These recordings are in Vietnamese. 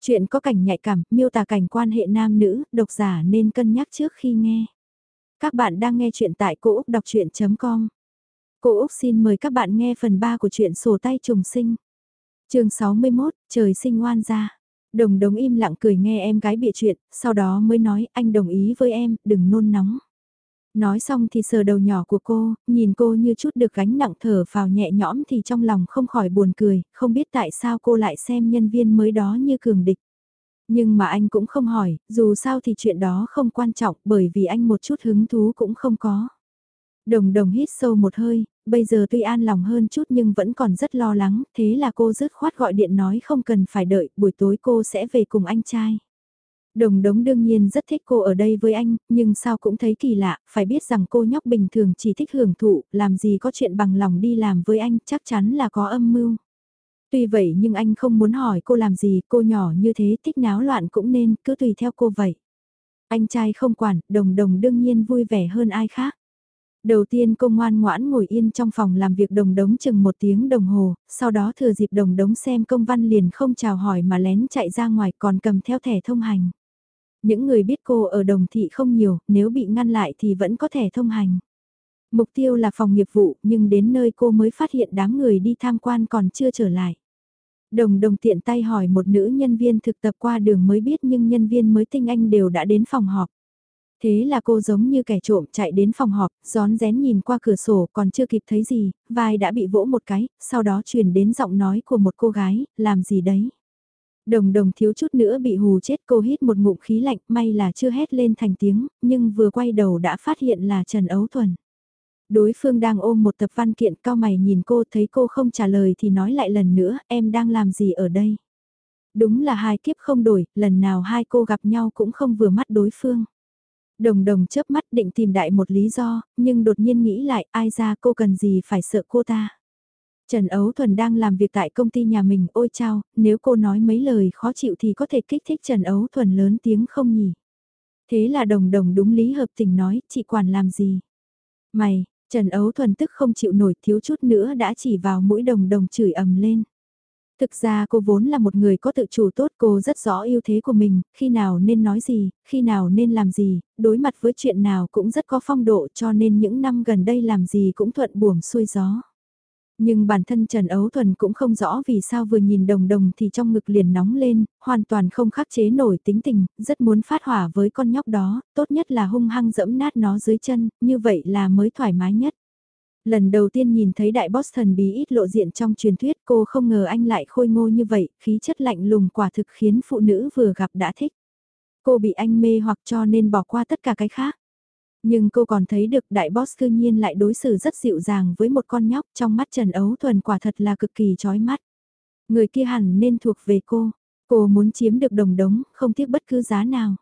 Chuyện có cảnh nhạy cảm, miêu tả cảnh quan hệ nam nữ, độc giả nên cân nhắc trước khi nghe. Các bạn đang nghe chuyện tại cỗ đọc chuyện.com. Cô Úc xin mời các bạn nghe phần 3 của truyện sổ tay trùng sinh. chương 61, trời sinh ngoan ra. Đồng đồng im lặng cười nghe em gái bịa chuyện, sau đó mới nói anh đồng ý với em, đừng nôn nóng. Nói xong thì sờ đầu nhỏ của cô, nhìn cô như chút được gánh nặng thở vào nhẹ nhõm thì trong lòng không khỏi buồn cười, không biết tại sao cô lại xem nhân viên mới đó như cường địch. Nhưng mà anh cũng không hỏi, dù sao thì chuyện đó không quan trọng bởi vì anh một chút hứng thú cũng không có. Đồng đồng hít sâu một hơi, bây giờ tuy an lòng hơn chút nhưng vẫn còn rất lo lắng, thế là cô dứt khoát gọi điện nói không cần phải đợi, buổi tối cô sẽ về cùng anh trai. Đồng đống đương nhiên rất thích cô ở đây với anh, nhưng sao cũng thấy kỳ lạ, phải biết rằng cô nhóc bình thường chỉ thích hưởng thụ, làm gì có chuyện bằng lòng đi làm với anh, chắc chắn là có âm mưu. Tuy vậy nhưng anh không muốn hỏi cô làm gì, cô nhỏ như thế thích náo loạn cũng nên, cứ tùy theo cô vậy. Anh trai không quản, đồng đồng đương nhiên vui vẻ hơn ai khác. Đầu tiên cô ngoan ngoãn ngồi yên trong phòng làm việc đồng đống chừng một tiếng đồng hồ, sau đó thừa dịp đồng đống xem công văn liền không chào hỏi mà lén chạy ra ngoài còn cầm theo thẻ thông hành. Những người biết cô ở đồng thị không nhiều, nếu bị ngăn lại thì vẫn có thể thông hành. Mục tiêu là phòng nghiệp vụ, nhưng đến nơi cô mới phát hiện đám người đi tham quan còn chưa trở lại. Đồng đồng tiện tay hỏi một nữ nhân viên thực tập qua đường mới biết nhưng nhân viên mới tinh anh đều đã đến phòng họp. Thế là cô giống như kẻ trộm chạy đến phòng họp, gión rén nhìn qua cửa sổ còn chưa kịp thấy gì, vai đã bị vỗ một cái, sau đó truyền đến giọng nói của một cô gái, làm gì đấy. Đồng đồng thiếu chút nữa bị hù chết cô hít một ngụm khí lạnh, may là chưa hét lên thành tiếng, nhưng vừa quay đầu đã phát hiện là Trần Ấu Thuần. Đối phương đang ôm một tập văn kiện cao mày nhìn cô thấy cô không trả lời thì nói lại lần nữa, em đang làm gì ở đây? Đúng là hai kiếp không đổi, lần nào hai cô gặp nhau cũng không vừa mắt đối phương. Đồng đồng chớp mắt định tìm đại một lý do, nhưng đột nhiên nghĩ lại ai ra cô cần gì phải sợ cô ta. Trần Ấu Thuần đang làm việc tại công ty nhà mình, ôi chao, nếu cô nói mấy lời khó chịu thì có thể kích thích Trần Ấu Thuần lớn tiếng không nhỉ? Thế là đồng đồng đúng lý hợp tình nói, chị quản làm gì? Mày, Trần Ấu Thuần tức không chịu nổi thiếu chút nữa đã chỉ vào mũi đồng đồng chửi ầm lên. Thực ra cô vốn là một người có tự chủ tốt cô rất rõ ưu thế của mình, khi nào nên nói gì, khi nào nên làm gì, đối mặt với chuyện nào cũng rất có phong độ cho nên những năm gần đây làm gì cũng thuận buồm xuôi gió. Nhưng bản thân Trần Ấu Thuần cũng không rõ vì sao vừa nhìn đồng đồng thì trong ngực liền nóng lên, hoàn toàn không khắc chế nổi tính tình, rất muốn phát hỏa với con nhóc đó, tốt nhất là hung hăng dẫm nát nó dưới chân, như vậy là mới thoải mái nhất. Lần đầu tiên nhìn thấy đại boss thần bí ít lộ diện trong truyền thuyết cô không ngờ anh lại khôi ngô như vậy, khí chất lạnh lùng quả thực khiến phụ nữ vừa gặp đã thích. Cô bị anh mê hoặc cho nên bỏ qua tất cả cái khác. Nhưng cô còn thấy được đại boss cư nhiên lại đối xử rất dịu dàng với một con nhóc trong mắt Trần Ấu Thuần quả thật là cực kỳ chói mắt. Người kia hẳn nên thuộc về cô. Cô muốn chiếm được đồng đống, không tiếc bất cứ giá nào.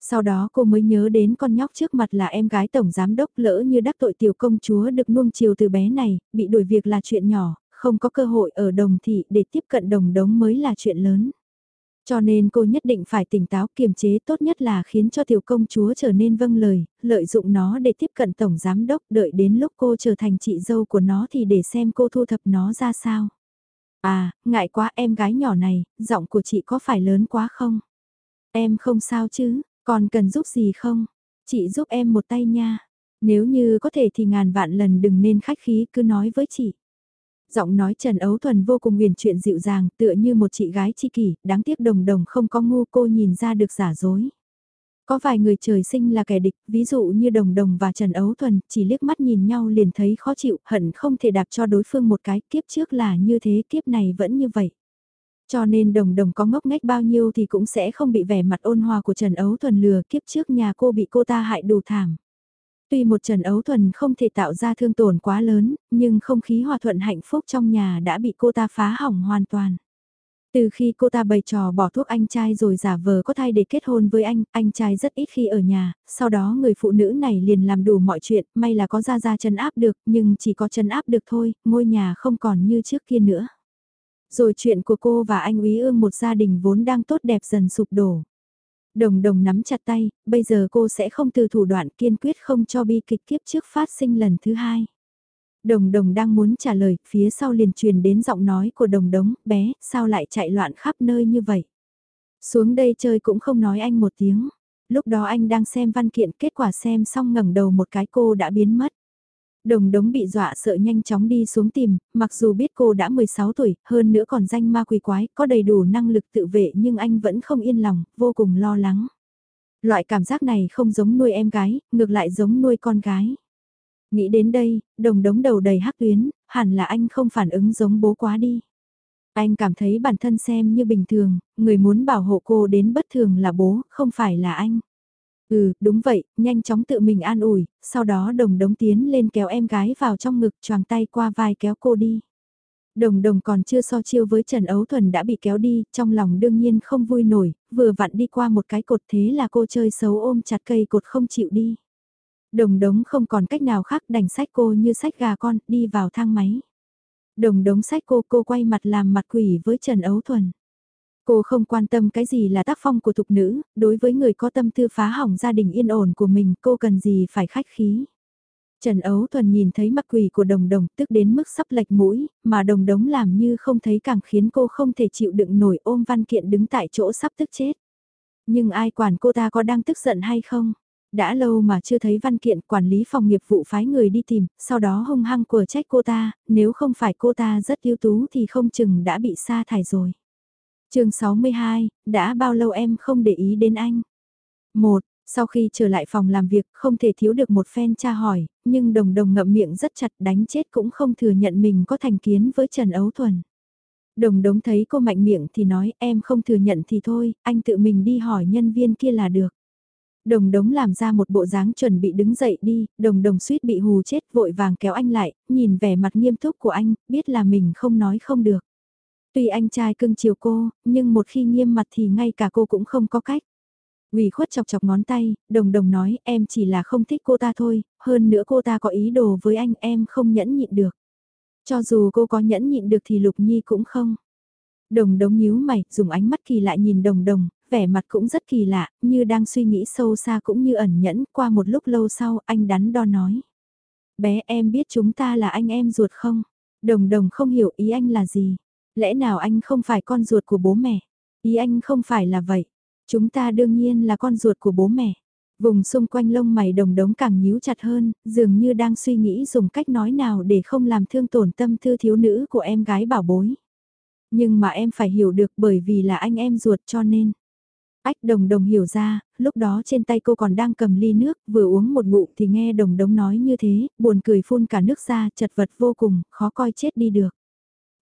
Sau đó cô mới nhớ đến con nhóc trước mặt là em gái tổng giám đốc lỡ như đắc tội tiểu công chúa được nuông chiều từ bé này, bị đuổi việc là chuyện nhỏ, không có cơ hội ở đồng thị để tiếp cận đồng đống mới là chuyện lớn. Cho nên cô nhất định phải tỉnh táo kiềm chế tốt nhất là khiến cho tiểu công chúa trở nên vâng lời, lợi dụng nó để tiếp cận tổng giám đốc đợi đến lúc cô trở thành chị dâu của nó thì để xem cô thu thập nó ra sao. À, ngại quá em gái nhỏ này, giọng của chị có phải lớn quá không? Em không sao chứ, còn cần giúp gì không? Chị giúp em một tay nha. Nếu như có thể thì ngàn vạn lần đừng nên khách khí cứ nói với chị. Giọng nói Trần Ấu Thuần vô cùng huyền chuyện dịu dàng, tựa như một chị gái chi kỷ, đáng tiếc đồng đồng không có ngu cô nhìn ra được giả dối. Có vài người trời sinh là kẻ địch, ví dụ như đồng đồng và Trần Ấu Thuần, chỉ liếc mắt nhìn nhau liền thấy khó chịu, hận không thể đạp cho đối phương một cái, kiếp trước là như thế, kiếp này vẫn như vậy. Cho nên đồng đồng có ngốc nghếch bao nhiêu thì cũng sẽ không bị vẻ mặt ôn hòa của Trần Ấu Thuần lừa kiếp trước nhà cô bị cô ta hại đủ thảm. Tuy một Trần Ấu Thuần không thể tạo ra thương tổn quá lớn, nhưng không khí hòa thuận hạnh phúc trong nhà đã bị cô ta phá hỏng hoàn toàn. Từ khi cô ta bày trò bỏ thuốc anh trai rồi giả vờ có thai để kết hôn với anh, anh trai rất ít khi ở nhà, sau đó người phụ nữ này liền làm đủ mọi chuyện, may là có ra ra chân áp được, nhưng chỉ có chân áp được thôi, ngôi nhà không còn như trước kia nữa. Rồi chuyện của cô và anh Úy Ương một gia đình vốn đang tốt đẹp dần sụp đổ. Đồng đồng nắm chặt tay, bây giờ cô sẽ không từ thủ đoạn kiên quyết không cho bi kịch kiếp trước phát sinh lần thứ hai. Đồng đồng đang muốn trả lời, phía sau liền truyền đến giọng nói của đồng đống, bé, sao lại chạy loạn khắp nơi như vậy? Xuống đây chơi cũng không nói anh một tiếng. Lúc đó anh đang xem văn kiện kết quả xem xong ngẩng đầu một cái cô đã biến mất. Đồng đống bị dọa sợ nhanh chóng đi xuống tìm, mặc dù biết cô đã 16 tuổi, hơn nữa còn danh ma quỷ quái, có đầy đủ năng lực tự vệ nhưng anh vẫn không yên lòng, vô cùng lo lắng. Loại cảm giác này không giống nuôi em gái, ngược lại giống nuôi con gái. Nghĩ đến đây, đồng đống đầu đầy hắc tuyến, hẳn là anh không phản ứng giống bố quá đi. Anh cảm thấy bản thân xem như bình thường, người muốn bảo hộ cô đến bất thường là bố, không phải là anh. Ừ, đúng vậy, nhanh chóng tự mình an ủi, sau đó đồng đống tiến lên kéo em gái vào trong ngực choàng tay qua vai kéo cô đi. Đồng đồng còn chưa so chiêu với Trần Ấu Thuần đã bị kéo đi, trong lòng đương nhiên không vui nổi, vừa vặn đi qua một cái cột thế là cô chơi xấu ôm chặt cây cột không chịu đi. Đồng đống không còn cách nào khác đành sách cô như sách gà con, đi vào thang máy. Đồng đống sách cô, cô quay mặt làm mặt quỷ với Trần Ấu Thuần. Cô không quan tâm cái gì là tác phong của thục nữ, đối với người có tâm tư phá hỏng gia đình yên ổn của mình cô cần gì phải khách khí. Trần Ấu Thuần nhìn thấy mặt quỷ của đồng đồng tức đến mức sắp lệch mũi, mà đồng đống làm như không thấy càng khiến cô không thể chịu đựng nổi ôm văn kiện đứng tại chỗ sắp tức chết. Nhưng ai quản cô ta có đang tức giận hay không? Đã lâu mà chưa thấy văn kiện quản lý phòng nghiệp vụ phái người đi tìm, sau đó hung hăng của trách cô ta, nếu không phải cô ta rất ưu tú thì không chừng đã bị sa thải rồi chương 62, đã bao lâu em không để ý đến anh? Một, sau khi trở lại phòng làm việc không thể thiếu được một phen tra hỏi, nhưng đồng đồng ngậm miệng rất chặt đánh chết cũng không thừa nhận mình có thành kiến với Trần Ấu Thuần. Đồng đống thấy cô mạnh miệng thì nói em không thừa nhận thì thôi, anh tự mình đi hỏi nhân viên kia là được. Đồng đống làm ra một bộ dáng chuẩn bị đứng dậy đi, đồng đồng suýt bị hù chết vội vàng kéo anh lại, nhìn vẻ mặt nghiêm túc của anh, biết là mình không nói không được. Tuy anh trai cưng chiều cô, nhưng một khi nghiêm mặt thì ngay cả cô cũng không có cách. ủy khuất chọc chọc ngón tay, đồng đồng nói em chỉ là không thích cô ta thôi, hơn nữa cô ta có ý đồ với anh em không nhẫn nhịn được. Cho dù cô có nhẫn nhịn được thì Lục Nhi cũng không. Đồng đống nhíu mày, dùng ánh mắt kỳ lạ nhìn đồng đồng, vẻ mặt cũng rất kỳ lạ, như đang suy nghĩ sâu xa cũng như ẩn nhẫn, qua một lúc lâu sau anh đắn đo nói. Bé em biết chúng ta là anh em ruột không? Đồng đồng không hiểu ý anh là gì. Lẽ nào anh không phải con ruột của bố mẹ? Ý anh không phải là vậy. Chúng ta đương nhiên là con ruột của bố mẹ. Vùng xung quanh lông mày đồng đống càng nhíu chặt hơn, dường như đang suy nghĩ dùng cách nói nào để không làm thương tổn tâm thư thiếu nữ của em gái bảo bối. Nhưng mà em phải hiểu được bởi vì là anh em ruột cho nên. Ách đồng đồng hiểu ra, lúc đó trên tay cô còn đang cầm ly nước, vừa uống một ngụm thì nghe đồng đống nói như thế, buồn cười phun cả nước ra, chật vật vô cùng, khó coi chết đi được.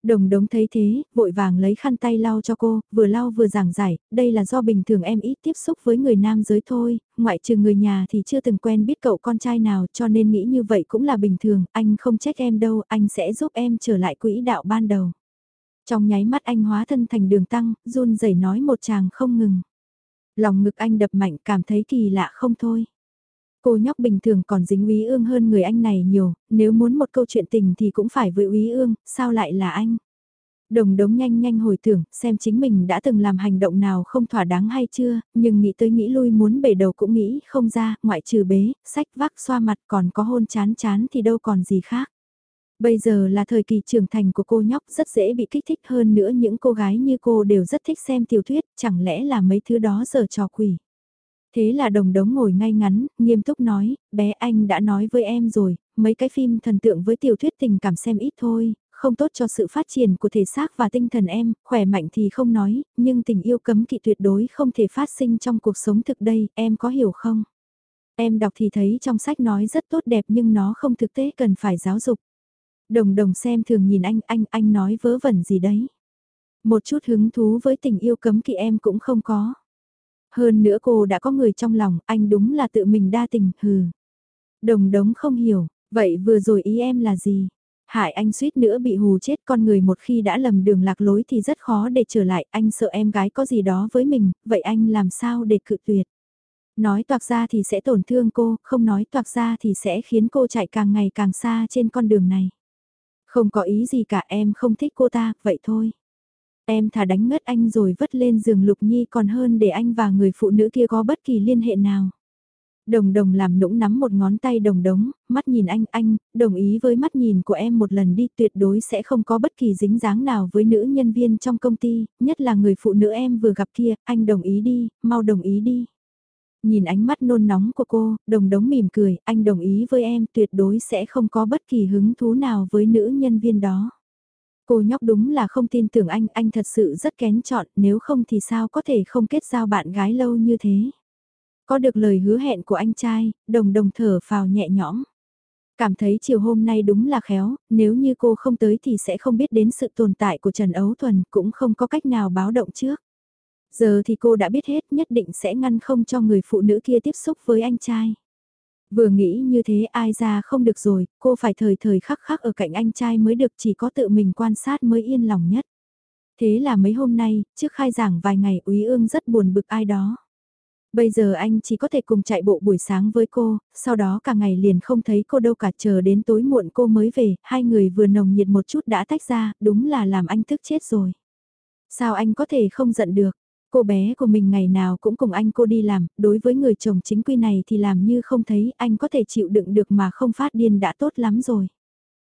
Đồng đống thấy thế, vội vàng lấy khăn tay lau cho cô, vừa lau vừa giảng giải, đây là do bình thường em ít tiếp xúc với người nam giới thôi, ngoại trừ người nhà thì chưa từng quen biết cậu con trai nào cho nên nghĩ như vậy cũng là bình thường, anh không trách em đâu, anh sẽ giúp em trở lại quỹ đạo ban đầu. Trong nháy mắt anh hóa thân thành đường tăng, run rẩy nói một chàng không ngừng. Lòng ngực anh đập mạnh cảm thấy kỳ lạ không thôi. Cô nhóc bình thường còn dính úy ương hơn người anh này nhiều, nếu muốn một câu chuyện tình thì cũng phải với úy ương, sao lại là anh? Đồng đống nhanh nhanh hồi tưởng, xem chính mình đã từng làm hành động nào không thỏa đáng hay chưa, nhưng nghĩ tới nghĩ lui muốn bể đầu cũng nghĩ không ra, ngoại trừ bế, sách vác xoa mặt còn có hôn chán chán thì đâu còn gì khác. Bây giờ là thời kỳ trưởng thành của cô nhóc rất dễ bị kích thích hơn nữa những cô gái như cô đều rất thích xem tiểu thuyết, chẳng lẽ là mấy thứ đó giờ trò quỷ. Thế là đồng đống ngồi ngay ngắn, nghiêm túc nói, bé anh đã nói với em rồi, mấy cái phim thần tượng với tiểu thuyết tình cảm xem ít thôi, không tốt cho sự phát triển của thể xác và tinh thần em, khỏe mạnh thì không nói, nhưng tình yêu cấm kỵ tuyệt đối không thể phát sinh trong cuộc sống thực đây, em có hiểu không? Em đọc thì thấy trong sách nói rất tốt đẹp nhưng nó không thực tế cần phải giáo dục. Đồng đồng xem thường nhìn anh, anh, anh nói vớ vẩn gì đấy. Một chút hứng thú với tình yêu cấm kỵ em cũng không có. Hơn nữa cô đã có người trong lòng, anh đúng là tự mình đa tình, hừ. Đồng đống không hiểu, vậy vừa rồi ý em là gì? Hại anh suýt nữa bị hù chết con người một khi đã lầm đường lạc lối thì rất khó để trở lại, anh sợ em gái có gì đó với mình, vậy anh làm sao để cự tuyệt? Nói toạc ra thì sẽ tổn thương cô, không nói toạc ra thì sẽ khiến cô chạy càng ngày càng xa trên con đường này. Không có ý gì cả em không thích cô ta, vậy thôi. Em thà đánh ngất anh rồi vất lên giường Lục Nhi còn hơn để anh và người phụ nữ kia có bất kỳ liên hệ nào. Đồng đồng làm nũng nắm một ngón tay đồng đống, mắt nhìn anh, anh, đồng ý với mắt nhìn của em một lần đi tuyệt đối sẽ không có bất kỳ dính dáng nào với nữ nhân viên trong công ty, nhất là người phụ nữ em vừa gặp kia, anh đồng ý đi, mau đồng ý đi. Nhìn ánh mắt nôn nóng của cô, đồng đống mỉm cười, anh đồng ý với em tuyệt đối sẽ không có bất kỳ hứng thú nào với nữ nhân viên đó. Cô nhóc đúng là không tin tưởng anh, anh thật sự rất kén chọn, nếu không thì sao có thể không kết giao bạn gái lâu như thế. Có được lời hứa hẹn của anh trai, đồng đồng thở phào nhẹ nhõm. Cảm thấy chiều hôm nay đúng là khéo, nếu như cô không tới thì sẽ không biết đến sự tồn tại của Trần Ấu Thuần, cũng không có cách nào báo động trước. Giờ thì cô đã biết hết nhất định sẽ ngăn không cho người phụ nữ kia tiếp xúc với anh trai. Vừa nghĩ như thế ai ra không được rồi, cô phải thời thời khắc khắc ở cạnh anh trai mới được chỉ có tự mình quan sát mới yên lòng nhất. Thế là mấy hôm nay, trước khai giảng vài ngày úy ương rất buồn bực ai đó. Bây giờ anh chỉ có thể cùng chạy bộ buổi sáng với cô, sau đó cả ngày liền không thấy cô đâu cả chờ đến tối muộn cô mới về, hai người vừa nồng nhiệt một chút đã tách ra, đúng là làm anh thức chết rồi. Sao anh có thể không giận được? Cô bé của mình ngày nào cũng cùng anh cô đi làm, đối với người chồng chính quy này thì làm như không thấy anh có thể chịu đựng được mà không phát điên đã tốt lắm rồi.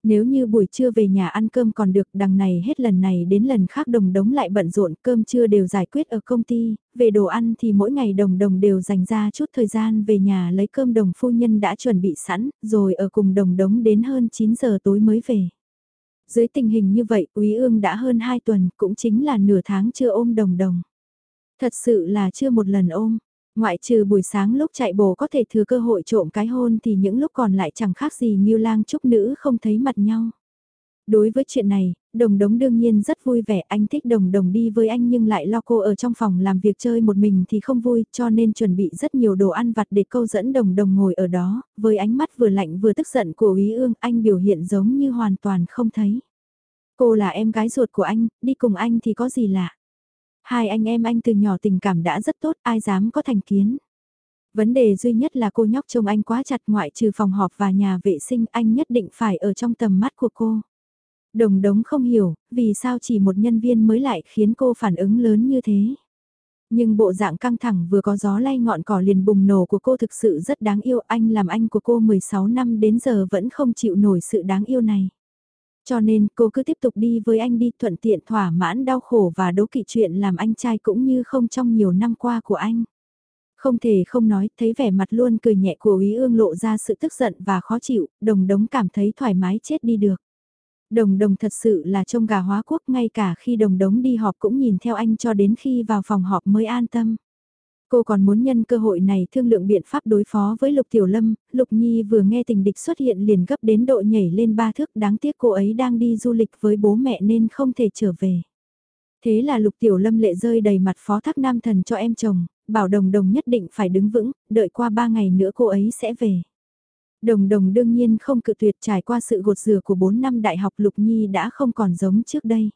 Nếu như buổi trưa về nhà ăn cơm còn được đằng này hết lần này đến lần khác đồng đống lại bận rộn cơm trưa đều giải quyết ở công ty, về đồ ăn thì mỗi ngày đồng đồng đều dành ra chút thời gian về nhà lấy cơm đồng phu nhân đã chuẩn bị sẵn, rồi ở cùng đồng đống đến hơn 9 giờ tối mới về. Dưới tình hình như vậy, Úy Ương đã hơn 2 tuần, cũng chính là nửa tháng chưa ôm đồng đồng. Thật sự là chưa một lần ôm. Ngoại trừ buổi sáng lúc chạy bồ có thể thừa cơ hội trộm cái hôn thì những lúc còn lại chẳng khác gì như lang trúc nữ không thấy mặt nhau. Đối với chuyện này, đồng đống đương nhiên rất vui vẻ anh thích đồng đồng đi với anh nhưng lại lo cô ở trong phòng làm việc chơi một mình thì không vui cho nên chuẩn bị rất nhiều đồ ăn vặt để câu dẫn đồng đồng ngồi ở đó, với ánh mắt vừa lạnh vừa tức giận của Ý ương anh biểu hiện giống như hoàn toàn không thấy. Cô là em gái ruột của anh, đi cùng anh thì có gì lạ. Hai anh em anh từ nhỏ tình cảm đã rất tốt, ai dám có thành kiến. Vấn đề duy nhất là cô nhóc trông anh quá chặt ngoại trừ phòng họp và nhà vệ sinh anh nhất định phải ở trong tầm mắt của cô. Đồng đống không hiểu, vì sao chỉ một nhân viên mới lại khiến cô phản ứng lớn như thế. Nhưng bộ dạng căng thẳng vừa có gió lay ngọn cỏ liền bùng nổ của cô thực sự rất đáng yêu. Anh làm anh của cô 16 năm đến giờ vẫn không chịu nổi sự đáng yêu này. Cho nên cô cứ tiếp tục đi với anh đi thuận tiện thỏa mãn đau khổ và đố kỵ chuyện làm anh trai cũng như không trong nhiều năm qua của anh. Không thể không nói, thấy vẻ mặt luôn cười nhẹ của Ý ương lộ ra sự tức giận và khó chịu, đồng đống cảm thấy thoải mái chết đi được. Đồng đồng thật sự là trông gà hóa quốc ngay cả khi đồng đống đi họp cũng nhìn theo anh cho đến khi vào phòng họp mới an tâm. Cô còn muốn nhân cơ hội này thương lượng biện pháp đối phó với Lục Tiểu Lâm, Lục Nhi vừa nghe tình địch xuất hiện liền gấp đến độ nhảy lên ba thước đáng tiếc cô ấy đang đi du lịch với bố mẹ nên không thể trở về. Thế là Lục Tiểu Lâm lệ rơi đầy mặt phó thác nam thần cho em chồng, bảo đồng đồng nhất định phải đứng vững, đợi qua ba ngày nữa cô ấy sẽ về. Đồng đồng đương nhiên không cự tuyệt trải qua sự gột rửa của 4 năm đại học Lục Nhi đã không còn giống trước đây.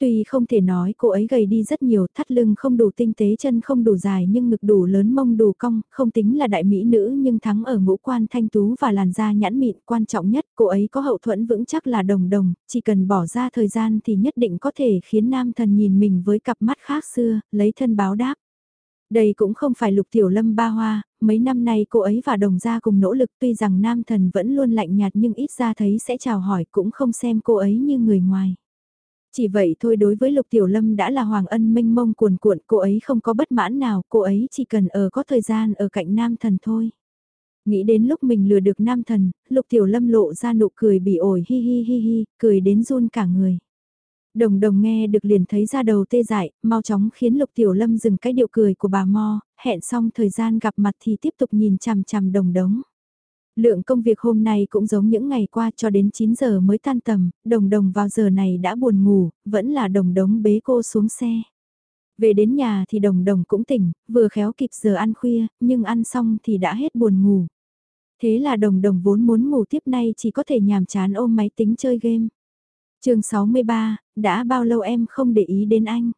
Tuy không thể nói cô ấy gầy đi rất nhiều, thắt lưng không đủ tinh tế chân không đủ dài nhưng ngực đủ lớn mông đủ cong, không tính là đại mỹ nữ nhưng thắng ở ngũ quan thanh tú và làn da nhãn mịn. Quan trọng nhất cô ấy có hậu thuẫn vững chắc là đồng đồng, chỉ cần bỏ ra thời gian thì nhất định có thể khiến nam thần nhìn mình với cặp mắt khác xưa, lấy thân báo đáp. Đây cũng không phải lục tiểu lâm ba hoa, mấy năm nay cô ấy và đồng gia cùng nỗ lực tuy rằng nam thần vẫn luôn lạnh nhạt nhưng ít ra thấy sẽ chào hỏi cũng không xem cô ấy như người ngoài. Chỉ vậy thôi đối với Lục Tiểu Lâm đã là hoàng ân mênh mông cuồn cuộn, cô ấy không có bất mãn nào, cô ấy chỉ cần ở có thời gian ở cạnh nam thần thôi. Nghĩ đến lúc mình lừa được nam thần, Lục Tiểu Lâm lộ ra nụ cười bị ổi hi hi hi hi, cười đến run cả người. Đồng đồng nghe được liền thấy ra đầu tê dại, mau chóng khiến Lục Tiểu Lâm dừng cái điệu cười của bà Mo, hẹn xong thời gian gặp mặt thì tiếp tục nhìn chằm chằm đồng đống. Lượng công việc hôm nay cũng giống những ngày qua cho đến 9 giờ mới tan tầm, đồng đồng vào giờ này đã buồn ngủ, vẫn là đồng đống bế cô xuống xe. Về đến nhà thì đồng đồng cũng tỉnh, vừa khéo kịp giờ ăn khuya, nhưng ăn xong thì đã hết buồn ngủ. Thế là đồng đồng vốn muốn ngủ tiếp nay chỉ có thể nhàm chán ôm máy tính chơi game. chương 63, đã bao lâu em không để ý đến anh?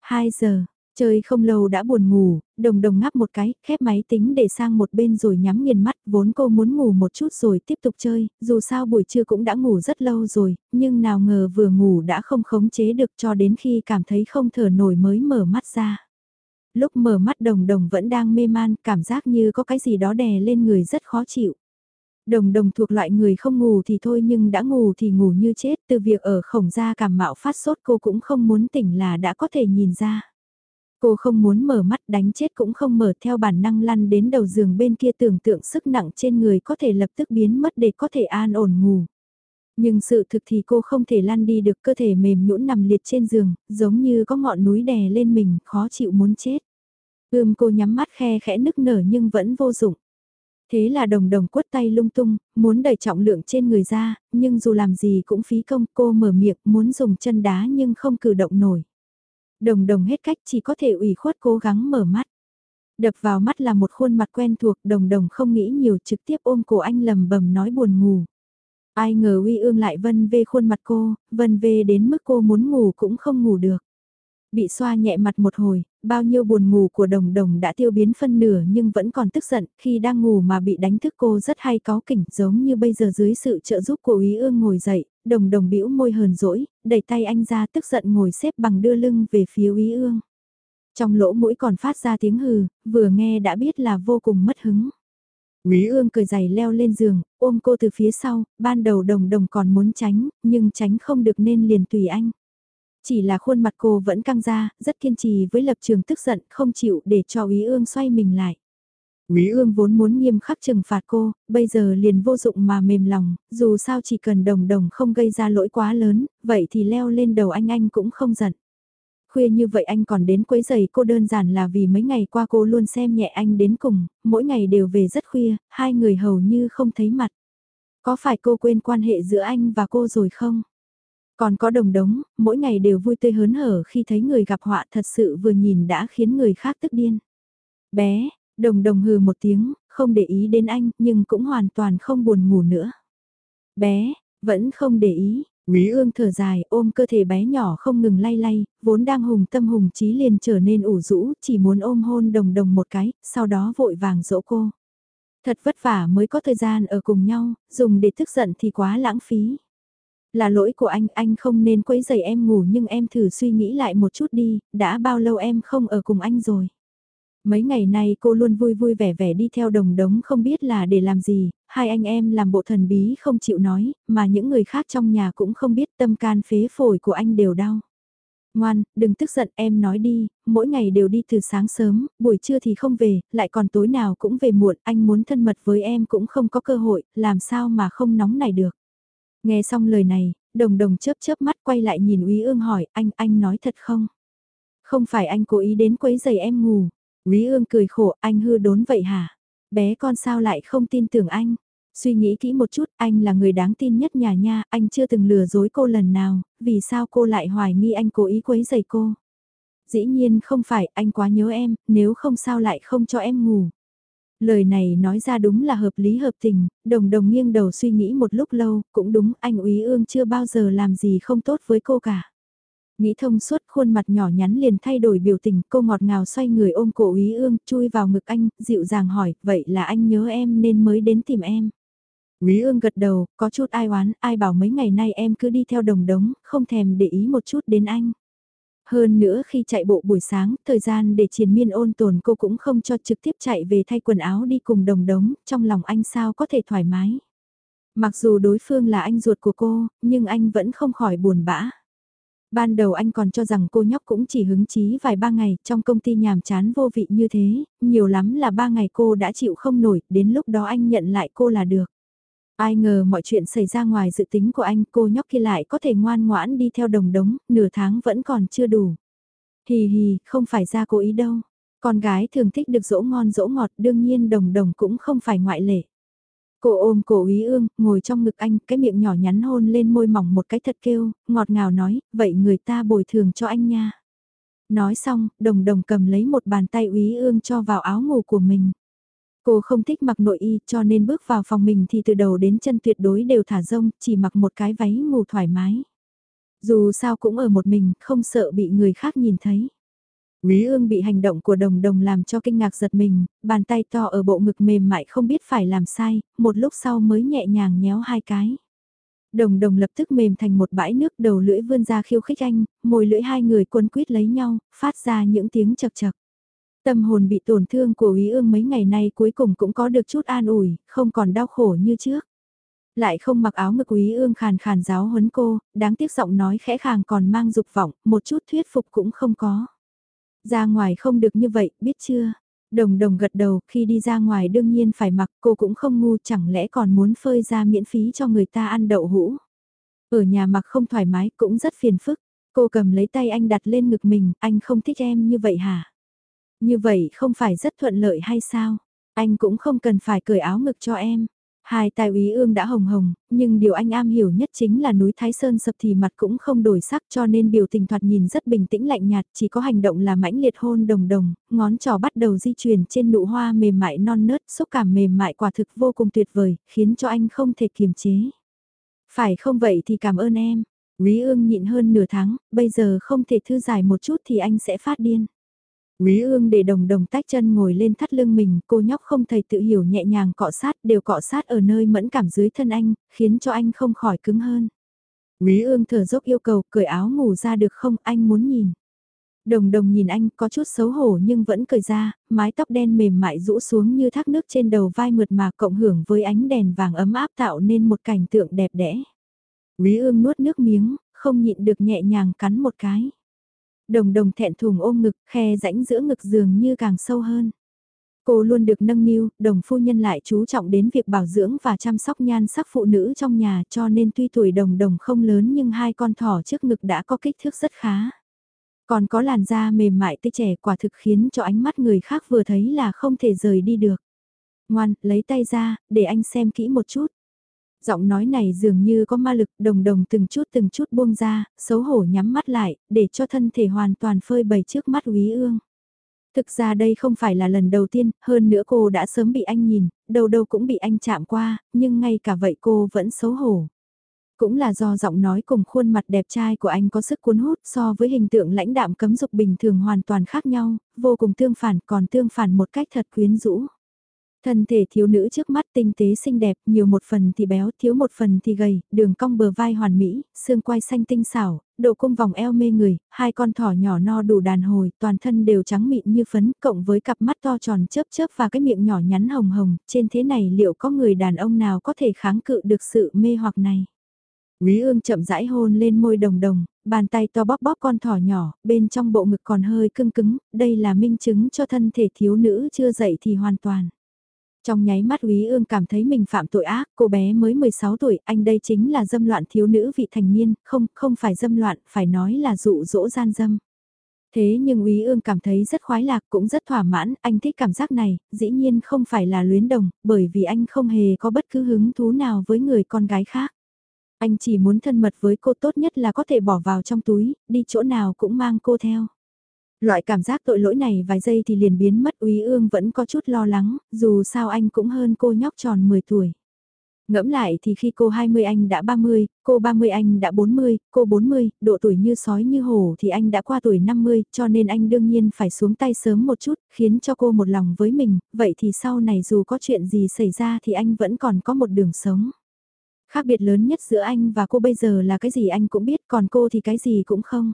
2 giờ, Chơi không lâu đã buồn ngủ, đồng đồng ngáp một cái, khép máy tính để sang một bên rồi nhắm nghiền mắt, vốn cô muốn ngủ một chút rồi tiếp tục chơi, dù sao buổi trưa cũng đã ngủ rất lâu rồi, nhưng nào ngờ vừa ngủ đã không khống chế được cho đến khi cảm thấy không thở nổi mới mở mắt ra. Lúc mở mắt đồng đồng vẫn đang mê man, cảm giác như có cái gì đó đè lên người rất khó chịu. Đồng đồng thuộc loại người không ngủ thì thôi nhưng đã ngủ thì ngủ như chết, từ việc ở khổng ra cảm mạo phát sốt cô cũng không muốn tỉnh là đã có thể nhìn ra. Cô không muốn mở mắt đánh chết cũng không mở theo bản năng lăn đến đầu giường bên kia tưởng tượng sức nặng trên người có thể lập tức biến mất để có thể an ổn ngủ. Nhưng sự thực thì cô không thể lăn đi được cơ thể mềm nhũn nằm liệt trên giường, giống như có ngọn núi đè lên mình, khó chịu muốn chết. Ưm cô nhắm mắt khe khẽ nức nở nhưng vẫn vô dụng. Thế là đồng đồng quất tay lung tung, muốn đẩy trọng lượng trên người ra, nhưng dù làm gì cũng phí công cô mở miệng muốn dùng chân đá nhưng không cử động nổi. Đồng đồng hết cách chỉ có thể ủy khuất cố gắng mở mắt. Đập vào mắt là một khuôn mặt quen thuộc đồng đồng không nghĩ nhiều trực tiếp ôm cổ anh lầm bầm nói buồn ngủ. Ai ngờ uy ương lại vân vê khuôn mặt cô, vân vê đến mức cô muốn ngủ cũng không ngủ được. Bị xoa nhẹ mặt một hồi, bao nhiêu buồn ngủ của đồng đồng đã tiêu biến phân nửa nhưng vẫn còn tức giận khi đang ngủ mà bị đánh thức cô rất hay có kỉnh giống như bây giờ dưới sự trợ giúp của ý ương ngồi dậy, đồng đồng bĩu môi hờn dỗi, đẩy tay anh ra tức giận ngồi xếp bằng đưa lưng về phía ý ương. Trong lỗ mũi còn phát ra tiếng hừ, vừa nghe đã biết là vô cùng mất hứng. Quý ương cười giày leo lên giường, ôm cô từ phía sau, ban đầu đồng đồng còn muốn tránh, nhưng tránh không được nên liền tùy anh. Chỉ là khuôn mặt cô vẫn căng ra, rất kiên trì với lập trường tức giận, không chịu để cho Úy ương xoay mình lại. Úy ương vốn muốn nghiêm khắc trừng phạt cô, bây giờ liền vô dụng mà mềm lòng, dù sao chỉ cần đồng đồng không gây ra lỗi quá lớn, vậy thì leo lên đầu anh anh cũng không giận. Khuya như vậy anh còn đến quấy giày cô đơn giản là vì mấy ngày qua cô luôn xem nhẹ anh đến cùng, mỗi ngày đều về rất khuya, hai người hầu như không thấy mặt. Có phải cô quên quan hệ giữa anh và cô rồi không? Còn có đồng đống, mỗi ngày đều vui tươi hớn hở khi thấy người gặp họa thật sự vừa nhìn đã khiến người khác tức điên. Bé, đồng đồng hừ một tiếng, không để ý đến anh nhưng cũng hoàn toàn không buồn ngủ nữa. Bé, vẫn không để ý, Quý ương thở dài ôm cơ thể bé nhỏ không ngừng lay lay, vốn đang hùng tâm hùng trí liền trở nên ủ rũ, chỉ muốn ôm hôn đồng đồng một cái, sau đó vội vàng dỗ cô. Thật vất vả mới có thời gian ở cùng nhau, dùng để tức giận thì quá lãng phí. Là lỗi của anh, anh không nên quấy giày em ngủ nhưng em thử suy nghĩ lại một chút đi, đã bao lâu em không ở cùng anh rồi. Mấy ngày nay cô luôn vui vui vẻ vẻ đi theo đồng đống không biết là để làm gì, hai anh em làm bộ thần bí không chịu nói, mà những người khác trong nhà cũng không biết tâm can phế phổi của anh đều đau. Ngoan, đừng tức giận em nói đi, mỗi ngày đều đi từ sáng sớm, buổi trưa thì không về, lại còn tối nào cũng về muộn, anh muốn thân mật với em cũng không có cơ hội, làm sao mà không nóng này được. Nghe xong lời này, đồng đồng chớp chớp mắt quay lại nhìn Úy ương hỏi anh, anh nói thật không? Không phải anh cố ý đến quấy giày em ngủ. Úy ương cười khổ, anh hư đốn vậy hả? Bé con sao lại không tin tưởng anh? Suy nghĩ kỹ một chút, anh là người đáng tin nhất nhà nha, anh chưa từng lừa dối cô lần nào, vì sao cô lại hoài nghi anh cố ý quấy giày cô? Dĩ nhiên không phải, anh quá nhớ em, nếu không sao lại không cho em ngủ. Lời này nói ra đúng là hợp lý hợp tình, đồng đồng nghiêng đầu suy nghĩ một lúc lâu, cũng đúng anh úy ương chưa bao giờ làm gì không tốt với cô cả. Nghĩ thông suốt khuôn mặt nhỏ nhắn liền thay đổi biểu tình, cô ngọt ngào xoay người ôm cổ úy ương, chui vào ngực anh, dịu dàng hỏi, vậy là anh nhớ em nên mới đến tìm em. Úy ương gật đầu, có chút ai oán, ai bảo mấy ngày nay em cứ đi theo đồng đống, không thèm để ý một chút đến anh. Hơn nữa khi chạy bộ buổi sáng, thời gian để triền miên ôn tồn cô cũng không cho trực tiếp chạy về thay quần áo đi cùng đồng đống, trong lòng anh sao có thể thoải mái. Mặc dù đối phương là anh ruột của cô, nhưng anh vẫn không khỏi buồn bã. Ban đầu anh còn cho rằng cô nhóc cũng chỉ hứng chí vài ba ngày trong công ty nhàm chán vô vị như thế, nhiều lắm là ba ngày cô đã chịu không nổi, đến lúc đó anh nhận lại cô là được. Ai ngờ mọi chuyện xảy ra ngoài dự tính của anh cô nhóc kia lại có thể ngoan ngoãn đi theo đồng đống, nửa tháng vẫn còn chưa đủ. Hì hì, không phải ra cố ý đâu. Con gái thường thích được dỗ ngon dỗ ngọt đương nhiên đồng đồng cũng không phải ngoại lệ. Cô ôm cổ úy ương, ngồi trong ngực anh, cái miệng nhỏ nhắn hôn lên môi mỏng một cái thật kêu, ngọt ngào nói, vậy người ta bồi thường cho anh nha. Nói xong, đồng đồng cầm lấy một bàn tay úy ương cho vào áo ngủ của mình. Cô không thích mặc nội y cho nên bước vào phòng mình thì từ đầu đến chân tuyệt đối đều thả rông, chỉ mặc một cái váy ngủ thoải mái. Dù sao cũng ở một mình, không sợ bị người khác nhìn thấy. Quý ương bị hành động của đồng đồng làm cho kinh ngạc giật mình, bàn tay to ở bộ ngực mềm mại không biết phải làm sai, một lúc sau mới nhẹ nhàng nhéo hai cái. Đồng đồng lập tức mềm thành một bãi nước đầu lưỡi vươn ra khiêu khích anh, môi lưỡi hai người quấn quýt lấy nhau, phát ra những tiếng chật chật. Tâm hồn bị tổn thương của Ý Ương mấy ngày nay cuối cùng cũng có được chút an ủi, không còn đau khổ như trước. Lại không mặc áo ngực Ý Ương khàn khàn giáo huấn cô, đáng tiếc giọng nói khẽ khàng còn mang dục vọng, một chút thuyết phục cũng không có. Ra ngoài không được như vậy, biết chưa? Đồng đồng gật đầu, khi đi ra ngoài đương nhiên phải mặc, cô cũng không ngu, chẳng lẽ còn muốn phơi ra miễn phí cho người ta ăn đậu hũ. Ở nhà mặc không thoải mái cũng rất phiền phức, cô cầm lấy tay anh đặt lên ngực mình, anh không thích em như vậy hả? Như vậy không phải rất thuận lợi hay sao? Anh cũng không cần phải cởi áo ngực cho em. Hai tài úy ương đã hồng hồng, nhưng điều anh am hiểu nhất chính là núi Thái Sơn sập thì mặt cũng không đổi sắc cho nên biểu tình thoạt nhìn rất bình tĩnh lạnh nhạt, chỉ có hành động là mãnh liệt hôn đồng đồng, ngón trỏ bắt đầu di chuyển trên nụ hoa mềm mại non nớt, xúc cảm mềm mại quả thực vô cùng tuyệt vời, khiến cho anh không thể kiềm chế. Phải không vậy thì cảm ơn em. Quý ương nhịn hơn nửa tháng, bây giờ không thể thư giải một chút thì anh sẽ phát điên. Quý ương để đồng đồng tách chân ngồi lên thắt lưng mình, cô nhóc không thầy tự hiểu nhẹ nhàng cọ sát, đều cọ sát ở nơi mẫn cảm dưới thân anh, khiến cho anh không khỏi cứng hơn. Quý ương thở dốc yêu cầu, cởi áo ngủ ra được không, anh muốn nhìn. Đồng đồng nhìn anh có chút xấu hổ nhưng vẫn cởi ra, mái tóc đen mềm mại rũ xuống như thác nước trên đầu vai mượt mà cộng hưởng với ánh đèn vàng ấm áp tạo nên một cảnh tượng đẹp đẽ. Quý ương nuốt nước miếng, không nhịn được nhẹ nhàng cắn một cái. Đồng đồng thẹn thùng ôm ngực, khe rãnh giữa ngực giường như càng sâu hơn. Cô luôn được nâng niu, đồng phu nhân lại chú trọng đến việc bảo dưỡng và chăm sóc nhan sắc phụ nữ trong nhà cho nên tuy tuổi đồng đồng không lớn nhưng hai con thỏ trước ngực đã có kích thước rất khá. Còn có làn da mềm mại tê trẻ quả thực khiến cho ánh mắt người khác vừa thấy là không thể rời đi được. Ngoan, lấy tay ra, để anh xem kỹ một chút. Giọng nói này dường như có ma lực đồng đồng từng chút từng chút buông ra, xấu hổ nhắm mắt lại, để cho thân thể hoàn toàn phơi bày trước mắt quý ương. Thực ra đây không phải là lần đầu tiên, hơn nữa cô đã sớm bị anh nhìn, đầu đâu cũng bị anh chạm qua, nhưng ngay cả vậy cô vẫn xấu hổ. Cũng là do giọng nói cùng khuôn mặt đẹp trai của anh có sức cuốn hút so với hình tượng lãnh đạm cấm dục bình thường hoàn toàn khác nhau, vô cùng tương phản còn tương phản một cách thật quyến rũ. Thân thể thiếu nữ trước mắt tinh tế xinh đẹp, nhiều một phần thì béo, thiếu một phần thì gầy, đường cong bờ vai hoàn mỹ, xương quai xanh tinh xảo, độ cung vòng eo mê người, hai con thỏ nhỏ no đủ đàn hồi, toàn thân đều trắng mịn như phấn, cộng với cặp mắt to tròn chớp chớp và cái miệng nhỏ nhắn hồng hồng, trên thế này liệu có người đàn ông nào có thể kháng cự được sự mê hoặc này? Quý ương chậm rãi hôn lên môi đồng đồng, bàn tay to bóp bóp con thỏ nhỏ, bên trong bộ ngực còn hơi cưng cứng, đây là minh chứng cho thân thể thiếu nữ chưa dậy thì hoàn toàn. Trong nháy mắt Úy Ương cảm thấy mình phạm tội ác, cô bé mới 16 tuổi, anh đây chính là dâm loạn thiếu nữ vị thành niên, không, không phải dâm loạn, phải nói là dụ dỗ gian dâm. Thế nhưng Úy Ương cảm thấy rất khoái lạc cũng rất thỏa mãn, anh thích cảm giác này, dĩ nhiên không phải là luyến đồng, bởi vì anh không hề có bất cứ hứng thú nào với người con gái khác. Anh chỉ muốn thân mật với cô tốt nhất là có thể bỏ vào trong túi, đi chỗ nào cũng mang cô theo. Loại cảm giác tội lỗi này vài giây thì liền biến mất úy ương vẫn có chút lo lắng, dù sao anh cũng hơn cô nhóc tròn 10 tuổi. Ngẫm lại thì khi cô 20 anh đã 30, cô 30 anh đã 40, cô 40, độ tuổi như sói như hổ thì anh đã qua tuổi 50, cho nên anh đương nhiên phải xuống tay sớm một chút, khiến cho cô một lòng với mình, vậy thì sau này dù có chuyện gì xảy ra thì anh vẫn còn có một đường sống. Khác biệt lớn nhất giữa anh và cô bây giờ là cái gì anh cũng biết, còn cô thì cái gì cũng không.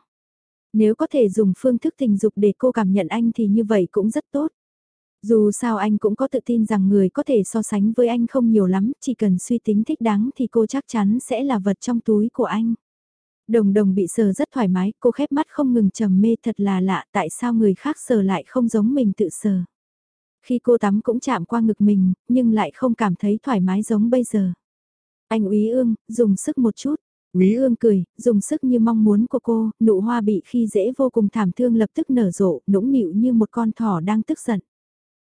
Nếu có thể dùng phương thức tình dục để cô cảm nhận anh thì như vậy cũng rất tốt. Dù sao anh cũng có tự tin rằng người có thể so sánh với anh không nhiều lắm, chỉ cần suy tính thích đáng thì cô chắc chắn sẽ là vật trong túi của anh. Đồng đồng bị sờ rất thoải mái, cô khép mắt không ngừng trầm mê thật là lạ tại sao người khác sờ lại không giống mình tự sờ. Khi cô tắm cũng chạm qua ngực mình, nhưng lại không cảm thấy thoải mái giống bây giờ. Anh úy ương, dùng sức một chút, Quý ương cười, dùng sức như mong muốn của cô, nụ hoa bị khi dễ vô cùng thảm thương lập tức nở rộ, nũng nịu như một con thỏ đang tức giận.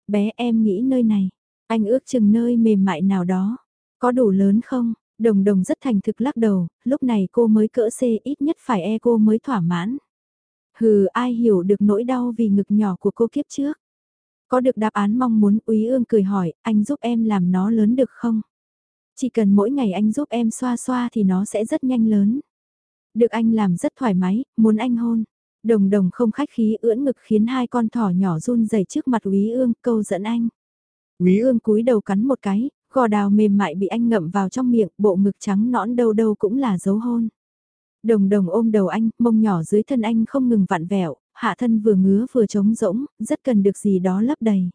Bé em nghĩ nơi này, anh ước chừng nơi mềm mại nào đó, có đủ lớn không? Đồng đồng rất thành thực lắc đầu, lúc này cô mới cỡ C ít nhất phải e cô mới thỏa mãn. Hừ ai hiểu được nỗi đau vì ngực nhỏ của cô kiếp trước. Có được đáp án mong muốn úy ương cười hỏi, anh giúp em làm nó lớn được không? Chỉ cần mỗi ngày anh giúp em xoa xoa thì nó sẽ rất nhanh lớn. Được anh làm rất thoải mái, muốn anh hôn. Đồng đồng không khách khí ưỡn ngực khiến hai con thỏ nhỏ run rẩy trước mặt Úy Ương câu dẫn anh. Úy Ương cúi đầu cắn một cái, gò đào mềm mại bị anh ngậm vào trong miệng, bộ ngực trắng nõn đâu đâu cũng là dấu hôn. Đồng đồng ôm đầu anh, mông nhỏ dưới thân anh không ngừng vặn vẹo, hạ thân vừa ngứa vừa trống rỗng, rất cần được gì đó lấp đầy.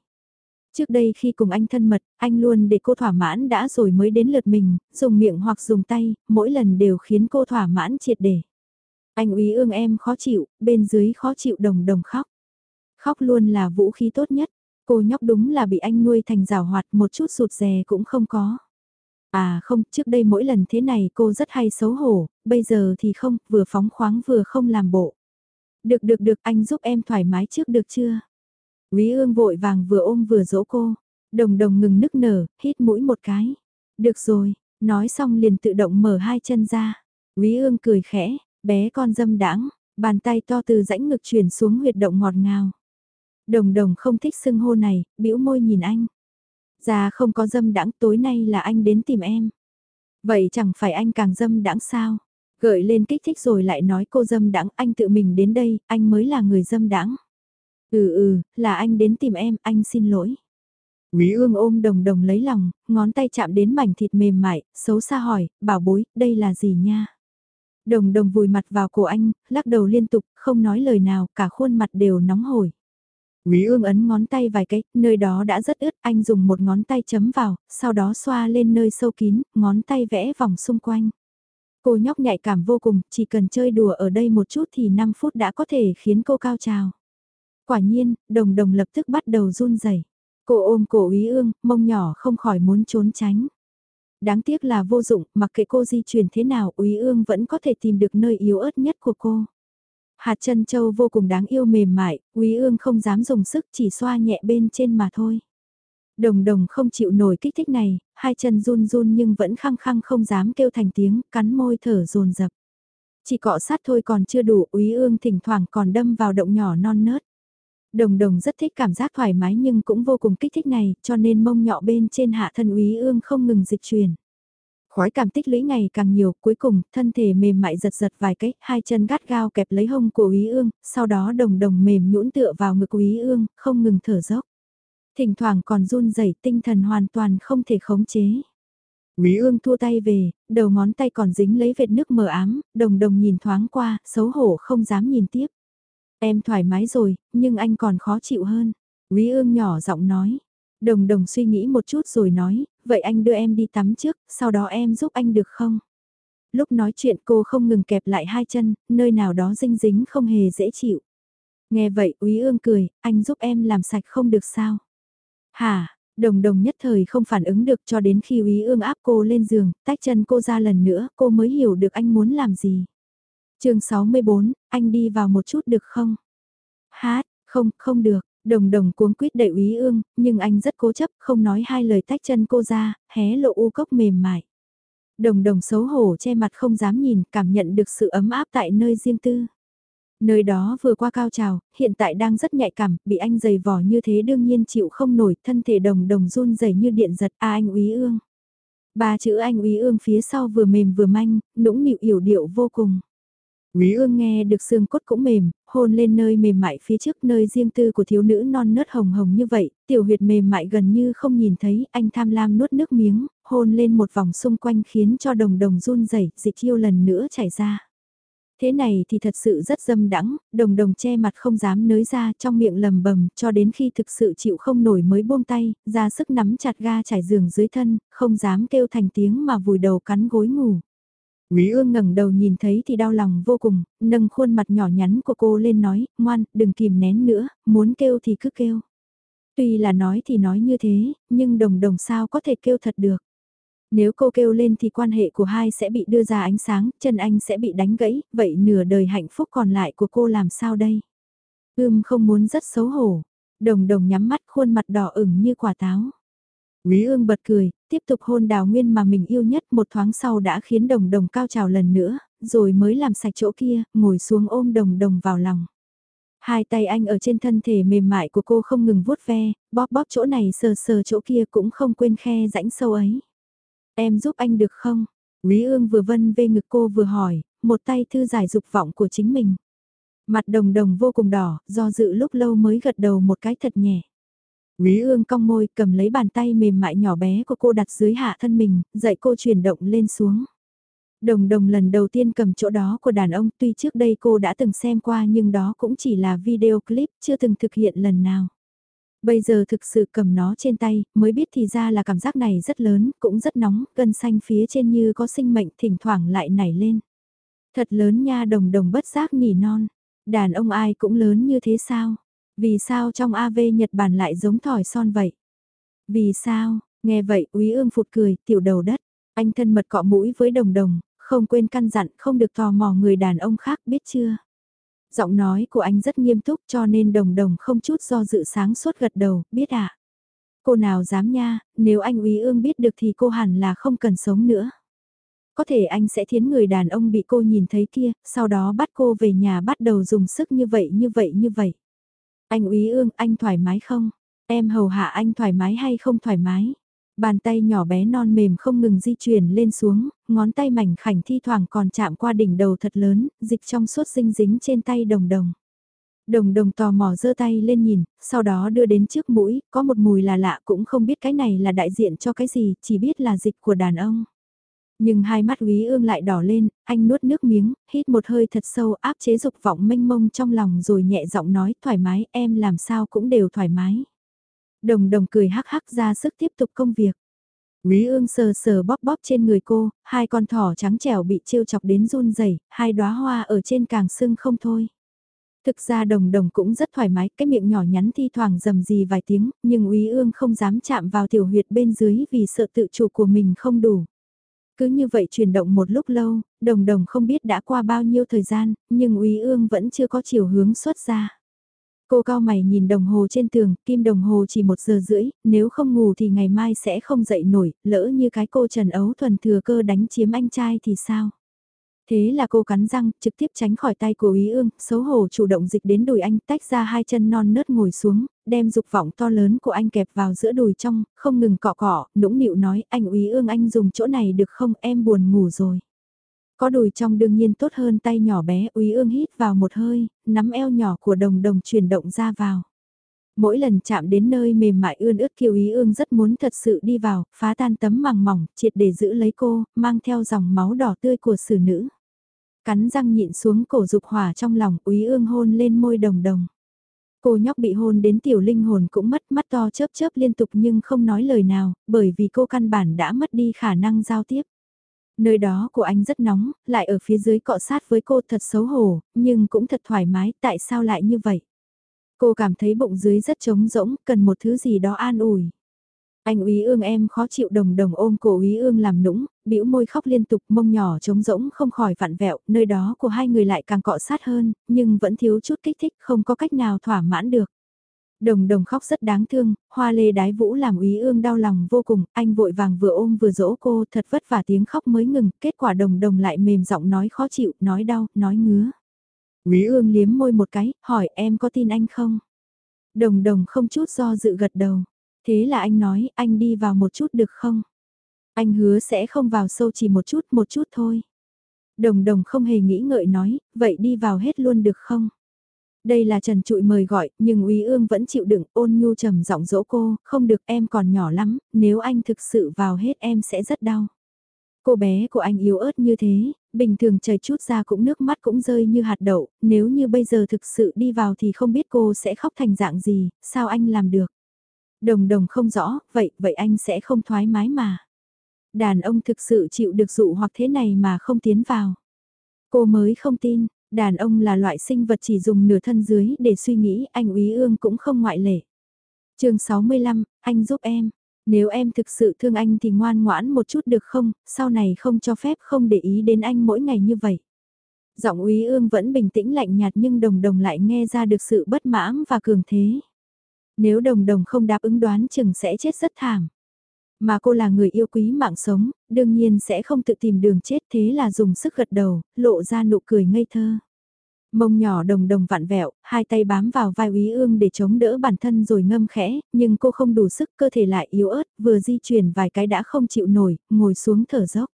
Trước đây khi cùng anh thân mật, anh luôn để cô thỏa mãn đã rồi mới đến lượt mình, dùng miệng hoặc dùng tay, mỗi lần đều khiến cô thỏa mãn triệt để. Anh úy ương em khó chịu, bên dưới khó chịu đồng đồng khóc. Khóc luôn là vũ khí tốt nhất, cô nhóc đúng là bị anh nuôi thành rào hoạt một chút sụt rè cũng không có. À không, trước đây mỗi lần thế này cô rất hay xấu hổ, bây giờ thì không, vừa phóng khoáng vừa không làm bộ. Được được được, anh giúp em thoải mái trước được chưa? Quý ương vội vàng vừa ôm vừa dỗ cô. Đồng đồng ngừng nức nở, hít mũi một cái. Được rồi, nói xong liền tự động mở hai chân ra. Quý ương cười khẽ, bé con dâm đãng, bàn tay to từ rãnh ngực chuyển xuống huyệt động ngọt ngào. Đồng đồng không thích sưng hô này, bĩu môi nhìn anh. Già không có dâm đãng tối nay là anh đến tìm em. Vậy chẳng phải anh càng dâm đãng sao? Gợi lên kích thích rồi lại nói cô dâm đãng anh tự mình đến đây, anh mới là người dâm đãng. Ừ ừ, là anh đến tìm em, anh xin lỗi. Quý ương ôm đồng đồng lấy lòng, ngón tay chạm đến mảnh thịt mềm mại, xấu xa hỏi, bảo bối, đây là gì nha? Đồng đồng vùi mặt vào cổ anh, lắc đầu liên tục, không nói lời nào, cả khuôn mặt đều nóng hổi. Quý ương ấn ngón tay vài cái, nơi đó đã rất ướt, anh dùng một ngón tay chấm vào, sau đó xoa lên nơi sâu kín, ngón tay vẽ vòng xung quanh. Cô nhóc nhạy cảm vô cùng, chỉ cần chơi đùa ở đây một chút thì 5 phút đã có thể khiến cô cao trào. Quả nhiên, đồng đồng lập tức bắt đầu run rẩy. Cô ôm cổ úy ương, mông nhỏ không khỏi muốn trốn tránh. Đáng tiếc là vô dụng, mặc kệ cô di chuyển thế nào, úy ương vẫn có thể tìm được nơi yếu ớt nhất của cô. Hạt chân châu vô cùng đáng yêu mềm mại, úy ương không dám dùng sức chỉ xoa nhẹ bên trên mà thôi. Đồng đồng không chịu nổi kích thích này, hai chân run run nhưng vẫn khăng khăng không dám kêu thành tiếng, cắn môi thở dồn dập Chỉ cọ sát thôi còn chưa đủ, úy ương thỉnh thoảng còn đâm vào động nhỏ non nớt. Đồng đồng rất thích cảm giác thoải mái nhưng cũng vô cùng kích thích này, cho nên mông nhọ bên trên hạ thân úy ương không ngừng dịch chuyển. Khói cảm tích lũy ngày càng nhiều, cuối cùng, thân thể mềm mại giật giật vài cái hai chân gắt gao kẹp lấy hông của úy ương, sau đó đồng đồng mềm nhũn tựa vào ngực úy ương, không ngừng thở dốc. Thỉnh thoảng còn run rẩy tinh thần hoàn toàn không thể khống chế. Quý ương thua tay về, đầu ngón tay còn dính lấy vệt nước mờ ám, đồng đồng nhìn thoáng qua, xấu hổ không dám nhìn tiếp. Em thoải mái rồi, nhưng anh còn khó chịu hơn. Quý ương nhỏ giọng nói. Đồng đồng suy nghĩ một chút rồi nói, vậy anh đưa em đi tắm trước, sau đó em giúp anh được không? Lúc nói chuyện cô không ngừng kẹp lại hai chân, nơi nào đó dinh dính không hề dễ chịu. Nghe vậy Úy ương cười, anh giúp em làm sạch không được sao? Hả, đồng đồng nhất thời không phản ứng được cho đến khi Úy ương áp cô lên giường, tách chân cô ra lần nữa, cô mới hiểu được anh muốn làm gì chương 64, anh đi vào một chút được không? Hát, không, không được, đồng đồng cuống quýt đẩy úy ương, nhưng anh rất cố chấp, không nói hai lời tách chân cô ra, hé lộ u cốc mềm mại. Đồng đồng xấu hổ che mặt không dám nhìn, cảm nhận được sự ấm áp tại nơi riêng tư. Nơi đó vừa qua cao trào, hiện tại đang rất nhạy cảm, bị anh giày vò như thế đương nhiên chịu không nổi, thân thể đồng đồng run rẩy như điện giật, a anh úy ương. Ba chữ anh úy ương phía sau vừa mềm vừa manh, nũng nịu yểu điệu vô cùng. Quý ương nghe được xương cốt cũng mềm, hôn lên nơi mềm mại phía trước nơi riêng tư của thiếu nữ non nớt hồng hồng như vậy, tiểu huyệt mềm mại gần như không nhìn thấy, anh tham lam nuốt nước miếng, hôn lên một vòng xung quanh khiến cho đồng đồng run rẩy, dịch chiêu lần nữa chảy ra. Thế này thì thật sự rất dâm đắng, đồng đồng che mặt không dám nới ra trong miệng lầm bầm cho đến khi thực sự chịu không nổi mới buông tay, ra sức nắm chặt ga trải giường dưới thân, không dám kêu thành tiếng mà vùi đầu cắn gối ngủ. Quý ương ngẩng đầu nhìn thấy thì đau lòng vô cùng, nâng khuôn mặt nhỏ nhắn của cô lên nói, ngoan, đừng kìm nén nữa, muốn kêu thì cứ kêu. Tuy là nói thì nói như thế, nhưng đồng đồng sao có thể kêu thật được. Nếu cô kêu lên thì quan hệ của hai sẽ bị đưa ra ánh sáng, chân anh sẽ bị đánh gãy, vậy nửa đời hạnh phúc còn lại của cô làm sao đây? Ưm không muốn rất xấu hổ. Đồng đồng nhắm mắt khuôn mặt đỏ ửng như quả táo. Quý ương bật cười, tiếp tục hôn đào nguyên mà mình yêu nhất một thoáng sau đã khiến đồng đồng cao trào lần nữa, rồi mới làm sạch chỗ kia, ngồi xuống ôm đồng đồng vào lòng. Hai tay anh ở trên thân thể mềm mại của cô không ngừng vuốt ve, bóp bóp chỗ này sờ sờ chỗ kia cũng không quên khe rãnh sâu ấy. Em giúp anh được không? Quý ương vừa vân về ngực cô vừa hỏi, một tay thư giải dục vọng của chính mình. Mặt đồng đồng vô cùng đỏ, do dự lúc lâu mới gật đầu một cái thật nhẹ. Quý ương cong môi cầm lấy bàn tay mềm mại nhỏ bé của cô đặt dưới hạ thân mình, dạy cô chuyển động lên xuống. Đồng đồng lần đầu tiên cầm chỗ đó của đàn ông tuy trước đây cô đã từng xem qua nhưng đó cũng chỉ là video clip chưa từng thực hiện lần nào. Bây giờ thực sự cầm nó trên tay, mới biết thì ra là cảm giác này rất lớn, cũng rất nóng, gân xanh phía trên như có sinh mệnh thỉnh thoảng lại nảy lên. Thật lớn nha đồng đồng bất giác nỉ non, đàn ông ai cũng lớn như thế sao? Vì sao trong AV Nhật Bản lại giống thỏi son vậy? Vì sao? Nghe vậy úy ương phụt cười, tiểu đầu đất. Anh thân mật cọ mũi với đồng đồng, không quên căn dặn không được tò mò người đàn ông khác biết chưa? Giọng nói của anh rất nghiêm túc cho nên đồng đồng không chút do dự sáng suốt gật đầu, biết ạ. À? Cô nào dám nha, nếu anh úy ương biết được thì cô hẳn là không cần sống nữa. Có thể anh sẽ thiến người đàn ông bị cô nhìn thấy kia, sau đó bắt cô về nhà bắt đầu dùng sức như vậy như vậy như vậy. Anh úy ương, anh thoải mái không? Em hầu hạ anh thoải mái hay không thoải mái? Bàn tay nhỏ bé non mềm không ngừng di chuyển lên xuống, ngón tay mảnh khảnh thi thoảng còn chạm qua đỉnh đầu thật lớn, dịch trong suốt dinh dính trên tay đồng đồng. Đồng đồng tò mò giơ tay lên nhìn, sau đó đưa đến trước mũi, có một mùi là lạ cũng không biết cái này là đại diện cho cái gì, chỉ biết là dịch của đàn ông. Nhưng hai mắt úy ương lại đỏ lên, anh nuốt nước miếng, hít một hơi thật sâu áp chế dục vọng mênh mông trong lòng rồi nhẹ giọng nói thoải mái em làm sao cũng đều thoải mái. Đồng đồng cười hắc hắc ra sức tiếp tục công việc. Quý ương sờ sờ bóp bóp trên người cô, hai con thỏ trắng trẻo bị trêu chọc đến run rẩy, hai đóa hoa ở trên càng sưng không thôi. Thực ra đồng đồng cũng rất thoải mái, cái miệng nhỏ nhắn thi thoảng rầm gì vài tiếng, nhưng úy ương không dám chạm vào tiểu huyệt bên dưới vì sợ tự chủ của mình không đủ. Cứ như vậy chuyển động một lúc lâu, đồng đồng không biết đã qua bao nhiêu thời gian, nhưng úy ương vẫn chưa có chiều hướng xuất ra. Cô cao mày nhìn đồng hồ trên tường, kim đồng hồ chỉ một giờ rưỡi, nếu không ngủ thì ngày mai sẽ không dậy nổi, lỡ như cái cô Trần Ấu thuần thừa cơ đánh chiếm anh trai thì sao? Thế là cô cắn răng, trực tiếp tránh khỏi tay của Ý ương, xấu hổ chủ động dịch đến đùi anh, tách ra hai chân non nớt ngồi xuống, đem dục vọng to lớn của anh kẹp vào giữa đùi trong, không ngừng cọ cọ, nũng nịu nói, anh Ý ương anh dùng chỗ này được không, em buồn ngủ rồi. Có đùi trong đương nhiên tốt hơn tay nhỏ bé úy ương hít vào một hơi, nắm eo nhỏ của đồng đồng chuyển động ra vào. Mỗi lần chạm đến nơi mềm mại ươn ướt kiều ý ương rất muốn thật sự đi vào, phá tan tấm màng mỏng, triệt để giữ lấy cô, mang theo dòng máu đỏ tươi của xử nữ. Cắn răng nhịn xuống cổ dục hỏa trong lòng, úy ương hôn lên môi đồng đồng. Cô nhóc bị hôn đến tiểu linh hồn cũng mất mắt to chớp chớp liên tục nhưng không nói lời nào, bởi vì cô căn bản đã mất đi khả năng giao tiếp. Nơi đó của anh rất nóng, lại ở phía dưới cọ sát với cô thật xấu hổ, nhưng cũng thật thoải mái, tại sao lại như vậy? Cô cảm thấy bụng dưới rất trống rỗng, cần một thứ gì đó an ủi. Anh úy ương em khó chịu đồng đồng ôm cổ úy ương làm nũng, bĩu môi khóc liên tục mông nhỏ trống rỗng không khỏi vặn vẹo, nơi đó của hai người lại càng cọ sát hơn, nhưng vẫn thiếu chút kích thích không có cách nào thỏa mãn được. Đồng đồng khóc rất đáng thương, hoa lê đái vũ làm úy ương đau lòng vô cùng, anh vội vàng vừa ôm vừa dỗ cô thật vất vả tiếng khóc mới ngừng, kết quả đồng đồng lại mềm giọng nói khó chịu, nói đau, nói ngứa. Úy ương liếm môi một cái, hỏi em có tin anh không? Đồng đồng không chút do dự gật đầu. Thế là anh nói, anh đi vào một chút được không? Anh hứa sẽ không vào sâu chỉ một chút, một chút thôi. Đồng đồng không hề nghĩ ngợi nói, vậy đi vào hết luôn được không? Đây là Trần Trụi mời gọi, nhưng uy Ương vẫn chịu đựng, ôn nhu trầm giọng dỗ cô, không được em còn nhỏ lắm, nếu anh thực sự vào hết em sẽ rất đau. Cô bé của anh yếu ớt như thế, bình thường trời chút ra cũng nước mắt cũng rơi như hạt đậu, nếu như bây giờ thực sự đi vào thì không biết cô sẽ khóc thành dạng gì, sao anh làm được. Đồng đồng không rõ, vậy, vậy anh sẽ không thoải mái mà. Đàn ông thực sự chịu được dụ hoặc thế này mà không tiến vào. Cô mới không tin, Đàn ông là loại sinh vật chỉ dùng nửa thân dưới để suy nghĩ, anh úy ương cũng không ngoại lệ. chương 65, anh giúp em. Nếu em thực sự thương anh thì ngoan ngoãn một chút được không, sau này không cho phép không để ý đến anh mỗi ngày như vậy. Giọng úy ương vẫn bình tĩnh lạnh nhạt nhưng đồng đồng lại nghe ra được sự bất mãn và cường thế. Nếu đồng đồng không đáp ứng đoán chừng sẽ chết rất thảm. Mà cô là người yêu quý mạng sống, đương nhiên sẽ không tự tìm đường chết thế là dùng sức gật đầu, lộ ra nụ cười ngây thơ. Mông nhỏ đồng đồng vặn vẹo, hai tay bám vào vai úy ương để chống đỡ bản thân rồi ngâm khẽ, nhưng cô không đủ sức cơ thể lại yếu ớt, vừa di chuyển vài cái đã không chịu nổi, ngồi xuống thở dốc.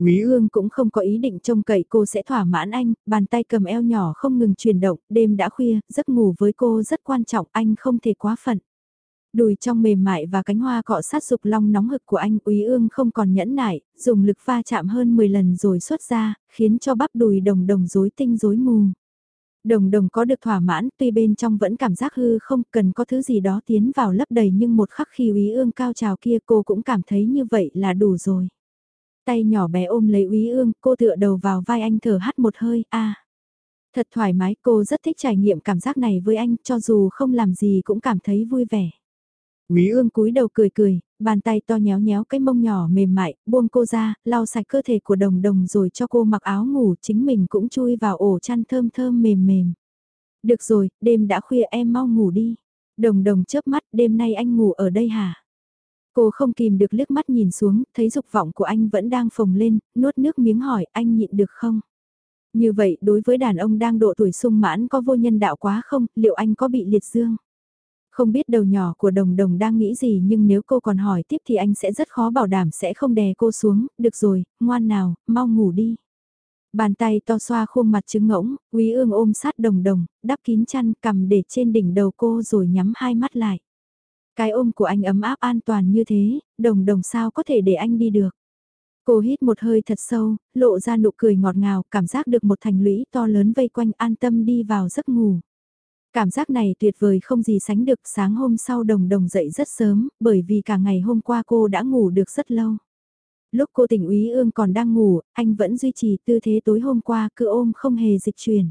Quý ương cũng không có ý định trông cậy cô sẽ thỏa mãn anh, bàn tay cầm eo nhỏ không ngừng chuyển động, đêm đã khuya, giấc ngủ với cô rất quan trọng, anh không thể quá phận. Đùi trong mềm mại và cánh hoa cọ sát dục long nóng hực của anh úy ương không còn nhẫn nại, dùng lực va chạm hơn 10 lần rồi xuất ra, khiến cho bắp đùi đồng đồng rối tinh rối mù. Đồng đồng có được thỏa mãn tuy bên trong vẫn cảm giác hư không cần có thứ gì đó tiến vào lấp đầy nhưng một khắc khi úy ương cao trào kia cô cũng cảm thấy như vậy là đủ rồi. Tay nhỏ bé ôm lấy úy ương, cô tựa đầu vào vai anh thở hắt một hơi, a Thật thoải mái cô rất thích trải nghiệm cảm giác này với anh cho dù không làm gì cũng cảm thấy vui vẻ. Quý ương cúi đầu cười cười, bàn tay to nhéo nhéo cái mông nhỏ mềm mại, buông cô ra, lau sạch cơ thể của đồng đồng rồi cho cô mặc áo ngủ, chính mình cũng chui vào ổ chăn thơm thơm mềm mềm. Được rồi, đêm đã khuya em mau ngủ đi. Đồng đồng chớp mắt, đêm nay anh ngủ ở đây hả? Cô không kìm được liếc mắt nhìn xuống, thấy dục vọng của anh vẫn đang phồng lên, nuốt nước miếng hỏi anh nhịn được không? Như vậy đối với đàn ông đang độ tuổi sung mãn có vô nhân đạo quá không, liệu anh có bị liệt dương? Không biết đầu nhỏ của đồng đồng đang nghĩ gì nhưng nếu cô còn hỏi tiếp thì anh sẽ rất khó bảo đảm sẽ không đè cô xuống, được rồi, ngoan nào, mau ngủ đi. Bàn tay to xoa khuôn mặt trứng ngỗng, quý ương ôm sát đồng đồng, đắp kín chăn cầm để trên đỉnh đầu cô rồi nhắm hai mắt lại. Cái ôm của anh ấm áp an toàn như thế, đồng đồng sao có thể để anh đi được. Cô hít một hơi thật sâu, lộ ra nụ cười ngọt ngào, cảm giác được một thành lũy to lớn vây quanh an tâm đi vào giấc ngủ. Cảm giác này tuyệt vời không gì sánh được sáng hôm sau đồng đồng dậy rất sớm, bởi vì cả ngày hôm qua cô đã ngủ được rất lâu. Lúc cô tỉnh úy ương còn đang ngủ, anh vẫn duy trì tư thế tối hôm qua cứ ôm không hề dịch chuyển.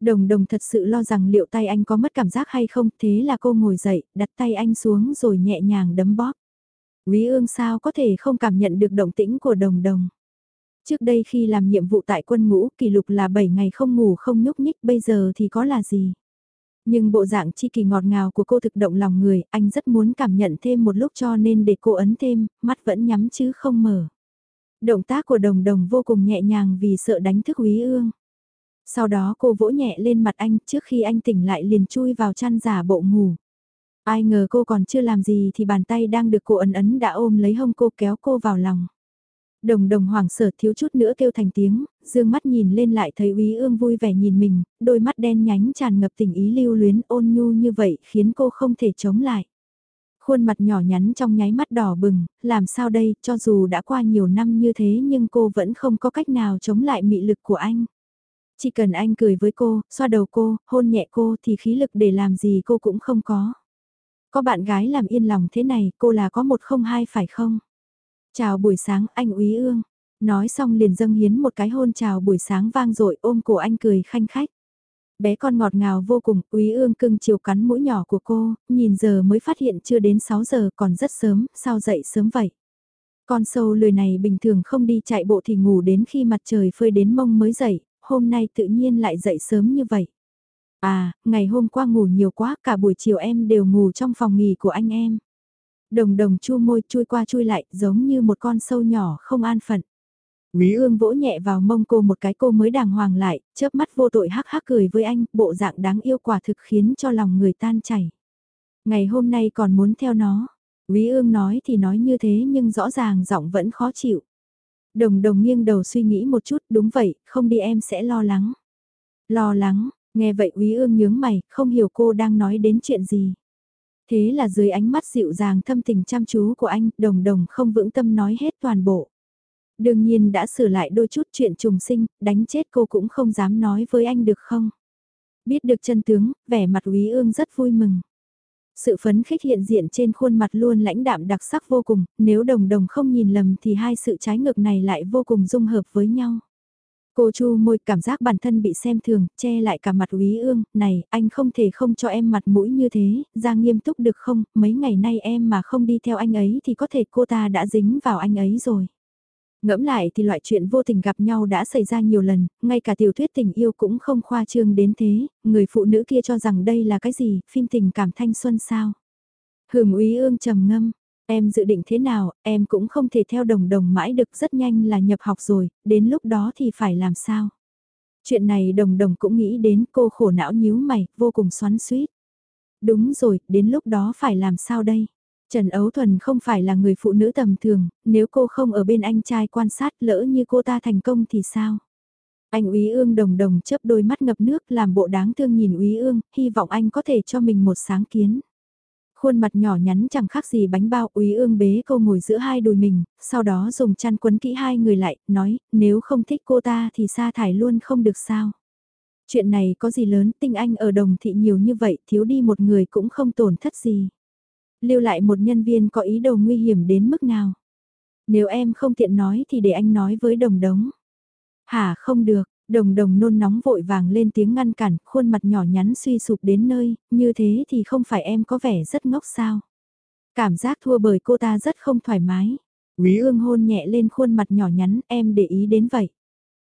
Đồng đồng thật sự lo rằng liệu tay anh có mất cảm giác hay không, thế là cô ngồi dậy, đặt tay anh xuống rồi nhẹ nhàng đấm bóp. quý ương sao có thể không cảm nhận được động tĩnh của đồng đồng. Trước đây khi làm nhiệm vụ tại quân ngũ, kỷ lục là 7 ngày không ngủ không nhúc nhích, bây giờ thì có là gì? Nhưng bộ dạng chi kỳ ngọt ngào của cô thực động lòng người, anh rất muốn cảm nhận thêm một lúc cho nên để cô ấn thêm, mắt vẫn nhắm chứ không mở. Động tác của đồng đồng vô cùng nhẹ nhàng vì sợ đánh thức quý ương. Sau đó cô vỗ nhẹ lên mặt anh trước khi anh tỉnh lại liền chui vào chăn giả bộ ngủ. Ai ngờ cô còn chưa làm gì thì bàn tay đang được cô ấn ấn đã ôm lấy hông cô kéo cô vào lòng. Đồng đồng hoảng sợ thiếu chút nữa kêu thành tiếng, dương mắt nhìn lên lại thấy úy ương vui vẻ nhìn mình, đôi mắt đen nhánh tràn ngập tình ý lưu luyến ôn nhu như vậy khiến cô không thể chống lại. Khuôn mặt nhỏ nhắn trong nháy mắt đỏ bừng, làm sao đây, cho dù đã qua nhiều năm như thế nhưng cô vẫn không có cách nào chống lại mị lực của anh. Chỉ cần anh cười với cô, xoa đầu cô, hôn nhẹ cô thì khí lực để làm gì cô cũng không có. Có bạn gái làm yên lòng thế này, cô là có một không hai phải không? Chào buổi sáng anh úy ương. Nói xong liền dâng hiến một cái hôn chào buổi sáng vang dội ôm cổ anh cười khanh khách. Bé con ngọt ngào vô cùng, úy ương cưng chiều cắn mũi nhỏ của cô, nhìn giờ mới phát hiện chưa đến 6 giờ còn rất sớm, sao dậy sớm vậy? Con sâu lười này bình thường không đi chạy bộ thì ngủ đến khi mặt trời phơi đến mông mới dậy, hôm nay tự nhiên lại dậy sớm như vậy. À, ngày hôm qua ngủ nhiều quá, cả buổi chiều em đều ngủ trong phòng nghỉ của anh em. Đồng đồng chua môi chui qua chui lại giống như một con sâu nhỏ không an phận. Quý ương vỗ nhẹ vào mông cô một cái cô mới đàng hoàng lại, chớp mắt vô tội hắc hắc cười với anh, bộ dạng đáng yêu quả thực khiến cho lòng người tan chảy. Ngày hôm nay còn muốn theo nó. Quý ương nói thì nói như thế nhưng rõ ràng giọng vẫn khó chịu. Đồng đồng nghiêng đầu suy nghĩ một chút, đúng vậy, không đi em sẽ lo lắng. Lo lắng, nghe vậy quý ương nhướng mày, không hiểu cô đang nói đến chuyện gì. Thế là dưới ánh mắt dịu dàng thâm tình chăm chú của anh, đồng đồng không vững tâm nói hết toàn bộ. Đương nhiên đã sửa lại đôi chút chuyện trùng sinh, đánh chết cô cũng không dám nói với anh được không. Biết được chân tướng, vẻ mặt úy ương rất vui mừng. Sự phấn khích hiện diện trên khuôn mặt luôn lãnh đạm đặc sắc vô cùng, nếu đồng đồng không nhìn lầm thì hai sự trái ngược này lại vô cùng dung hợp với nhau. Cô chu môi cảm giác bản thân bị xem thường, che lại cả mặt úy ương, này, anh không thể không cho em mặt mũi như thế, ra nghiêm túc được không, mấy ngày nay em mà không đi theo anh ấy thì có thể cô ta đã dính vào anh ấy rồi. Ngẫm lại thì loại chuyện vô tình gặp nhau đã xảy ra nhiều lần, ngay cả tiểu thuyết tình yêu cũng không khoa trương đến thế, người phụ nữ kia cho rằng đây là cái gì, phim tình cảm thanh xuân sao. Hưởng úy ương trầm ngâm, Em dự định thế nào, em cũng không thể theo đồng đồng mãi được rất nhanh là nhập học rồi, đến lúc đó thì phải làm sao? Chuyện này đồng đồng cũng nghĩ đến cô khổ não nhíu mày, vô cùng xoắn suýt. Đúng rồi, đến lúc đó phải làm sao đây? Trần Ấu Thuần không phải là người phụ nữ tầm thường, nếu cô không ở bên anh trai quan sát lỡ như cô ta thành công thì sao? Anh úy ương đồng đồng chớp đôi mắt ngập nước làm bộ đáng thương nhìn úy ương, hy vọng anh có thể cho mình một sáng kiến. Khuôn mặt nhỏ nhắn chẳng khác gì bánh bao, úy ương bế cô ngồi giữa hai đùi mình, sau đó dùng chăn quấn kỹ hai người lại, nói, nếu không thích cô ta thì sa thải luôn không được sao. Chuyện này có gì lớn, tinh anh ở đồng thị nhiều như vậy, thiếu đi một người cũng không tổn thất gì. Lưu lại một nhân viên có ý đồ nguy hiểm đến mức nào. Nếu em không tiện nói thì để anh nói với đồng đống. Hả không được, đồng đồng nôn nóng vội vàng lên tiếng ngăn cản, khuôn mặt nhỏ nhắn suy sụp đến nơi, như thế thì không phải em có vẻ rất ngốc sao. Cảm giác thua bởi cô ta rất không thoải mái. Quý ương hôn nhẹ lên khuôn mặt nhỏ nhắn, em để ý đến vậy.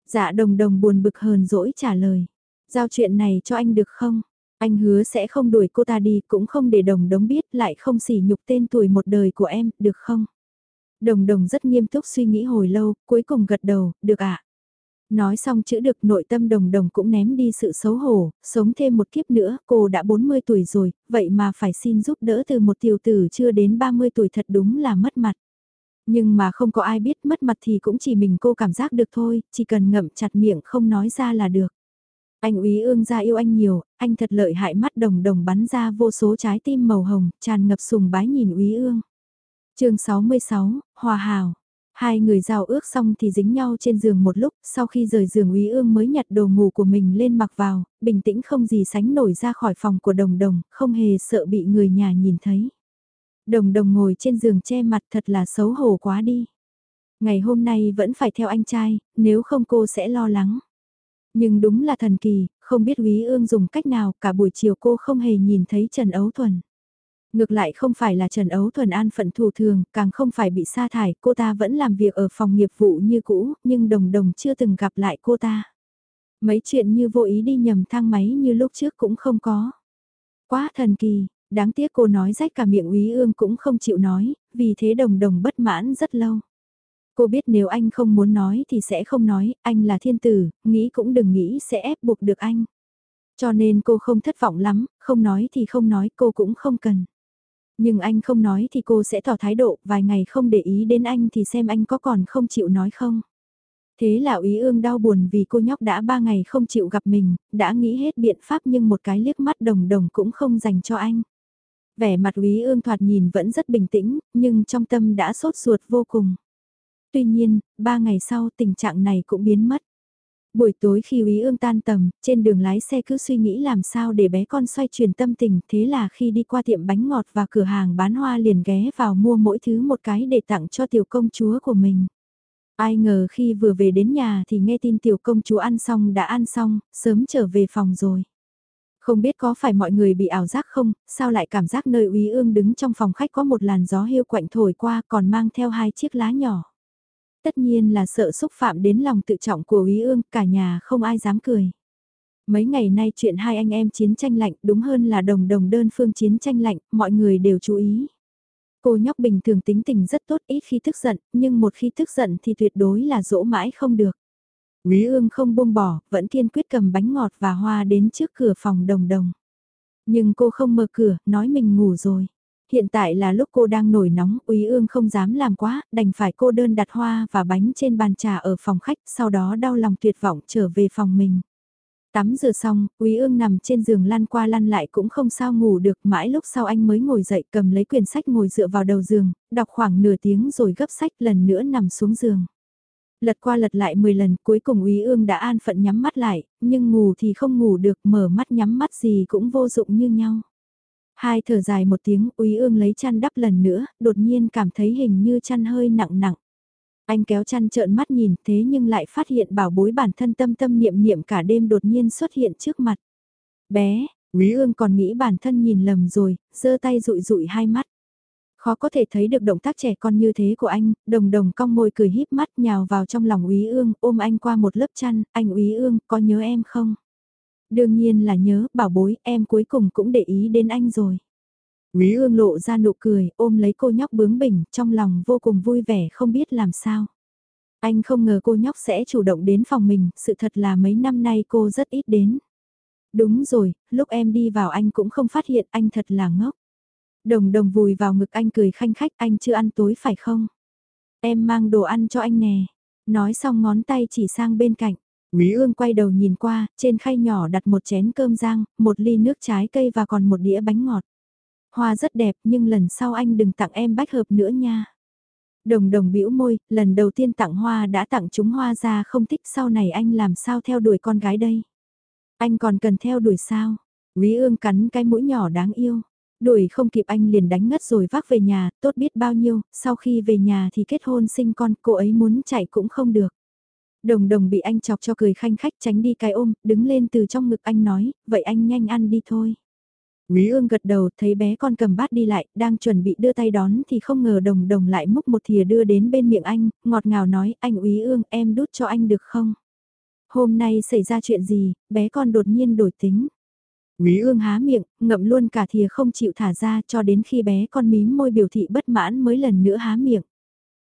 Dạ đồng đồng buồn bực hờn dỗi trả lời. Giao chuyện này cho anh được không? Anh hứa sẽ không đuổi cô ta đi, cũng không để đồng đống biết, lại không sỉ nhục tên tuổi một đời của em, được không? Đồng đồng rất nghiêm túc suy nghĩ hồi lâu, cuối cùng gật đầu, được ạ. À? Nói xong chữ được nội tâm đồng đồng cũng ném đi sự xấu hổ, sống thêm một kiếp nữa, cô đã 40 tuổi rồi, vậy mà phải xin giúp đỡ từ một tiểu tử chưa đến 30 tuổi thật đúng là mất mặt. Nhưng mà không có ai biết mất mặt thì cũng chỉ mình cô cảm giác được thôi, chỉ cần ngậm chặt miệng không nói ra là được. Anh úy ương ra yêu anh nhiều, anh thật lợi hại mắt đồng đồng bắn ra vô số trái tim màu hồng, tràn ngập sùng bái nhìn úy ương. chương 66, Hòa Hào. Hai người giao ước xong thì dính nhau trên giường một lúc, sau khi rời giường úy ương mới nhặt đồ ngủ của mình lên mặc vào, bình tĩnh không gì sánh nổi ra khỏi phòng của đồng đồng, không hề sợ bị người nhà nhìn thấy. Đồng đồng ngồi trên giường che mặt thật là xấu hổ quá đi. Ngày hôm nay vẫn phải theo anh trai, nếu không cô sẽ lo lắng. Nhưng đúng là thần kỳ, không biết Quý Ương dùng cách nào, cả buổi chiều cô không hề nhìn thấy Trần Ấu Thuần. Ngược lại không phải là Trần Ấu Thuần an phận thù thường, càng không phải bị sa thải, cô ta vẫn làm việc ở phòng nghiệp vụ như cũ, nhưng đồng đồng chưa từng gặp lại cô ta. Mấy chuyện như vô ý đi nhầm thang máy như lúc trước cũng không có. Quá thần kỳ, đáng tiếc cô nói rách cả miệng úy ương cũng không chịu nói, vì thế đồng đồng bất mãn rất lâu. Cô biết nếu anh không muốn nói thì sẽ không nói, anh là thiên tử, nghĩ cũng đừng nghĩ sẽ ép buộc được anh. Cho nên cô không thất vọng lắm, không nói thì không nói, cô cũng không cần. Nhưng anh không nói thì cô sẽ tỏ thái độ, vài ngày không để ý đến anh thì xem anh có còn không chịu nói không. Thế là úy ương đau buồn vì cô nhóc đã ba ngày không chịu gặp mình, đã nghĩ hết biện pháp nhưng một cái liếc mắt đồng đồng cũng không dành cho anh. Vẻ mặt úy ương thoạt nhìn vẫn rất bình tĩnh, nhưng trong tâm đã sốt ruột vô cùng. Tuy nhiên, ba ngày sau tình trạng này cũng biến mất. Buổi tối khi Úy Ương tan tầm, trên đường lái xe cứ suy nghĩ làm sao để bé con xoay chuyển tâm tình, thế là khi đi qua tiệm bánh ngọt và cửa hàng bán hoa liền ghé vào mua mỗi thứ một cái để tặng cho tiểu công chúa của mình. Ai ngờ khi vừa về đến nhà thì nghe tin tiểu công chúa ăn xong đã ăn xong, sớm trở về phòng rồi. Không biết có phải mọi người bị ảo giác không, sao lại cảm giác nơi Úy Ương đứng trong phòng khách có một làn gió hiu quạnh thổi qua còn mang theo hai chiếc lá nhỏ. Tất nhiên là sợ xúc phạm đến lòng tự trọng của Ý Ương, cả nhà không ai dám cười. Mấy ngày nay chuyện hai anh em chiến tranh lạnh đúng hơn là đồng đồng đơn phương chiến tranh lạnh, mọi người đều chú ý. Cô nhóc bình thường tính tình rất tốt ít khi tức giận, nhưng một khi tức giận thì tuyệt đối là dỗ mãi không được. Quý ương không buông bỏ, vẫn kiên quyết cầm bánh ngọt và hoa đến trước cửa phòng đồng đồng. Nhưng cô không mở cửa, nói mình ngủ rồi. Hiện tại là lúc cô đang nổi nóng, Úy Ương không dám làm quá, đành phải cô đơn đặt hoa và bánh trên bàn trà ở phòng khách, sau đó đau lòng tuyệt vọng trở về phòng mình. Tắm rửa xong, quý Ương nằm trên giường lăn qua lăn lại cũng không sao ngủ được, mãi lúc sau anh mới ngồi dậy cầm lấy quyển sách ngồi dựa vào đầu giường, đọc khoảng nửa tiếng rồi gấp sách lần nữa nằm xuống giường. Lật qua lật lại 10 lần cuối cùng quý Ương đã an phận nhắm mắt lại, nhưng ngủ thì không ngủ được mở mắt nhắm mắt gì cũng vô dụng như nhau. Hai thở dài một tiếng, úy ương lấy chăn đắp lần nữa, đột nhiên cảm thấy hình như chăn hơi nặng nặng. Anh kéo chăn trợn mắt nhìn thế nhưng lại phát hiện bảo bối bản thân tâm tâm niệm niệm cả đêm đột nhiên xuất hiện trước mặt. Bé, úy ương còn nghĩ bản thân nhìn lầm rồi, giơ tay rụi rụi hai mắt. Khó có thể thấy được động tác trẻ con như thế của anh, đồng đồng cong môi cười híp mắt nhào vào trong lòng úy ương, ôm anh qua một lớp chăn, anh úy ương, có nhớ em không? Đương nhiên là nhớ, bảo bối, em cuối cùng cũng để ý đến anh rồi. Quý ương lộ ra nụ cười, ôm lấy cô nhóc bướng bỉnh, trong lòng vô cùng vui vẻ không biết làm sao. Anh không ngờ cô nhóc sẽ chủ động đến phòng mình, sự thật là mấy năm nay cô rất ít đến. Đúng rồi, lúc em đi vào anh cũng không phát hiện anh thật là ngốc. Đồng đồng vùi vào ngực anh cười khanh khách anh chưa ăn tối phải không? Em mang đồ ăn cho anh nè. Nói xong ngón tay chỉ sang bên cạnh. Quý ương quay đầu nhìn qua, trên khay nhỏ đặt một chén cơm rang, một ly nước trái cây và còn một đĩa bánh ngọt. Hoa rất đẹp nhưng lần sau anh đừng tặng em bách hợp nữa nha. Đồng đồng bĩu môi, lần đầu tiên tặng hoa đã tặng chúng hoa ra không thích sau này anh làm sao theo đuổi con gái đây. Anh còn cần theo đuổi sao? Quý ương cắn cái mũi nhỏ đáng yêu. Đuổi không kịp anh liền đánh ngất rồi vác về nhà, tốt biết bao nhiêu, sau khi về nhà thì kết hôn sinh con, cô ấy muốn chạy cũng không được. Đồng đồng bị anh chọc cho cười khanh khách tránh đi cái ôm, đứng lên từ trong ngực anh nói, vậy anh nhanh ăn đi thôi. Quý ương gật đầu thấy bé con cầm bát đi lại, đang chuẩn bị đưa tay đón thì không ngờ đồng đồng lại múc một thìa đưa đến bên miệng anh, ngọt ngào nói, anh Quý ương em đút cho anh được không? Hôm nay xảy ra chuyện gì, bé con đột nhiên đổi tính. Quý ương há miệng, ngậm luôn cả thìa không chịu thả ra cho đến khi bé con mím môi biểu thị bất mãn mới lần nữa há miệng.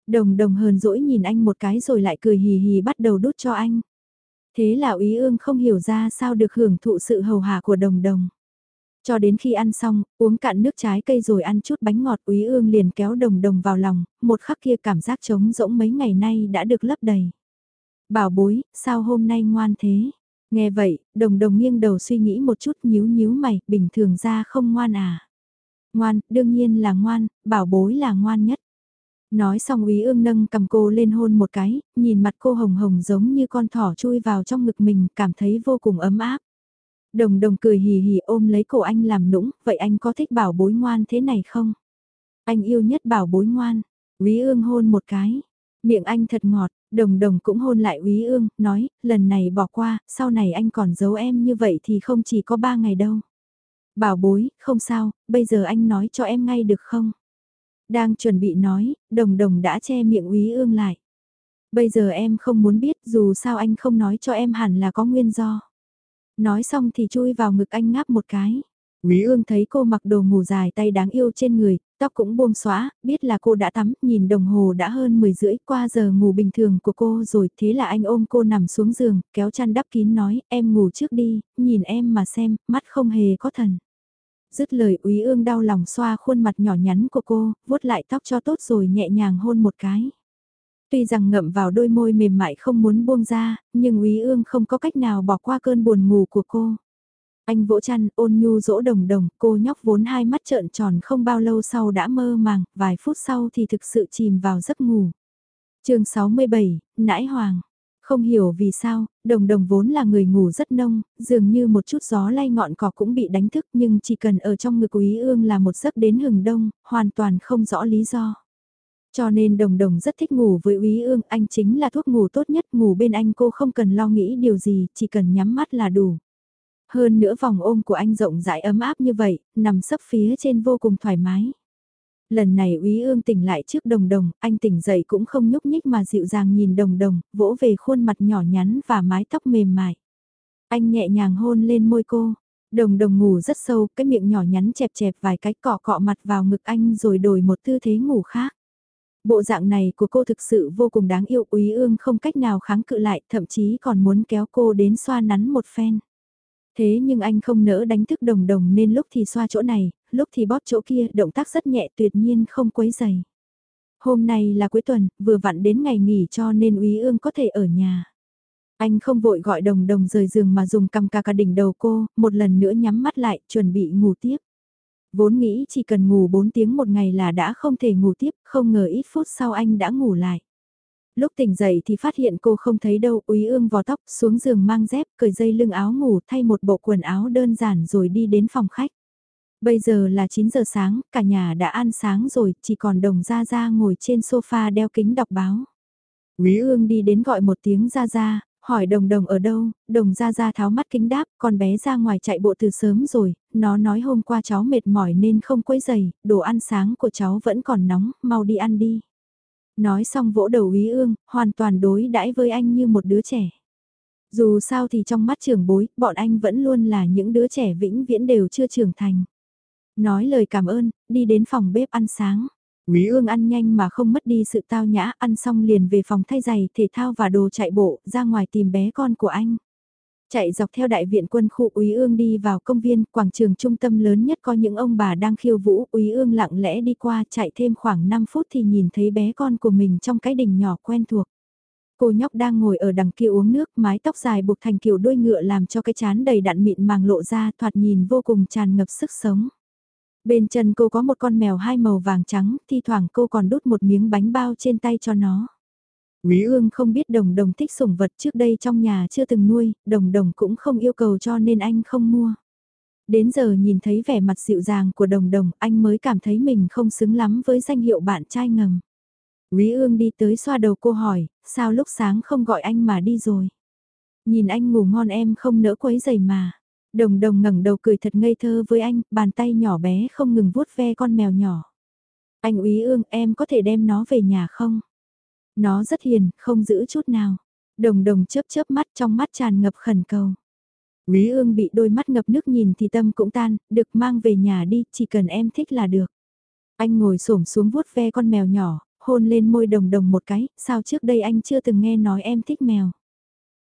Đồng đồng hờn dỗi nhìn anh một cái rồi lại cười hì hì bắt đầu đút cho anh. Thế là úy ương không hiểu ra sao được hưởng thụ sự hầu hạ của đồng đồng. Cho đến khi ăn xong, uống cạn nước trái cây rồi ăn chút bánh ngọt úy ương liền kéo đồng đồng vào lòng, một khắc kia cảm giác trống rỗng mấy ngày nay đã được lấp đầy. Bảo bối, sao hôm nay ngoan thế? Nghe vậy, đồng đồng nghiêng đầu suy nghĩ một chút nhíu nhíu mày, bình thường ra không ngoan à. Ngoan, đương nhiên là ngoan, bảo bối là ngoan nhất. Nói xong úy ương nâng cầm cô lên hôn một cái, nhìn mặt cô hồng hồng giống như con thỏ chui vào trong ngực mình, cảm thấy vô cùng ấm áp. Đồng đồng cười hì hì ôm lấy cổ anh làm nũng, vậy anh có thích bảo bối ngoan thế này không? Anh yêu nhất bảo bối ngoan, úy ương hôn một cái, miệng anh thật ngọt, đồng đồng cũng hôn lại úy ương, nói, lần này bỏ qua, sau này anh còn giấu em như vậy thì không chỉ có ba ngày đâu. Bảo bối, không sao, bây giờ anh nói cho em ngay được không? Đang chuẩn bị nói, đồng đồng đã che miệng úy ương lại. Bây giờ em không muốn biết dù sao anh không nói cho em hẳn là có nguyên do. Nói xong thì chui vào ngực anh ngáp một cái. Quý ương thấy cô mặc đồ ngủ dài tay đáng yêu trên người, tóc cũng buông xóa, biết là cô đã tắm, nhìn đồng hồ đã hơn 10 rưỡi qua giờ ngủ bình thường của cô rồi, thế là anh ôm cô nằm xuống giường, kéo chăn đắp kín nói, em ngủ trước đi, nhìn em mà xem, mắt không hề có thần. Dứt lời úy ương đau lòng xoa khuôn mặt nhỏ nhắn của cô, vuốt lại tóc cho tốt rồi nhẹ nhàng hôn một cái. Tuy rằng ngậm vào đôi môi mềm mại không muốn buông ra, nhưng úy ương không có cách nào bỏ qua cơn buồn ngủ của cô. Anh vỗ chăn ôn nhu dỗ đồng đồng, cô nhóc vốn hai mắt trợn tròn không bao lâu sau đã mơ màng, vài phút sau thì thực sự chìm vào giấc ngủ. chương 67, Nãi Hoàng không hiểu vì sao, đồng đồng vốn là người ngủ rất nông, dường như một chút gió lay ngọn cỏ cũng bị đánh thức nhưng chỉ cần ở trong ngực quý ương là một giấc đến hừng đông, hoàn toàn không rõ lý do. Cho nên đồng đồng rất thích ngủ với úy ương, anh chính là thuốc ngủ tốt nhất, ngủ bên anh cô không cần lo nghĩ điều gì, chỉ cần nhắm mắt là đủ. Hơn nữa vòng ôm của anh rộng rãi ấm áp như vậy, nằm sấp phía trên vô cùng thoải mái. Lần này úy ương tỉnh lại trước đồng đồng, anh tỉnh dậy cũng không nhúc nhích mà dịu dàng nhìn đồng đồng, vỗ về khuôn mặt nhỏ nhắn và mái tóc mềm mại. Anh nhẹ nhàng hôn lên môi cô, đồng đồng ngủ rất sâu, cái miệng nhỏ nhắn chẹp chẹp vài cái cọ cọ mặt vào ngực anh rồi đổi một tư thế ngủ khác. Bộ dạng này của cô thực sự vô cùng đáng yêu, úy ương không cách nào kháng cự lại, thậm chí còn muốn kéo cô đến xoa nắn một phen. Thế nhưng anh không nỡ đánh thức đồng đồng nên lúc thì xoa chỗ này, lúc thì bóp chỗ kia, động tác rất nhẹ tuyệt nhiên không quấy dày. Hôm nay là cuối tuần, vừa vặn đến ngày nghỉ cho nên úy ương có thể ở nhà. Anh không vội gọi đồng đồng rời giường mà dùng cầm ca ca đỉnh đầu cô, một lần nữa nhắm mắt lại, chuẩn bị ngủ tiếp. Vốn nghĩ chỉ cần ngủ 4 tiếng một ngày là đã không thể ngủ tiếp, không ngờ ít phút sau anh đã ngủ lại. Lúc tỉnh dậy thì phát hiện cô không thấy đâu, úy ương vò tóc, xuống giường mang dép, cởi dây lưng áo ngủ, thay một bộ quần áo đơn giản rồi đi đến phòng khách. Bây giờ là 9 giờ sáng, cả nhà đã ăn sáng rồi, chỉ còn đồng gia gia ngồi trên sofa đeo kính đọc báo. Quý ương đi đến gọi một tiếng gia gia hỏi đồng đồng ở đâu, đồng gia gia tháo mắt kính đáp, con bé ra ngoài chạy bộ từ sớm rồi, nó nói hôm qua cháu mệt mỏi nên không quấy giày, đồ ăn sáng của cháu vẫn còn nóng, mau đi ăn đi. Nói xong vỗ đầu quý ương, hoàn toàn đối đãi với anh như một đứa trẻ. Dù sao thì trong mắt trưởng bối, bọn anh vẫn luôn là những đứa trẻ vĩnh viễn đều chưa trưởng thành. Nói lời cảm ơn, đi đến phòng bếp ăn sáng. Quý ương ăn nhanh mà không mất đi sự tao nhã, ăn xong liền về phòng thay giày, thể thao và đồ chạy bộ, ra ngoài tìm bé con của anh. Chạy dọc theo đại viện quân khu Úy Ương đi vào công viên, quảng trường trung tâm lớn nhất có những ông bà đang khiêu vũ, Úy Ương lặng lẽ đi qua chạy thêm khoảng 5 phút thì nhìn thấy bé con của mình trong cái đình nhỏ quen thuộc. Cô nhóc đang ngồi ở đằng kia uống nước, mái tóc dài buộc thành kiểu đuôi ngựa làm cho cái chán đầy đạn mịn màng lộ ra thoạt nhìn vô cùng tràn ngập sức sống. Bên chân cô có một con mèo hai màu vàng trắng, thi thoảng cô còn đút một miếng bánh bao trên tay cho nó. Quý ương không biết đồng đồng thích sủng vật trước đây trong nhà chưa từng nuôi, đồng đồng cũng không yêu cầu cho nên anh không mua. Đến giờ nhìn thấy vẻ mặt dịu dàng của đồng đồng, anh mới cảm thấy mình không xứng lắm với danh hiệu bạn trai ngầm. Quý ương đi tới xoa đầu cô hỏi, sao lúc sáng không gọi anh mà đi rồi? Nhìn anh ngủ ngon em không nỡ quấy giày mà. Đồng đồng ngẩng đầu cười thật ngây thơ với anh, bàn tay nhỏ bé không ngừng vuốt ve con mèo nhỏ. Anh úy ương em có thể đem nó về nhà không? Nó rất hiền, không giữ chút nào. Đồng đồng chớp chớp mắt trong mắt tràn ngập khẩn cầu. úy ương bị đôi mắt ngập nước nhìn thì tâm cũng tan, được mang về nhà đi, chỉ cần em thích là được. Anh ngồi xổm xuống vuốt ve con mèo nhỏ, hôn lên môi đồng đồng một cái, sao trước đây anh chưa từng nghe nói em thích mèo.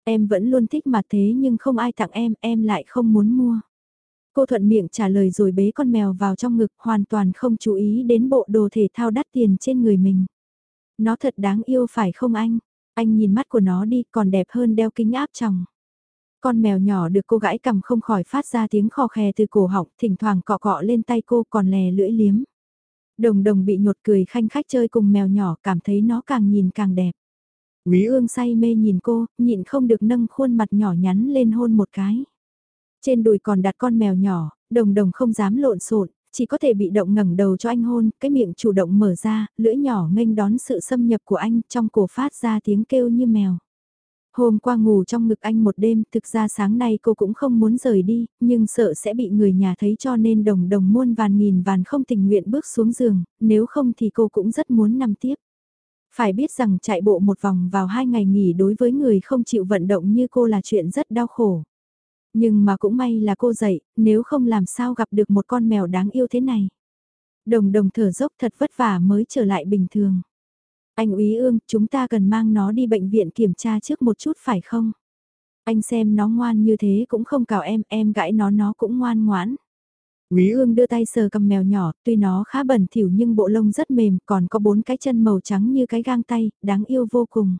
Em vẫn luôn thích mà thế nhưng không ai tặng em, em lại không muốn mua. Cô thuận miệng trả lời rồi bế con mèo vào trong ngực hoàn toàn không chú ý đến bộ đồ thể thao đắt tiền trên người mình. Nó thật đáng yêu phải không anh? Anh nhìn mắt của nó đi còn đẹp hơn đeo kính áp tròng. Con mèo nhỏ được cô gãi cầm không khỏi phát ra tiếng khò khè từ cổ họng, thỉnh thoảng cọ cọ lên tay cô còn lè lưỡi liếm. Đồng đồng bị nhột cười khanh khách chơi cùng mèo nhỏ cảm thấy nó càng nhìn càng đẹp. Quý ương say mê nhìn cô, nhịn không được nâng khuôn mặt nhỏ nhắn lên hôn một cái. Trên đùi còn đặt con mèo nhỏ, đồng đồng không dám lộn xộn chỉ có thể bị động ngẩng đầu cho anh hôn, cái miệng chủ động mở ra, lưỡi nhỏ nghênh đón sự xâm nhập của anh, trong cổ phát ra tiếng kêu như mèo. Hôm qua ngủ trong ngực anh một đêm, thực ra sáng nay cô cũng không muốn rời đi, nhưng sợ sẽ bị người nhà thấy cho nên đồng đồng muôn vàn nghìn vàn không tình nguyện bước xuống giường, nếu không thì cô cũng rất muốn nằm tiếp. Phải biết rằng chạy bộ một vòng vào hai ngày nghỉ đối với người không chịu vận động như cô là chuyện rất đau khổ. Nhưng mà cũng may là cô dậy, nếu không làm sao gặp được một con mèo đáng yêu thế này. Đồng đồng thở dốc thật vất vả mới trở lại bình thường. Anh úy ương, chúng ta cần mang nó đi bệnh viện kiểm tra trước một chút phải không? Anh xem nó ngoan như thế cũng không cào em, em gãi nó nó cũng ngoan ngoãn. Quý ương đưa tay sờ cầm mèo nhỏ, tuy nó khá bẩn thỉu nhưng bộ lông rất mềm, còn có bốn cái chân màu trắng như cái gang tay, đáng yêu vô cùng.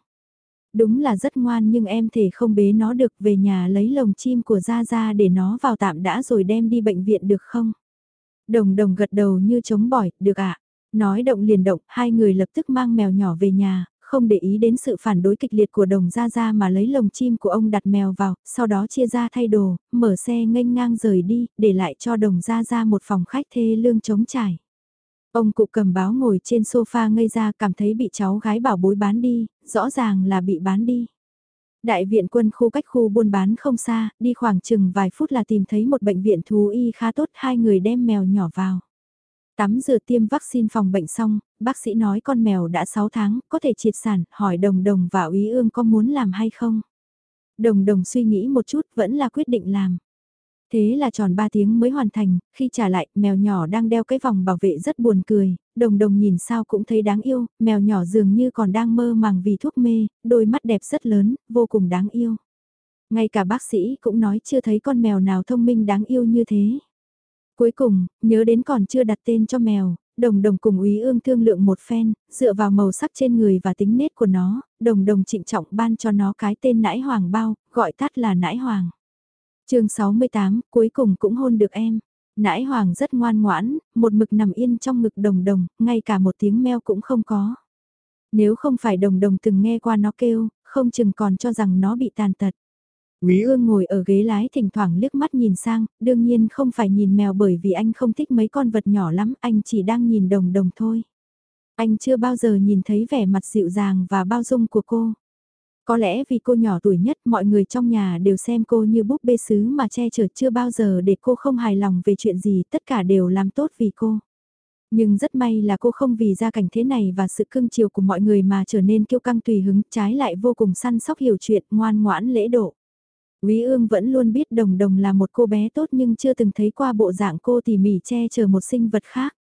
Đúng là rất ngoan nhưng em thể không bế nó được về nhà lấy lồng chim của Gia Gia để nó vào tạm đã rồi đem đi bệnh viện được không? Đồng đồng gật đầu như chống bỏi, được ạ. Nói động liền động, hai người lập tức mang mèo nhỏ về nhà, không để ý đến sự phản đối kịch liệt của đồng Gia Gia mà lấy lồng chim của ông đặt mèo vào, sau đó chia ra thay đồ, mở xe nghênh ngang rời đi, để lại cho đồng Gia Gia một phòng khách thê lương chống trải. Ông cụ cầm báo ngồi trên sofa ngây ra cảm thấy bị cháu gái bảo bối bán đi, rõ ràng là bị bán đi. Đại viện quân khu cách khu buôn bán không xa, đi khoảng chừng vài phút là tìm thấy một bệnh viện thú y khá tốt hai người đem mèo nhỏ vào. Tắm rửa tiêm vaccine phòng bệnh xong, bác sĩ nói con mèo đã 6 tháng, có thể triệt sản, hỏi đồng đồng và úy ương có muốn làm hay không. Đồng đồng suy nghĩ một chút vẫn là quyết định làm. Thế là tròn 3 tiếng mới hoàn thành, khi trả lại, mèo nhỏ đang đeo cái vòng bảo vệ rất buồn cười, đồng đồng nhìn sao cũng thấy đáng yêu, mèo nhỏ dường như còn đang mơ màng vì thuốc mê, đôi mắt đẹp rất lớn, vô cùng đáng yêu. Ngay cả bác sĩ cũng nói chưa thấy con mèo nào thông minh đáng yêu như thế. Cuối cùng, nhớ đến còn chưa đặt tên cho mèo, đồng đồng cùng úy ương thương lượng một phen, dựa vào màu sắc trên người và tính nết của nó, đồng đồng trịnh trọng ban cho nó cái tên nãi hoàng bao, gọi tắt là nãi hoàng chương 68, cuối cùng cũng hôn được em. Nãi hoàng rất ngoan ngoãn, một mực nằm yên trong ngực đồng đồng, ngay cả một tiếng meo cũng không có. Nếu không phải đồng đồng từng nghe qua nó kêu, không chừng còn cho rằng nó bị tàn tật. Quý ương ngồi ở ghế lái thỉnh thoảng liếc mắt nhìn sang, đương nhiên không phải nhìn mèo bởi vì anh không thích mấy con vật nhỏ lắm, anh chỉ đang nhìn đồng đồng thôi. Anh chưa bao giờ nhìn thấy vẻ mặt dịu dàng và bao dung của cô. Có lẽ vì cô nhỏ tuổi nhất mọi người trong nhà đều xem cô như búp bê sứ mà che chở chưa bao giờ để cô không hài lòng về chuyện gì tất cả đều làm tốt vì cô. Nhưng rất may là cô không vì gia cảnh thế này và sự cưng chiều của mọi người mà trở nên kiêu căng tùy hứng trái lại vô cùng săn sóc hiểu chuyện ngoan ngoãn lễ độ. Quý ương vẫn luôn biết đồng đồng là một cô bé tốt nhưng chưa từng thấy qua bộ dạng cô tỉ mỉ che chở một sinh vật khác.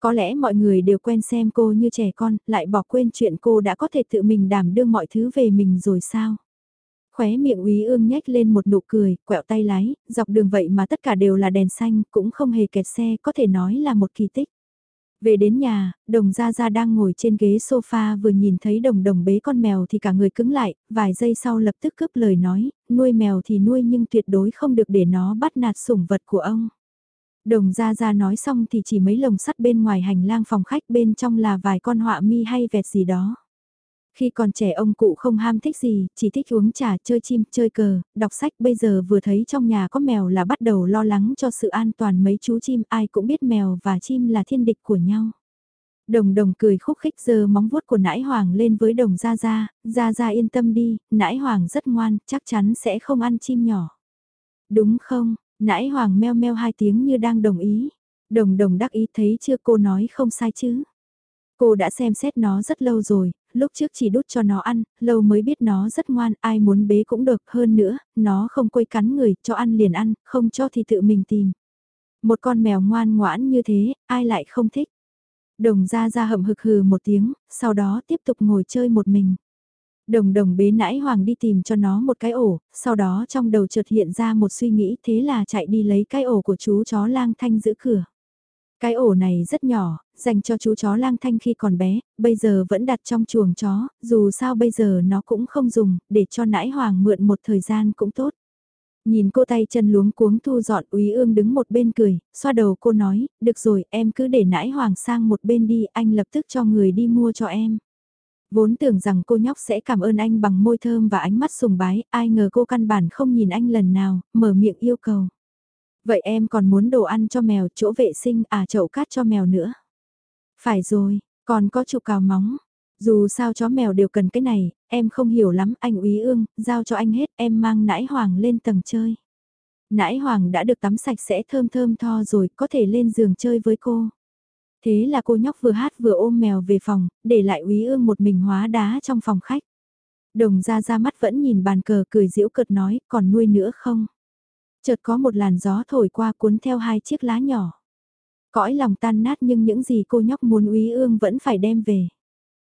Có lẽ mọi người đều quen xem cô như trẻ con, lại bỏ quên chuyện cô đã có thể tự mình đảm đương mọi thứ về mình rồi sao? Khóe miệng úy ương nhếch lên một nụ cười, quẹo tay lái, dọc đường vậy mà tất cả đều là đèn xanh, cũng không hề kẹt xe, có thể nói là một kỳ tích. Về đến nhà, đồng gia gia đang ngồi trên ghế sofa vừa nhìn thấy đồng đồng bế con mèo thì cả người cứng lại, vài giây sau lập tức cướp lời nói, nuôi mèo thì nuôi nhưng tuyệt đối không được để nó bắt nạt sủng vật của ông. Đồng ra ra nói xong thì chỉ mấy lồng sắt bên ngoài hành lang phòng khách bên trong là vài con họa mi hay vẹt gì đó. Khi còn trẻ ông cụ không ham thích gì, chỉ thích uống trà, chơi chim, chơi cờ, đọc sách bây giờ vừa thấy trong nhà có mèo là bắt đầu lo lắng cho sự an toàn mấy chú chim ai cũng biết mèo và chim là thiên địch của nhau. Đồng đồng cười khúc khích giơ móng vuốt của nãi hoàng lên với đồng gia gia, gia gia yên tâm đi, nãi hoàng rất ngoan, chắc chắn sẽ không ăn chim nhỏ. Đúng không, nãi hoàng meo meo hai tiếng như đang đồng ý. Đồng đồng đắc ý thấy chưa cô nói không sai chứ. Cô đã xem xét nó rất lâu rồi, lúc trước chỉ đút cho nó ăn, lâu mới biết nó rất ngoan, ai muốn bế cũng được, hơn nữa, nó không quấy cắn người, cho ăn liền ăn, không cho thì tự mình tìm. Một con mèo ngoan ngoãn như thế, ai lại không thích. Đồng ra ra hậm hực hừ một tiếng, sau đó tiếp tục ngồi chơi một mình. Đồng đồng bế nãi hoàng đi tìm cho nó một cái ổ, sau đó trong đầu chợt hiện ra một suy nghĩ thế là chạy đi lấy cái ổ của chú chó lang thanh giữ cửa. Cái ổ này rất nhỏ, dành cho chú chó lang thanh khi còn bé, bây giờ vẫn đặt trong chuồng chó, dù sao bây giờ nó cũng không dùng, để cho nãi hoàng mượn một thời gian cũng tốt. Nhìn cô tay chân luống cuống thu dọn úy ương đứng một bên cười, xoa đầu cô nói, được rồi em cứ để nãi hoàng sang một bên đi, anh lập tức cho người đi mua cho em. Vốn tưởng rằng cô nhóc sẽ cảm ơn anh bằng môi thơm và ánh mắt sùng bái, ai ngờ cô căn bản không nhìn anh lần nào, mở miệng yêu cầu. Vậy em còn muốn đồ ăn cho mèo, chỗ vệ sinh, à chậu cát cho mèo nữa. Phải rồi, còn có trụ cào móng. Dù sao chó mèo đều cần cái này, em không hiểu lắm, anh úy ương, giao cho anh hết, em mang nãi hoàng lên tầng chơi. Nãi hoàng đã được tắm sạch sẽ thơm thơm tho rồi, có thể lên giường chơi với cô. Thế là cô nhóc vừa hát vừa ôm mèo về phòng, để lại úy ương một mình hóa đá trong phòng khách. Đồng ra ra mắt vẫn nhìn bàn cờ cười giễu cợt nói, còn nuôi nữa không? Chợt có một làn gió thổi qua cuốn theo hai chiếc lá nhỏ. Cõi lòng tan nát nhưng những gì cô nhóc muốn úy ương vẫn phải đem về.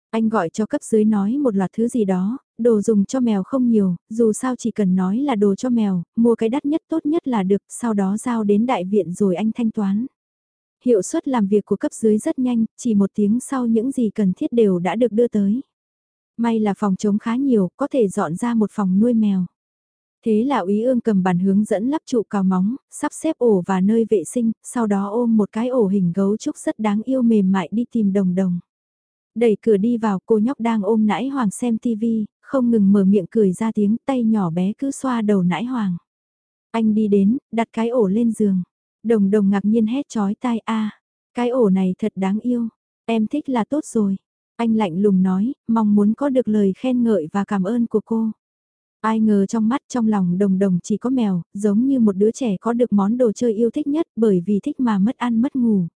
Anh gọi cho cấp dưới nói một loạt thứ gì đó, đồ dùng cho mèo không nhiều, dù sao chỉ cần nói là đồ cho mèo, mua cái đắt nhất tốt nhất là được, sau đó giao đến đại viện rồi anh thanh toán. Hiệu suất làm việc của cấp dưới rất nhanh, chỉ một tiếng sau những gì cần thiết đều đã được đưa tới. May là phòng trống khá nhiều, có thể dọn ra một phòng nuôi mèo. Thế là úy ương cầm bàn hướng dẫn lắp trụ cào móng, sắp xếp ổ và nơi vệ sinh, sau đó ôm một cái ổ hình gấu trúc rất đáng yêu mềm mại đi tìm đồng đồng. Đẩy cửa đi vào cô nhóc đang ôm nãi hoàng xem tivi, không ngừng mở miệng cười ra tiếng tay nhỏ bé cứ xoa đầu nãi hoàng. Anh đi đến, đặt cái ổ lên giường. Đồng đồng ngạc nhiên hét chói tai a cái ổ này thật đáng yêu, em thích là tốt rồi. Anh lạnh lùng nói, mong muốn có được lời khen ngợi và cảm ơn của cô. Ai ngờ trong mắt trong lòng đồng đồng chỉ có mèo, giống như một đứa trẻ có được món đồ chơi yêu thích nhất bởi vì thích mà mất ăn mất ngủ.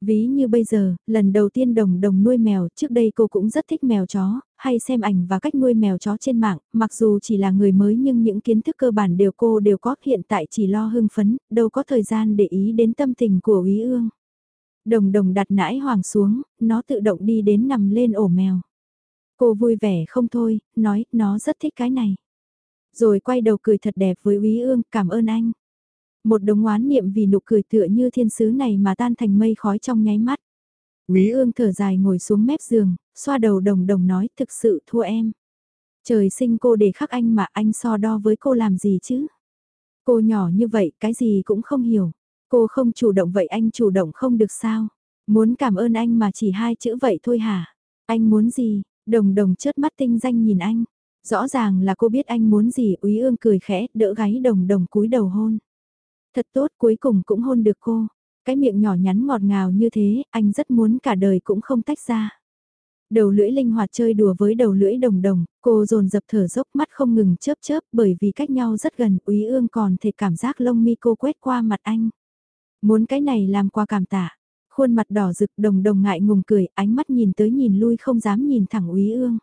Ví như bây giờ, lần đầu tiên đồng đồng nuôi mèo, trước đây cô cũng rất thích mèo chó, hay xem ảnh và cách nuôi mèo chó trên mạng, mặc dù chỉ là người mới nhưng những kiến thức cơ bản đều cô đều có hiện tại chỉ lo hưng phấn, đâu có thời gian để ý đến tâm tình của Ý ương. Đồng đồng đặt nãi hoàng xuống, nó tự động đi đến nằm lên ổ mèo. Cô vui vẻ không thôi, nói, nó rất thích cái này. Rồi quay đầu cười thật đẹp với úy ương, cảm ơn anh. Một đống oán niệm vì nụ cười tựa như thiên sứ này mà tan thành mây khói trong nháy mắt. Quý ương thở dài ngồi xuống mép giường, xoa đầu đồng đồng nói thực sự thua em. Trời sinh cô để khắc anh mà anh so đo với cô làm gì chứ? Cô nhỏ như vậy cái gì cũng không hiểu. Cô không chủ động vậy anh chủ động không được sao? Muốn cảm ơn anh mà chỉ hai chữ vậy thôi hả? Anh muốn gì? Đồng đồng chớt mắt tinh danh nhìn anh. Rõ ràng là cô biết anh muốn gì, úy ương cười khẽ, đỡ gáy đồng đồng cúi đầu hôn. Thật tốt cuối cùng cũng hôn được cô. Cái miệng nhỏ nhắn ngọt ngào như thế, anh rất muốn cả đời cũng không tách ra. Đầu lưỡi linh hoạt chơi đùa với đầu lưỡi đồng đồng, cô dồn dập thở dốc mắt không ngừng chớp chớp bởi vì cách nhau rất gần, úy ương còn thể cảm giác lông mi cô quét qua mặt anh. Muốn cái này làm qua cảm tạ. Khuôn mặt đỏ rực đồng đồng ngại ngùng cười, ánh mắt nhìn tới nhìn lui không dám nhìn thẳng úy ương.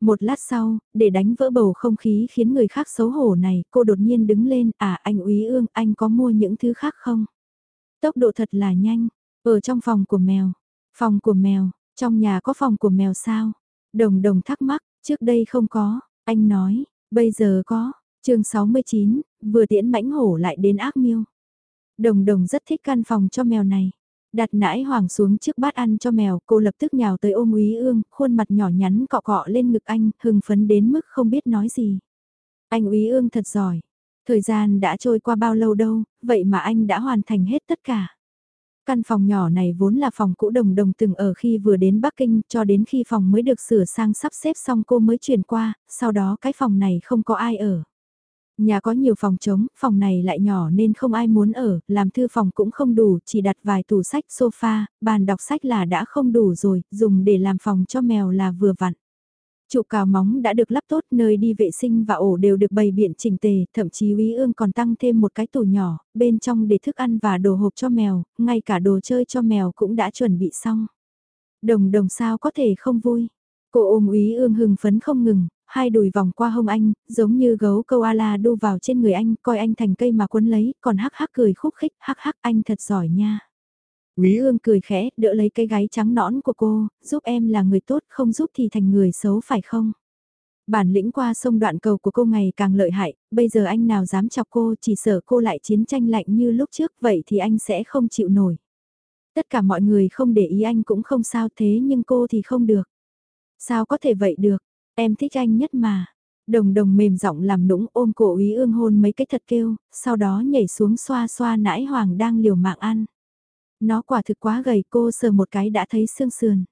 Một lát sau, để đánh vỡ bầu không khí khiến người khác xấu hổ này, cô đột nhiên đứng lên, à anh úy ương, anh có mua những thứ khác không? Tốc độ thật là nhanh, ở trong phòng của mèo, phòng của mèo, trong nhà có phòng của mèo sao? Đồng đồng thắc mắc, trước đây không có, anh nói, bây giờ có, chương 69, vừa tiễn mãnh hổ lại đến ác miêu. Đồng đồng rất thích căn phòng cho mèo này. Đặt nãi hoàng xuống trước bát ăn cho mèo, cô lập tức nhào tới ôm úy ương, khuôn mặt nhỏ nhắn cọ cọ lên ngực anh, hưng phấn đến mức không biết nói gì. Anh úy ương thật giỏi. Thời gian đã trôi qua bao lâu đâu, vậy mà anh đã hoàn thành hết tất cả. Căn phòng nhỏ này vốn là phòng cũ đồng đồng từng ở khi vừa đến Bắc Kinh cho đến khi phòng mới được sửa sang sắp xếp xong cô mới chuyển qua, sau đó cái phòng này không có ai ở. Nhà có nhiều phòng trống, phòng này lại nhỏ nên không ai muốn ở, làm thư phòng cũng không đủ, chỉ đặt vài tủ sách, sofa, bàn đọc sách là đã không đủ rồi, dùng để làm phòng cho mèo là vừa vặn. Trụ cào móng đã được lắp tốt, nơi đi vệ sinh và ổ đều được bày biện chỉnh tề, thậm chí Úy Ương còn tăng thêm một cái tủ nhỏ, bên trong để thức ăn và đồ hộp cho mèo, ngay cả đồ chơi cho mèo cũng đã chuẩn bị xong. Đồng đồng sao có thể không vui. Cô ôm Úy Ương hưng phấn không ngừng, hai đùi vòng qua hông anh, giống như gấu câu đu vào trên người anh, coi anh thành cây mà quấn lấy, còn hắc hắc cười khúc khích, hắc hắc anh thật giỏi nha. Quý ương cười khẽ, đỡ lấy cái gáy trắng nõn của cô, giúp em là người tốt, không giúp thì thành người xấu phải không? Bản lĩnh qua sông đoạn cầu của cô ngày càng lợi hại, bây giờ anh nào dám chọc cô chỉ sợ cô lại chiến tranh lạnh như lúc trước vậy thì anh sẽ không chịu nổi. Tất cả mọi người không để ý anh cũng không sao thế nhưng cô thì không được. Sao có thể vậy được, em thích anh nhất mà. Đồng đồng mềm giọng làm nũng ôm cổ úy ương hôn mấy cái thật kêu, sau đó nhảy xuống xoa xoa nãi hoàng đang liều mạng ăn. Nó quả thực quá gầy cô sờ một cái đã thấy xương sườn.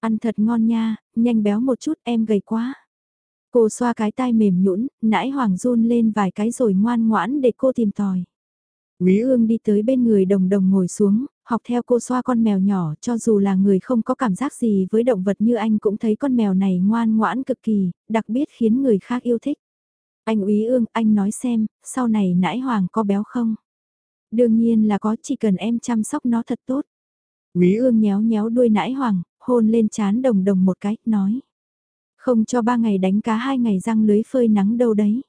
Ăn thật ngon nha, nhanh béo một chút em gầy quá. Cô xoa cái tai mềm nhũn, nãi hoàng run lên vài cái rồi ngoan ngoãn để cô tìm tòi. Quý ương đi tới bên người đồng đồng ngồi xuống, học theo cô xoa con mèo nhỏ cho dù là người không có cảm giác gì với động vật như anh cũng thấy con mèo này ngoan ngoãn cực kỳ, đặc biệt khiến người khác yêu thích. Anh úy ương, anh nói xem, sau này nãi hoàng có béo không? Đương nhiên là có chỉ cần em chăm sóc nó thật tốt. úy ương nhéo nhéo đuôi nãi hoàng, hôn lên chán đồng đồng một cái, nói. Không cho ba ngày đánh cá hai ngày răng lưới phơi nắng đâu đấy.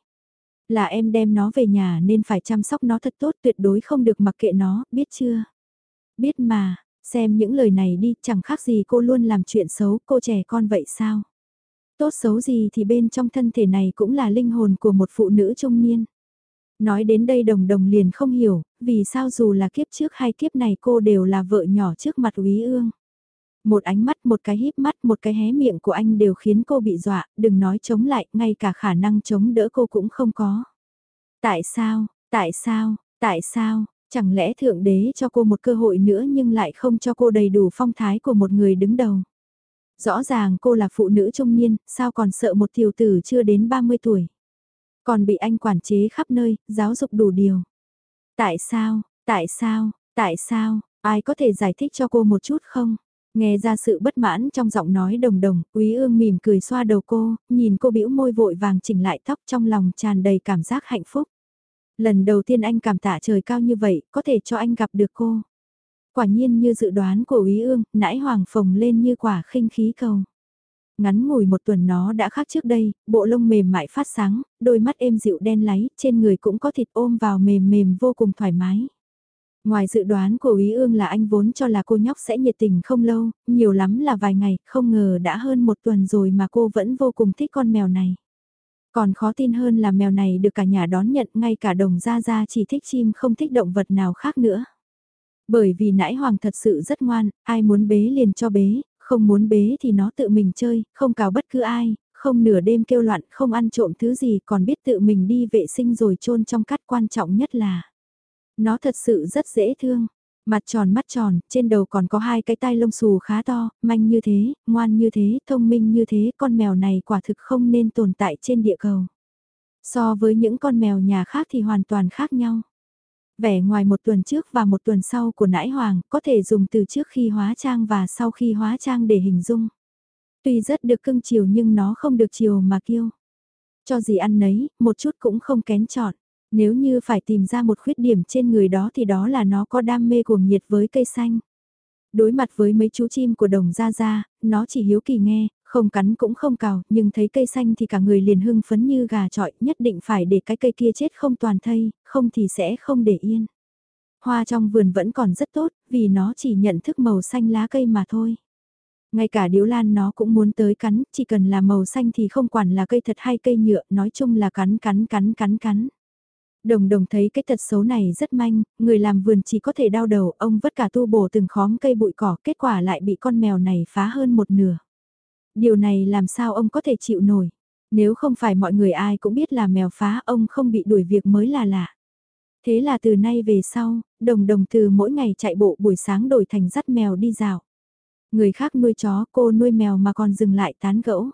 Là em đem nó về nhà nên phải chăm sóc nó thật tốt tuyệt đối không được mặc kệ nó, biết chưa? Biết mà, xem những lời này đi, chẳng khác gì cô luôn làm chuyện xấu, cô trẻ con vậy sao? Tốt xấu gì thì bên trong thân thể này cũng là linh hồn của một phụ nữ trung niên. Nói đến đây đồng đồng liền không hiểu, vì sao dù là kiếp trước hay kiếp này cô đều là vợ nhỏ trước mặt úy ương. Một ánh mắt, một cái híp mắt, một cái hé miệng của anh đều khiến cô bị dọa, đừng nói chống lại, ngay cả khả năng chống đỡ cô cũng không có. Tại sao, tại sao, tại sao, chẳng lẽ thượng đế cho cô một cơ hội nữa nhưng lại không cho cô đầy đủ phong thái của một người đứng đầu. Rõ ràng cô là phụ nữ trung niên, sao còn sợ một tiểu tử chưa đến 30 tuổi. Còn bị anh quản chế khắp nơi, giáo dục đủ điều. Tại sao, tại sao, tại sao, ai có thể giải thích cho cô một chút không? Nghe ra sự bất mãn trong giọng nói đồng đồng, quý ương mỉm cười xoa đầu cô, nhìn cô bĩu môi vội vàng chỉnh lại tóc trong lòng tràn đầy cảm giác hạnh phúc. Lần đầu tiên anh cảm tạ trời cao như vậy, có thể cho anh gặp được cô. Quả nhiên như dự đoán của úy ương, nãi hoàng phồng lên như quả khinh khí cầu. Ngắn ngủi một tuần nó đã khác trước đây, bộ lông mềm mại phát sáng, đôi mắt êm dịu đen láy, trên người cũng có thịt ôm vào mềm mềm vô cùng thoải mái. Ngoài dự đoán của Ý ương là anh vốn cho là cô nhóc sẽ nhiệt tình không lâu, nhiều lắm là vài ngày, không ngờ đã hơn một tuần rồi mà cô vẫn vô cùng thích con mèo này. Còn khó tin hơn là mèo này được cả nhà đón nhận ngay cả đồng gia gia chỉ thích chim không thích động vật nào khác nữa. Bởi vì nãi hoàng thật sự rất ngoan, ai muốn bế liền cho bế, không muốn bế thì nó tự mình chơi, không cào bất cứ ai, không nửa đêm kêu loạn, không ăn trộm thứ gì còn biết tự mình đi vệ sinh rồi chôn trong cát. quan trọng nhất là. Nó thật sự rất dễ thương. Mặt tròn mắt tròn, trên đầu còn có hai cái tai lông xù khá to, manh như thế, ngoan như thế, thông minh như thế, con mèo này quả thực không nên tồn tại trên địa cầu. So với những con mèo nhà khác thì hoàn toàn khác nhau. Vẻ ngoài một tuần trước và một tuần sau của nãi hoàng có thể dùng từ trước khi hóa trang và sau khi hóa trang để hình dung. Tuy rất được cưng chiều nhưng nó không được chiều mà kiêu. Cho gì ăn nấy, một chút cũng không kén chọn. Nếu như phải tìm ra một khuyết điểm trên người đó thì đó là nó có đam mê cuồng nhiệt với cây xanh. Đối mặt với mấy chú chim của đồng gia gia, nó chỉ hiếu kỳ nghe, không cắn cũng không cào, nhưng thấy cây xanh thì cả người liền hưng phấn như gà trọi, nhất định phải để cái cây kia chết không toàn thây, không thì sẽ không để yên. Hoa trong vườn vẫn còn rất tốt, vì nó chỉ nhận thức màu xanh lá cây mà thôi. Ngay cả điếu lan nó cũng muốn tới cắn, chỉ cần là màu xanh thì không quản là cây thật hay cây nhựa, nói chung là cắn cắn cắn cắn cắn. Đồng đồng thấy cái tật xấu này rất manh, người làm vườn chỉ có thể đau đầu, ông vất cả tu bổ từng khóm cây bụi cỏ, kết quả lại bị con mèo này phá hơn một nửa. Điều này làm sao ông có thể chịu nổi. Nếu không phải mọi người ai cũng biết là mèo phá ông không bị đuổi việc mới là lạ. Thế là từ nay về sau, đồng đồng từ mỗi ngày chạy bộ buổi sáng đổi thành dắt mèo đi dạo. Người khác nuôi chó, cô nuôi mèo mà còn dừng lại tán gẫu.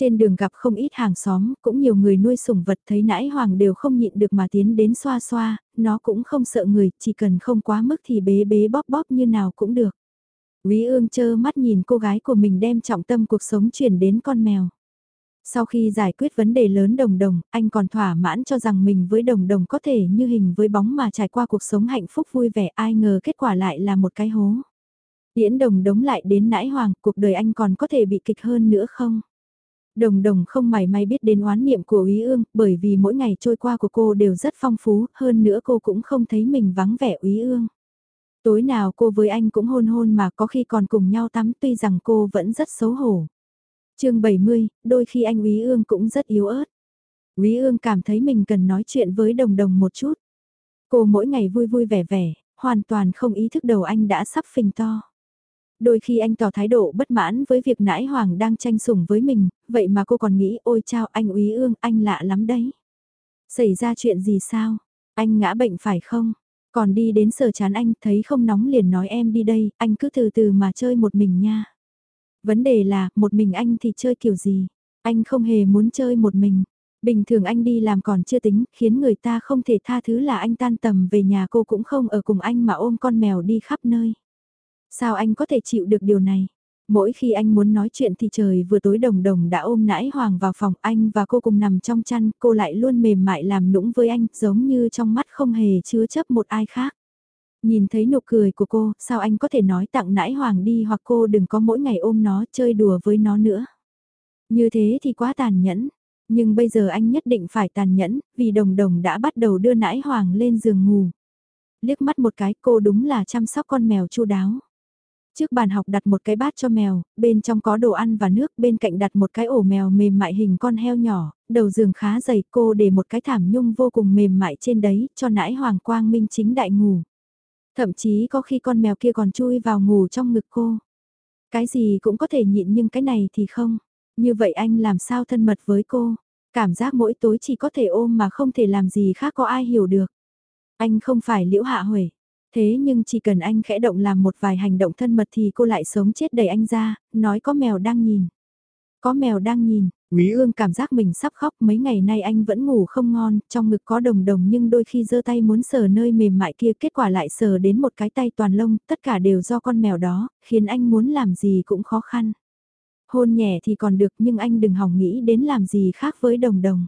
Trên đường gặp không ít hàng xóm, cũng nhiều người nuôi sủng vật thấy nãi hoàng đều không nhịn được mà tiến đến xoa xoa, nó cũng không sợ người, chỉ cần không quá mức thì bế bế bóp bóp như nào cũng được. Quý ương chơ mắt nhìn cô gái của mình đem trọng tâm cuộc sống chuyển đến con mèo. Sau khi giải quyết vấn đề lớn đồng đồng, anh còn thỏa mãn cho rằng mình với đồng đồng có thể như hình với bóng mà trải qua cuộc sống hạnh phúc vui vẻ ai ngờ kết quả lại là một cái hố. Điễn đồng đống lại đến nãi hoàng, cuộc đời anh còn có thể bị kịch hơn nữa không? Đồng đồng không mảy may biết đến oán niệm của Úy Ương, bởi vì mỗi ngày trôi qua của cô đều rất phong phú, hơn nữa cô cũng không thấy mình vắng vẻ Úy Ương. Tối nào cô với anh cũng hôn hôn mà có khi còn cùng nhau tắm tuy rằng cô vẫn rất xấu hổ. chương 70, đôi khi anh Úy Ương cũng rất yếu ớt. Úy Ương cảm thấy mình cần nói chuyện với đồng đồng một chút. Cô mỗi ngày vui vui vẻ vẻ, hoàn toàn không ý thức đầu anh đã sắp phình to. Đôi khi anh tỏ thái độ bất mãn với việc nãi hoàng đang tranh sủng với mình, vậy mà cô còn nghĩ ôi chao anh úy ương anh lạ lắm đấy. Xảy ra chuyện gì sao? Anh ngã bệnh phải không? Còn đi đến sở chán anh thấy không nóng liền nói em đi đây, anh cứ từ từ mà chơi một mình nha. Vấn đề là, một mình anh thì chơi kiểu gì? Anh không hề muốn chơi một mình. Bình thường anh đi làm còn chưa tính, khiến người ta không thể tha thứ là anh tan tầm về nhà cô cũng không ở cùng anh mà ôm con mèo đi khắp nơi. Sao anh có thể chịu được điều này? Mỗi khi anh muốn nói chuyện thì trời vừa tối đồng đồng đã ôm nãi hoàng vào phòng anh và cô cùng nằm trong chăn, cô lại luôn mềm mại làm nũng với anh, giống như trong mắt không hề chứa chấp một ai khác. Nhìn thấy nụ cười của cô, sao anh có thể nói tặng nãi hoàng đi hoặc cô đừng có mỗi ngày ôm nó chơi đùa với nó nữa. Như thế thì quá tàn nhẫn, nhưng bây giờ anh nhất định phải tàn nhẫn, vì đồng đồng đã bắt đầu đưa nãi hoàng lên giường ngủ. Liếc mắt một cái cô đúng là chăm sóc con mèo chu đáo. Trước bàn học đặt một cái bát cho mèo, bên trong có đồ ăn và nước, bên cạnh đặt một cái ổ mèo mềm mại hình con heo nhỏ, đầu giường khá dày, cô để một cái thảm nhung vô cùng mềm mại trên đấy, cho nãi hoàng quang minh chính đại ngủ. Thậm chí có khi con mèo kia còn chui vào ngủ trong ngực cô. Cái gì cũng có thể nhịn nhưng cái này thì không. Như vậy anh làm sao thân mật với cô? Cảm giác mỗi tối chỉ có thể ôm mà không thể làm gì khác có ai hiểu được. Anh không phải liễu hạ huệ Thế nhưng chỉ cần anh khẽ động làm một vài hành động thân mật thì cô lại sống chết đẩy anh ra, nói có mèo đang nhìn. Có mèo đang nhìn, Quý ương cảm giác mình sắp khóc mấy ngày nay anh vẫn ngủ không ngon, trong ngực có đồng đồng nhưng đôi khi giơ tay muốn sờ nơi mềm mại kia kết quả lại sờ đến một cái tay toàn lông, tất cả đều do con mèo đó, khiến anh muốn làm gì cũng khó khăn. Hôn nhẹ thì còn được nhưng anh đừng hỏng nghĩ đến làm gì khác với đồng đồng.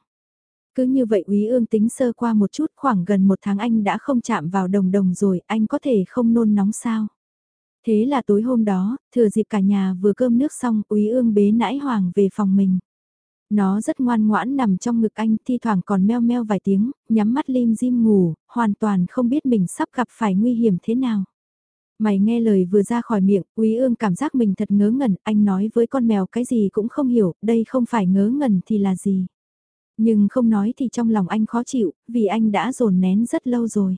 Cứ như vậy Úy ương tính sơ qua một chút khoảng gần một tháng anh đã không chạm vào đồng đồng rồi, anh có thể không nôn nóng sao. Thế là tối hôm đó, thừa dịp cả nhà vừa cơm nước xong, Úy ương bế nãi hoàng về phòng mình. Nó rất ngoan ngoãn nằm trong ngực anh, thi thoảng còn meo meo vài tiếng, nhắm mắt lim dim ngủ, hoàn toàn không biết mình sắp gặp phải nguy hiểm thế nào. Mày nghe lời vừa ra khỏi miệng, quý ương cảm giác mình thật ngớ ngẩn, anh nói với con mèo cái gì cũng không hiểu, đây không phải ngớ ngẩn thì là gì. Nhưng không nói thì trong lòng anh khó chịu, vì anh đã dồn nén rất lâu rồi.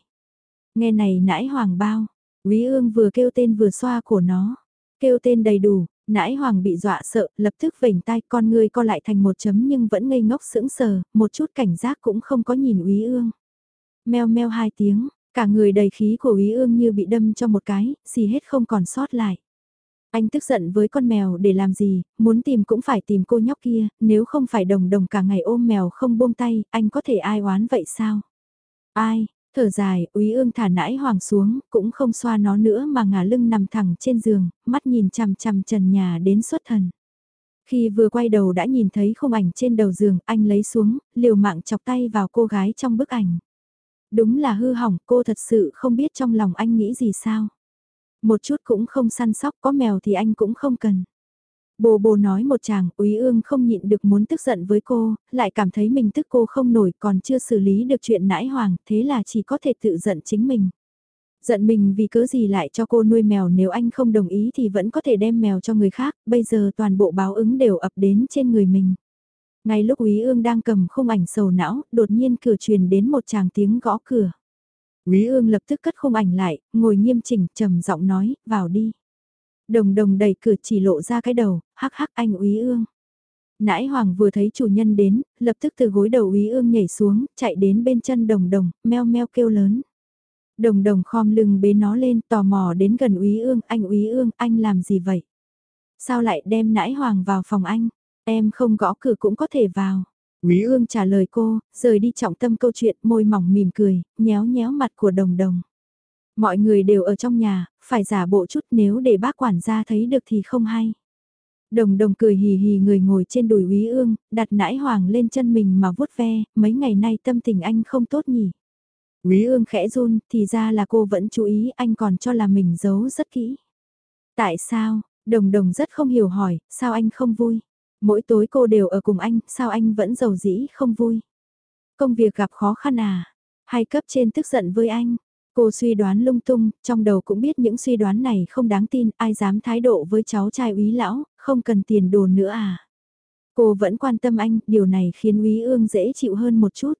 Nghe này nãi hoàng bao, Quý ương vừa kêu tên vừa xoa cổ nó. Kêu tên đầy đủ, nãi hoàng bị dọa sợ, lập tức vểnh tai con người co lại thành một chấm nhưng vẫn ngây ngốc sững sờ, một chút cảnh giác cũng không có nhìn quý ương. Meo meo hai tiếng, cả người đầy khí của quý ương như bị đâm cho một cái, xì hết không còn sót lại. Anh tức giận với con mèo để làm gì, muốn tìm cũng phải tìm cô nhóc kia, nếu không phải đồng đồng cả ngày ôm mèo không buông tay, anh có thể ai oán vậy sao? Ai, thở dài, úy ương thả nãi hoàng xuống, cũng không xoa nó nữa mà ngả lưng nằm thẳng trên giường, mắt nhìn chằm chằm trần nhà đến xuất thần. Khi vừa quay đầu đã nhìn thấy khung ảnh trên đầu giường, anh lấy xuống, liều mạng chọc tay vào cô gái trong bức ảnh. Đúng là hư hỏng, cô thật sự không biết trong lòng anh nghĩ gì sao. Một chút cũng không săn sóc có mèo thì anh cũng không cần. Bồ bồ nói một chàng, úy ương không nhịn được muốn tức giận với cô, lại cảm thấy mình tức cô không nổi còn chưa xử lý được chuyện nãi hoàng, thế là chỉ có thể tự giận chính mình. Giận mình vì cớ gì lại cho cô nuôi mèo nếu anh không đồng ý thì vẫn có thể đem mèo cho người khác, bây giờ toàn bộ báo ứng đều ập đến trên người mình. Ngay lúc úy ương đang cầm khung ảnh sầu não, đột nhiên cửa truyền đến một chàng tiếng gõ cửa. Quý ương lập tức cất khung ảnh lại, ngồi nghiêm chỉnh, trầm giọng nói, vào đi. Đồng đồng đẩy cửa chỉ lộ ra cái đầu, hắc hắc anh úy ương. Nãi hoàng vừa thấy chủ nhân đến, lập tức từ gối đầu úy ương nhảy xuống, chạy đến bên chân đồng đồng, meo meo kêu lớn. Đồng đồng khom lưng bế nó lên, tò mò đến gần úy ương, anh úy ương, anh làm gì vậy? Sao lại đem nãi hoàng vào phòng anh? Em không gõ cửa cũng có thể vào. Quý ương trả lời cô, rời đi trọng tâm câu chuyện, môi mỏng mỉm cười, nhéo nhéo mặt của đồng đồng. Mọi người đều ở trong nhà, phải giả bộ chút nếu để bác quản gia thấy được thì không hay. Đồng đồng cười hì hì người ngồi trên đùi quý ương, đặt nãi hoàng lên chân mình mà vuốt ve, mấy ngày nay tâm tình anh không tốt nhỉ. Quý ương khẽ run, thì ra là cô vẫn chú ý anh còn cho là mình giấu rất kỹ. Tại sao, đồng đồng rất không hiểu hỏi, sao anh không vui? Mỗi tối cô đều ở cùng anh, sao anh vẫn giàu dĩ không vui? Công việc gặp khó khăn à? Hay cấp trên tức giận với anh? Cô suy đoán lung tung, trong đầu cũng biết những suy đoán này không đáng tin, ai dám thái độ với cháu trai úy lão, không cần tiền đồ nữa à. Cô vẫn quan tâm anh, điều này khiến úy ương dễ chịu hơn một chút.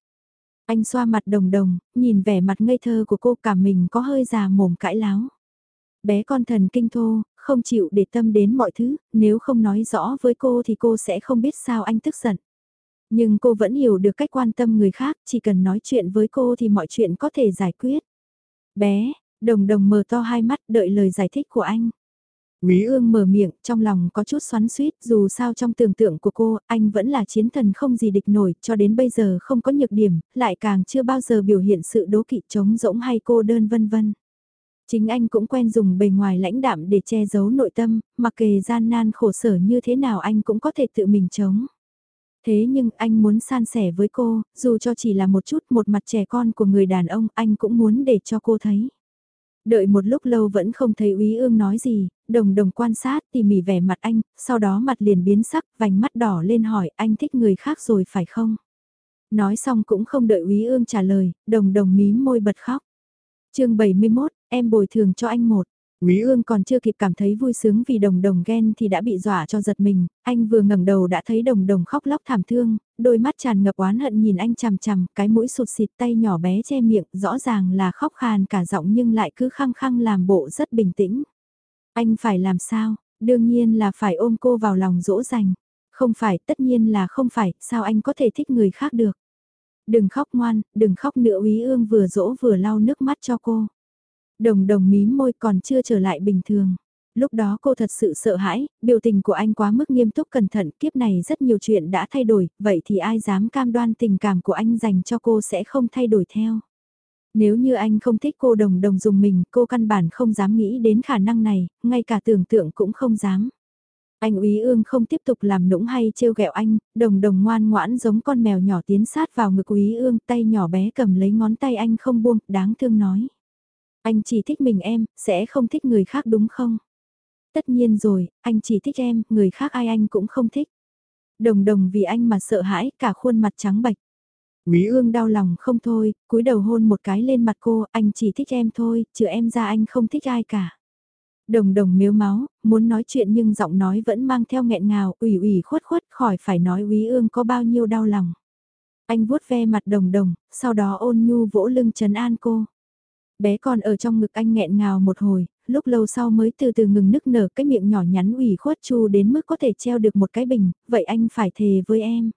Anh xoa mặt đồng đồng, nhìn vẻ mặt ngây thơ của cô cả mình có hơi già mồm cãi láo. Bé con thần kinh thô, không chịu để tâm đến mọi thứ, nếu không nói rõ với cô thì cô sẽ không biết sao anh tức giận. Nhưng cô vẫn hiểu được cách quan tâm người khác, chỉ cần nói chuyện với cô thì mọi chuyện có thể giải quyết. Bé, đồng đồng mở to hai mắt đợi lời giải thích của anh. Quý ương mở miệng, trong lòng có chút xoắn suýt, dù sao trong tưởng tượng của cô, anh vẫn là chiến thần không gì địch nổi, cho đến bây giờ không có nhược điểm, lại càng chưa bao giờ biểu hiện sự đố kỵ trống rỗng hay cô đơn vân vân. Chính anh cũng quen dùng bề ngoài lãnh đạm để che giấu nội tâm, mặc kệ gian nan khổ sở như thế nào anh cũng có thể tự mình chống. Thế nhưng anh muốn san sẻ với cô, dù cho chỉ là một chút một mặt trẻ con của người đàn ông, anh cũng muốn để cho cô thấy. Đợi một lúc lâu vẫn không thấy úy ương nói gì, đồng đồng quan sát tỉ mỉ vẻ mặt anh, sau đó mặt liền biến sắc, vành mắt đỏ lên hỏi anh thích người khác rồi phải không? Nói xong cũng không đợi úy ương trả lời, đồng đồng mím môi bật khóc chương 71, em bồi thường cho anh một. Quý ương còn chưa kịp cảm thấy vui sướng vì đồng đồng ghen thì đã bị dọa cho giật mình, anh vừa ngẩng đầu đã thấy đồng đồng khóc lóc thảm thương, đôi mắt tràn ngập oán hận nhìn anh chằm chằm, cái mũi sụt xịt tay nhỏ bé che miệng, rõ ràng là khóc khàn cả giọng nhưng lại cứ khăng khăng làm bộ rất bình tĩnh. Anh phải làm sao? Đương nhiên là phải ôm cô vào lòng dỗ dành. Không phải, tất nhiên là không phải, sao anh có thể thích người khác được? Đừng khóc ngoan, đừng khóc nữa Úy Ương vừa dỗ vừa lau nước mắt cho cô. Đồng đồng mím môi còn chưa trở lại bình thường. Lúc đó cô thật sự sợ hãi, biểu tình của anh quá mức nghiêm túc cẩn thận, kiếp này rất nhiều chuyện đã thay đổi, vậy thì ai dám cam đoan tình cảm của anh dành cho cô sẽ không thay đổi theo. Nếu như anh không thích cô đồng đồng dùng mình, cô căn bản không dám nghĩ đến khả năng này, ngay cả tưởng tượng cũng không dám. Anh úy ương không tiếp tục làm nũng hay trêu ghẹo anh, đồng đồng ngoan ngoãn giống con mèo nhỏ tiến sát vào ngực úy ương, tay nhỏ bé cầm lấy ngón tay anh không buông, đáng thương nói. Anh chỉ thích mình em, sẽ không thích người khác đúng không? Tất nhiên rồi, anh chỉ thích em, người khác ai anh cũng không thích. Đồng đồng vì anh mà sợ hãi, cả khuôn mặt trắng bạch. Quý ương đau lòng không thôi, cúi đầu hôn một cái lên mặt cô, anh chỉ thích em thôi, trừ em ra anh không thích ai cả. Đồng đồng miếu máu, muốn nói chuyện nhưng giọng nói vẫn mang theo nghẹn ngào, ủy ủy khuất khuất khỏi phải nói quý ương có bao nhiêu đau lòng. Anh vuốt ve mặt đồng đồng, sau đó ôn nhu vỗ lưng trấn an cô. Bé con ở trong ngực anh nghẹn ngào một hồi, lúc lâu sau mới từ từ ngừng nức nở cái miệng nhỏ nhắn ủy khuất chu đến mức có thể treo được một cái bình, vậy anh phải thề với em.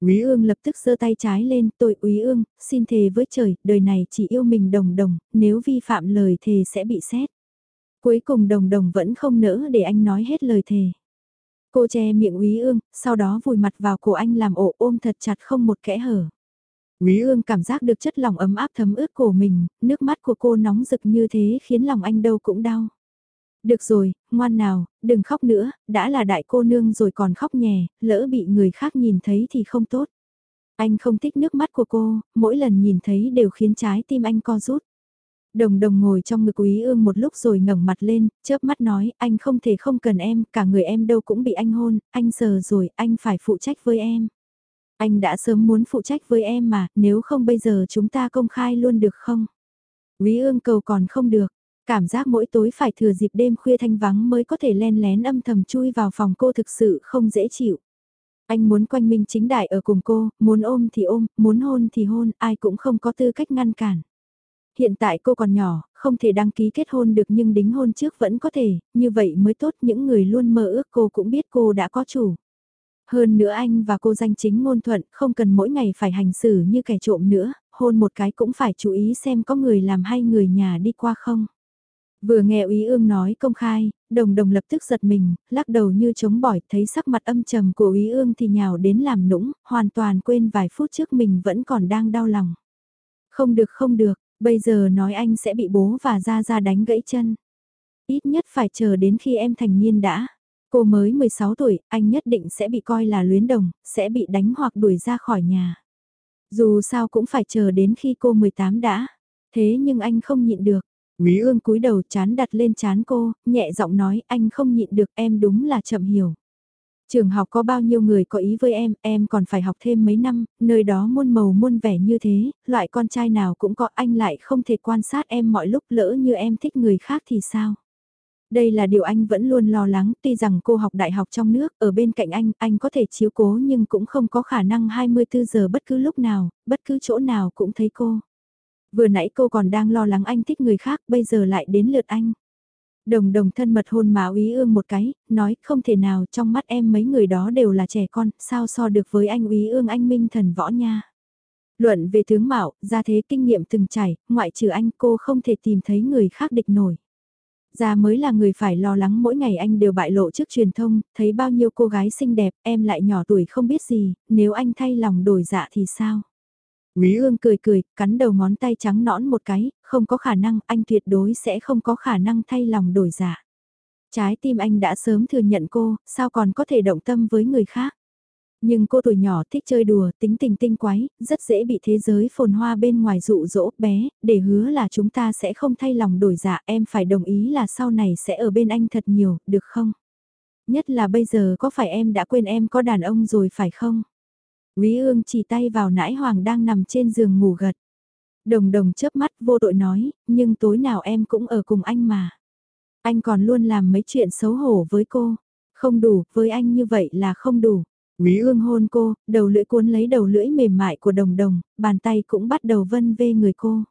Úy ương lập tức giơ tay trái lên, tôi Úy ương, xin thề với trời, đời này chỉ yêu mình đồng đồng, nếu vi phạm lời thề sẽ bị xét. Cuối cùng đồng đồng vẫn không nỡ để anh nói hết lời thề. Cô che miệng Úy ương, sau đó vùi mặt vào cổ anh làm ổ ôm thật chặt không một kẽ hở. úy ương cảm giác được chất lòng ấm áp thấm ướt cổ mình, nước mắt của cô nóng rực như thế khiến lòng anh đâu cũng đau. Được rồi, ngoan nào, đừng khóc nữa, đã là đại cô nương rồi còn khóc nhè, lỡ bị người khác nhìn thấy thì không tốt. Anh không thích nước mắt của cô, mỗi lần nhìn thấy đều khiến trái tim anh co rút. Đồng đồng ngồi trong ngực quý ương một lúc rồi ngẩng mặt lên, chớp mắt nói, anh không thể không cần em, cả người em đâu cũng bị anh hôn, anh sờ rồi, anh phải phụ trách với em. Anh đã sớm muốn phụ trách với em mà, nếu không bây giờ chúng ta công khai luôn được không? Quý ương cầu còn không được, cảm giác mỗi tối phải thừa dịp đêm khuya thanh vắng mới có thể len lén âm thầm chui vào phòng cô thực sự không dễ chịu. Anh muốn quanh minh chính đại ở cùng cô, muốn ôm thì ôm, muốn hôn thì hôn, ai cũng không có tư cách ngăn cản. Hiện tại cô còn nhỏ, không thể đăng ký kết hôn được nhưng đính hôn trước vẫn có thể, như vậy mới tốt những người luôn mơ ước cô cũng biết cô đã có chủ. Hơn nữa anh và cô danh chính ngôn thuận, không cần mỗi ngày phải hành xử như kẻ trộm nữa, hôn một cái cũng phải chú ý xem có người làm hay người nhà đi qua không. Vừa nghe Úy Ương nói công khai, đồng đồng lập tức giật mình, lắc đầu như chống bỏi, thấy sắc mặt âm trầm của Úy Ương thì nhào đến làm nũng, hoàn toàn quên vài phút trước mình vẫn còn đang đau lòng. Không được không được, bây giờ nói anh sẽ bị bố và ra ra đánh gãy chân. Ít nhất phải chờ đến khi em thành niên đã. Cô mới 16 tuổi, anh nhất định sẽ bị coi là luyến đồng, sẽ bị đánh hoặc đuổi ra khỏi nhà. Dù sao cũng phải chờ đến khi cô 18 đã. Thế nhưng anh không nhịn được. Quý ương cúi đầu chán đặt lên chán cô, nhẹ giọng nói anh không nhịn được em đúng là chậm hiểu. Trường học có bao nhiêu người có ý với em, em còn phải học thêm mấy năm, nơi đó muôn màu muôn vẻ như thế, loại con trai nào cũng có anh lại không thể quan sát em mọi lúc lỡ như em thích người khác thì sao. Đây là điều anh vẫn luôn lo lắng, tuy rằng cô học đại học trong nước, ở bên cạnh anh, anh có thể chiếu cố nhưng cũng không có khả năng 24 giờ bất cứ lúc nào, bất cứ chỗ nào cũng thấy cô. Vừa nãy cô còn đang lo lắng anh thích người khác, bây giờ lại đến lượt anh. Đồng đồng thân mật hôn Mã úy ương một cái, nói không thể nào trong mắt em mấy người đó đều là trẻ con, sao so được với anh úy ương anh minh thần võ nha. Luận về tướng mạo, ra thế kinh nghiệm từng trải, ngoại trừ anh cô không thể tìm thấy người khác địch nổi. Ra mới là người phải lo lắng mỗi ngày anh đều bại lộ trước truyền thông, thấy bao nhiêu cô gái xinh đẹp, em lại nhỏ tuổi không biết gì, nếu anh thay lòng đổi dạ thì sao? Quý ương cười cười, cắn đầu ngón tay trắng nõn một cái, không có khả năng, anh tuyệt đối sẽ không có khả năng thay lòng đổi dạ. Trái tim anh đã sớm thừa nhận cô, sao còn có thể động tâm với người khác? Nhưng cô tuổi nhỏ thích chơi đùa, tính tình tinh quái, rất dễ bị thế giới phồn hoa bên ngoài dụ dỗ bé, để hứa là chúng ta sẽ không thay lòng đổi dạ em phải đồng ý là sau này sẽ ở bên anh thật nhiều, được không? Nhất là bây giờ có phải em đã quên em có đàn ông rồi phải không? Quý ương chỉ tay vào nãi hoàng đang nằm trên giường ngủ gật. Đồng đồng chớp mắt vô tội nói, nhưng tối nào em cũng ở cùng anh mà. Anh còn luôn làm mấy chuyện xấu hổ với cô. Không đủ, với anh như vậy là không đủ. Quý ương hôn cô, đầu lưỡi cuốn lấy đầu lưỡi mềm mại của đồng đồng, bàn tay cũng bắt đầu vân vê người cô.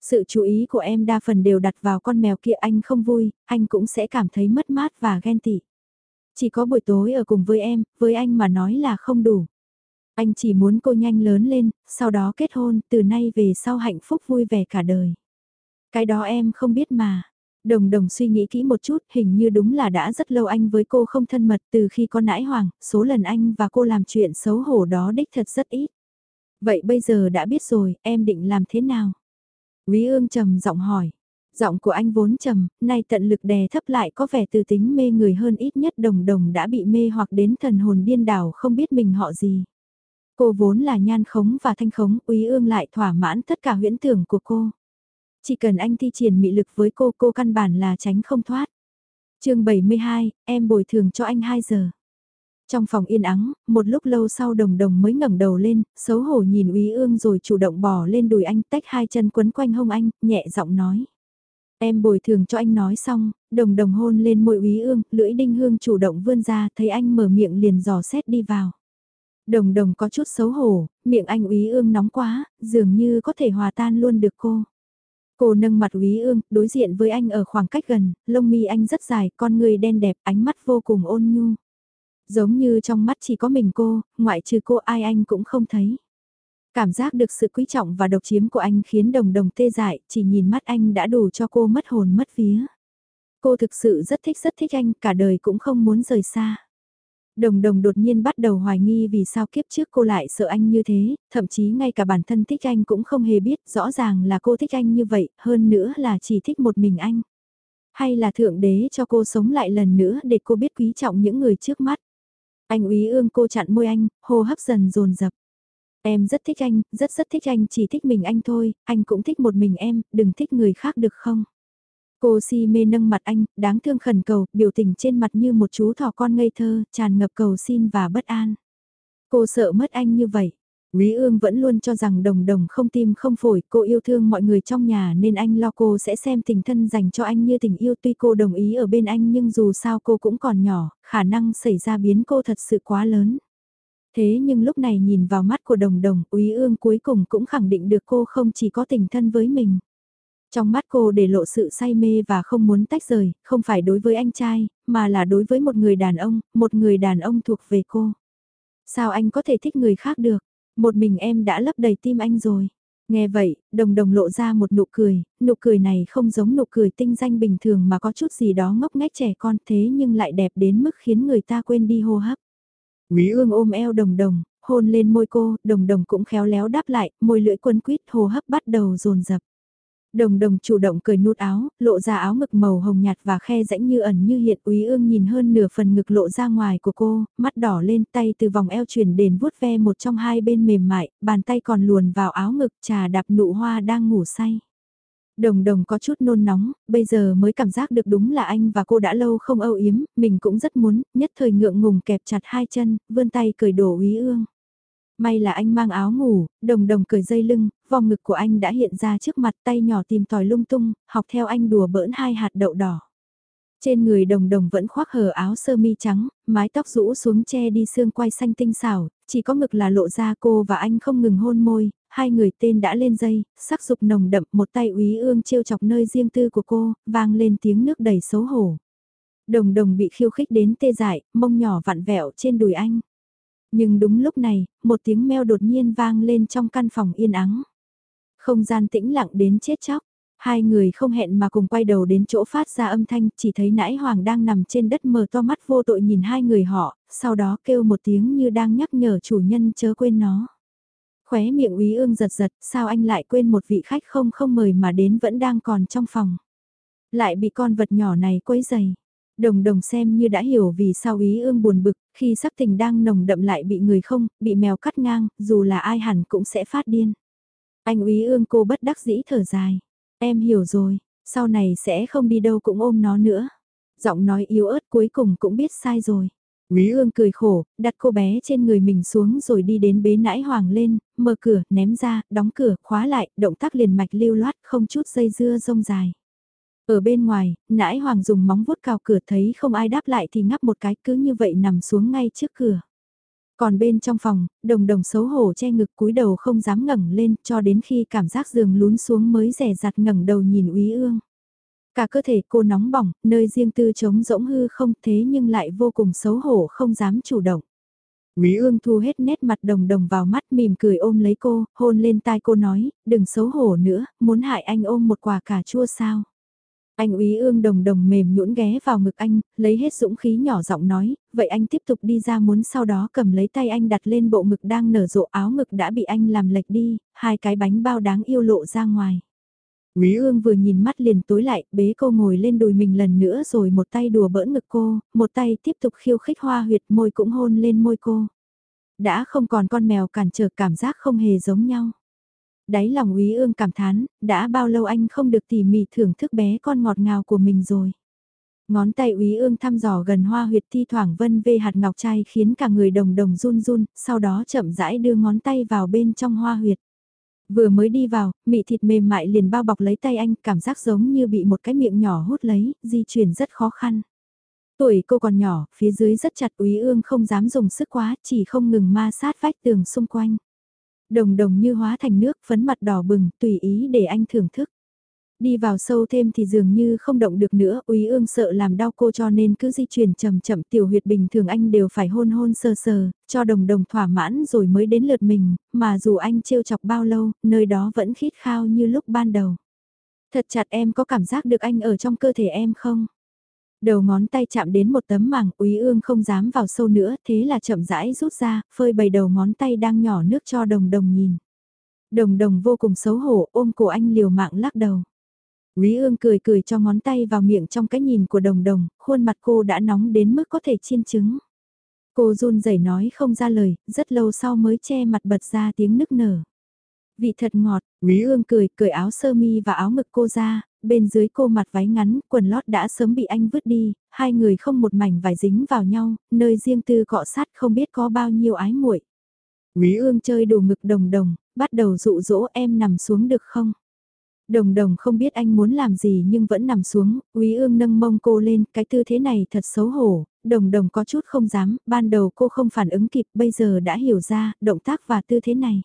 Sự chú ý của em đa phần đều đặt vào con mèo kia anh không vui, anh cũng sẽ cảm thấy mất mát và ghen tị. Chỉ có buổi tối ở cùng với em, với anh mà nói là không đủ. Anh chỉ muốn cô nhanh lớn lên, sau đó kết hôn, từ nay về sau hạnh phúc vui vẻ cả đời. Cái đó em không biết mà. Đồng đồng suy nghĩ kỹ một chút, hình như đúng là đã rất lâu anh với cô không thân mật từ khi con nãi hoàng, số lần anh và cô làm chuyện xấu hổ đó đích thật rất ít. Vậy bây giờ đã biết rồi, em định làm thế nào? Quý ương trầm giọng hỏi. Giọng của anh vốn trầm, nay tận lực đè thấp lại có vẻ từ tính mê người hơn ít nhất đồng đồng đã bị mê hoặc đến thần hồn điên đảo không biết mình họ gì. Cô vốn là nhan khống và thanh khống, úy ương lại thỏa mãn tất cả huyễn tưởng của cô. Chỉ cần anh thi triển mị lực với cô, cô căn bản là tránh không thoát. chương 72, em bồi thường cho anh 2 giờ. Trong phòng yên ắng, một lúc lâu sau đồng đồng mới ngẩng đầu lên, xấu hổ nhìn úy ương rồi chủ động bỏ lên đùi anh tách hai chân quấn quanh hông anh, nhẹ giọng nói. Em bồi thường cho anh nói xong, đồng đồng hôn lên môi úy ương, lưỡi đinh hương chủ động vươn ra, thấy anh mở miệng liền dò xét đi vào. Đồng đồng có chút xấu hổ, miệng anh úy ương nóng quá, dường như có thể hòa tan luôn được cô. Cô nâng mặt úy ương, đối diện với anh ở khoảng cách gần, lông mi anh rất dài, con người đen đẹp, ánh mắt vô cùng ôn nhu. Giống như trong mắt chỉ có mình cô, ngoại trừ cô ai anh cũng không thấy. Cảm giác được sự quý trọng và độc chiếm của anh khiến đồng đồng tê dại, chỉ nhìn mắt anh đã đủ cho cô mất hồn mất vía. Cô thực sự rất thích rất thích anh, cả đời cũng không muốn rời xa. Đồng đồng đột nhiên bắt đầu hoài nghi vì sao kiếp trước cô lại sợ anh như thế, thậm chí ngay cả bản thân thích anh cũng không hề biết, rõ ràng là cô thích anh như vậy, hơn nữa là chỉ thích một mình anh. Hay là thượng đế cho cô sống lại lần nữa để cô biết quý trọng những người trước mắt. Anh úy ương cô chặn môi anh, hô hấp dần dồn dập. Em rất thích anh, rất rất thích anh, chỉ thích mình anh thôi, anh cũng thích một mình em, đừng thích người khác được không? Cô si mê nâng mặt anh, đáng thương khẩn cầu, biểu tình trên mặt như một chú thỏ con ngây thơ, tràn ngập cầu xin và bất an. Cô sợ mất anh như vậy. Quý ương vẫn luôn cho rằng đồng đồng không tim không phổi, cô yêu thương mọi người trong nhà nên anh lo cô sẽ xem tình thân dành cho anh như tình yêu tuy cô đồng ý ở bên anh nhưng dù sao cô cũng còn nhỏ, khả năng xảy ra biến cô thật sự quá lớn. Thế nhưng lúc này nhìn vào mắt của đồng đồng, Quý ương cuối cùng cũng khẳng định được cô không chỉ có tình thân với mình. Trong mắt cô để lộ sự say mê và không muốn tách rời, không phải đối với anh trai, mà là đối với một người đàn ông, một người đàn ông thuộc về cô. Sao anh có thể thích người khác được? Một mình em đã lấp đầy tim anh rồi. Nghe vậy, đồng đồng lộ ra một nụ cười, nụ cười này không giống nụ cười tinh danh bình thường mà có chút gì đó ngốc nghếch trẻ con thế nhưng lại đẹp đến mức khiến người ta quên đi hô hấp. Quý ương ôm eo đồng đồng, hôn lên môi cô, đồng đồng cũng khéo léo đáp lại, môi lưỡi quân quýt hô hấp bắt đầu rồn rập. Đồng đồng chủ động cởi nút áo, lộ ra áo ngực màu hồng nhạt và khe rãnh như ẩn như hiện úy ương nhìn hơn nửa phần ngực lộ ra ngoài của cô, mắt đỏ lên tay từ vòng eo chuyển đến vuốt ve một trong hai bên mềm mại, bàn tay còn luồn vào áo ngực trà đạp nụ hoa đang ngủ say. Đồng đồng có chút nôn nóng, bây giờ mới cảm giác được đúng là anh và cô đã lâu không âu yếm, mình cũng rất muốn, nhất thời ngượng ngùng kẹp chặt hai chân, vươn tay cởi đổ úy ương. May là anh mang áo ngủ, đồng đồng cởi dây lưng, vòng ngực của anh đã hiện ra trước mặt tay nhỏ tìm tòi lung tung, học theo anh đùa bỡn hai hạt đậu đỏ. Trên người đồng đồng vẫn khoác hở áo sơ mi trắng, mái tóc rũ xuống che đi xương quai xanh tinh xảo, chỉ có ngực là lộ ra cô và anh không ngừng hôn môi, hai người tên đã lên dây, sắc dục nồng đậm một tay úy ương trêu chọc nơi riêng tư của cô, vang lên tiếng nước đầy xấu hổ. Đồng đồng bị khiêu khích đến tê dại, mông nhỏ vặn vẹo trên đùi anh. Nhưng đúng lúc này, một tiếng meo đột nhiên vang lên trong căn phòng yên ắng. Không gian tĩnh lặng đến chết chóc. Hai người không hẹn mà cùng quay đầu đến chỗ phát ra âm thanh, chỉ thấy nãi hoàng đang nằm trên đất mờ to mắt vô tội nhìn hai người họ, sau đó kêu một tiếng như đang nhắc nhở chủ nhân chớ quên nó. Khóe miệng úy ương giật giật, sao anh lại quên một vị khách không không mời mà đến vẫn đang còn trong phòng. Lại bị con vật nhỏ này quấy dày. Đồng đồng xem như đã hiểu vì sao ý ương buồn bực, khi sắc tình đang nồng đậm lại bị người không, bị mèo cắt ngang, dù là ai hẳn cũng sẽ phát điên. Anh úy ương cô bất đắc dĩ thở dài. Em hiểu rồi, sau này sẽ không đi đâu cũng ôm nó nữa. Giọng nói yếu ớt cuối cùng cũng biết sai rồi. úy ương cười khổ, đặt cô bé trên người mình xuống rồi đi đến bế nãi hoàng lên, mở cửa, ném ra, đóng cửa, khóa lại, động tác liền mạch lưu loát, không chút dây dưa rông dài. Ở bên ngoài, nãi hoàng dùng móng vuốt cào cửa thấy không ai đáp lại thì ngắp một cái cứ như vậy nằm xuống ngay trước cửa. Còn bên trong phòng, đồng đồng xấu hổ che ngực cúi đầu không dám ngẩng lên cho đến khi cảm giác giường lún xuống mới rẻ rặt ngẩng đầu nhìn úy ương. Cả cơ thể cô nóng bỏng, nơi riêng tư trống rỗng hư không thế nhưng lại vô cùng xấu hổ không dám chủ động. Quý ương thu hết nét mặt đồng đồng vào mắt mỉm cười ôm lấy cô, hôn lên tai cô nói, đừng xấu hổ nữa, muốn hại anh ôm một quả cà chua sao. Anh úy ương đồng đồng mềm nhũn ghé vào ngực anh, lấy hết dũng khí nhỏ giọng nói, vậy anh tiếp tục đi ra muốn sau đó cầm lấy tay anh đặt lên bộ ngực đang nở rộ áo ngực đã bị anh làm lệch đi, hai cái bánh bao đáng yêu lộ ra ngoài. úy ương vừa nhìn mắt liền tối lại, bế cô ngồi lên đùi mình lần nữa rồi một tay đùa bỡn ngực cô, một tay tiếp tục khiêu khích hoa huyệt môi cũng hôn lên môi cô. Đã không còn con mèo cản trở cảm giác không hề giống nhau đáy lòng úy ương cảm thán, đã bao lâu anh không được tỉ mỉ thưởng thức bé con ngọt ngào của mình rồi. Ngón tay úy ương thăm dò gần hoa huyệt thi thoảng vân vê hạt ngọc trai khiến cả người đồng đồng run run, sau đó chậm rãi đưa ngón tay vào bên trong hoa huyệt. Vừa mới đi vào, mị thịt mềm mại liền bao bọc lấy tay anh, cảm giác giống như bị một cái miệng nhỏ hút lấy, di chuyển rất khó khăn. Tuổi cô còn nhỏ, phía dưới rất chặt úy ương không dám dùng sức quá, chỉ không ngừng ma sát vách tường xung quanh. Đồng đồng như hóa thành nước, phấn mặt đỏ bừng, tùy ý để anh thưởng thức. Đi vào sâu thêm thì dường như không động được nữa, úy ương sợ làm đau cô cho nên cứ di chuyển chậm chậm tiểu huyệt bình thường anh đều phải hôn hôn sờ sờ, cho đồng đồng thỏa mãn rồi mới đến lượt mình, mà dù anh trêu chọc bao lâu, nơi đó vẫn khít khao như lúc ban đầu. Thật chặt em có cảm giác được anh ở trong cơ thể em không? Đầu ngón tay chạm đến một tấm màng, úy ương không dám vào sâu nữa, thế là chậm rãi rút ra, phơi bầy đầu ngón tay đang nhỏ nước cho đồng đồng nhìn. Đồng đồng vô cùng xấu hổ, ôm cổ anh liều mạng lắc đầu. Úy ương cười cười cho ngón tay vào miệng trong cái nhìn của đồng đồng, khuôn mặt cô đã nóng đến mức có thể chiên trứng. Cô run rẩy nói không ra lời, rất lâu sau mới che mặt bật ra tiếng nức nở. Vị thật ngọt, úy ương cười, cười áo sơ mi và áo ngực cô ra, bên dưới cô mặt váy ngắn, quần lót đã sớm bị anh vứt đi, hai người không một mảnh vải dính vào nhau, nơi riêng tư cọ sát không biết có bao nhiêu ái muội. Quý ương chơi đồ ngực đồng đồng, bắt đầu dụ dỗ em nằm xuống được không? Đồng đồng không biết anh muốn làm gì nhưng vẫn nằm xuống, quý ương nâng mông cô lên, cái tư thế này thật xấu hổ, đồng đồng có chút không dám, ban đầu cô không phản ứng kịp, bây giờ đã hiểu ra, động tác và tư thế này.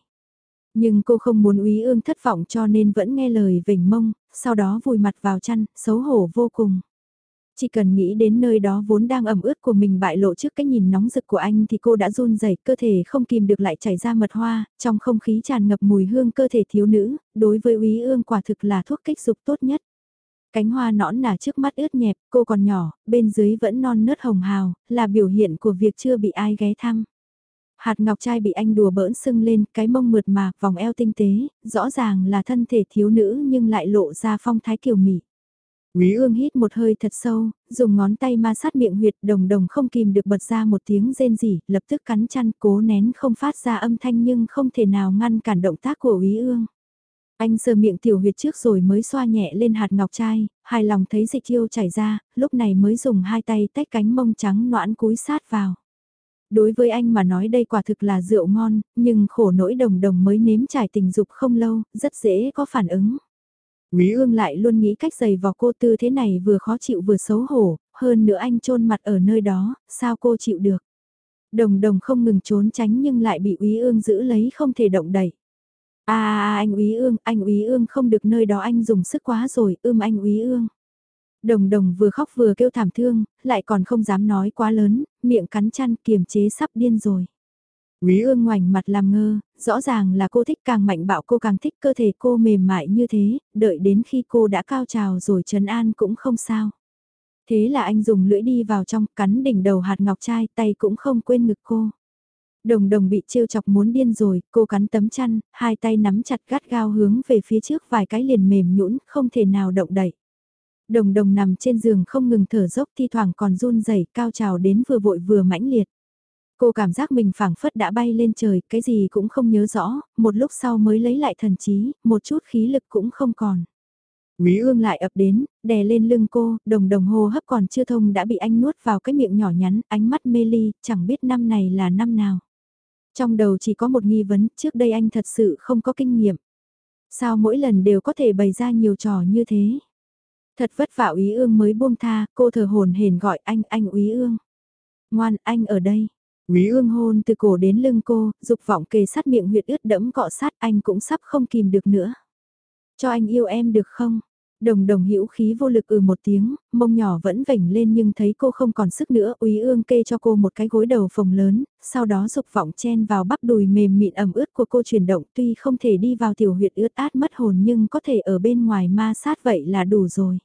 Nhưng cô không muốn úy ương thất vọng cho nên vẫn nghe lời vểnh mông, sau đó vùi mặt vào chăn, xấu hổ vô cùng. Chỉ cần nghĩ đến nơi đó vốn đang ẩm ướt của mình bại lộ trước cái nhìn nóng rực của anh thì cô đã run rẩy, cơ thể không kìm được lại chảy ra mật hoa, trong không khí tràn ngập mùi hương cơ thể thiếu nữ, đối với úy ương quả thực là thuốc kích dục tốt nhất. Cánh hoa nõn nà trước mắt ướt nhẹp, cô còn nhỏ, bên dưới vẫn non nớt hồng hào, là biểu hiện của việc chưa bị ai ghé thăm. Hạt ngọc trai bị anh đùa bỡn sưng lên, cái mông mượt mà, vòng eo tinh tế, rõ ràng là thân thể thiếu nữ nhưng lại lộ ra phong thái kiều mị. Quý ương hít một hơi thật sâu, dùng ngón tay ma sát miệng huyệt đồng đồng không kìm được bật ra một tiếng rên rỉ, lập tức cắn chăn cố nén không phát ra âm thanh nhưng không thể nào ngăn cản động tác của quý ương. Anh sờ miệng tiểu huyệt trước rồi mới xoa nhẹ lên hạt ngọc trai, hài lòng thấy dịch yêu chảy ra, lúc này mới dùng hai tay tách cánh mông trắng noãn cúi sát vào. Đối với anh mà nói đây quả thực là rượu ngon, nhưng khổ nỗi đồng đồng mới nếm trải tình dục không lâu, rất dễ có phản ứng. Quý ương lại luôn nghĩ cách giày vào cô tư thế này vừa khó chịu vừa xấu hổ, hơn nữa anh trôn mặt ở nơi đó, sao cô chịu được. Đồng đồng không ngừng trốn tránh nhưng lại bị úy ương giữ lấy không thể động đẩy. À, à, à, anh úy ương, anh úy ương không được nơi đó anh dùng sức quá rồi, ưm anh úy ương. Đồng đồng vừa khóc vừa kêu thảm thương, lại còn không dám nói quá lớn, miệng cắn chăn kiềm chế sắp điên rồi. Quý ương ngoảnh mặt làm ngơ, rõ ràng là cô thích càng mạnh bạo cô càng thích cơ thể cô mềm mại như thế, đợi đến khi cô đã cao trào rồi trấn an cũng không sao. Thế là anh dùng lưỡi đi vào trong, cắn đỉnh đầu hạt ngọc trai, tay cũng không quên ngực cô. Đồng đồng bị trêu chọc muốn điên rồi, cô cắn tấm chăn, hai tay nắm chặt gắt gao hướng về phía trước vài cái liền mềm nhũn, không thể nào động đậy. Đồng đồng nằm trên giường không ngừng thở dốc thi thoảng còn run rẩy cao trào đến vừa vội vừa mãnh liệt. Cô cảm giác mình phảng phất đã bay lên trời, cái gì cũng không nhớ rõ, một lúc sau mới lấy lại thần trí, một chút khí lực cũng không còn. Quý ương lại ập đến, đè lên lưng cô, đồng đồng hô hấp còn chưa thông đã bị anh nuốt vào cái miệng nhỏ nhắn, ánh mắt mê ly, chẳng biết năm này là năm nào. Trong đầu chỉ có một nghi vấn, trước đây anh thật sự không có kinh nghiệm. Sao mỗi lần đều có thể bày ra nhiều trò như thế? Thật vất vả úy ương mới buông tha, cô thờ hồn hển gọi anh, anh úy ương. Ngoan, anh ở đây. Quý ương hôn từ cổ đến lưng cô, dục vọng kề sát miệng huyệt ướt đẫm cọ sát anh cũng sắp không kìm được nữa. Cho anh yêu em được không? Đồng đồng hữu khí vô lực ừ một tiếng, mông nhỏ vẫn vểnh lên nhưng thấy cô không còn sức nữa, úy ương kê cho cô một cái gối đầu phồng lớn, sau đó dục vọng chen vào bắp đùi mềm mịn ẩm ướt của cô chuyển động tuy không thể đi vào tiểu huyệt ướt át mất hồn nhưng có thể ở bên ngoài ma sát vậy là đủ rồi.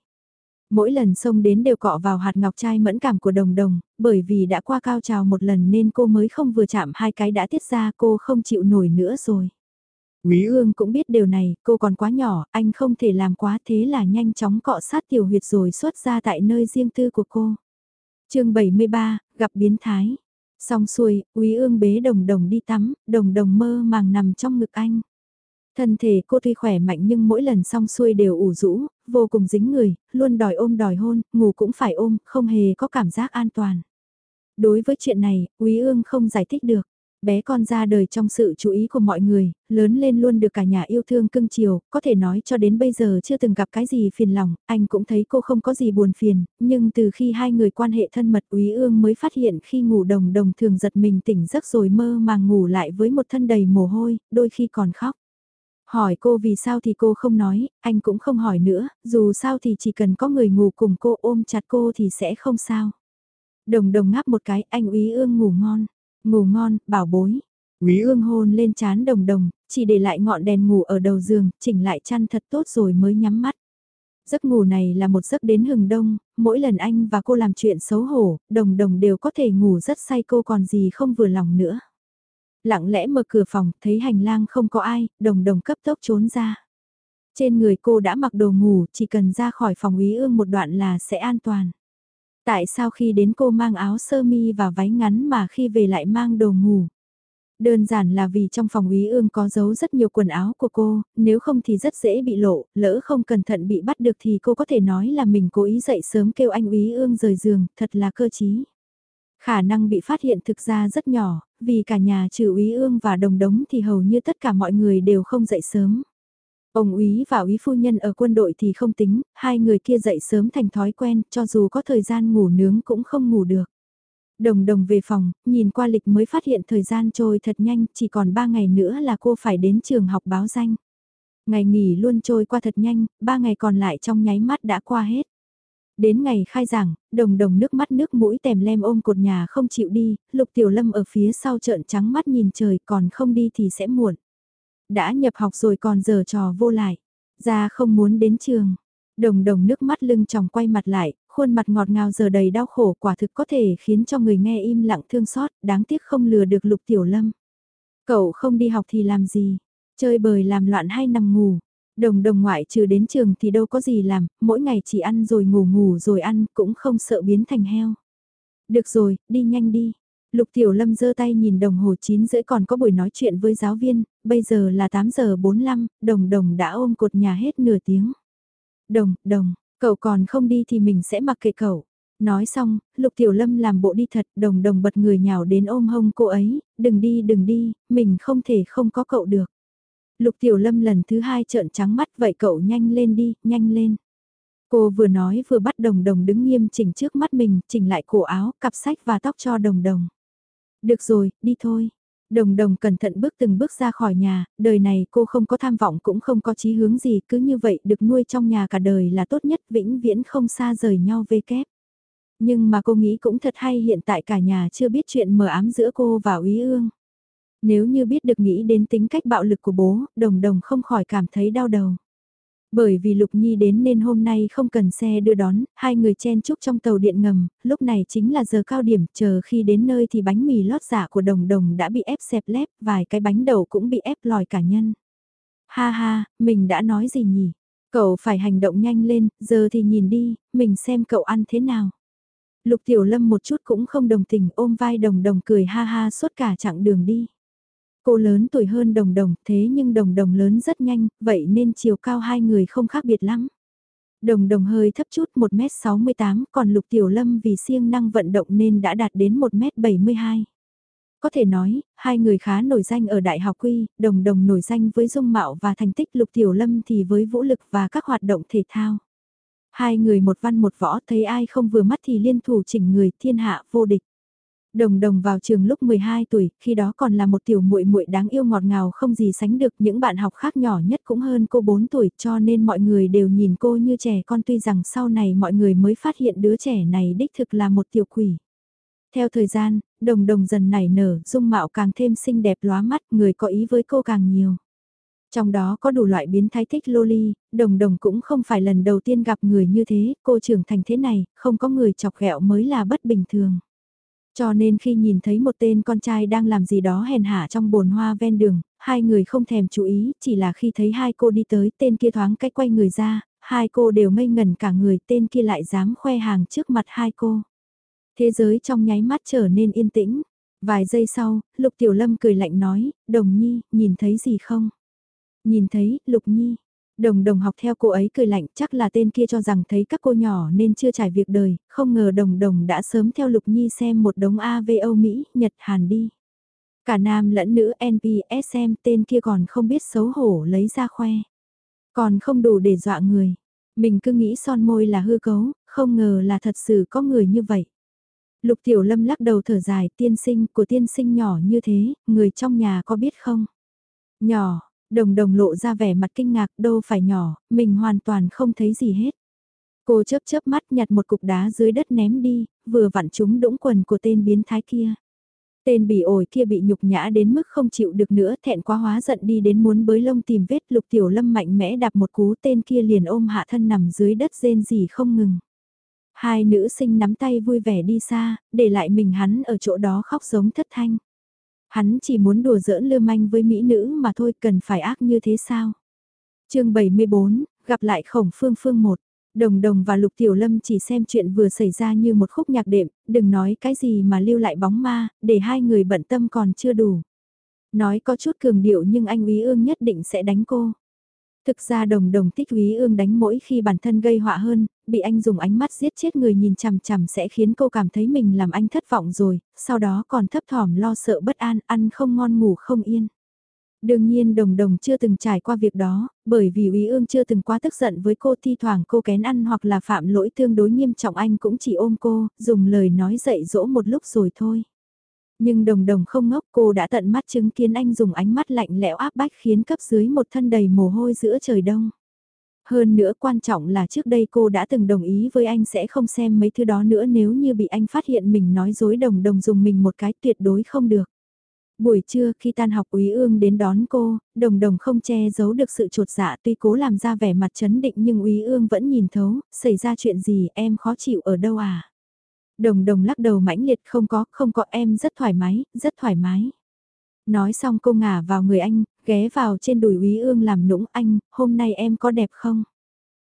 Mỗi lần xông đến đều cọ vào hạt ngọc trai mẫn cảm của đồng đồng, bởi vì đã qua cao trào một lần nên cô mới không vừa chạm hai cái đã tiết ra cô không chịu nổi nữa rồi. Quý ương cũng biết điều này, cô còn quá nhỏ, anh không thể làm quá thế là nhanh chóng cọ sát tiểu huyệt rồi xuất ra tại nơi riêng tư của cô. chương 73, gặp biến thái. Xong xuôi, quý ương bế đồng đồng đi tắm, đồng đồng mơ màng nằm trong ngực anh. Thân thể cô tuy khỏe mạnh nhưng mỗi lần xong xuôi đều ủ rũ, vô cùng dính người, luôn đòi ôm đòi hôn, ngủ cũng phải ôm, không hề có cảm giác an toàn. Đối với chuyện này, Quý ương không giải thích được. Bé con ra đời trong sự chú ý của mọi người, lớn lên luôn được cả nhà yêu thương cưng chiều, có thể nói cho đến bây giờ chưa từng gặp cái gì phiền lòng, anh cũng thấy cô không có gì buồn phiền, nhưng từ khi hai người quan hệ thân mật Úy ương mới phát hiện khi ngủ đồng đồng thường giật mình tỉnh giấc rồi mơ màng ngủ lại với một thân đầy mồ hôi, đôi khi còn khóc. Hỏi cô vì sao thì cô không nói, anh cũng không hỏi nữa, dù sao thì chỉ cần có người ngủ cùng cô ôm chặt cô thì sẽ không sao. Đồng đồng ngáp một cái, anh úy ương ngủ ngon, ngủ ngon, bảo bối. quý ương hôn lên chán đồng đồng, chỉ để lại ngọn đèn ngủ ở đầu giường, chỉnh lại chăn thật tốt rồi mới nhắm mắt. Giấc ngủ này là một giấc đến hừng đông, mỗi lần anh và cô làm chuyện xấu hổ, đồng đồng đều có thể ngủ rất say cô còn gì không vừa lòng nữa. Lặng lẽ mở cửa phòng, thấy hành lang không có ai, đồng đồng cấp tốc trốn ra. Trên người cô đã mặc đồ ngủ, chỉ cần ra khỏi phòng ý ương một đoạn là sẽ an toàn. Tại sao khi đến cô mang áo sơ mi và váy ngắn mà khi về lại mang đồ ngủ? Đơn giản là vì trong phòng úy ương có giấu rất nhiều quần áo của cô, nếu không thì rất dễ bị lộ, lỡ không cẩn thận bị bắt được thì cô có thể nói là mình cố ý dậy sớm kêu anh úy ương rời giường, thật là cơ chí. Khả năng bị phát hiện thực ra rất nhỏ, vì cả nhà trừ úy ương và đồng đống thì hầu như tất cả mọi người đều không dậy sớm. Ông úy và úy phu nhân ở quân đội thì không tính, hai người kia dậy sớm thành thói quen, cho dù có thời gian ngủ nướng cũng không ngủ được. Đồng đồng về phòng, nhìn qua lịch mới phát hiện thời gian trôi thật nhanh, chỉ còn ba ngày nữa là cô phải đến trường học báo danh. Ngày nghỉ luôn trôi qua thật nhanh, ba ngày còn lại trong nháy mắt đã qua hết. Đến ngày khai giảng, đồng đồng nước mắt nước mũi tèm lem ôm cột nhà không chịu đi, Lục Tiểu Lâm ở phía sau trợn trắng mắt nhìn trời còn không đi thì sẽ muộn. Đã nhập học rồi còn giờ trò vô lại, ra không muốn đến trường. Đồng đồng nước mắt lưng tròng quay mặt lại, khuôn mặt ngọt ngào giờ đầy đau khổ quả thực có thể khiến cho người nghe im lặng thương xót, đáng tiếc không lừa được Lục Tiểu Lâm. Cậu không đi học thì làm gì? Chơi bời làm loạn hay nằm ngủ? Đồng đồng ngoại trừ đến trường thì đâu có gì làm, mỗi ngày chỉ ăn rồi ngủ ngủ rồi ăn, cũng không sợ biến thành heo. Được rồi, đi nhanh đi. Lục Tiểu Lâm giơ tay nhìn đồng hồ 9 rưỡi còn có buổi nói chuyện với giáo viên, bây giờ là 8 giờ 45, đồng đồng đã ôm cột nhà hết nửa tiếng. Đồng, đồng, cậu còn không đi thì mình sẽ mặc kệ cậu. Nói xong, Lục Tiểu Lâm làm bộ đi thật, đồng đồng bật người nhào đến ôm hông cô ấy, đừng đi đừng đi, mình không thể không có cậu được. Lục Tiểu Lâm lần thứ hai trợn trắng mắt vậy cậu nhanh lên đi, nhanh lên. Cô vừa nói vừa bắt đồng đồng đứng nghiêm chỉnh trước mắt mình, chỉnh lại cổ áo, cặp sách và tóc cho đồng đồng. Được rồi, đi thôi. Đồng đồng cẩn thận bước từng bước ra khỏi nhà, đời này cô không có tham vọng cũng không có chí hướng gì, cứ như vậy được nuôi trong nhà cả đời là tốt nhất vĩnh viễn không xa rời nhau vê kép. Nhưng mà cô nghĩ cũng thật hay hiện tại cả nhà chưa biết chuyện mờ ám giữa cô và Úy Ương. Nếu như biết được nghĩ đến tính cách bạo lực của bố, đồng đồng không khỏi cảm thấy đau đầu. Bởi vì Lục Nhi đến nên hôm nay không cần xe đưa đón, hai người chen chúc trong tàu điện ngầm, lúc này chính là giờ cao điểm, chờ khi đến nơi thì bánh mì lót giả của đồng đồng đã bị ép xẹp lép, vài cái bánh đầu cũng bị ép lòi cả nhân. Ha ha, mình đã nói gì nhỉ? Cậu phải hành động nhanh lên, giờ thì nhìn đi, mình xem cậu ăn thế nào. Lục Tiểu Lâm một chút cũng không đồng tình ôm vai đồng đồng cười ha ha suốt cả chặng đường đi. Cô lớn tuổi hơn đồng đồng, thế nhưng đồng đồng lớn rất nhanh, vậy nên chiều cao hai người không khác biệt lắm. Đồng đồng hơi thấp chút 1m68, còn Lục Tiểu Lâm vì siêng năng vận động nên đã đạt đến 1m72. Có thể nói, hai người khá nổi danh ở Đại học Quy, đồng đồng nổi danh với dung mạo và thành tích Lục Tiểu Lâm thì với vũ lực và các hoạt động thể thao. Hai người một văn một võ thấy ai không vừa mắt thì liên thủ chỉnh người thiên hạ vô địch. Đồng đồng vào trường lúc 12 tuổi, khi đó còn là một tiểu muội muội đáng yêu ngọt ngào không gì sánh được, những bạn học khác nhỏ nhất cũng hơn cô 4 tuổi, cho nên mọi người đều nhìn cô như trẻ con tuy rằng sau này mọi người mới phát hiện đứa trẻ này đích thực là một tiểu quỷ. Theo thời gian, đồng đồng dần nảy nở, dung mạo càng thêm xinh đẹp lóa mắt, người có ý với cô càng nhiều. Trong đó có đủ loại biến thái thích loli, đồng đồng cũng không phải lần đầu tiên gặp người như thế, cô trưởng thành thế này, không có người chọc ghẹo mới là bất bình thường. Cho nên khi nhìn thấy một tên con trai đang làm gì đó hèn hạ trong bồn hoa ven đường, hai người không thèm chú ý, chỉ là khi thấy hai cô đi tới tên kia thoáng cách quay người ra, hai cô đều ngây ngẩn cả người tên kia lại dám khoe hàng trước mặt hai cô. Thế giới trong nháy mắt trở nên yên tĩnh. Vài giây sau, Lục Tiểu Lâm cười lạnh nói, Đồng Nhi, nhìn thấy gì không? Nhìn thấy, Lục Nhi, Đồng đồng học theo cô ấy cười lạnh chắc là tên kia cho rằng thấy các cô nhỏ nên chưa trải việc đời, không ngờ đồng đồng đã sớm theo Lục Nhi xem một đống AVO Mỹ, Nhật, Hàn đi. Cả nam lẫn nữ NPSM tên kia còn không biết xấu hổ lấy ra khoe. Còn không đủ để dọa người. Mình cứ nghĩ son môi là hư cấu, không ngờ là thật sự có người như vậy. Lục Tiểu Lâm lắc đầu thở dài tiên sinh của tiên sinh nhỏ như thế, người trong nhà có biết không? Nhỏ, Đồng đồng lộ ra vẻ mặt kinh ngạc đâu phải nhỏ, mình hoàn toàn không thấy gì hết. Cô chớp chớp mắt nhặt một cục đá dưới đất ném đi, vừa vặn trúng đũng quần của tên biến thái kia. Tên bị ổi kia bị nhục nhã đến mức không chịu được nữa, thẹn quá hóa giận đi đến muốn bới lông tìm vết lục tiểu lâm mạnh mẽ đạp một cú tên kia liền ôm hạ thân nằm dưới đất rên gì không ngừng. Hai nữ sinh nắm tay vui vẻ đi xa, để lại mình hắn ở chỗ đó khóc giống thất thanh. Hắn chỉ muốn đùa giỡn lưu manh với mỹ nữ mà thôi cần phải ác như thế sao? chương 74, gặp lại khổng phương phương một. Đồng đồng và Lục Tiểu Lâm chỉ xem chuyện vừa xảy ra như một khúc nhạc đệm, đừng nói cái gì mà lưu lại bóng ma, để hai người bận tâm còn chưa đủ. Nói có chút cường điệu nhưng anh úy ương nhất định sẽ đánh cô. Thực ra đồng đồng thích úy ương đánh mỗi khi bản thân gây họa hơn, bị anh dùng ánh mắt giết chết người nhìn chằm chằm sẽ khiến cô cảm thấy mình làm anh thất vọng rồi, sau đó còn thấp thỏm lo sợ bất an, ăn không ngon ngủ không yên. Đương nhiên đồng đồng chưa từng trải qua việc đó, bởi vì úy ương chưa từng quá tức giận với cô thi thoảng cô kén ăn hoặc là phạm lỗi tương đối nghiêm trọng anh cũng chỉ ôm cô, dùng lời nói dạy dỗ một lúc rồi thôi. Nhưng đồng đồng không ngốc cô đã tận mắt chứng kiến anh dùng ánh mắt lạnh lẽo áp bách khiến cấp dưới một thân đầy mồ hôi giữa trời đông. Hơn nữa quan trọng là trước đây cô đã từng đồng ý với anh sẽ không xem mấy thứ đó nữa nếu như bị anh phát hiện mình nói dối đồng đồng dùng mình một cái tuyệt đối không được. Buổi trưa khi tan học Úy Ương đến đón cô, đồng đồng không che giấu được sự trột dạ tuy cố làm ra vẻ mặt chấn định nhưng Úy Ương vẫn nhìn thấu, xảy ra chuyện gì em khó chịu ở đâu à? Đồng đồng lắc đầu mãnh liệt không có, không có em rất thoải mái, rất thoải mái. Nói xong cô ngả vào người anh, ghé vào trên đùi Úy Ương làm nũng anh, hôm nay em có đẹp không?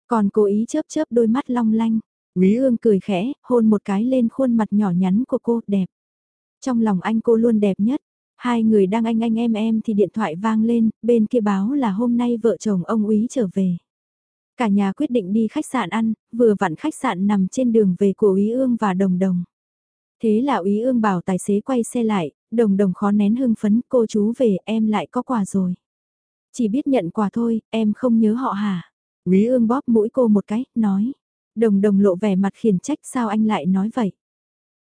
Còn cố ý chớp chớp đôi mắt long lanh. Úy Ương cười khẽ, hôn một cái lên khuôn mặt nhỏ nhắn của cô, đẹp. Trong lòng anh cô luôn đẹp nhất. Hai người đang anh anh em em thì điện thoại vang lên, bên kia báo là hôm nay vợ chồng ông Úy trở về. Cả nhà quyết định đi khách sạn ăn, vừa vặn khách sạn nằm trên đường về của Úy Ương và Đồng Đồng. Thế là Úy Ương bảo tài xế quay xe lại, Đồng Đồng khó nén hưng phấn, cô chú về em lại có quà rồi. Chỉ biết nhận quà thôi, em không nhớ họ hả? quý Ương bóp mũi cô một cái, nói. Đồng Đồng lộ vẻ mặt khiển trách sao anh lại nói vậy?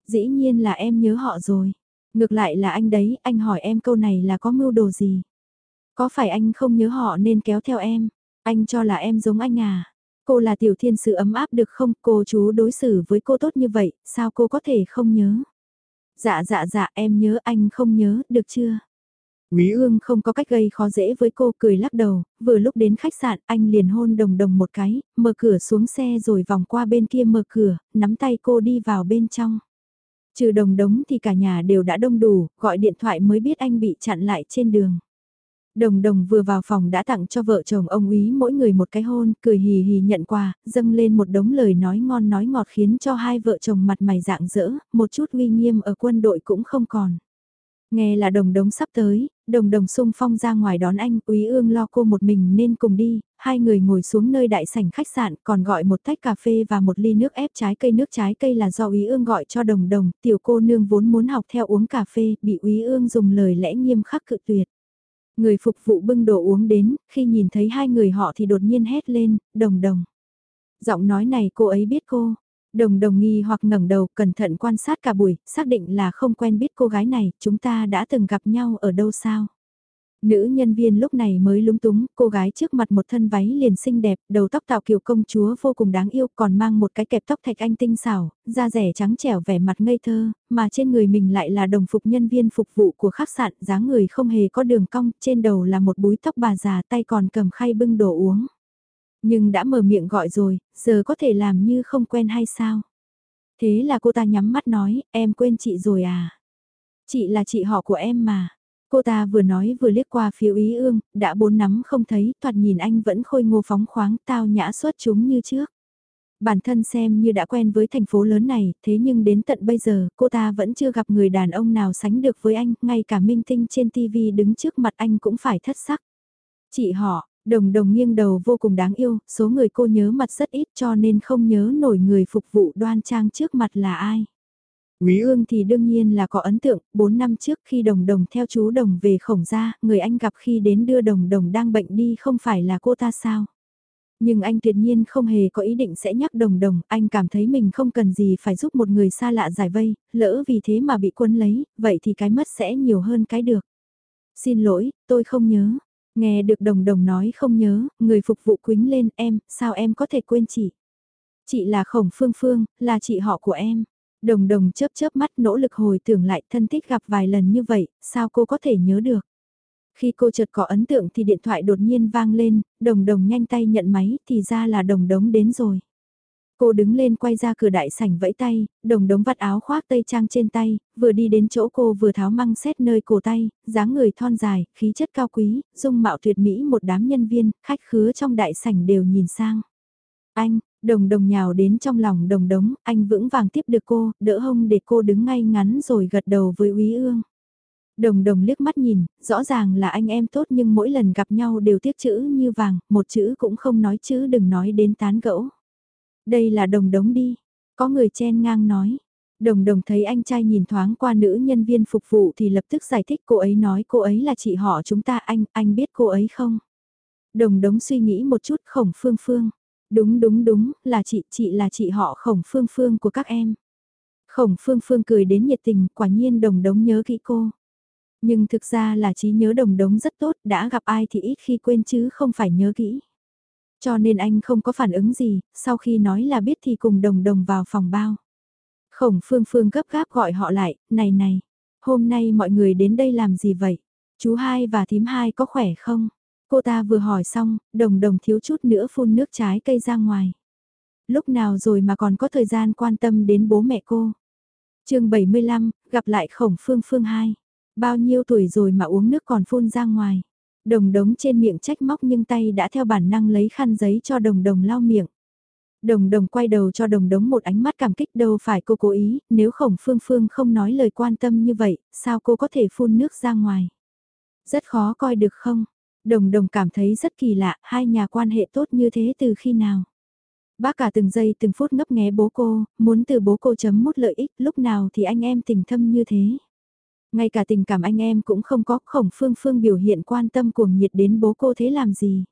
Dĩ nhiên là em nhớ họ rồi. Ngược lại là anh đấy, anh hỏi em câu này là có mưu đồ gì? Có phải anh không nhớ họ nên kéo theo em? Anh cho là em giống anh à? Cô là tiểu thiên sự ấm áp được không? Cô chú đối xử với cô tốt như vậy, sao cô có thể không nhớ? Dạ dạ dạ em nhớ anh không nhớ, được chưa? Quý ương không có cách gây khó dễ với cô cười lắc đầu, vừa lúc đến khách sạn anh liền hôn đồng đồng một cái, mở cửa xuống xe rồi vòng qua bên kia mở cửa, nắm tay cô đi vào bên trong. Trừ đồng đống thì cả nhà đều đã đông đủ, gọi điện thoại mới biết anh bị chặn lại trên đường. Đồng đồng vừa vào phòng đã tặng cho vợ chồng ông úy mỗi người một cái hôn, cười hì hì nhận quà, dâng lên một đống lời nói ngon nói ngọt khiến cho hai vợ chồng mặt mày dạng dỡ, một chút uy nghiêm ở quân đội cũng không còn. Nghe là đồng đống sắp tới, đồng đồng sung phong ra ngoài đón anh, úy ương lo cô một mình nên cùng đi, hai người ngồi xuống nơi đại sảnh khách sạn còn gọi một tách cà phê và một ly nước ép trái cây nước trái cây là do úy ương gọi cho đồng đồng, tiểu cô nương vốn muốn học theo uống cà phê, bị úy ương dùng lời lẽ nghiêm khắc cự tuyệt. Người phục vụ bưng đồ uống đến, khi nhìn thấy hai người họ thì đột nhiên hét lên, đồng đồng. Giọng nói này cô ấy biết cô, Đồng đồng nghi hoặc ngẩng đầu cẩn thận quan sát cả buổi, xác định là không quen biết cô gái này, chúng ta đã từng gặp nhau ở đâu sao? Nữ nhân viên lúc này mới lúng túng, cô gái trước mặt một thân váy liền xinh đẹp, đầu tóc tạo kiểu công chúa vô cùng đáng yêu, còn mang một cái kẹp tóc thạch anh tinh xảo, da rẻ trắng trẻo vẻ mặt ngây thơ, mà trên người mình lại là đồng phục nhân viên phục vụ của khách sạn, dáng người không hề có đường cong, trên đầu là một búi tóc bà già tay còn cầm khay bưng đồ uống. Nhưng đã mở miệng gọi rồi, giờ có thể làm như không quen hay sao? Thế là cô ta nhắm mắt nói, em quên chị rồi à? Chị là chị họ của em mà. Cô ta vừa nói vừa liếc qua phía ý ương, đã bốn nắm không thấy, thoạt nhìn anh vẫn khôi ngô phóng khoáng tao nhã xuất chúng như trước. Bản thân xem như đã quen với thành phố lớn này, thế nhưng đến tận bây giờ, cô ta vẫn chưa gặp người đàn ông nào sánh được với anh, ngay cả minh tinh trên TV đứng trước mặt anh cũng phải thất sắc. Chị họ, Đồng đồng nghiêng đầu vô cùng đáng yêu, số người cô nhớ mặt rất ít cho nên không nhớ nổi người phục vụ đoan trang trước mặt là ai. Quý ương thì đương nhiên là có ấn tượng, 4 năm trước khi đồng đồng theo chú đồng về khổng gia, người anh gặp khi đến đưa đồng đồng đang bệnh đi không phải là cô ta sao. Nhưng anh tuyệt nhiên không hề có ý định sẽ nhắc đồng đồng, anh cảm thấy mình không cần gì phải giúp một người xa lạ giải vây, lỡ vì thế mà bị quân lấy, vậy thì cái mất sẽ nhiều hơn cái được. Xin lỗi, tôi không nhớ. Nghe được đồng đồng nói không nhớ, người phục vụ quính lên em, sao em có thể quên chị? Chị là Khổng Phương Phương, là chị họ của em. Đồng đồng chớp chớp mắt nỗ lực hồi tưởng lại thân thích gặp vài lần như vậy, sao cô có thể nhớ được? Khi cô chợt có ấn tượng thì điện thoại đột nhiên vang lên, đồng đồng nhanh tay nhận máy thì ra là đồng đống đến rồi. Cô đứng lên quay ra cửa đại sảnh vẫy tay, đồng đống vắt áo khoác tây trang trên tay, vừa đi đến chỗ cô vừa tháo măng xét nơi cổ tay, dáng người thon dài, khí chất cao quý, dung mạo tuyệt mỹ một đám nhân viên, khách khứa trong đại sảnh đều nhìn sang. Anh, đồng đồng nhào đến trong lòng đồng đống, anh vững vàng tiếp được cô, đỡ hông để cô đứng ngay ngắn rồi gật đầu với úy ương. Đồng đồng liếc mắt nhìn, rõ ràng là anh em tốt nhưng mỗi lần gặp nhau đều tiếc chữ như vàng, một chữ cũng không nói chữ đừng nói đến tán gẫu. Đây là đồng đống đi. Có người chen ngang nói. Đồng đồng thấy anh trai nhìn thoáng qua nữ nhân viên phục vụ thì lập tức giải thích cô ấy nói cô ấy là chị họ chúng ta anh, anh biết cô ấy không? Đồng đống suy nghĩ một chút khổng phương phương. Đúng đúng đúng, là chị, chị là chị họ khổng phương phương của các em. Khổng phương phương cười đến nhiệt tình, quả nhiên đồng đống nhớ kỹ cô. Nhưng thực ra là trí nhớ đồng đống rất tốt, đã gặp ai thì ít khi quên chứ không phải nhớ kỹ. Cho nên anh không có phản ứng gì, sau khi nói là biết thì cùng đồng đồng vào phòng bao. Khổng phương phương gấp gáp gọi họ lại, này này, hôm nay mọi người đến đây làm gì vậy? Chú hai và thím hai có khỏe không? Cô ta vừa hỏi xong, đồng đồng thiếu chút nữa phun nước trái cây ra ngoài. Lúc nào rồi mà còn có thời gian quan tâm đến bố mẹ cô? chương 75, gặp lại khổng phương phương hai. Bao nhiêu tuổi rồi mà uống nước còn phun ra ngoài. Đồng đống trên miệng trách móc nhưng tay đã theo bản năng lấy khăn giấy cho đồng đồng lau miệng. Đồng đồng quay đầu cho đồng đống một ánh mắt cảm kích đâu phải cô cố ý, nếu khổng phương phương không nói lời quan tâm như vậy, sao cô có thể phun nước ra ngoài. Rất khó coi được không? Đồng đồng cảm thấy rất kỳ lạ, hai nhà quan hệ tốt như thế từ khi nào? Bác cả từng giây từng phút ngấp nghé bố cô, muốn từ bố cô chấm mút lợi ích, lúc nào thì anh em tình thâm như thế. Ngay cả tình cảm anh em cũng không có khổng phương phương biểu hiện quan tâm cuồng nhiệt đến bố cô thế làm gì.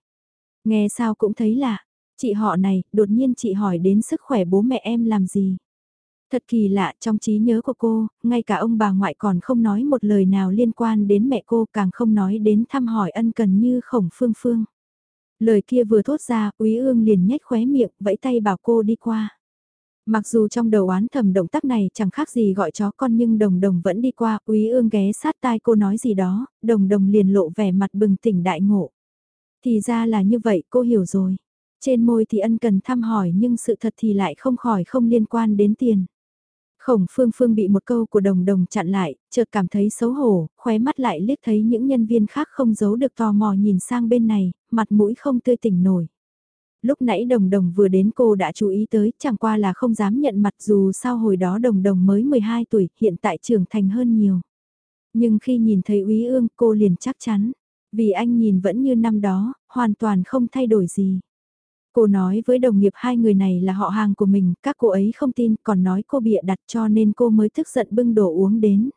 Nghe sao cũng thấy lạ, chị họ này, đột nhiên chị hỏi đến sức khỏe bố mẹ em làm gì. Thật kỳ lạ trong trí nhớ của cô, ngay cả ông bà ngoại còn không nói một lời nào liên quan đến mẹ cô càng không nói đến thăm hỏi ân cần như khổng phương phương. Lời kia vừa thốt ra, úy ương liền nhếch khóe miệng, vẫy tay bảo cô đi qua. Mặc dù trong đầu oán thầm động tác này chẳng khác gì gọi chó con nhưng đồng đồng vẫn đi qua, úy ương ghé sát tai cô nói gì đó, đồng đồng liền lộ vẻ mặt bừng tỉnh đại ngộ. Thì ra là như vậy, cô hiểu rồi. Trên môi thì ân cần thăm hỏi nhưng sự thật thì lại không khỏi không liên quan đến tiền. Khổng phương phương bị một câu của đồng đồng chặn lại, chợt cảm thấy xấu hổ, khóe mắt lại liếc thấy những nhân viên khác không giấu được tò mò nhìn sang bên này, mặt mũi không tươi tỉnh nổi. Lúc nãy đồng đồng vừa đến cô đã chú ý tới, chẳng qua là không dám nhận mặt dù sao hồi đó đồng đồng mới 12 tuổi, hiện tại trưởng thành hơn nhiều. Nhưng khi nhìn thấy úy ương cô liền chắc chắn, vì anh nhìn vẫn như năm đó, hoàn toàn không thay đổi gì. Cô nói với đồng nghiệp hai người này là họ hàng của mình, các cô ấy không tin, còn nói cô bịa đặt cho nên cô mới tức giận bưng đồ uống đến.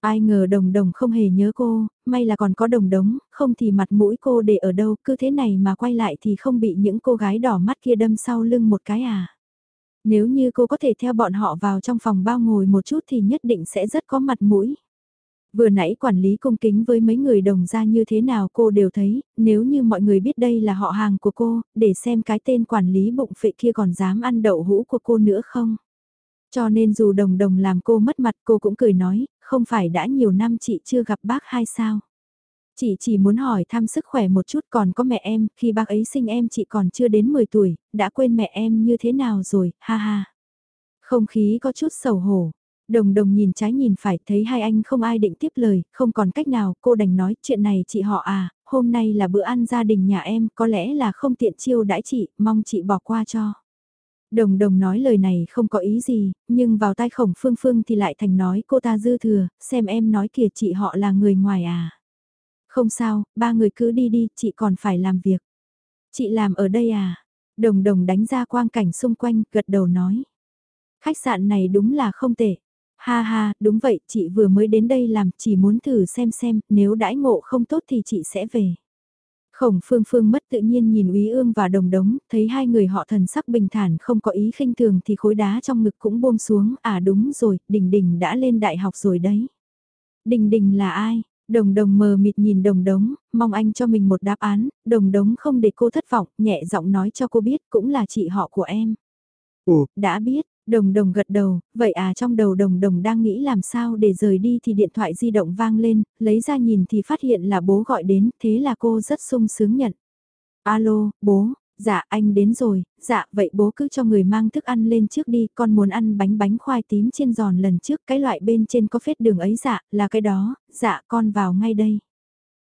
Ai ngờ đồng đồng không hề nhớ cô, may là còn có đồng đống, không thì mặt mũi cô để ở đâu, cứ thế này mà quay lại thì không bị những cô gái đỏ mắt kia đâm sau lưng một cái à. Nếu như cô có thể theo bọn họ vào trong phòng bao ngồi một chút thì nhất định sẽ rất có mặt mũi. Vừa nãy quản lý cung kính với mấy người đồng ra như thế nào cô đều thấy, nếu như mọi người biết đây là họ hàng của cô, để xem cái tên quản lý bụng phệ kia còn dám ăn đậu hũ của cô nữa không. Cho nên dù đồng đồng làm cô mất mặt cô cũng cười nói, không phải đã nhiều năm chị chưa gặp bác hay sao. Chị chỉ muốn hỏi thăm sức khỏe một chút còn có mẹ em, khi bác ấy sinh em chị còn chưa đến 10 tuổi, đã quên mẹ em như thế nào rồi, ha ha. Không khí có chút sầu hổ, Đồng đồng nhìn trái nhìn phải thấy hai anh không ai định tiếp lời, không còn cách nào, cô đành nói chuyện này chị họ à, hôm nay là bữa ăn gia đình nhà em, có lẽ là không tiện chiêu đãi chị, mong chị bỏ qua cho. Đồng đồng nói lời này không có ý gì, nhưng vào tai khổng phương phương thì lại thành nói cô ta dư thừa, xem em nói kìa chị họ là người ngoài à. Không sao, ba người cứ đi đi, chị còn phải làm việc. Chị làm ở đây à? Đồng đồng đánh ra quang cảnh xung quanh, gật đầu nói. Khách sạn này đúng là không tệ. Ha ha, đúng vậy, chị vừa mới đến đây làm, chỉ muốn thử xem xem, nếu đãi ngộ không tốt thì chị sẽ về. Khổng phương phương mất tự nhiên nhìn úy ương và đồng đống, thấy hai người họ thần sắc bình thản không có ý khinh thường thì khối đá trong ngực cũng buông xuống, à đúng rồi, đình đình đã lên đại học rồi đấy. Đình đình là ai? Đồng đồng mờ mịt nhìn đồng đống, mong anh cho mình một đáp án, đồng đống không để cô thất vọng, nhẹ giọng nói cho cô biết cũng là chị họ của em. Ồ, đã biết, Đồng đồng gật đầu, vậy à trong đầu đồng đồng đang nghĩ làm sao để rời đi thì điện thoại di động vang lên, lấy ra nhìn thì phát hiện là bố gọi đến, thế là cô rất sung sướng nhận. Alo, bố, dạ anh đến rồi, dạ vậy bố cứ cho người mang thức ăn lên trước đi, con muốn ăn bánh bánh khoai tím chiên giòn lần trước, cái loại bên trên có phết đường ấy dạ, là cái đó, dạ con vào ngay đây.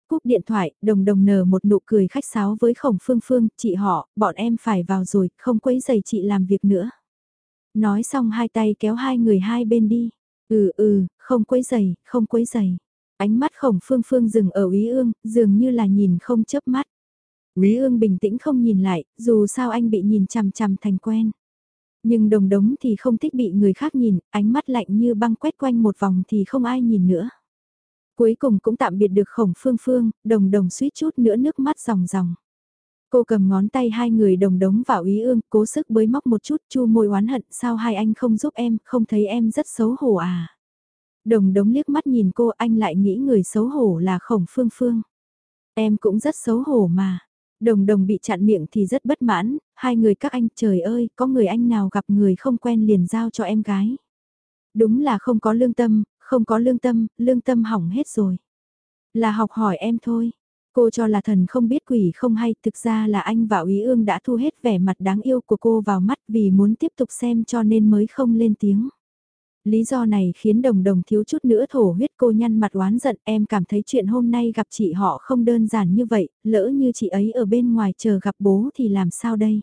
Cúp điện thoại, đồng đồng nở một nụ cười khách sáo với khổng phương phương, chị họ, bọn em phải vào rồi, không quấy giày chị làm việc nữa. Nói xong hai tay kéo hai người hai bên đi. Ừ ừ, không quấy giày, không quấy giày. Ánh mắt khổng phương phương dừng ở úy ương, dường như là nhìn không chớp mắt. Úy ương bình tĩnh không nhìn lại, dù sao anh bị nhìn chằm chằm thành quen. Nhưng đồng đống thì không thích bị người khác nhìn, ánh mắt lạnh như băng quét quanh một vòng thì không ai nhìn nữa. Cuối cùng cũng tạm biệt được khổng phương phương, đồng đồng suýt chút nữa nước mắt ròng ròng. Cô cầm ngón tay hai người đồng đống vào ý ương, cố sức bới móc một chút, chu môi oán hận, sao hai anh không giúp em, không thấy em rất xấu hổ à. Đồng đống liếc mắt nhìn cô, anh lại nghĩ người xấu hổ là khổng phương phương. Em cũng rất xấu hổ mà. Đồng đồng bị chặn miệng thì rất bất mãn, hai người các anh trời ơi, có người anh nào gặp người không quen liền giao cho em gái. Đúng là không có lương tâm, không có lương tâm, lương tâm hỏng hết rồi. Là học hỏi em thôi. Cô cho là thần không biết quỷ không hay, thực ra là anh và Úy Ương đã thu hết vẻ mặt đáng yêu của cô vào mắt vì muốn tiếp tục xem cho nên mới không lên tiếng. Lý do này khiến đồng đồng thiếu chút nữa thổ huyết cô nhăn mặt oán giận em cảm thấy chuyện hôm nay gặp chị họ không đơn giản như vậy, lỡ như chị ấy ở bên ngoài chờ gặp bố thì làm sao đây?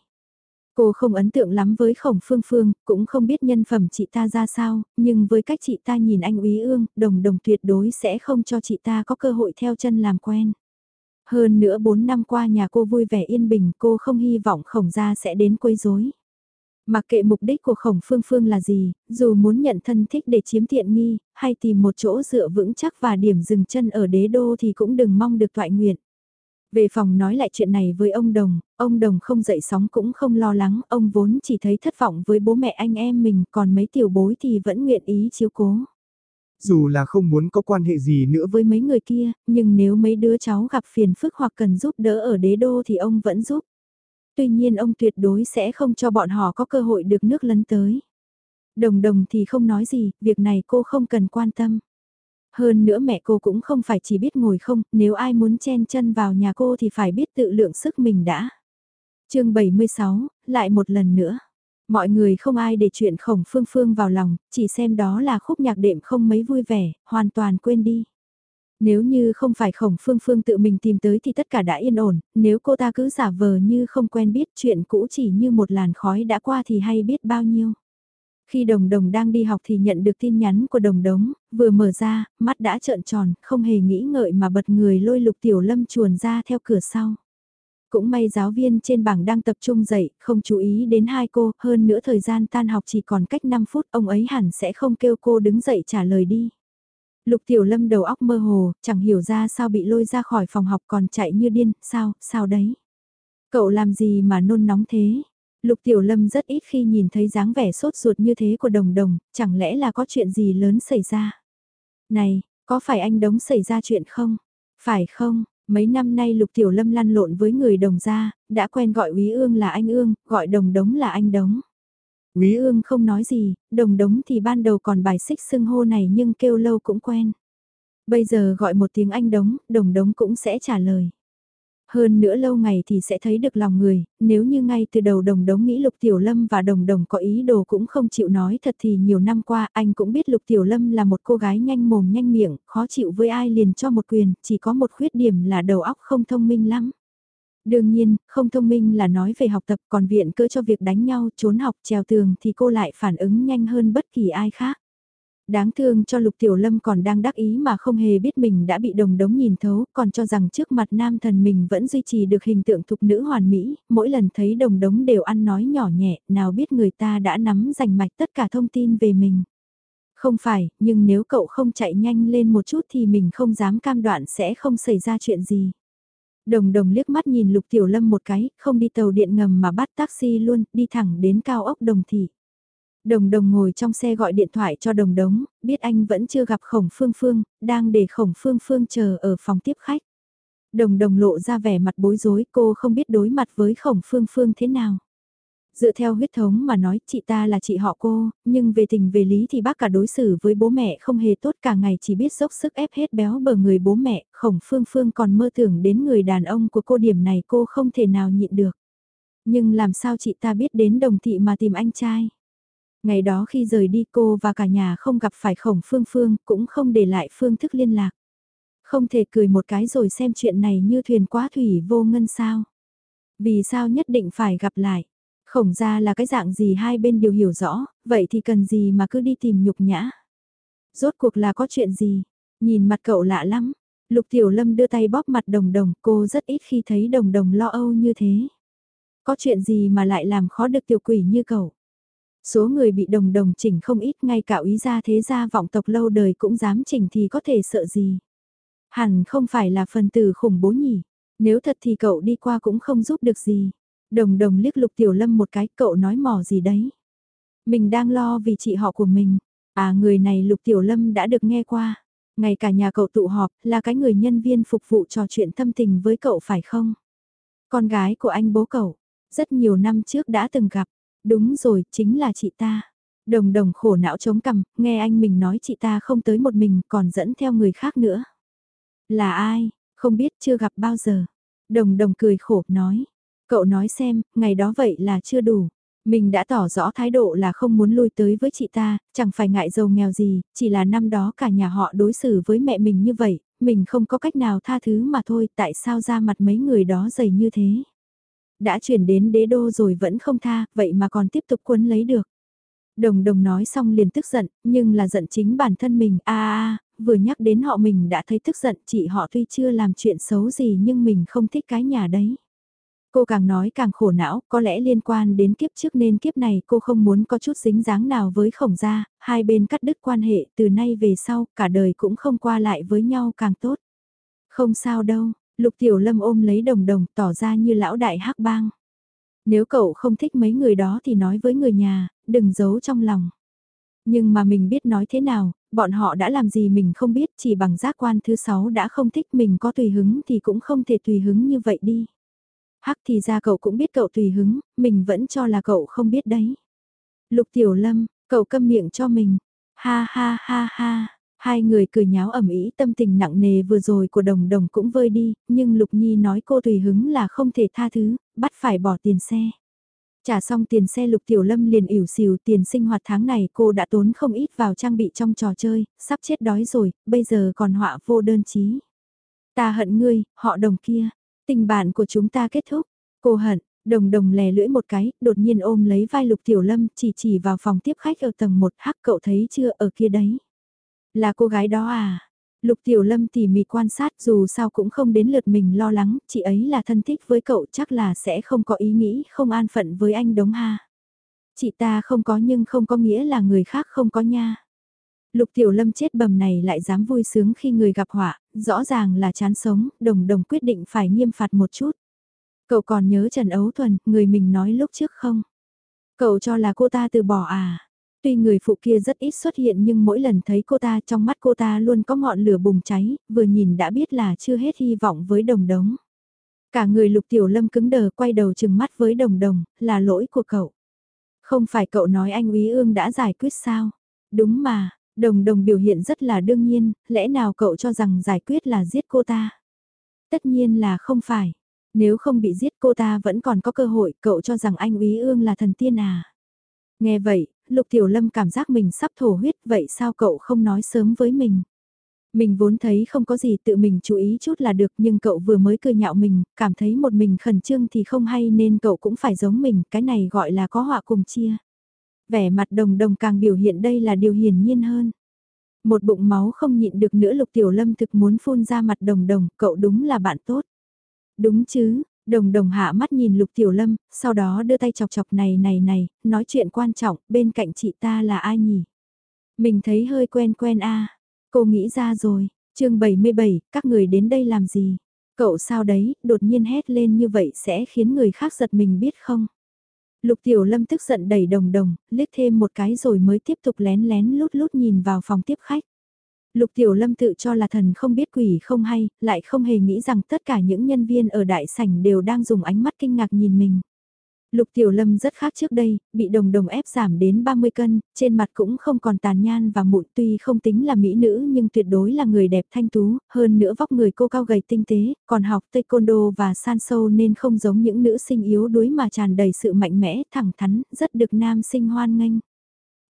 Cô không ấn tượng lắm với khổng phương phương, cũng không biết nhân phẩm chị ta ra sao, nhưng với cách chị ta nhìn anh úy ương, đồng đồng tuyệt đối sẽ không cho chị ta có cơ hội theo chân làm quen. Hơn nữa 4 năm qua nhà cô vui vẻ yên bình, cô không hy vọng khổng gia sẽ đến quấy rối. Mặc kệ mục đích của khổng phương phương là gì, dù muốn nhận thân thích để chiếm tiện nghi, hay tìm một chỗ dựa vững chắc và điểm dừng chân ở đế đô thì cũng đừng mong được toại nguyện. Về phòng nói lại chuyện này với ông Đồng, ông Đồng không dậy sóng cũng không lo lắng, ông vốn chỉ thấy thất vọng với bố mẹ anh em mình, còn mấy tiểu bối thì vẫn nguyện ý chiếu cố. Dù là không muốn có quan hệ gì nữa với mấy người kia, nhưng nếu mấy đứa cháu gặp phiền phức hoặc cần giúp đỡ ở đế đô thì ông vẫn giúp. Tuy nhiên ông tuyệt đối sẽ không cho bọn họ có cơ hội được nước lấn tới. Đồng đồng thì không nói gì, việc này cô không cần quan tâm. Hơn nữa mẹ cô cũng không phải chỉ biết ngồi không, nếu ai muốn chen chân vào nhà cô thì phải biết tự lượng sức mình đã. chương 76, lại một lần nữa. Mọi người không ai để chuyện khổng phương phương vào lòng, chỉ xem đó là khúc nhạc đệm không mấy vui vẻ, hoàn toàn quên đi. Nếu như không phải khổng phương phương tự mình tìm tới thì tất cả đã yên ổn, nếu cô ta cứ giả vờ như không quen biết chuyện cũ chỉ như một làn khói đã qua thì hay biết bao nhiêu. Khi đồng đồng đang đi học thì nhận được tin nhắn của đồng đống, vừa mở ra, mắt đã trợn tròn, không hề nghĩ ngợi mà bật người lôi lục tiểu lâm chuồn ra theo cửa sau. Cũng may giáo viên trên bảng đang tập trung dạy, không chú ý đến hai cô, hơn nữa thời gian tan học chỉ còn cách 5 phút, ông ấy hẳn sẽ không kêu cô đứng dậy trả lời đi. Lục Tiểu Lâm đầu óc mơ hồ, chẳng hiểu ra sao bị lôi ra khỏi phòng học còn chạy như điên, sao, sao đấy? Cậu làm gì mà nôn nóng thế? Lục Tiểu Lâm rất ít khi nhìn thấy dáng vẻ sốt ruột như thế của đồng đồng, chẳng lẽ là có chuyện gì lớn xảy ra? Này, có phải anh Đống xảy ra chuyện không? Phải không? Mấy năm nay Lục Tiểu Lâm lăn lộn với người đồng gia, đã quen gọi Úy Ương là anh Ương, gọi đồng đống là anh Đống. Úy Ương không nói gì, đồng đống thì ban đầu còn bài xích xưng hô này nhưng kêu lâu cũng quen. Bây giờ gọi một tiếng anh đống, đồng đống cũng sẽ trả lời. Hơn nữa lâu ngày thì sẽ thấy được lòng người, nếu như ngay từ đầu đồng đống nghĩ Lục Tiểu Lâm và đồng đồng có ý đồ cũng không chịu nói thật thì nhiều năm qua anh cũng biết Lục Tiểu Lâm là một cô gái nhanh mồm nhanh miệng, khó chịu với ai liền cho một quyền, chỉ có một khuyết điểm là đầu óc không thông minh lắm. Đương nhiên, không thông minh là nói về học tập còn viện cỡ cho việc đánh nhau, trốn học, trèo tường thì cô lại phản ứng nhanh hơn bất kỳ ai khác. Đáng thương cho Lục Tiểu Lâm còn đang đắc ý mà không hề biết mình đã bị đồng đống nhìn thấu, còn cho rằng trước mặt nam thần mình vẫn duy trì được hình tượng thục nữ hoàn mỹ, mỗi lần thấy đồng đống đều ăn nói nhỏ nhẹ, nào biết người ta đã nắm rành mạch tất cả thông tin về mình. Không phải, nhưng nếu cậu không chạy nhanh lên một chút thì mình không dám cam đoạn sẽ không xảy ra chuyện gì. Đồng đồng liếc mắt nhìn Lục Tiểu Lâm một cái, không đi tàu điện ngầm mà bắt taxi luôn, đi thẳng đến cao ốc đồng thị. Đồng đồng ngồi trong xe gọi điện thoại cho đồng đống, biết anh vẫn chưa gặp khổng phương phương, đang để khổng phương phương chờ ở phòng tiếp khách. Đồng đồng lộ ra vẻ mặt bối rối cô không biết đối mặt với khổng phương phương thế nào. Dựa theo huyết thống mà nói chị ta là chị họ cô, nhưng về tình về lý thì bác cả đối xử với bố mẹ không hề tốt cả ngày chỉ biết dốc sức ép hết béo bờ người bố mẹ, khổng phương phương còn mơ tưởng đến người đàn ông của cô điểm này cô không thể nào nhịn được. Nhưng làm sao chị ta biết đến đồng thị mà tìm anh trai? Ngày đó khi rời đi cô và cả nhà không gặp phải khổng phương phương cũng không để lại phương thức liên lạc. Không thể cười một cái rồi xem chuyện này như thuyền quá thủy vô ngân sao. Vì sao nhất định phải gặp lại? Khổng ra là cái dạng gì hai bên đều hiểu rõ, vậy thì cần gì mà cứ đi tìm nhục nhã. Rốt cuộc là có chuyện gì? Nhìn mặt cậu lạ lắm. Lục Tiểu Lâm đưa tay bóp mặt đồng đồng, cô rất ít khi thấy đồng đồng lo âu như thế. Có chuyện gì mà lại làm khó được tiểu quỷ như cậu? Số người bị đồng đồng chỉnh không ít ngay cả ý gia thế gia vọng tộc lâu đời cũng dám chỉnh thì có thể sợ gì. Hẳn không phải là phần tử khủng bố nhỉ. Nếu thật thì cậu đi qua cũng không giúp được gì. Đồng đồng liếc lục tiểu lâm một cái cậu nói mò gì đấy. Mình đang lo vì chị họ của mình. À người này lục tiểu lâm đã được nghe qua. Ngay cả nhà cậu tụ họp là cái người nhân viên phục vụ trò chuyện thâm tình với cậu phải không? Con gái của anh bố cậu, rất nhiều năm trước đã từng gặp. Đúng rồi, chính là chị ta. Đồng đồng khổ não chống cằm, nghe anh mình nói chị ta không tới một mình còn dẫn theo người khác nữa. Là ai, không biết chưa gặp bao giờ. Đồng đồng cười khổ nói. Cậu nói xem, ngày đó vậy là chưa đủ. Mình đã tỏ rõ thái độ là không muốn lui tới với chị ta, chẳng phải ngại giàu nghèo gì, chỉ là năm đó cả nhà họ đối xử với mẹ mình như vậy, mình không có cách nào tha thứ mà thôi, tại sao ra mặt mấy người đó dày như thế. Đã chuyển đến đế đô rồi vẫn không tha, vậy mà còn tiếp tục quấn lấy được. Đồng đồng nói xong liền tức giận, nhưng là giận chính bản thân mình, a a vừa nhắc đến họ mình đã thấy tức giận, chị họ tuy chưa làm chuyện xấu gì nhưng mình không thích cái nhà đấy. Cô càng nói càng khổ não, có lẽ liên quan đến kiếp trước nên kiếp này cô không muốn có chút dính dáng nào với khổng gia, hai bên cắt đứt quan hệ từ nay về sau, cả đời cũng không qua lại với nhau càng tốt. Không sao đâu, Lục Tiểu Lâm ôm lấy đồng đồng tỏ ra như lão đại hắc bang. Nếu cậu không thích mấy người đó thì nói với người nhà, đừng giấu trong lòng. Nhưng mà mình biết nói thế nào, bọn họ đã làm gì mình không biết chỉ bằng giác quan thứ sáu đã không thích mình có tùy hứng thì cũng không thể tùy hứng như vậy đi. Hắc thì ra cậu cũng biết cậu tùy hứng, mình vẫn cho là cậu không biết đấy. Lục Tiểu Lâm, cậu câm miệng cho mình. Ha ha ha ha. Hai người cười nháo ẩm ý tâm tình nặng nề vừa rồi của đồng đồng cũng vơi đi, nhưng Lục Nhi nói cô tùy hứng là không thể tha thứ, bắt phải bỏ tiền xe. Trả xong tiền xe Lục Tiểu Lâm liền ỉu xìu tiền sinh hoạt tháng này cô đã tốn không ít vào trang bị trong trò chơi, sắp chết đói rồi, bây giờ còn họa vô đơn chí. Ta hận ngươi, họ đồng kia, Tình bạn của chúng ta kết thúc. Cô hận, đồng đồng lè lưỡi một cái, đột nhiên ôm lấy vai Lục Tiểu Lâm chỉ chỉ vào phòng tiếp khách ở tầng 1 hắc cậu thấy chưa ở kia đấy. Là cô gái đó à? Lục Tiểu Lâm tỉ mỉ quan sát dù sao cũng không đến lượt mình lo lắng, chị ấy là thân thích với cậu chắc là sẽ không có ý nghĩ không an phận với anh đống ha. Chị ta không có nhưng không có nghĩa là người khác không có nha. Lục Tiểu Lâm chết bầm này lại dám vui sướng khi người gặp họa, rõ ràng là chán sống, đồng đồng quyết định phải nghiêm phạt một chút. Cậu còn nhớ Trần Ấu Thuần, người mình nói lúc trước không? Cậu cho là cô ta từ bỏ à? Tuy người phụ kia rất ít xuất hiện nhưng mỗi lần thấy cô ta trong mắt cô ta luôn có ngọn lửa bùng cháy, vừa nhìn đã biết là chưa hết hy vọng với đồng đống. Cả người lục tiểu lâm cứng đờ quay đầu chừng mắt với đồng đồng, là lỗi của cậu. Không phải cậu nói anh úy ương đã giải quyết sao? Đúng mà, Đồng đồng biểu hiện rất là đương nhiên, lẽ nào cậu cho rằng giải quyết là giết cô ta? Tất nhiên là không phải. Nếu không bị giết cô ta vẫn còn có cơ hội, cậu cho rằng anh úy ương là thần tiên à? Nghe vậy, Lục Tiểu Lâm cảm giác mình sắp thổ huyết, vậy sao cậu không nói sớm với mình? Mình vốn thấy không có gì tự mình chú ý chút là được nhưng cậu vừa mới cười nhạo mình, cảm thấy một mình khẩn trương thì không hay nên cậu cũng phải giống mình, cái này gọi là có họa cùng chia. Vẻ mặt đồng đồng càng biểu hiện đây là điều hiển nhiên hơn. Một bụng máu không nhịn được nữa lục tiểu lâm thực muốn phun ra mặt đồng đồng, cậu đúng là bạn tốt. Đúng chứ, đồng đồng hạ mắt nhìn lục tiểu lâm, sau đó đưa tay chọc chọc này này này, nói chuyện quan trọng, bên cạnh chị ta là ai nhỉ? Mình thấy hơi quen quen a cô nghĩ ra rồi, chương 77, các người đến đây làm gì? Cậu sao đấy, đột nhiên hét lên như vậy sẽ khiến người khác giật mình biết không? Lục Tiểu Lâm tức giận đẩy đồng đồng, liếc thêm một cái rồi mới tiếp tục lén lén lút lút nhìn vào phòng tiếp khách. Lục Tiểu Lâm tự cho là thần không biết quỷ không hay, lại không hề nghĩ rằng tất cả những nhân viên ở đại sảnh đều đang dùng ánh mắt kinh ngạc nhìn mình. Lục Tiểu Lâm rất khác trước đây, bị đồng đồng ép giảm đến 30 cân, trên mặt cũng không còn tàn nhan và mụn tuy không tính là mỹ nữ nhưng tuyệt đối là người đẹp thanh tú, hơn nữa vóc người cô cao gầy tinh tế, còn học taekwondo và san sâu nên không giống những nữ sinh yếu đuối mà tràn đầy sự mạnh mẽ, thẳng thắn, rất được nam sinh hoan nghênh.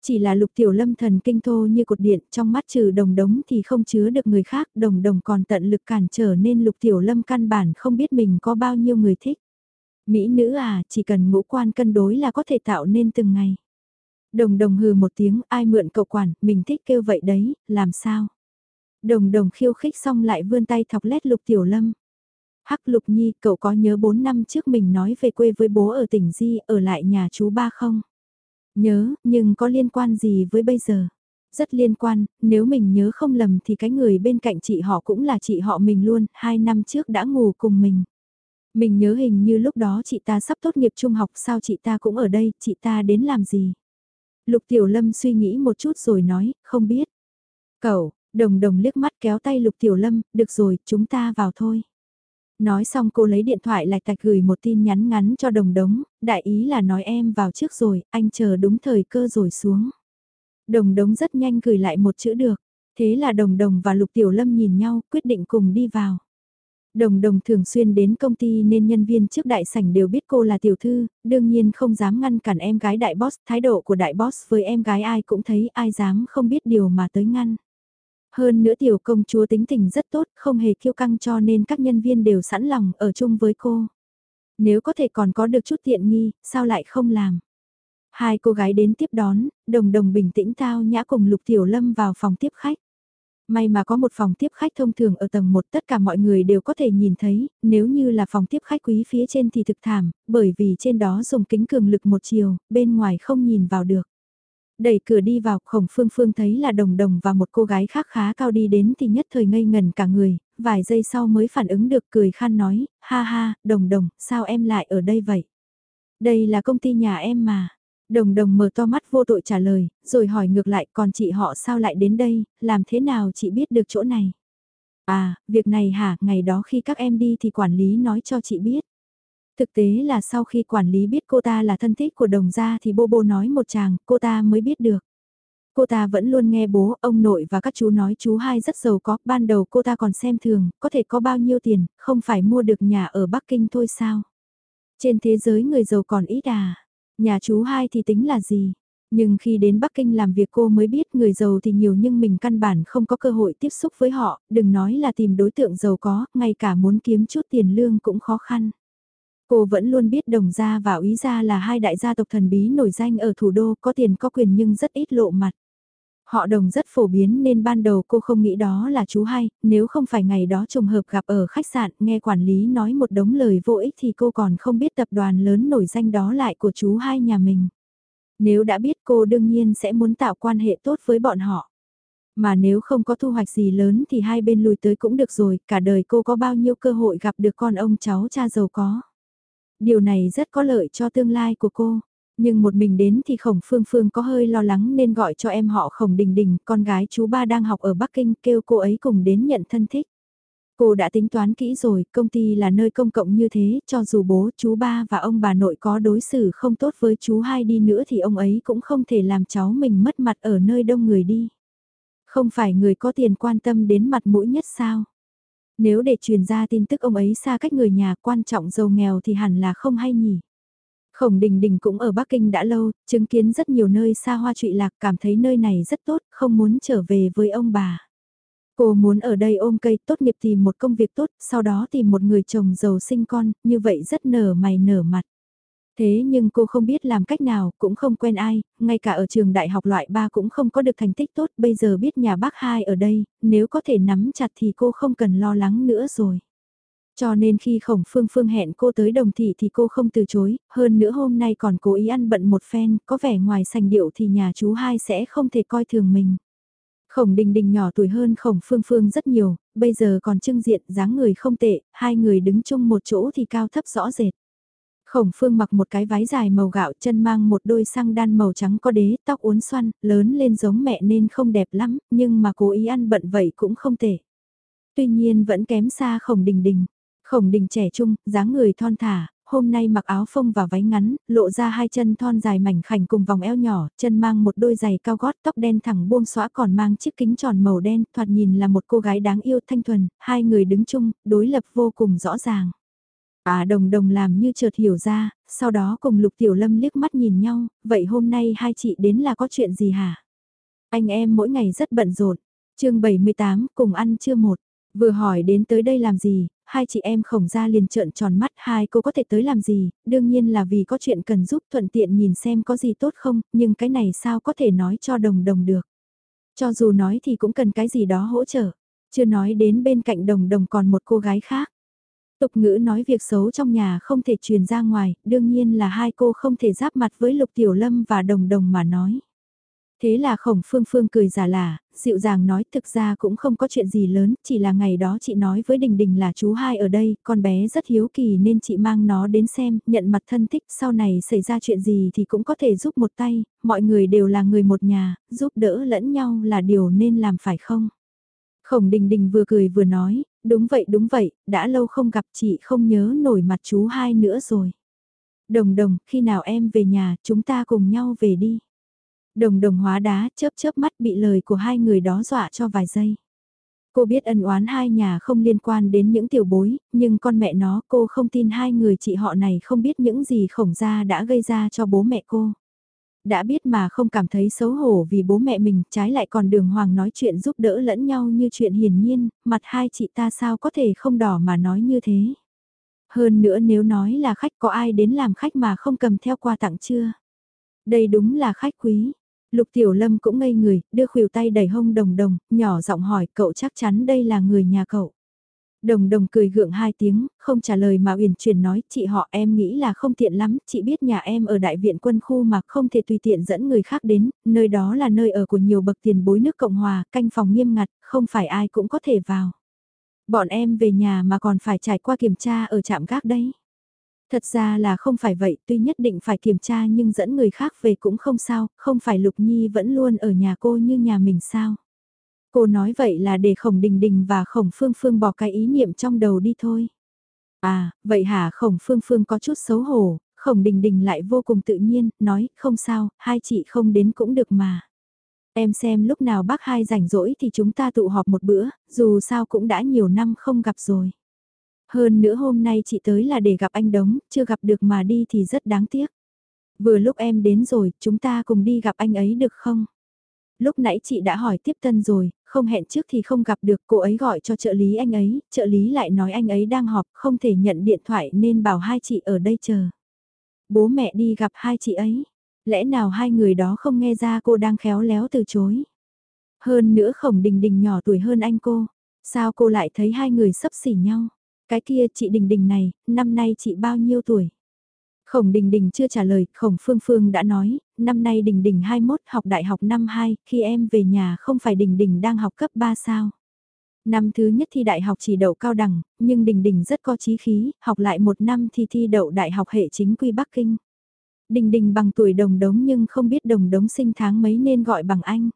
Chỉ là lục tiểu lâm thần kinh thô như cột điện, trong mắt trừ đồng đống thì không chứa được người khác, đồng đồng còn tận lực cản trở nên lục tiểu lâm căn bản không biết mình có bao nhiêu người thích. Mỹ nữ à, chỉ cần ngũ quan cân đối là có thể tạo nên từng ngày. Đồng đồng hừ một tiếng, ai mượn cậu quản, mình thích kêu vậy đấy, làm sao? Đồng đồng khiêu khích xong lại vươn tay thọc lét lục tiểu lâm. Hắc lục nhi, cậu có nhớ 4 năm trước mình nói về quê với bố ở tỉnh Di, ở lại nhà chú ba không? Nhớ, nhưng có liên quan gì với bây giờ? Rất liên quan, nếu mình nhớ không lầm thì cái người bên cạnh chị họ cũng là chị họ mình luôn, hai năm trước đã ngủ cùng mình. Mình nhớ hình như lúc đó chị ta sắp tốt nghiệp trung học sao chị ta cũng ở đây, chị ta đến làm gì? Lục Tiểu Lâm suy nghĩ một chút rồi nói, không biết. Cậu, đồng đồng liếc mắt kéo tay Lục Tiểu Lâm, được rồi, chúng ta vào thôi. Nói xong cô lấy điện thoại lạch tạch gửi một tin nhắn ngắn cho đồng đống, đại ý là nói em vào trước rồi, anh chờ đúng thời cơ rồi xuống. Đồng đống rất nhanh gửi lại một chữ được, thế là đồng đồng và lục tiểu lâm nhìn nhau quyết định cùng đi vào. Đồng đồng thường xuyên đến công ty nên nhân viên trước đại sảnh đều biết cô là tiểu thư, đương nhiên không dám ngăn cản em gái đại boss, thái độ của đại boss với em gái ai cũng thấy ai dám không biết điều mà tới ngăn. Hơn nữa tiểu công chúa tính tình rất tốt, không hề kiêu căng cho nên các nhân viên đều sẵn lòng ở chung với cô. Nếu có thể còn có được chút tiện nghi, sao lại không làm? Hai cô gái đến tiếp đón, đồng đồng bình tĩnh tao nhã cùng Lục Tiểu Lâm vào phòng tiếp khách. May mà có một phòng tiếp khách thông thường ở tầng 1 tất cả mọi người đều có thể nhìn thấy, nếu như là phòng tiếp khách quý phía trên thì thực thảm, bởi vì trên đó dùng kính cường lực một chiều, bên ngoài không nhìn vào được. Đẩy cửa đi vào, khổng phương phương thấy là đồng đồng và một cô gái khác khá cao đi đến thì nhất thời ngây ngần cả người, vài giây sau mới phản ứng được cười khan nói, ha ha, đồng đồng, sao em lại ở đây vậy? Đây là công ty nhà em mà. Đồng đồng mở to mắt vô tội trả lời, rồi hỏi ngược lại còn chị họ sao lại đến đây, làm thế nào chị biết được chỗ này? À, việc này hả, ngày đó khi các em đi thì quản lý nói cho chị biết. Thực tế là sau khi quản lý biết cô ta là thân thích của đồng gia thì bô bô nói một chàng, cô ta mới biết được. Cô ta vẫn luôn nghe bố, ông nội và các chú nói chú hai rất giàu có, ban đầu cô ta còn xem thường, có thể có bao nhiêu tiền, không phải mua được nhà ở Bắc Kinh thôi sao. Trên thế giới người giàu còn ít à, nhà chú hai thì tính là gì. Nhưng khi đến Bắc Kinh làm việc cô mới biết người giàu thì nhiều nhưng mình căn bản không có cơ hội tiếp xúc với họ, đừng nói là tìm đối tượng giàu có, ngay cả muốn kiếm chút tiền lương cũng khó khăn. Cô vẫn luôn biết đồng gia và úy gia là hai đại gia tộc thần bí nổi danh ở thủ đô có tiền có quyền nhưng rất ít lộ mặt. Họ đồng rất phổ biến nên ban đầu cô không nghĩ đó là chú hai, nếu không phải ngày đó trùng hợp gặp ở khách sạn nghe quản lý nói một đống lời vô ích thì cô còn không biết tập đoàn lớn nổi danh đó lại của chú hai nhà mình. Nếu đã biết cô đương nhiên sẽ muốn tạo quan hệ tốt với bọn họ. Mà nếu không có thu hoạch gì lớn thì hai bên lùi tới cũng được rồi, cả đời cô có bao nhiêu cơ hội gặp được con ông cháu cha giàu có. Điều này rất có lợi cho tương lai của cô. Nhưng một mình đến thì khổng phương phương có hơi lo lắng nên gọi cho em họ khổng đình đình, con gái chú ba đang học ở Bắc Kinh kêu cô ấy cùng đến nhận thân thích. Cô đã tính toán kỹ rồi, công ty là nơi công cộng như thế, cho dù bố, chú ba và ông bà nội có đối xử không tốt với chú hai đi nữa thì ông ấy cũng không thể làm cháu mình mất mặt ở nơi đông người đi. Không phải người có tiền quan tâm đến mặt mũi nhất sao? Nếu để truyền ra tin tức ông ấy xa cách người nhà quan trọng giàu nghèo thì hẳn là không hay nhỉ. Khổng Đình Đình cũng ở Bắc Kinh đã lâu, chứng kiến rất nhiều nơi xa hoa trụy lạc cảm thấy nơi này rất tốt, không muốn trở về với ông bà. Cô muốn ở đây ôm cây tốt nghiệp tìm một công việc tốt, sau đó tìm một người chồng giàu sinh con, như vậy rất nở mày nở mặt. Thế nhưng cô không biết làm cách nào, cũng không quen ai, ngay cả ở trường đại học loại 3 cũng không có được thành tích tốt, bây giờ biết nhà bác hai ở đây, nếu có thể nắm chặt thì cô không cần lo lắng nữa rồi. Cho nên khi khổng phương phương hẹn cô tới đồng thị thì cô không từ chối, hơn nữa hôm nay còn cố ý ăn bận một phen, có vẻ ngoài sành điệu thì nhà chú hai sẽ không thể coi thường mình. Khổng đình đình nhỏ tuổi hơn khổng phương phương rất nhiều, bây giờ còn trưng diện dáng người không tệ, hai người đứng chung một chỗ thì cao thấp rõ rệt. Khổng phương mặc một cái váy dài màu gạo chân mang một đôi xăng đan màu trắng có đế, tóc uốn xoăn, lớn lên giống mẹ nên không đẹp lắm, nhưng mà cố ý ăn bận vậy cũng không tệ. Tuy nhiên vẫn kém xa khổng đình đình. Khổng đình trẻ trung, dáng người thon thả, hôm nay mặc áo phông và váy ngắn, lộ ra hai chân thon dài mảnh khảnh cùng vòng eo nhỏ, chân mang một đôi giày cao gót tóc đen thẳng buông xõa còn mang chiếc kính tròn màu đen, thoạt nhìn là một cô gái đáng yêu thanh thuần, hai người đứng chung, đối lập vô cùng rõ ràng. À đồng đồng làm như chợt hiểu ra, sau đó cùng Lục Tiểu Lâm liếc mắt nhìn nhau, vậy hôm nay hai chị đến là có chuyện gì hả? Anh em mỗi ngày rất bận rộn. chương 78 cùng ăn chưa một. Vừa hỏi đến tới đây làm gì, hai chị em khổng ra liền trợn tròn mắt hai cô có thể tới làm gì, đương nhiên là vì có chuyện cần giúp thuận tiện nhìn xem có gì tốt không, nhưng cái này sao có thể nói cho đồng đồng được. Cho dù nói thì cũng cần cái gì đó hỗ trợ, chưa nói đến bên cạnh đồng đồng còn một cô gái khác. Tục ngữ nói việc xấu trong nhà không thể truyền ra ngoài, đương nhiên là hai cô không thể giáp mặt với Lục Tiểu Lâm và Đồng Đồng mà nói. Thế là khổng phương phương cười giả lả, dịu dàng nói thực ra cũng không có chuyện gì lớn, chỉ là ngày đó chị nói với Đình Đình là chú hai ở đây, con bé rất hiếu kỳ nên chị mang nó đến xem, nhận mặt thân thích, sau này xảy ra chuyện gì thì cũng có thể giúp một tay, mọi người đều là người một nhà, giúp đỡ lẫn nhau là điều nên làm phải không? Khổng Đình Đình vừa cười vừa nói, đúng vậy đúng vậy, đã lâu không gặp chị không nhớ nổi mặt chú hai nữa rồi. Đồng đồng, khi nào em về nhà, chúng ta cùng nhau về đi. Đồng đồng hóa đá, chớp chớp mắt bị lời của hai người đó dọa cho vài giây. Cô biết ân oán hai nhà không liên quan đến những tiểu bối, nhưng con mẹ nó cô không tin hai người chị họ này không biết những gì khổng gia đã gây ra cho bố mẹ cô. Đã biết mà không cảm thấy xấu hổ vì bố mẹ mình, trái lại còn đường hoàng nói chuyện giúp đỡ lẫn nhau như chuyện hiển nhiên, mặt hai chị ta sao có thể không đỏ mà nói như thế. Hơn nữa nếu nói là khách có ai đến làm khách mà không cầm theo quà tặng chưa? Đây đúng là khách quý. Lục Tiểu Lâm cũng ngây người, đưa khuỷu tay đẩy hông đồng đồng, nhỏ giọng hỏi cậu chắc chắn đây là người nhà cậu. Đồng đồng cười gượng hai tiếng, không trả lời mà uyển chuyển nói, chị họ em nghĩ là không tiện lắm, chị biết nhà em ở đại viện quân khu mà không thể tùy tiện dẫn người khác đến, nơi đó là nơi ở của nhiều bậc tiền bối nước Cộng Hòa, canh phòng nghiêm ngặt, không phải ai cũng có thể vào. Bọn em về nhà mà còn phải trải qua kiểm tra ở trạm gác đấy. Thật ra là không phải vậy, tuy nhất định phải kiểm tra nhưng dẫn người khác về cũng không sao, không phải Lục Nhi vẫn luôn ở nhà cô như nhà mình sao. Cô nói vậy là để khổng đình đình và khổng phương phương bỏ cái ý niệm trong đầu đi thôi. À, vậy hả khổng phương phương có chút xấu hổ, khổng đình đình lại vô cùng tự nhiên, nói, không sao, hai chị không đến cũng được mà. Em xem lúc nào bác hai rảnh rỗi thì chúng ta tụ họp một bữa, dù sao cũng đã nhiều năm không gặp rồi. Hơn nữa hôm nay chị tới là để gặp anh Đống, chưa gặp được mà đi thì rất đáng tiếc. Vừa lúc em đến rồi, chúng ta cùng đi gặp anh ấy được không? Lúc nãy chị đã hỏi tiếp tân rồi, không hẹn trước thì không gặp được cô ấy gọi cho trợ lý anh ấy, trợ lý lại nói anh ấy đang họp không thể nhận điện thoại nên bảo hai chị ở đây chờ. Bố mẹ đi gặp hai chị ấy, lẽ nào hai người đó không nghe ra cô đang khéo léo từ chối. Hơn nữa khổng đình đình nhỏ tuổi hơn anh cô, sao cô lại thấy hai người sấp xỉ nhau. Cái kia chị Đình Đình này, năm nay chị bao nhiêu tuổi? Khổng Đình Đình chưa trả lời, Khổng Phương Phương đã nói, năm nay Đình Đình 21 học đại học năm 2, khi em về nhà không phải Đình Đình đang học cấp 3 sao? Năm thứ nhất thi đại học chỉ đậu cao đẳng, nhưng Đình Đình rất có chí khí, học lại một năm thì thi đậu đại học hệ chính quy Bắc Kinh. Đình Đình bằng tuổi đồng đống nhưng không biết đồng đống sinh tháng mấy nên gọi bằng anh.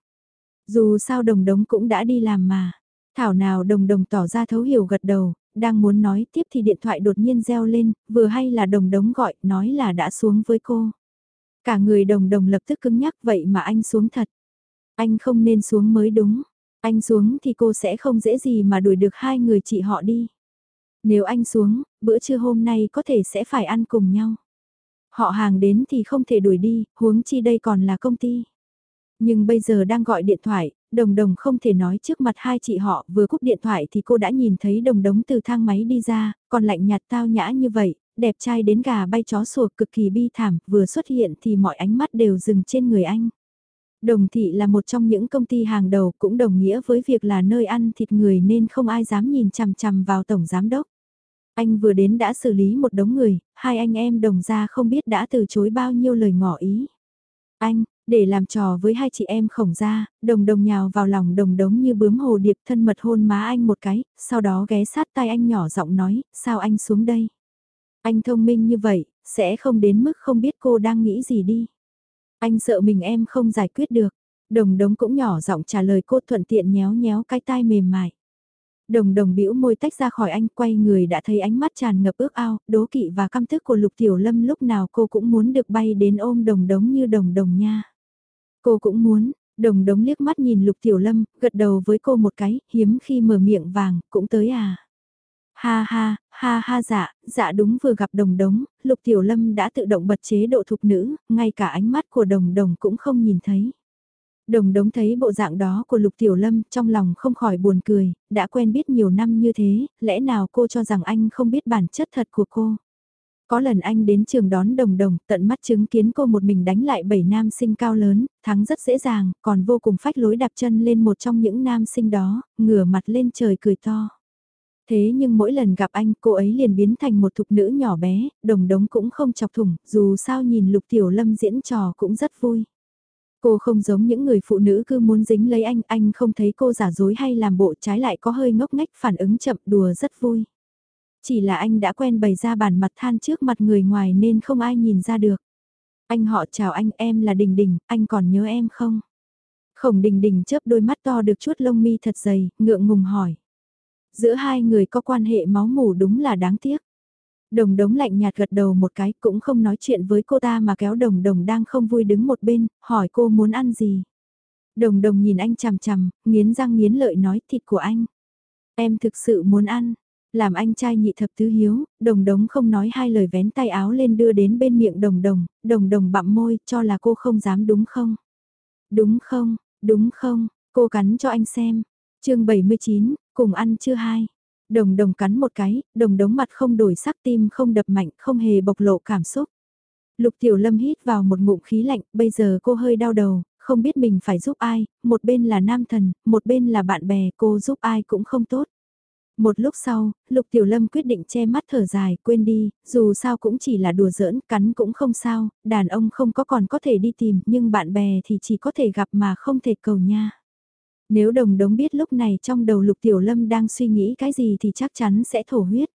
Dù sao đồng đống cũng đã đi làm mà. Thảo nào đồng đồng tỏ ra thấu hiểu gật đầu, đang muốn nói tiếp thì điện thoại đột nhiên reo lên, vừa hay là đồng đống gọi, nói là đã xuống với cô. Cả người đồng đồng lập tức cứng nhắc vậy mà anh xuống thật. Anh không nên xuống mới đúng. Anh xuống thì cô sẽ không dễ gì mà đuổi được hai người chị họ đi. Nếu anh xuống, bữa trưa hôm nay có thể sẽ phải ăn cùng nhau. Họ hàng đến thì không thể đuổi đi, huống chi đây còn là công ty. Nhưng bây giờ đang gọi điện thoại, đồng đồng không thể nói trước mặt hai chị họ vừa cúp điện thoại thì cô đã nhìn thấy đồng đống từ thang máy đi ra, còn lạnh nhạt tao nhã như vậy, đẹp trai đến gà bay chó sủa cực kỳ bi thảm, vừa xuất hiện thì mọi ánh mắt đều dừng trên người anh. Đồng thị là một trong những công ty hàng đầu cũng đồng nghĩa với việc là nơi ăn thịt người nên không ai dám nhìn chằm chằm vào tổng giám đốc. Anh vừa đến đã xử lý một đống người, hai anh em đồng ra không biết đã từ chối bao nhiêu lời ngỏ ý. Anh, để làm trò với hai chị em khổng ra, đồng đồng nhào vào lòng đồng đống như bướm hồ điệp thân mật hôn má anh một cái, sau đó ghé sát tay anh nhỏ giọng nói, sao anh xuống đây? Anh thông minh như vậy, sẽ không đến mức không biết cô đang nghĩ gì đi. Anh sợ mình em không giải quyết được. Đồng đống cũng nhỏ giọng trả lời cô thuận tiện nhéo nhéo cái tai mềm mại. Đồng đồng bĩu môi tách ra khỏi anh quay người đã thấy ánh mắt tràn ngập ước ao, đố kỵ và căm thức của Lục Tiểu Lâm lúc nào cô cũng muốn được bay đến ôm đồng đống như đồng đồng nha. Cô cũng muốn, đồng đống liếc mắt nhìn Lục Tiểu Lâm, gật đầu với cô một cái, hiếm khi mở miệng vàng, cũng tới à. Ha ha, ha ha dạ, dạ đúng vừa gặp đồng đống, Lục Tiểu Lâm đã tự động bật chế độ thục nữ, ngay cả ánh mắt của đồng đồng cũng không nhìn thấy. Đồng đống thấy bộ dạng đó của Lục Tiểu Lâm trong lòng không khỏi buồn cười, đã quen biết nhiều năm như thế, lẽ nào cô cho rằng anh không biết bản chất thật của cô. Có lần anh đến trường đón đồng đồng, tận mắt chứng kiến cô một mình đánh lại bảy nam sinh cao lớn, thắng rất dễ dàng, còn vô cùng phách lối đạp chân lên một trong những nam sinh đó, ngửa mặt lên trời cười to. Thế nhưng mỗi lần gặp anh cô ấy liền biến thành một thục nữ nhỏ bé, đồng đống cũng không chọc thủng, dù sao nhìn lục tiểu lâm diễn trò cũng rất vui. Cô không giống những người phụ nữ cứ muốn dính lấy anh, anh không thấy cô giả dối hay làm bộ trái lại có hơi ngốc ngách phản ứng chậm đùa rất vui. Chỉ là anh đã quen bày ra bản mặt than trước mặt người ngoài nên không ai nhìn ra được. Anh họ chào anh em là Đình Đình, anh còn nhớ em không? Khổng đình đình chớp đôi mắt to được chút lông mi thật dày, ngượng ngùng hỏi. Giữa hai người có quan hệ máu mủ đúng là đáng tiếc. Đồng đống lạnh nhạt gật đầu một cái cũng không nói chuyện với cô ta mà kéo đồng đồng đang không vui đứng một bên, hỏi cô muốn ăn gì. Đồng đồng nhìn anh chằm chằm, nghiến răng nghiến lợi nói thịt của anh. Em thực sự muốn ăn. Làm anh trai nhị thập tứ hiếu, đồng đống không nói hai lời vén tay áo lên đưa đến bên miệng đồng đồng, đồng đồng bặm môi cho là cô không dám đúng không? Đúng không, đúng không, cô cắn cho anh xem. chương 79, cùng ăn chưa hai. Đồng đồng cắn một cái, đồng đống mặt không đổi sắc tim không đập mạnh, không hề bộc lộ cảm xúc. Lục Tiểu Lâm hít vào một ngụm khí lạnh, bây giờ cô hơi đau đầu, không biết mình phải giúp ai, một bên là nam thần, một bên là bạn bè, cô giúp ai cũng không tốt. Một lúc sau, Lục Tiểu Lâm quyết định che mắt thở dài, quên đi, dù sao cũng chỉ là đùa giỡn, cắn cũng không sao, đàn ông không có còn có thể đi tìm, nhưng bạn bè thì chỉ có thể gặp mà không thể cầu nha. Nếu đồng đống biết lúc này trong đầu Lục Tiểu Lâm đang suy nghĩ cái gì thì chắc chắn sẽ thổ huyết.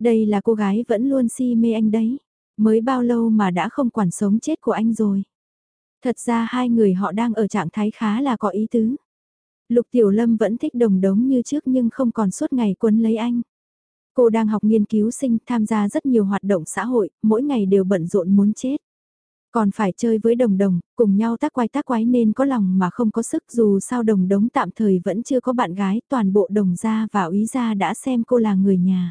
Đây là cô gái vẫn luôn si mê anh đấy, mới bao lâu mà đã không quản sống chết của anh rồi. Thật ra hai người họ đang ở trạng thái khá là có ý tứ. Lục Tiểu Lâm vẫn thích đồng đống như trước nhưng không còn suốt ngày quấn lấy anh. Cô đang học nghiên cứu sinh tham gia rất nhiều hoạt động xã hội, mỗi ngày đều bận rộn muốn chết. Còn phải chơi với đồng đồng, cùng nhau tác quái tác quái nên có lòng mà không có sức dù sao đồng đống tạm thời vẫn chưa có bạn gái, toàn bộ đồng gia và úy gia đã xem cô là người nhà.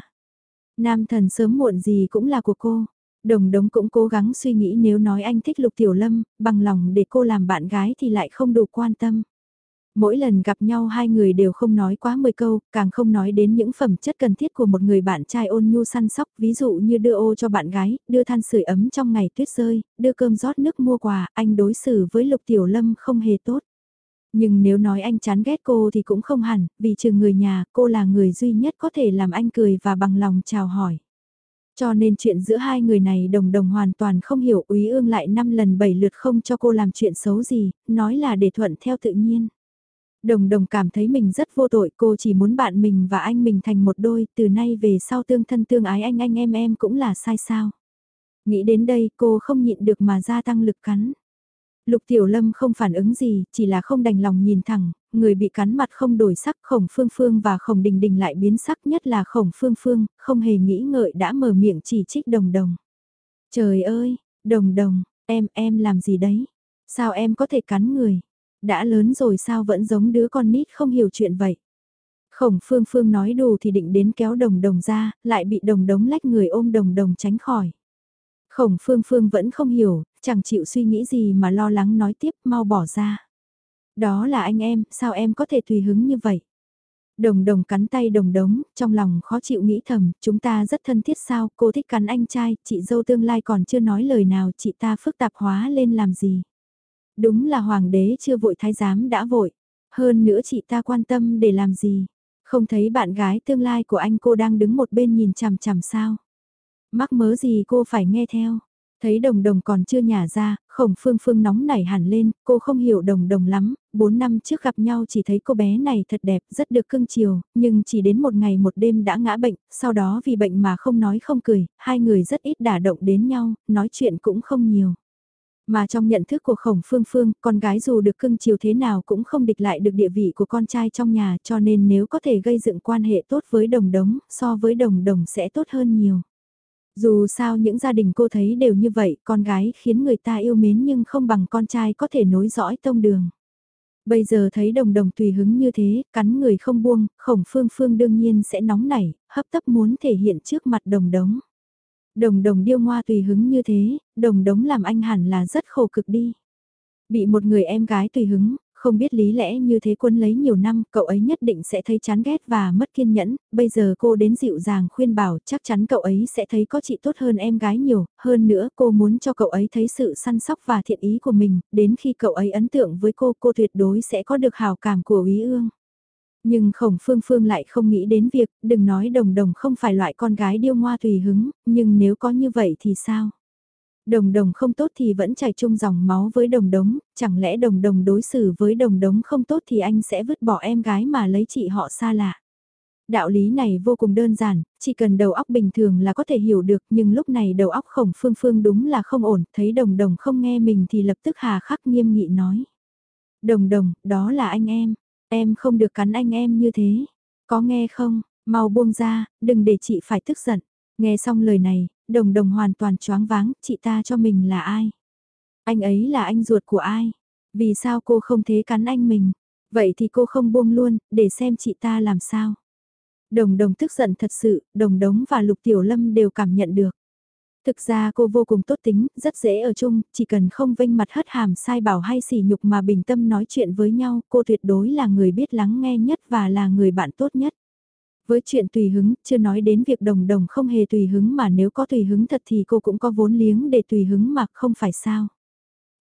Nam thần sớm muộn gì cũng là của cô. Đồng đống cũng cố gắng suy nghĩ nếu nói anh thích Lục Tiểu Lâm, bằng lòng để cô làm bạn gái thì lại không đủ quan tâm. Mỗi lần gặp nhau hai người đều không nói quá 10 câu, càng không nói đến những phẩm chất cần thiết của một người bạn trai ôn nhu săn sóc, ví dụ như đưa ô cho bạn gái, đưa than sưởi ấm trong ngày tuyết rơi, đưa cơm rót nước mua quà, anh đối xử với Lục Tiểu Lâm không hề tốt. Nhưng nếu nói anh chán ghét cô thì cũng không hẳn, vì trừ người nhà, cô là người duy nhất có thể làm anh cười và bằng lòng chào hỏi. Cho nên chuyện giữa hai người này đồng đồng hoàn toàn không hiểu úy ương lại năm lần bảy lượt không cho cô làm chuyện xấu gì, nói là để thuận theo tự nhiên. Đồng đồng cảm thấy mình rất vô tội, cô chỉ muốn bạn mình và anh mình thành một đôi, từ nay về sau tương thân tương ái anh anh em em cũng là sai sao. Nghĩ đến đây cô không nhịn được mà gia tăng lực cắn. Lục Tiểu Lâm không phản ứng gì, chỉ là không đành lòng nhìn thẳng, người bị cắn mặt không đổi sắc khổng phương phương và khổng đình đình lại biến sắc nhất là khổng phương phương, không hề nghĩ ngợi đã mở miệng chỉ trích đồng đồng. Trời ơi, đồng đồng, em, em làm gì đấy? Sao em có thể cắn người? Đã lớn rồi sao vẫn giống đứa con nít không hiểu chuyện vậy. Khổng phương phương nói đủ thì định đến kéo đồng đồng ra, lại bị đồng đống lách người ôm đồng đồng tránh khỏi. Khổng phương phương vẫn không hiểu, chẳng chịu suy nghĩ gì mà lo lắng nói tiếp mau bỏ ra. Đó là anh em, sao em có thể tùy hứng như vậy? Đồng đồng cắn tay đồng đống, trong lòng khó chịu nghĩ thầm, chúng ta rất thân thiết sao, cô thích cắn anh trai, chị dâu tương lai còn chưa nói lời nào, chị ta phức tạp hóa lên làm gì. Đúng là hoàng đế chưa vội thái giám đã vội. Hơn nữa chị ta quan tâm để làm gì? Không thấy bạn gái tương lai của anh cô đang đứng một bên nhìn chằm chằm sao? Mắc mớ gì cô phải nghe theo? Thấy đồng đồng còn chưa nhả ra, khổng phương phương nóng nảy hẳn lên, cô không hiểu đồng đồng lắm, bốn năm trước gặp nhau chỉ thấy cô bé này thật đẹp, rất được cưng chiều, nhưng chỉ đến một ngày một đêm đã ngã bệnh, sau đó vì bệnh mà không nói không cười, hai người rất ít đả động đến nhau, nói chuyện cũng không nhiều. Mà trong nhận thức của khổng phương phương, con gái dù được cưng chiều thế nào cũng không địch lại được địa vị của con trai trong nhà cho nên nếu có thể gây dựng quan hệ tốt với đồng đống, so với đồng đồng sẽ tốt hơn nhiều. Dù sao những gia đình cô thấy đều như vậy, con gái khiến người ta yêu mến nhưng không bằng con trai có thể nối dõi tông đường. Bây giờ thấy đồng đồng tùy hứng như thế, cắn người không buông, khổng phương phương đương nhiên sẽ nóng nảy, hấp tấp muốn thể hiện trước mặt đồng đống. Đồng đồng điêu ngoa tùy hứng như thế, đồng đống làm anh hẳn là rất khổ cực đi. Bị một người em gái tùy hứng, không biết lý lẽ như thế quân lấy nhiều năm, cậu ấy nhất định sẽ thấy chán ghét và mất kiên nhẫn, bây giờ cô đến dịu dàng khuyên bảo chắc chắn cậu ấy sẽ thấy có chị tốt hơn em gái nhiều, hơn nữa cô muốn cho cậu ấy thấy sự săn sóc và thiện ý của mình, đến khi cậu ấy ấn tượng với cô cô tuyệt đối sẽ có được hào cảm của Úy Ương. Nhưng khổng phương phương lại không nghĩ đến việc, đừng nói đồng đồng không phải loại con gái điêu ngoa tùy hứng, nhưng nếu có như vậy thì sao? Đồng đồng không tốt thì vẫn chảy chung dòng máu với đồng đống, chẳng lẽ đồng đồng đối xử với đồng đống không tốt thì anh sẽ vứt bỏ em gái mà lấy chị họ xa lạ? Đạo lý này vô cùng đơn giản, chỉ cần đầu óc bình thường là có thể hiểu được nhưng lúc này đầu óc khổng phương phương đúng là không ổn, thấy đồng đồng không nghe mình thì lập tức hà khắc nghiêm nghị nói. Đồng đồng, đó là anh em. Em không được cắn anh em như thế. Có nghe không? Mau buông ra, đừng để chị phải tức giận. Nghe xong lời này, đồng đồng hoàn toàn choáng váng, chị ta cho mình là ai? Anh ấy là anh ruột của ai? Vì sao cô không thế cắn anh mình? Vậy thì cô không buông luôn, để xem chị ta làm sao. Đồng đồng tức giận thật sự, đồng đống và lục tiểu lâm đều cảm nhận được. Thực ra cô vô cùng tốt tính, rất dễ ở chung, chỉ cần không vênh mặt hất hàm sai bảo hay sỉ nhục mà bình tâm nói chuyện với nhau, cô tuyệt đối là người biết lắng nghe nhất và là người bạn tốt nhất. Với chuyện tùy hứng, chưa nói đến việc đồng đồng không hề tùy hứng mà nếu có tùy hứng thật thì cô cũng có vốn liếng để tùy hứng mà không phải sao.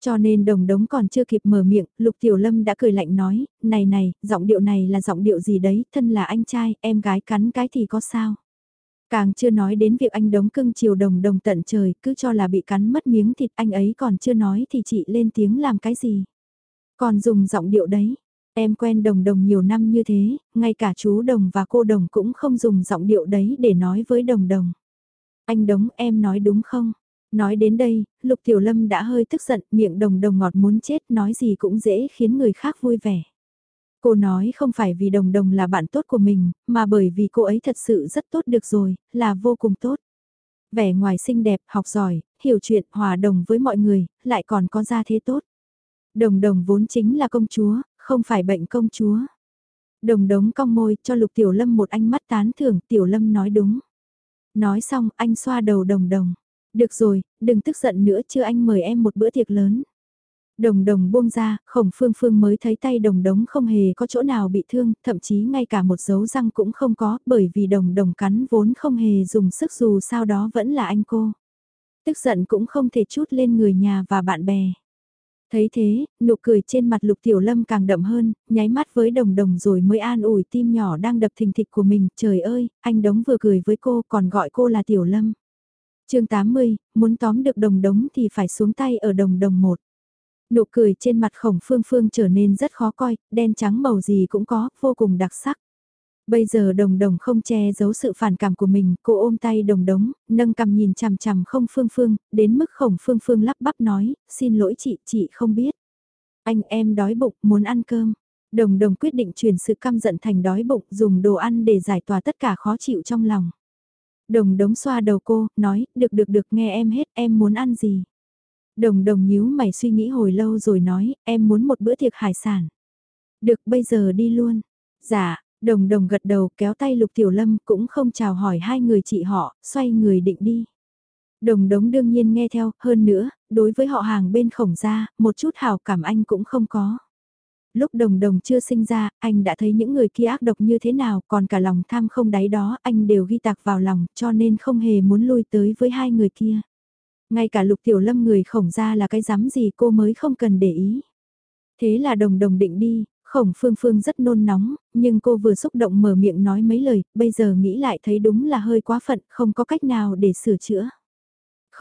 Cho nên đồng đống còn chưa kịp mở miệng, Lục Tiểu Lâm đã cười lạnh nói, này này, giọng điệu này là giọng điệu gì đấy, thân là anh trai, em gái cắn cái thì có sao. Càng chưa nói đến việc anh đống cưng chiều đồng đồng tận trời, cứ cho là bị cắn mất miếng thịt anh ấy còn chưa nói thì chị lên tiếng làm cái gì. Còn dùng giọng điệu đấy, em quen đồng đồng nhiều năm như thế, ngay cả chú đồng và cô đồng cũng không dùng giọng điệu đấy để nói với đồng đồng. Anh đống em nói đúng không? Nói đến đây, Lục Tiểu Lâm đã hơi tức giận, miệng đồng đồng ngọt muốn chết, nói gì cũng dễ khiến người khác vui vẻ. Cô nói không phải vì đồng đồng là bạn tốt của mình, mà bởi vì cô ấy thật sự rất tốt được rồi, là vô cùng tốt. Vẻ ngoài xinh đẹp, học giỏi, hiểu chuyện, hòa đồng với mọi người, lại còn có gia thế tốt. Đồng đồng vốn chính là công chúa, không phải bệnh công chúa. Đồng đống cong môi cho Lục Tiểu Lâm một ánh mắt tán thưởng, Tiểu Lâm nói đúng. Nói xong, anh xoa đầu đồng đồng. Được rồi, đừng tức giận nữa chưa anh mời em một bữa tiệc lớn. Đồng đồng buông ra, khổng phương phương mới thấy tay đồng đống không hề có chỗ nào bị thương, thậm chí ngay cả một dấu răng cũng không có, bởi vì đồng đồng cắn vốn không hề dùng sức dù sao đó vẫn là anh cô. Tức giận cũng không thể chút lên người nhà và bạn bè. Thấy thế, nụ cười trên mặt lục tiểu lâm càng đậm hơn, nháy mắt với đồng đồng rồi mới an ủi tim nhỏ đang đập thình thịch của mình, trời ơi, anh đống vừa cười với cô còn gọi cô là tiểu lâm chương 80, muốn tóm được đồng đống thì phải xuống tay ở đồng đồng một. Nụ cười trên mặt khổng phương phương trở nên rất khó coi, đen trắng màu gì cũng có, vô cùng đặc sắc. Bây giờ đồng đồng không che giấu sự phản cảm của mình, cô ôm tay đồng đống, nâng cầm nhìn chằm chằm không phương phương, đến mức khổng phương phương lắp bắp nói, xin lỗi chị, chị không biết. Anh em đói bụng, muốn ăn cơm. Đồng đồng quyết định chuyển sự căm giận thành đói bụng, dùng đồ ăn để giải tỏa tất cả khó chịu trong lòng. Đồng đống xoa đầu cô, nói, được được được nghe em hết, em muốn ăn gì? Đồng đồng nhíu mày suy nghĩ hồi lâu rồi nói, em muốn một bữa tiệc hải sản. Được bây giờ đi luôn. Dạ, đồng đồng gật đầu kéo tay lục tiểu lâm cũng không chào hỏi hai người chị họ, xoay người định đi. Đồng đống đương nhiên nghe theo, hơn nữa, đối với họ hàng bên khổng gia, một chút hào cảm anh cũng không có lúc đồng đồng chưa sinh ra, anh đã thấy những người kia ác độc như thế nào, còn cả lòng tham không đáy đó, anh đều ghi tạc vào lòng, cho nên không hề muốn lui tới với hai người kia. Ngay cả lục tiểu lâm người khổng ra là cái dám gì cô mới không cần để ý. Thế là đồng đồng định đi, khổng phương phương rất nôn nóng, nhưng cô vừa xúc động mở miệng nói mấy lời, bây giờ nghĩ lại thấy đúng là hơi quá phận, không có cách nào để sửa chữa.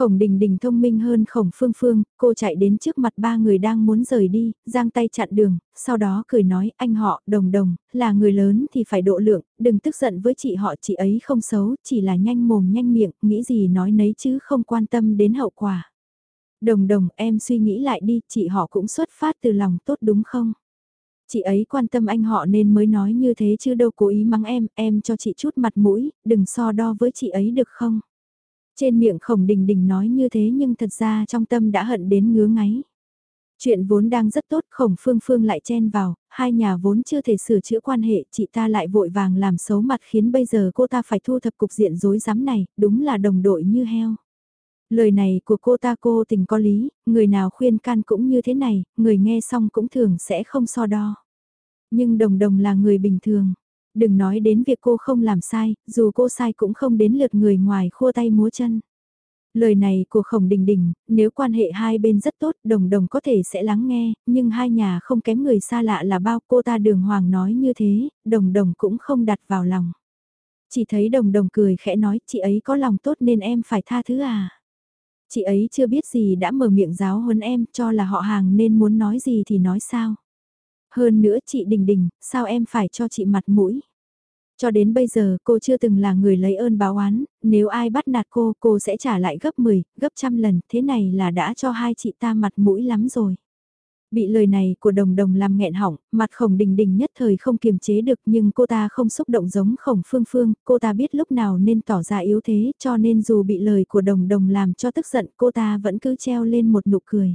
Khổng đình đình thông minh hơn khổng phương phương, cô chạy đến trước mặt ba người đang muốn rời đi, giang tay chặn đường, sau đó cười nói anh họ, đồng đồng, là người lớn thì phải độ lượng, đừng tức giận với chị họ chị ấy không xấu, chỉ là nhanh mồm nhanh miệng, nghĩ gì nói nấy chứ không quan tâm đến hậu quả. Đồng đồng em suy nghĩ lại đi, chị họ cũng xuất phát từ lòng tốt đúng không? Chị ấy quan tâm anh họ nên mới nói như thế chứ đâu cố ý mắng em, em cho chị chút mặt mũi, đừng so đo với chị ấy được không? Trên miệng khổng đình đình nói như thế nhưng thật ra trong tâm đã hận đến ngứa ngáy. Chuyện vốn đang rất tốt khổng phương phương lại chen vào, hai nhà vốn chưa thể sửa chữa quan hệ, chị ta lại vội vàng làm xấu mặt khiến bây giờ cô ta phải thu thập cục diện rối rắm này, đúng là đồng đội như heo. Lời này của cô ta cô tình có lý, người nào khuyên can cũng như thế này, người nghe xong cũng thường sẽ không so đo. Nhưng đồng đồng là người bình thường, Đừng nói đến việc cô không làm sai, dù cô sai cũng không đến lượt người ngoài khua tay múa chân. Lời này của Khổng Đình Đình, nếu quan hệ hai bên rất tốt, đồng đồng có thể sẽ lắng nghe, nhưng hai nhà không kém người xa lạ là bao cô ta đường hoàng nói như thế, đồng đồng cũng không đặt vào lòng. Chỉ thấy đồng đồng cười khẽ nói, chị ấy có lòng tốt nên em phải tha thứ à. Chị ấy chưa biết gì đã mở miệng giáo huấn em cho là họ hàng nên muốn nói gì thì nói sao. Hơn nữa chị Đình Đình, sao em phải cho chị mặt mũi? Cho đến bây giờ cô chưa từng là người lấy ơn báo oán, nếu ai bắt nạt cô, cô sẽ trả lại gấp 10, gấp trăm lần, thế này là đã cho hai chị ta mặt mũi lắm rồi. Bị lời này của đồng đồng làm nghẹn hỏng, mặt khổng đình đình nhất thời không kiềm chế được nhưng cô ta không xúc động giống khổng phương phương, cô ta biết lúc nào nên tỏ ra yếu thế cho nên dù bị lời của đồng đồng làm cho tức giận cô ta vẫn cứ treo lên một nụ cười.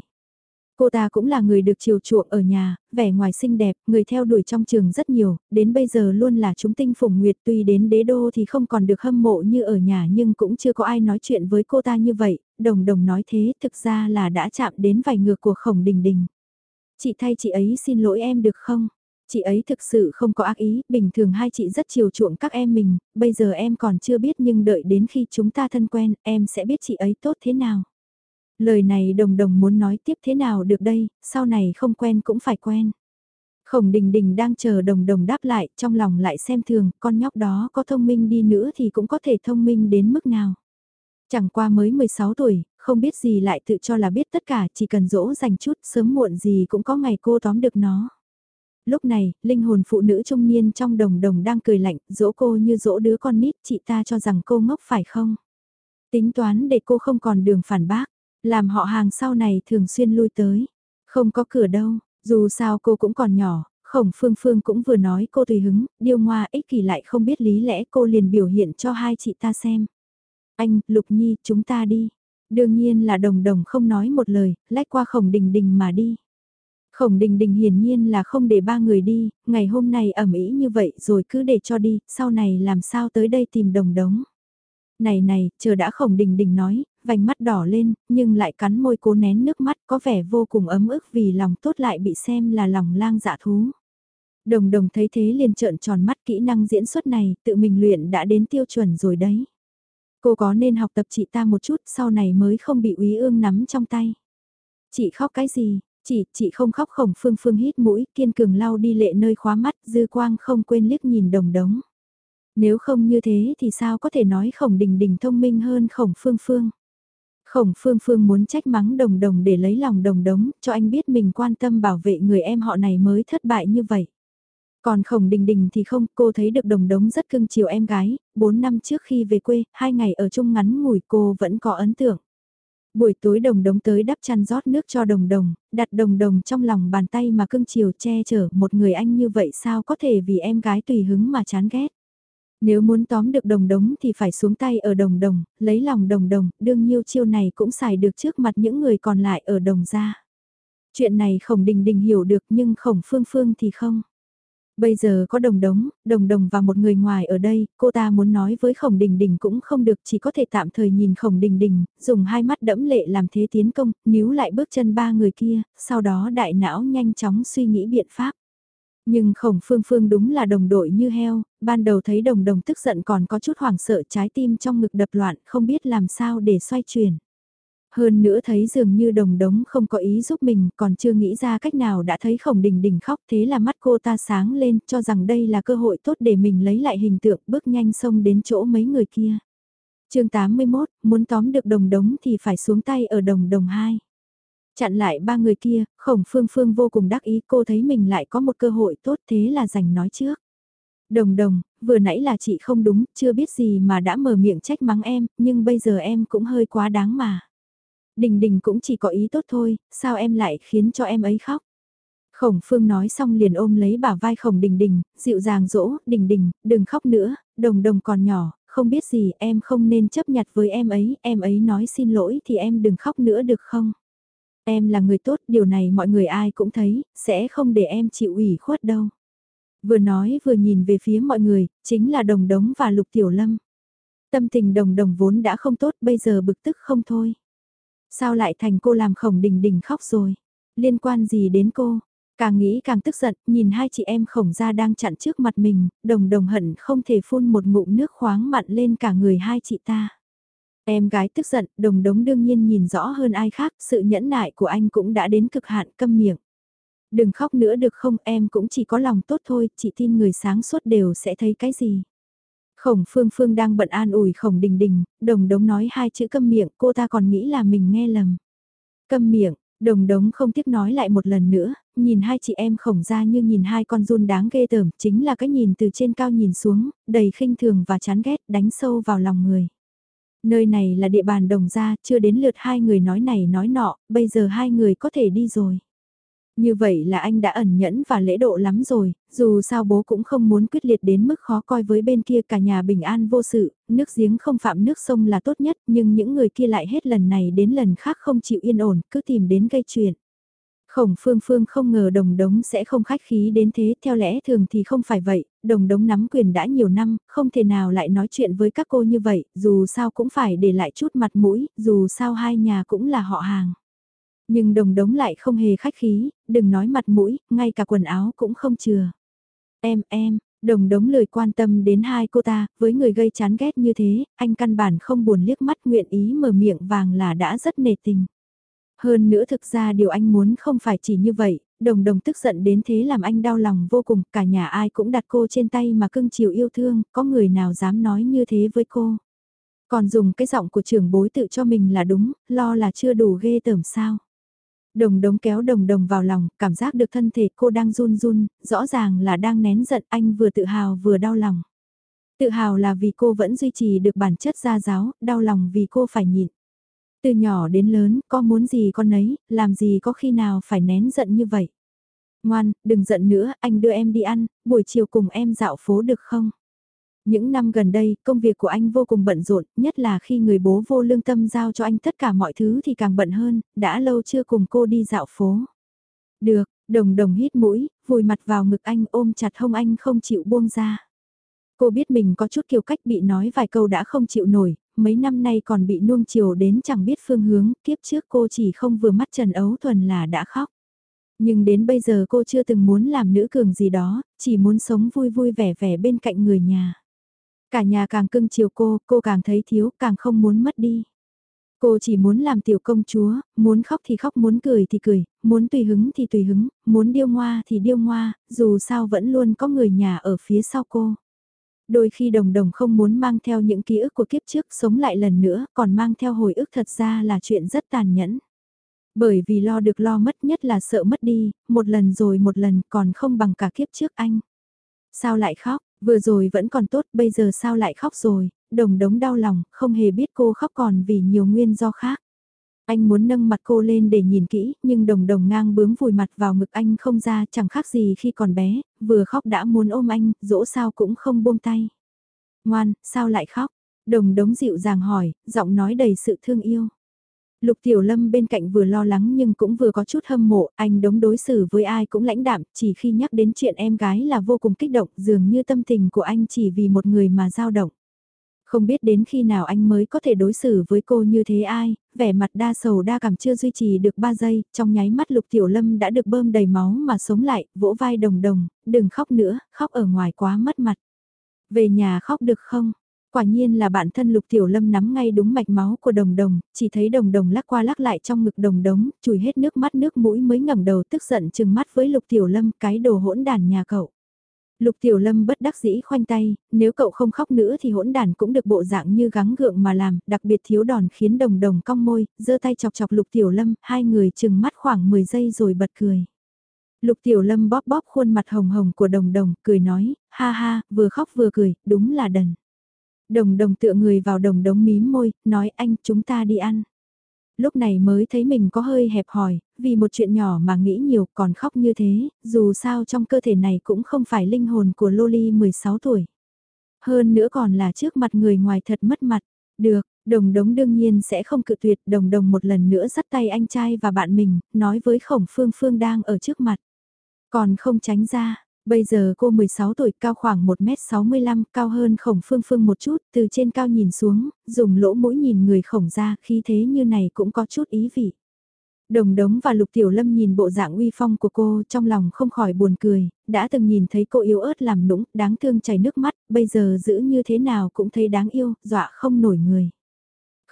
Cô ta cũng là người được chiều chuộng ở nhà, vẻ ngoài xinh đẹp, người theo đuổi trong trường rất nhiều, đến bây giờ luôn là chúng tinh phủng nguyệt tuy đến đế đô thì không còn được hâm mộ như ở nhà nhưng cũng chưa có ai nói chuyện với cô ta như vậy, đồng đồng nói thế thực ra là đã chạm đến vài ngược của khổng đình đình. Chị thay chị ấy xin lỗi em được không? Chị ấy thực sự không có ác ý, bình thường hai chị rất chiều chuộng các em mình, bây giờ em còn chưa biết nhưng đợi đến khi chúng ta thân quen, em sẽ biết chị ấy tốt thế nào. Lời này đồng đồng muốn nói tiếp thế nào được đây, sau này không quen cũng phải quen. Khổng đình đình đang chờ đồng đồng đáp lại, trong lòng lại xem thường, con nhóc đó có thông minh đi nữa thì cũng có thể thông minh đến mức nào. Chẳng qua mới 16 tuổi, không biết gì lại tự cho là biết tất cả, chỉ cần dỗ dành chút, sớm muộn gì cũng có ngày cô tóm được nó. Lúc này, linh hồn phụ nữ trung niên trong đồng đồng đang cười lạnh, dỗ cô như dỗ đứa con nít, chị ta cho rằng cô ngốc phải không? Tính toán để cô không còn đường phản bác, làm họ hàng sau này thường xuyên lui tới. Không có cửa đâu, dù sao cô cũng còn nhỏ, khổng phương phương cũng vừa nói cô tùy hứng, điêu ngoa ích kỷ lại không biết lý lẽ cô liền biểu hiện cho hai chị ta xem. Anh, Lục Nhi, chúng ta đi. Đương nhiên là đồng đồng không nói một lời, lách qua khổng đình đình mà đi. Khổng đình đình hiển nhiên là không để ba người đi, ngày hôm nay ẩm ý như vậy rồi cứ để cho đi, sau này làm sao tới đây tìm đồng đống. Này này, chờ đã khổng đình đình nói, vành mắt đỏ lên, nhưng lại cắn môi cố nén nước mắt có vẻ vô cùng ấm ức vì lòng tốt lại bị xem là lòng lang dạ thú. Đồng đồng thấy thế liền trợn tròn mắt kỹ năng diễn xuất này, tự mình luyện đã đến tiêu chuẩn rồi đấy. Cô có nên học tập chị ta một chút sau này mới không bị úy ương nắm trong tay. Chị khóc cái gì? Chị, chị không khóc khổng phương phương hít mũi, kiên cường lau đi lệ nơi khóa mắt, dư quang không quên liếc nhìn đồng đống. Nếu không như thế thì sao có thể nói khổng đình đình thông minh hơn khổng phương phương. Khổng phương phương muốn trách mắng đồng đồng để lấy lòng đồng đống, cho anh biết mình quan tâm bảo vệ người em họ này mới thất bại như vậy. Còn khổng đình đình thì không, cô thấy được đồng đống rất cưng chiều em gái, 4 năm trước khi về quê, hai ngày ở chung ngắn ngủi cô vẫn có ấn tượng. Buổi tối đồng đống tới đắp chăn rót nước cho đồng đồng, đặt đồng đồng trong lòng bàn tay mà cưng chiều che chở một người anh như vậy sao có thể vì em gái tùy hứng mà chán ghét. Nếu muốn tóm được đồng đống thì phải xuống tay ở đồng đồng, lấy lòng đồng đồng, đương nhiêu chiêu này cũng xài được trước mặt những người còn lại ở đồng gia. Chuyện này khổng đình đình hiểu được nhưng khổng phương phương thì không. Bây giờ có đồng đống, đồng đồng và một người ngoài ở đây, cô ta muốn nói với khổng đình đình cũng không được chỉ có thể tạm thời nhìn khổng đình đình, dùng hai mắt đẫm lệ làm thế tiến công, níu lại bước chân ba người kia, sau đó đại não nhanh chóng suy nghĩ biện pháp. Nhưng khổng phương phương đúng là đồng đội như heo, ban đầu thấy đồng đồng tức giận còn có chút hoảng sợ trái tim trong ngực đập loạn không biết làm sao để xoay chuyển. Hơn nữa thấy dường như đồng đống không có ý giúp mình còn chưa nghĩ ra cách nào đã thấy khổng đình đình khóc thế là mắt cô ta sáng lên cho rằng đây là cơ hội tốt để mình lấy lại hình tượng bước nhanh xông đến chỗ mấy người kia. chương 81, muốn tóm được đồng đống thì phải xuống tay ở đồng đồng 2. Chặn lại ba người kia, khổng phương phương vô cùng đắc ý cô thấy mình lại có một cơ hội tốt thế là giành nói trước. Đồng đồng, vừa nãy là chị không đúng, chưa biết gì mà đã mở miệng trách mắng em, nhưng bây giờ em cũng hơi quá đáng mà. Đình đình cũng chỉ có ý tốt thôi, sao em lại khiến cho em ấy khóc? Khổng phương nói xong liền ôm lấy bả vai khổng đình đình, dịu dàng dỗ, đình đình, đừng khóc nữa, đồng đồng còn nhỏ, không biết gì em không nên chấp nhặt với em ấy, em ấy nói xin lỗi thì em đừng khóc nữa được không? Em là người tốt, điều này mọi người ai cũng thấy, sẽ không để em chịu ủy khuất đâu. Vừa nói vừa nhìn về phía mọi người, chính là đồng đống và lục tiểu lâm. Tâm tình đồng đồng vốn đã không tốt bây giờ bực tức không thôi. Sao lại thành cô làm khổng đình đình khóc rồi? Liên quan gì đến cô? Càng nghĩ càng tức giận, nhìn hai chị em khổng ra đang chặn trước mặt mình, đồng đồng hận không thể phun một ngụm nước khoáng mặn lên cả người hai chị ta. Em gái tức giận, đồng đống đương nhiên nhìn rõ hơn ai khác, sự nhẫn nại của anh cũng đã đến cực hạn câm miệng. Đừng khóc nữa được không, em cũng chỉ có lòng tốt thôi, chị tin người sáng suốt đều sẽ thấy cái gì. Khổng Phương Phương đang bận an ủi Khổng Đình Đình, đồng đống nói hai chữ câm miệng, cô ta còn nghĩ là mình nghe lầm. Câm miệng, đồng đống không tiếc nói lại một lần nữa, nhìn hai chị em khổng ra như nhìn hai con run đáng ghê tởm, chính là cái nhìn từ trên cao nhìn xuống, đầy khinh thường và chán ghét, đánh sâu vào lòng người. Nơi này là địa bàn đồng gia, chưa đến lượt hai người nói này nói nọ, bây giờ hai người có thể đi rồi. Như vậy là anh đã ẩn nhẫn và lễ độ lắm rồi, dù sao bố cũng không muốn quyết liệt đến mức khó coi với bên kia cả nhà bình an vô sự, nước giếng không phạm nước sông là tốt nhất nhưng những người kia lại hết lần này đến lần khác không chịu yên ổn, cứ tìm đến gây chuyện. Khổng phương phương không ngờ đồng đống sẽ không khách khí đến thế, theo lẽ thường thì không phải vậy, đồng đống nắm quyền đã nhiều năm, không thể nào lại nói chuyện với các cô như vậy, dù sao cũng phải để lại chút mặt mũi, dù sao hai nhà cũng là họ hàng. Nhưng đồng đống lại không hề khách khí, đừng nói mặt mũi, ngay cả quần áo cũng không chừa. Em em, đồng đống lời quan tâm đến hai cô ta, với người gây chán ghét như thế, anh căn bản không buồn liếc mắt nguyện ý mở miệng vàng là đã rất nề tình. Hơn nữa thực ra điều anh muốn không phải chỉ như vậy, đồng đồng tức giận đến thế làm anh đau lòng vô cùng, cả nhà ai cũng đặt cô trên tay mà cưng chiều yêu thương, có người nào dám nói như thế với cô. Còn dùng cái giọng của trưởng bối tự cho mình là đúng, lo là chưa đủ ghê tởm sao. Đồng đống kéo đồng đồng vào lòng, cảm giác được thân thể cô đang run run, rõ ràng là đang nén giận anh vừa tự hào vừa đau lòng. Tự hào là vì cô vẫn duy trì được bản chất gia giáo, đau lòng vì cô phải nhịn. Từ nhỏ đến lớn, có muốn gì con ấy, làm gì có khi nào phải nén giận như vậy. Ngoan, đừng giận nữa, anh đưa em đi ăn, buổi chiều cùng em dạo phố được không? Những năm gần đây, công việc của anh vô cùng bận rộn, nhất là khi người bố vô lương tâm giao cho anh tất cả mọi thứ thì càng bận hơn, đã lâu chưa cùng cô đi dạo phố. Được, đồng đồng hít mũi, vùi mặt vào ngực anh ôm chặt hông anh không chịu buông ra. Cô biết mình có chút kiêu cách bị nói vài câu đã không chịu nổi, mấy năm nay còn bị nuông chiều đến chẳng biết phương hướng, kiếp trước cô chỉ không vừa mắt Trần Ấu Thuần là đã khóc. Nhưng đến bây giờ cô chưa từng muốn làm nữ cường gì đó, chỉ muốn sống vui vui vẻ vẻ bên cạnh người nhà. Cả nhà càng cưng chiều cô, cô càng thấy thiếu, càng không muốn mất đi. Cô chỉ muốn làm tiểu công chúa, muốn khóc thì khóc, muốn cười thì cười, muốn tùy hứng thì tùy hứng, muốn điêu ngoa thì điêu ngoa, dù sao vẫn luôn có người nhà ở phía sau cô. Đôi khi đồng đồng không muốn mang theo những ký ức của kiếp trước sống lại lần nữa, còn mang theo hồi ức thật ra là chuyện rất tàn nhẫn. Bởi vì lo được lo mất nhất là sợ mất đi, một lần rồi một lần còn không bằng cả kiếp trước anh. Sao lại khóc, vừa rồi vẫn còn tốt, bây giờ sao lại khóc rồi, đồng đống đau lòng, không hề biết cô khóc còn vì nhiều nguyên do khác. Anh muốn nâng mặt cô lên để nhìn kỹ, nhưng đồng đồng ngang bướng vùi mặt vào ngực anh không ra chẳng khác gì khi còn bé, vừa khóc đã muốn ôm anh, dỗ sao cũng không buông tay. Ngoan, sao lại khóc? Đồng đống dịu dàng hỏi, giọng nói đầy sự thương yêu. Lục Tiểu Lâm bên cạnh vừa lo lắng nhưng cũng vừa có chút hâm mộ, anh đống đối xử với ai cũng lãnh đạm, chỉ khi nhắc đến chuyện em gái là vô cùng kích động, dường như tâm tình của anh chỉ vì một người mà dao động. Không biết đến khi nào anh mới có thể đối xử với cô như thế ai, vẻ mặt đa sầu đa cảm chưa duy trì được 3 giây, trong nháy mắt Lục Tiểu Lâm đã được bơm đầy máu mà sống lại, vỗ vai đồng đồng, đừng khóc nữa, khóc ở ngoài quá mất mặt. Về nhà khóc được không? Quả nhiên là bản thân Lục Tiểu Lâm nắm ngay đúng mạch máu của đồng đồng, chỉ thấy đồng đồng lắc qua lắc lại trong ngực đồng đống, chùi hết nước mắt nước mũi mới ngẩng đầu tức giận chừng mắt với Lục Tiểu Lâm cái đồ hỗn đàn nhà cậu. Lục Tiểu Lâm bất đắc dĩ khoanh tay, nếu cậu không khóc nữa thì hỗn đàn cũng được bộ dạng như gắng gượng mà làm, đặc biệt thiếu đòn khiến đồng đồng cong môi, giơ tay chọc chọc Lục Tiểu Lâm, hai người chừng mắt khoảng 10 giây rồi bật cười. Lục Tiểu Lâm bóp bóp khuôn mặt hồng hồng của đồng đồng, cười nói, ha ha, vừa khóc vừa cười, đúng là đần. Đồng đồng tựa người vào đồng đống mím môi, nói anh chúng ta đi ăn lúc này mới thấy mình có hơi hẹp hòi, vì một chuyện nhỏ mà nghĩ nhiều còn khóc như thế, dù sao trong cơ thể này cũng không phải linh hồn của Loli 16 tuổi. Hơn nữa còn là trước mặt người ngoài thật mất mặt. Được, đồng đống đương nhiên sẽ không cự tuyệt đồng đồng một lần nữa dắt tay anh trai và bạn mình, nói với khổng phương phương đang ở trước mặt. Còn không tránh ra, Bây giờ cô 16 tuổi cao khoảng 1m65, cao hơn khổng phương phương một chút, từ trên cao nhìn xuống, dùng lỗ mũi nhìn người khổng ra, khi thế như này cũng có chút ý vị. Đồng đống và Lục Tiểu Lâm nhìn bộ dạng uy phong của cô trong lòng không khỏi buồn cười, đã từng nhìn thấy cô yếu ớt làm nũng, đáng thương chảy nước mắt, bây giờ giữ như thế nào cũng thấy đáng yêu, dọa không nổi người.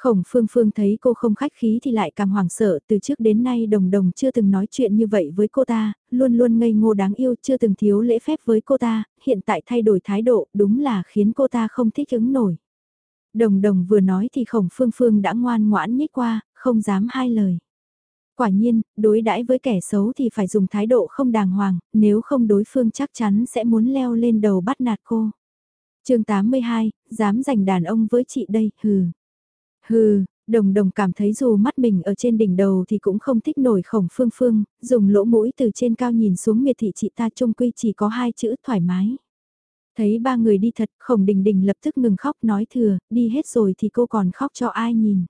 Khổng Phương Phương thấy cô không khách khí thì lại càng hoảng sợ, từ trước đến nay đồng đồng chưa từng nói chuyện như vậy với cô ta, luôn luôn ngây ngô đáng yêu chưa từng thiếu lễ phép với cô ta, hiện tại thay đổi thái độ đúng là khiến cô ta không thích ứng nổi. Đồng đồng vừa nói thì Khổng Phương Phương đã ngoan ngoãn nhích qua, không dám hai lời. Quả nhiên, đối đãi với kẻ xấu thì phải dùng thái độ không đàng hoàng, nếu không đối phương chắc chắn sẽ muốn leo lên đầu bắt nạt cô. chương 82, dám giành đàn ông với chị đây, hừ. Hừ, Đồng đồng cảm thấy dù mắt mình ở trên đỉnh đầu thì cũng không thích nổi khổng phương phương, dùng lỗ mũi từ trên cao nhìn xuống miệt thị chị ta trung quy chỉ có hai chữ thoải mái. Thấy ba người đi thật, khổng đình đình lập tức ngừng khóc nói thừa, đi hết rồi thì cô còn khóc cho ai nhìn.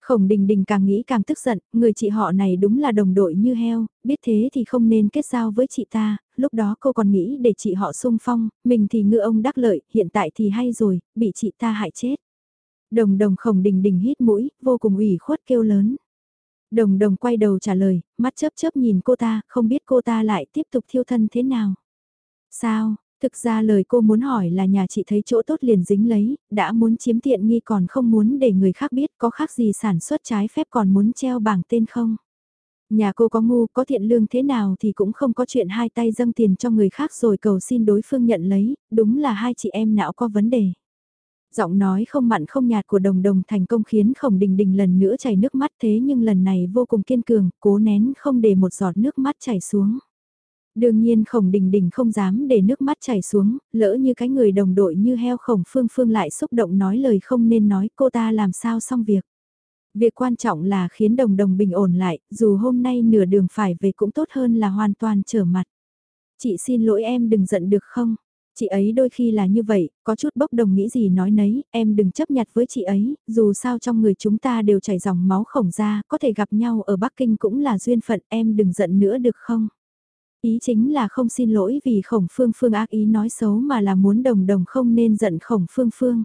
Khổng đình đình càng nghĩ càng tức giận, người chị họ này đúng là đồng đội như heo, biết thế thì không nên kết giao với chị ta, lúc đó cô còn nghĩ để chị họ sung phong, mình thì ngựa ông đắc lợi, hiện tại thì hay rồi, bị chị ta hại chết. Đồng đồng khổng đình đình hít mũi, vô cùng ủy khuất kêu lớn. Đồng đồng quay đầu trả lời, mắt chớp chớp nhìn cô ta, không biết cô ta lại tiếp tục thiêu thân thế nào. Sao, thực ra lời cô muốn hỏi là nhà chị thấy chỗ tốt liền dính lấy, đã muốn chiếm tiện nghi còn không muốn để người khác biết có khác gì sản xuất trái phép còn muốn treo bảng tên không. Nhà cô có ngu có thiện lương thế nào thì cũng không có chuyện hai tay dâng tiền cho người khác rồi cầu xin đối phương nhận lấy, đúng là hai chị em não có vấn đề. Giọng nói không mặn không nhạt của đồng đồng thành công khiến khổng đình đình lần nữa chảy nước mắt thế nhưng lần này vô cùng kiên cường, cố nén không để một giọt nước mắt chảy xuống. Đương nhiên khổng đình đình không dám để nước mắt chảy xuống, lỡ như cái người đồng đội như heo khổng phương phương lại xúc động nói lời không nên nói cô ta làm sao xong việc. Việc quan trọng là khiến đồng đồng bình ổn lại, dù hôm nay nửa đường phải về cũng tốt hơn là hoàn toàn trở mặt. Chị xin lỗi em đừng giận được không? Chị ấy đôi khi là như vậy, có chút bốc đồng nghĩ gì nói nấy, em đừng chấp nhặt với chị ấy, dù sao trong người chúng ta đều chảy dòng máu khổng ra, có thể gặp nhau ở Bắc Kinh cũng là duyên phận, em đừng giận nữa được không? Ý chính là không xin lỗi vì khổng phương phương ác ý nói xấu mà là muốn đồng đồng không nên giận khổng phương phương.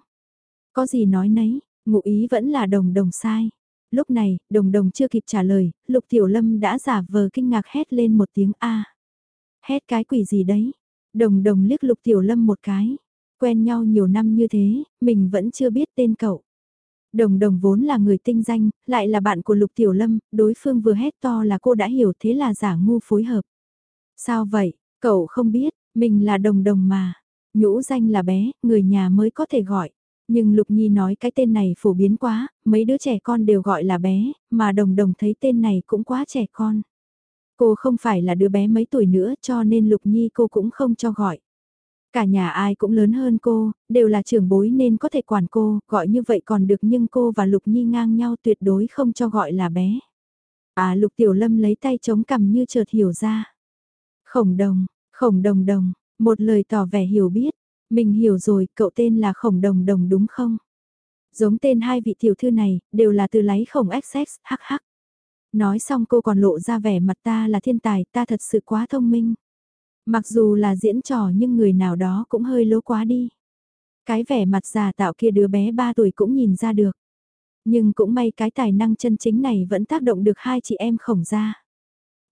Có gì nói nấy, ngụ ý vẫn là đồng đồng sai. Lúc này, đồng đồng chưa kịp trả lời, lục tiểu lâm đã giả vờ kinh ngạc hét lên một tiếng A. Hét cái quỷ gì đấy? Đồng đồng liếc lục tiểu lâm một cái. Quen nhau nhiều năm như thế, mình vẫn chưa biết tên cậu. Đồng đồng vốn là người tinh danh, lại là bạn của lục tiểu lâm, đối phương vừa hét to là cô đã hiểu thế là giả ngu phối hợp. Sao vậy, cậu không biết, mình là đồng đồng mà. Nhũ danh là bé, người nhà mới có thể gọi. Nhưng Lục Nhi nói cái tên này phổ biến quá, mấy đứa trẻ con đều gọi là bé, mà đồng đồng thấy tên này cũng quá trẻ con. Cô không phải là đứa bé mấy tuổi nữa cho nên Lục Nhi cô cũng không cho gọi. Cả nhà ai cũng lớn hơn cô, đều là trưởng bối nên có thể quản cô, gọi như vậy còn được nhưng cô và Lục Nhi ngang nhau tuyệt đối không cho gọi là bé. À Lục Tiểu Lâm lấy tay chống cằm như chợt hiểu ra. Khổng đồng, khổng đồng đồng, một lời tỏ vẻ hiểu biết. Mình hiểu rồi, cậu tên là khổng đồng đồng đúng không? Giống tên hai vị tiểu thư này, đều là từ lấy khổng XX, hắc hắc. Nói xong cô còn lộ ra vẻ mặt ta là thiên tài, ta thật sự quá thông minh. Mặc dù là diễn trò nhưng người nào đó cũng hơi lố quá đi. Cái vẻ mặt già tạo kia đứa bé 3 tuổi cũng nhìn ra được. Nhưng cũng may cái tài năng chân chính này vẫn tác động được hai chị em khổng ra.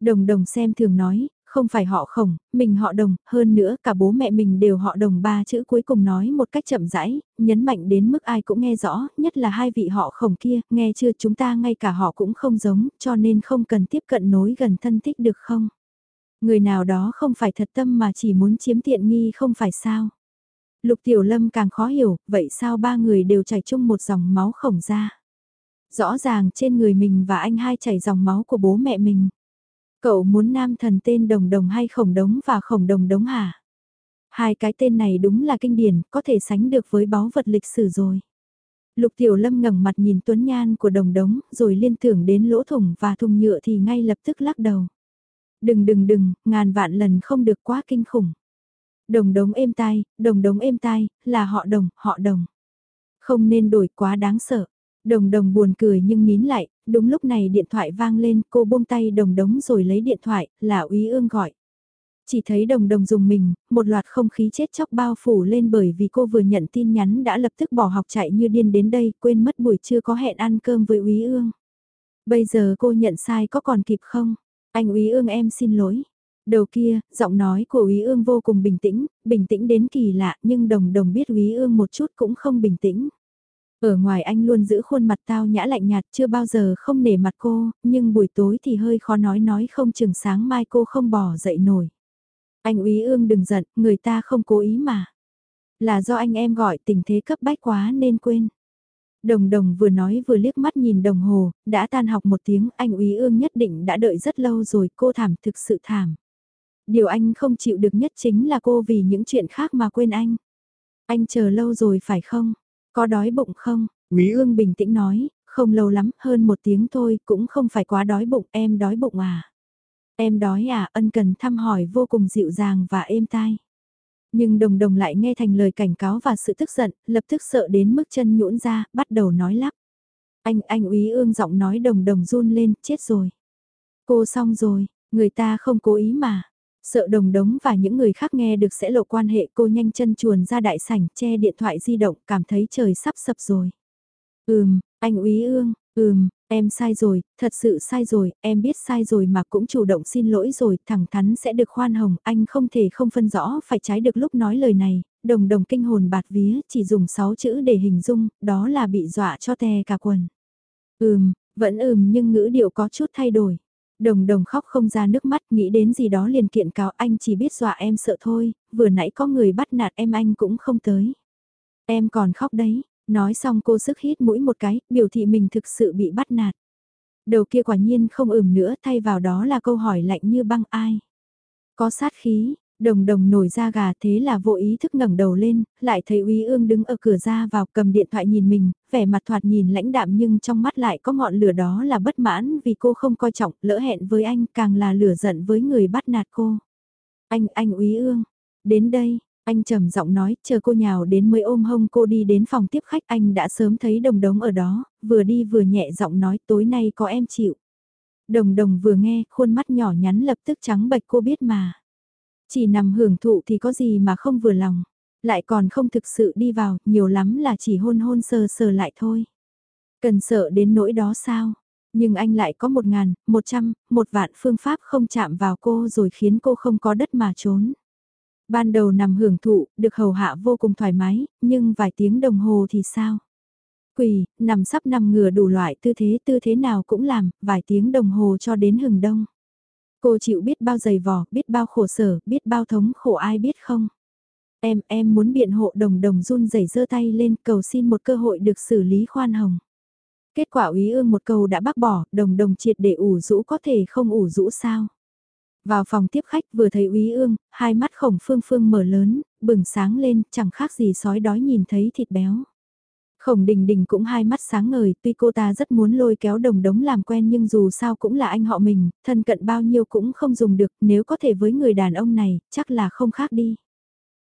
Đồng đồng xem thường nói, không phải họ khổng, mình họ đồng, hơn nữa cả bố mẹ mình đều họ đồng ba chữ cuối cùng nói một cách chậm rãi, nhấn mạnh đến mức ai cũng nghe rõ, nhất là hai vị họ khổng kia, nghe chưa chúng ta ngay cả họ cũng không giống, cho nên không cần tiếp cận nối gần thân thích được không? Người nào đó không phải thật tâm mà chỉ muốn chiếm tiện nghi không phải sao? Lục Tiểu Lâm càng khó hiểu, vậy sao ba người đều chảy chung một dòng máu khổng ra? Rõ ràng trên người mình và anh hai chảy dòng máu của bố mẹ mình. Cậu muốn nam thần tên đồng đồng hay khổng đống và khổng đồng đống hả? Hai cái tên này đúng là kinh điển, có thể sánh được với báu vật lịch sử rồi. Lục Tiểu Lâm ngẩng mặt nhìn Tuấn Nhan của đồng đống, rồi liên tưởng đến lỗ thủng và thùng nhựa thì ngay lập tức lắc đầu. Đừng đừng đừng, ngàn vạn lần không được quá kinh khủng. Đồng đống êm tai, đồng đống êm tai, là họ đồng, họ đồng. Không nên đổi quá đáng sợ. Đồng đồng buồn cười nhưng nín lại, đúng lúc này điện thoại vang lên, cô buông tay đồng đống rồi lấy điện thoại, là úy ương gọi. Chỉ thấy đồng đồng dùng mình, một loạt không khí chết chóc bao phủ lên bởi vì cô vừa nhận tin nhắn đã lập tức bỏ học chạy như điên đến đây, quên mất buổi trưa có hẹn ăn cơm với úy ương. Bây giờ cô nhận sai có còn kịp không? Anh úy ương em xin lỗi. Đầu kia, giọng nói của úy ương vô cùng bình tĩnh, bình tĩnh đến kỳ lạ nhưng đồng đồng biết úy ương một chút cũng không bình tĩnh. Ở ngoài anh luôn giữ khuôn mặt tao nhã lạnh nhạt chưa bao giờ không nể mặt cô, nhưng buổi tối thì hơi khó nói nói không chừng sáng mai cô không bỏ dậy nổi. Anh úy ương đừng giận, người ta không cố ý mà. Là do anh em gọi tình thế cấp bách quá nên quên. Đồng đồng vừa nói vừa liếc mắt nhìn đồng hồ, đã tan học một tiếng anh úy ương nhất định đã đợi rất lâu rồi cô thảm thực sự thảm. Điều anh không chịu được nhất chính là cô vì những chuyện khác mà quên anh. Anh chờ lâu rồi phải không? Có đói bụng không? Quý ương bình tĩnh nói, Không lâu lắm, hơn một tiếng thôi, cũng không phải quá đói bụng, em đói bụng à. Em đói à, ân cần thăm hỏi vô cùng dịu dàng và êm tai. Nhưng đồng đồng lại nghe thành lời cảnh cáo và sự tức giận, lập tức sợ đến mức chân nhũn ra, bắt đầu nói lắp. Anh, anh úy ương giọng nói đồng đồng run lên, chết rồi. Cô xong rồi, người ta không cố ý mà. Sợ đồng đống và những người khác nghe được sẽ lộ quan hệ cô nhanh chân chuồn ra đại sảnh che điện thoại di động cảm thấy trời sắp sập rồi. Ừm, anh úy ương, ừm, em sai rồi, thật sự sai rồi, em biết sai rồi mà cũng chủ động xin lỗi rồi, thẳng thắn sẽ được khoan hồng, anh không thể không phân rõ phải trái được lúc nói lời này, đồng đồng kinh hồn bạt vía, chỉ dùng 6 chữ để hình dung, đó là bị dọa cho tè cả quần. Ừm, vẫn ừm nhưng ngữ điệu có chút thay đổi. Đồng đồng khóc không ra nước mắt nghĩ đến gì đó liền kiện cáo anh chỉ biết dọa em sợ thôi, vừa nãy có người bắt nạt em anh cũng không tới. Em còn khóc đấy, nói xong cô sức hít mũi một cái, biểu thị mình thực sự bị bắt nạt. Đầu kia quả nhiên không ửm nữa thay vào đó là câu hỏi lạnh như băng ai. Có sát khí, Đồng đồng nổi ra gà thế là vô ý thức ngẩng đầu lên, lại thấy Uy Ương đứng ở cửa ra vào cầm điện thoại nhìn mình, vẻ mặt thoạt nhìn lãnh đạm nhưng trong mắt lại có ngọn lửa đó là bất mãn vì cô không coi trọng, lỡ hẹn với anh càng là lửa giận với người bắt nạt cô. Anh, anh Uy Ương, đến đây, anh trầm giọng nói, chờ cô nhào đến mới ôm hông cô đi đến phòng tiếp khách anh đã sớm thấy đồng đống ở đó, vừa đi vừa nhẹ giọng nói tối nay có em chịu. Đồng đồng vừa nghe, khuôn mắt nhỏ nhắn lập tức trắng bệch cô biết mà. Chỉ nằm hưởng thụ thì có gì mà không vừa lòng. Lại còn không thực sự đi vào, nhiều lắm là chỉ hôn hôn sờ sờ lại thôi. Cần sợ đến nỗi đó sao? Nhưng anh lại có một ngàn, một trăm, một vạn phương pháp không chạm vào cô rồi khiến cô không có đất mà trốn. Ban đầu nằm hưởng thụ, được hầu hạ vô cùng thoải mái, nhưng vài tiếng đồng hồ thì sao? Quỳ, nằm sắp nằm ngửa đủ loại tư thế tư thế nào cũng làm, vài tiếng đồng hồ cho đến hừng đông. Cô chịu biết bao giày vò, biết bao khổ sở, biết bao thống khổ ai biết không? Em, em muốn biện hộ đồng đồng run rẩy giơ tay lên cầu xin một cơ hội được xử lý khoan hồng. Kết quả úy ương một câu đã bác bỏ, đồng đồng triệt để ủ rũ có thể không ủ rũ sao? Vào phòng tiếp khách vừa thấy úy ương, hai mắt khổng phương phương mở lớn, bừng sáng lên, chẳng khác gì sói đói nhìn thấy thịt béo. Khổng đình đình cũng hai mắt sáng ngời, tuy cô ta rất muốn lôi kéo đồng đống làm quen nhưng dù sao cũng là anh họ mình, thân cận bao nhiêu cũng không dùng được, nếu có thể với người đàn ông này, chắc là không khác đi.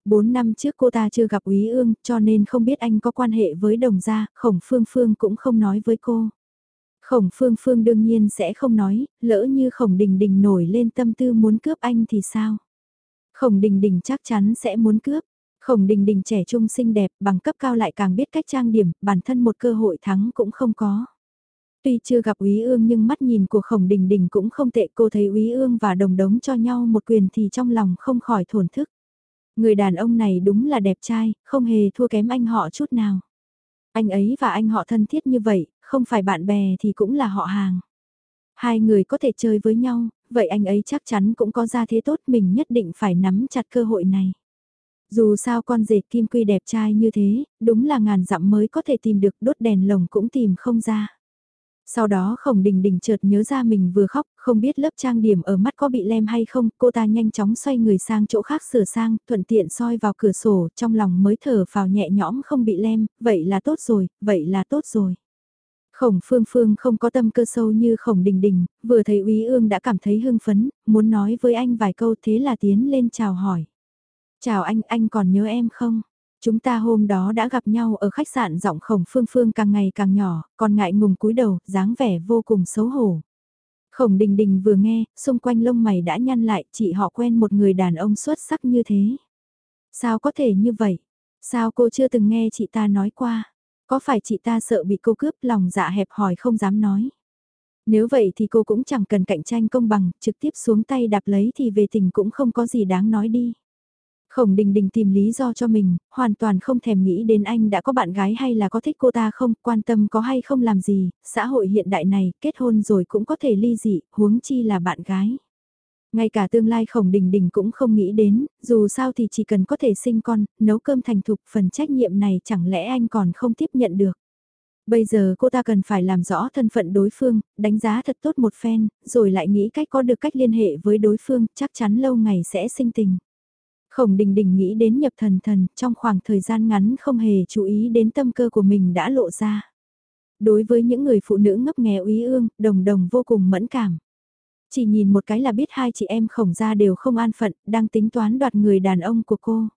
Bốn năm trước cô ta chưa gặp Úy Ương, cho nên không biết anh có quan hệ với đồng gia, khổng phương phương cũng không nói với cô. Khổng phương phương đương nhiên sẽ không nói, lỡ như khổng đình đình nổi lên tâm tư muốn cướp anh thì sao? Khổng đình đình chắc chắn sẽ muốn cướp, Khổng đình đình trẻ trung xinh đẹp, bằng cấp cao lại càng biết cách trang điểm, bản thân một cơ hội thắng cũng không có. Tuy chưa gặp Úy Ương nhưng mắt nhìn của Khổng Đình Đình cũng không tệ cô thấy Úy Ương và đồng đống cho nhau một quyền thì trong lòng không khỏi thổn thức. Người đàn ông này đúng là đẹp trai, không hề thua kém anh họ chút nào. Anh ấy và anh họ thân thiết như vậy, không phải bạn bè thì cũng là họ hàng. Hai người có thể chơi với nhau, vậy anh ấy chắc chắn cũng có ra thế tốt mình nhất định phải nắm chặt cơ hội này. Dù sao con rể kim quy đẹp trai như thế, đúng là ngàn dặm mới có thể tìm được đốt đèn lồng cũng tìm không ra. Sau đó khổng đình đình chợt nhớ ra mình vừa khóc, không biết lớp trang điểm ở mắt có bị lem hay không, cô ta nhanh chóng xoay người sang chỗ khác sửa sang, thuận tiện soi vào cửa sổ, trong lòng mới thở vào nhẹ nhõm không bị lem, vậy là tốt rồi, vậy là tốt rồi. Khổng phương phương không có tâm cơ sâu như khổng đình đình, vừa thấy úy ương đã cảm thấy hưng phấn, muốn nói với anh vài câu thế là tiến lên chào hỏi. Chào anh, anh còn nhớ em không? Chúng ta hôm đó đã gặp nhau ở khách sạn giọng khổng phương phương càng ngày càng nhỏ, còn ngại ngùng cúi đầu, dáng vẻ vô cùng xấu hổ. Khổng đình đình vừa nghe, xung quanh lông mày đã nhăn lại, chị họ quen một người đàn ông xuất sắc như thế. Sao có thể như vậy? Sao cô chưa từng nghe chị ta nói qua? Có phải chị ta sợ bị cô cướp lòng dạ hẹp hòi không dám nói? Nếu vậy thì cô cũng chẳng cần cạnh tranh công bằng, trực tiếp xuống tay đạp lấy thì về tình cũng không có gì đáng nói đi. Khổng đình đình tìm lý do cho mình, hoàn toàn không thèm nghĩ đến anh đã có bạn gái hay là có thích cô ta không, quan tâm có hay không làm gì, xã hội hiện đại này, kết hôn rồi cũng có thể ly dị, huống chi là bạn gái. Ngay cả tương lai khổng đình đình cũng không nghĩ đến, dù sao thì chỉ cần có thể sinh con, nấu cơm thành thục phần trách nhiệm này chẳng lẽ anh còn không tiếp nhận được. Bây giờ cô ta cần phải làm rõ thân phận đối phương, đánh giá thật tốt một phen, rồi lại nghĩ cách có được cách liên hệ với đối phương, chắc chắn lâu ngày sẽ sinh tình. Khổng đình đình nghĩ đến nhập thần thần, trong khoảng thời gian ngắn không hề chú ý đến tâm cơ của mình đã lộ ra. Đối với những người phụ nữ ngấp nghé úy ương, đồng đồng vô cùng mẫn cảm. Chỉ nhìn một cái là biết hai chị em khổng gia đều không an phận, đang tính toán đoạt người đàn ông của cô.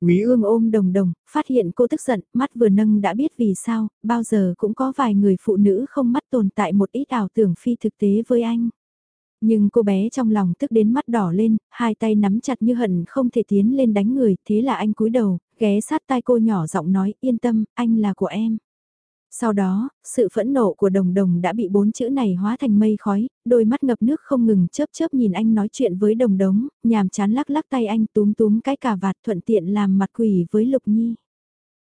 Quý ương ôm đồng đồng, phát hiện cô tức giận, mắt vừa nâng đã biết vì sao, bao giờ cũng có vài người phụ nữ không mắt tồn tại một ít ảo tưởng phi thực tế với anh. Nhưng cô bé trong lòng tức đến mắt đỏ lên, hai tay nắm chặt như hận không thể tiến lên đánh người, thế là anh cúi đầu, ghé sát tai cô nhỏ giọng nói yên tâm, anh là của em. Sau đó, sự phẫn nộ của đồng đồng đã bị bốn chữ này hóa thành mây khói, đôi mắt ngập nước không ngừng chớp chớp nhìn anh nói chuyện với đồng đống, nhàm chán lắc lắc tay anh túm túm cái cà vạt thuận tiện làm mặt quỷ với Lục Nhi.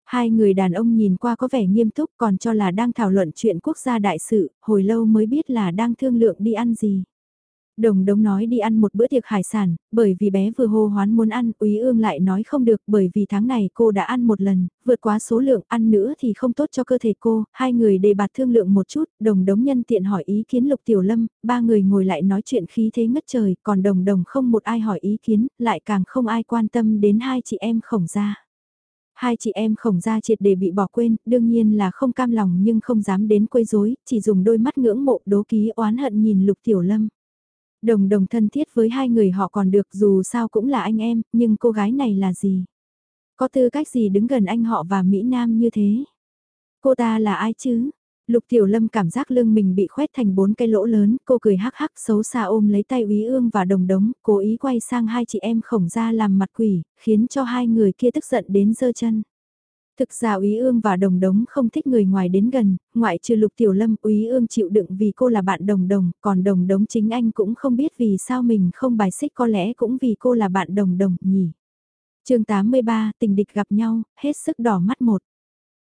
Hai người đàn ông nhìn qua có vẻ nghiêm túc còn cho là đang thảo luận chuyện quốc gia đại sự, hồi lâu mới biết là đang thương lượng đi ăn gì. Đồng đống nói đi ăn một bữa tiệc hải sản, bởi vì bé vừa hô hoán muốn ăn, úy ương lại nói không được bởi vì tháng này cô đã ăn một lần, vượt quá số lượng ăn nữa thì không tốt cho cơ thể cô, hai người đề bạt thương lượng một chút, đồng đống nhân tiện hỏi ý kiến lục tiểu lâm, ba người ngồi lại nói chuyện khí thế ngất trời, còn đồng đồng không một ai hỏi ý kiến, lại càng không ai quan tâm đến hai chị em khổng gia. Hai chị em khổng gia triệt để bị bỏ quên, đương nhiên là không cam lòng nhưng không dám đến quấy rối, chỉ dùng đôi mắt ngưỡng mộ đố ký oán hận nhìn lục tiểu lâm. Đồng đồng thân thiết với hai người họ còn được dù sao cũng là anh em, nhưng cô gái này là gì? Có tư cách gì đứng gần anh họ và Mỹ Nam như thế? Cô ta là ai chứ? Lục Tiểu Lâm cảm giác lưng mình bị khoét thành bốn cái lỗ lớn, cô cười hắc hắc xấu xa ôm lấy tay Úy Ương và Đồng Đống, cố ý quay sang hai chị em khổng ra làm mặt quỷ, khiến cho hai người kia tức giận đến giơ chân. Thực ra Úy Ương và Đồng Đống không thích người ngoài đến gần, ngoại trừ Lục Tiểu Lâm, Úy Ương chịu đựng vì cô là bạn Đồng Đồng, còn Đồng Đống chính anh cũng không biết vì sao mình không bài xích có lẽ cũng vì cô là bạn Đồng Đồng nhỉ. chương 83, tình địch gặp nhau, hết sức đỏ mắt một.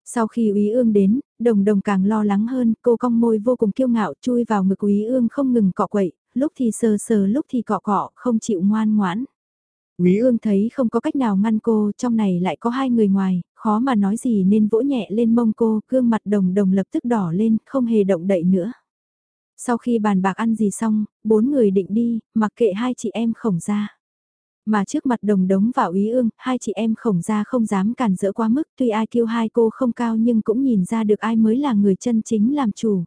Sau khi Úy Ương đến, Đồng Đồng càng lo lắng hơn, cô cong môi vô cùng kiêu ngạo chui vào ngực Úy Ương không ngừng cọ quậy, lúc thì sờ sờ lúc thì cọ cọ, không chịu ngoan ngoãn. Quý ương thấy không có cách nào ngăn cô, trong này lại có hai người ngoài, khó mà nói gì nên vỗ nhẹ lên mông cô, gương mặt đồng đồng lập tức đỏ lên, không hề động đậy nữa. Sau khi bàn bạc ăn gì xong, bốn người định đi, mặc kệ hai chị em khổng ra. Mà trước mặt đồng đống và úy ương, hai chị em khổng ra không dám cản rỡ quá mức, tuy ai kêu hai cô không cao nhưng cũng nhìn ra được ai mới là người chân chính làm chủ.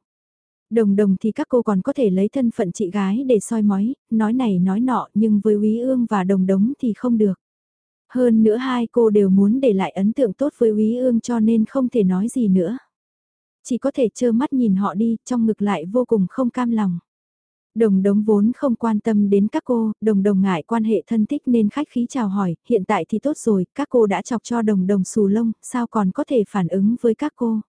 Đồng đồng thì các cô còn có thể lấy thân phận chị gái để soi mói, nói này nói nọ nhưng với Úy Ương và Đồng Đống thì không được. Hơn nữa hai cô đều muốn để lại ấn tượng tốt với Úy Ương cho nên không thể nói gì nữa. Chỉ có thể trơ mắt nhìn họ đi, trong ngực lại vô cùng không cam lòng. Đồng đống vốn không quan tâm đến các cô, đồng đồng ngại quan hệ thân thích nên khách khí chào hỏi, hiện tại thì tốt rồi, các cô đã chọc cho đồng đồng xù lông, sao còn có thể phản ứng với các cô.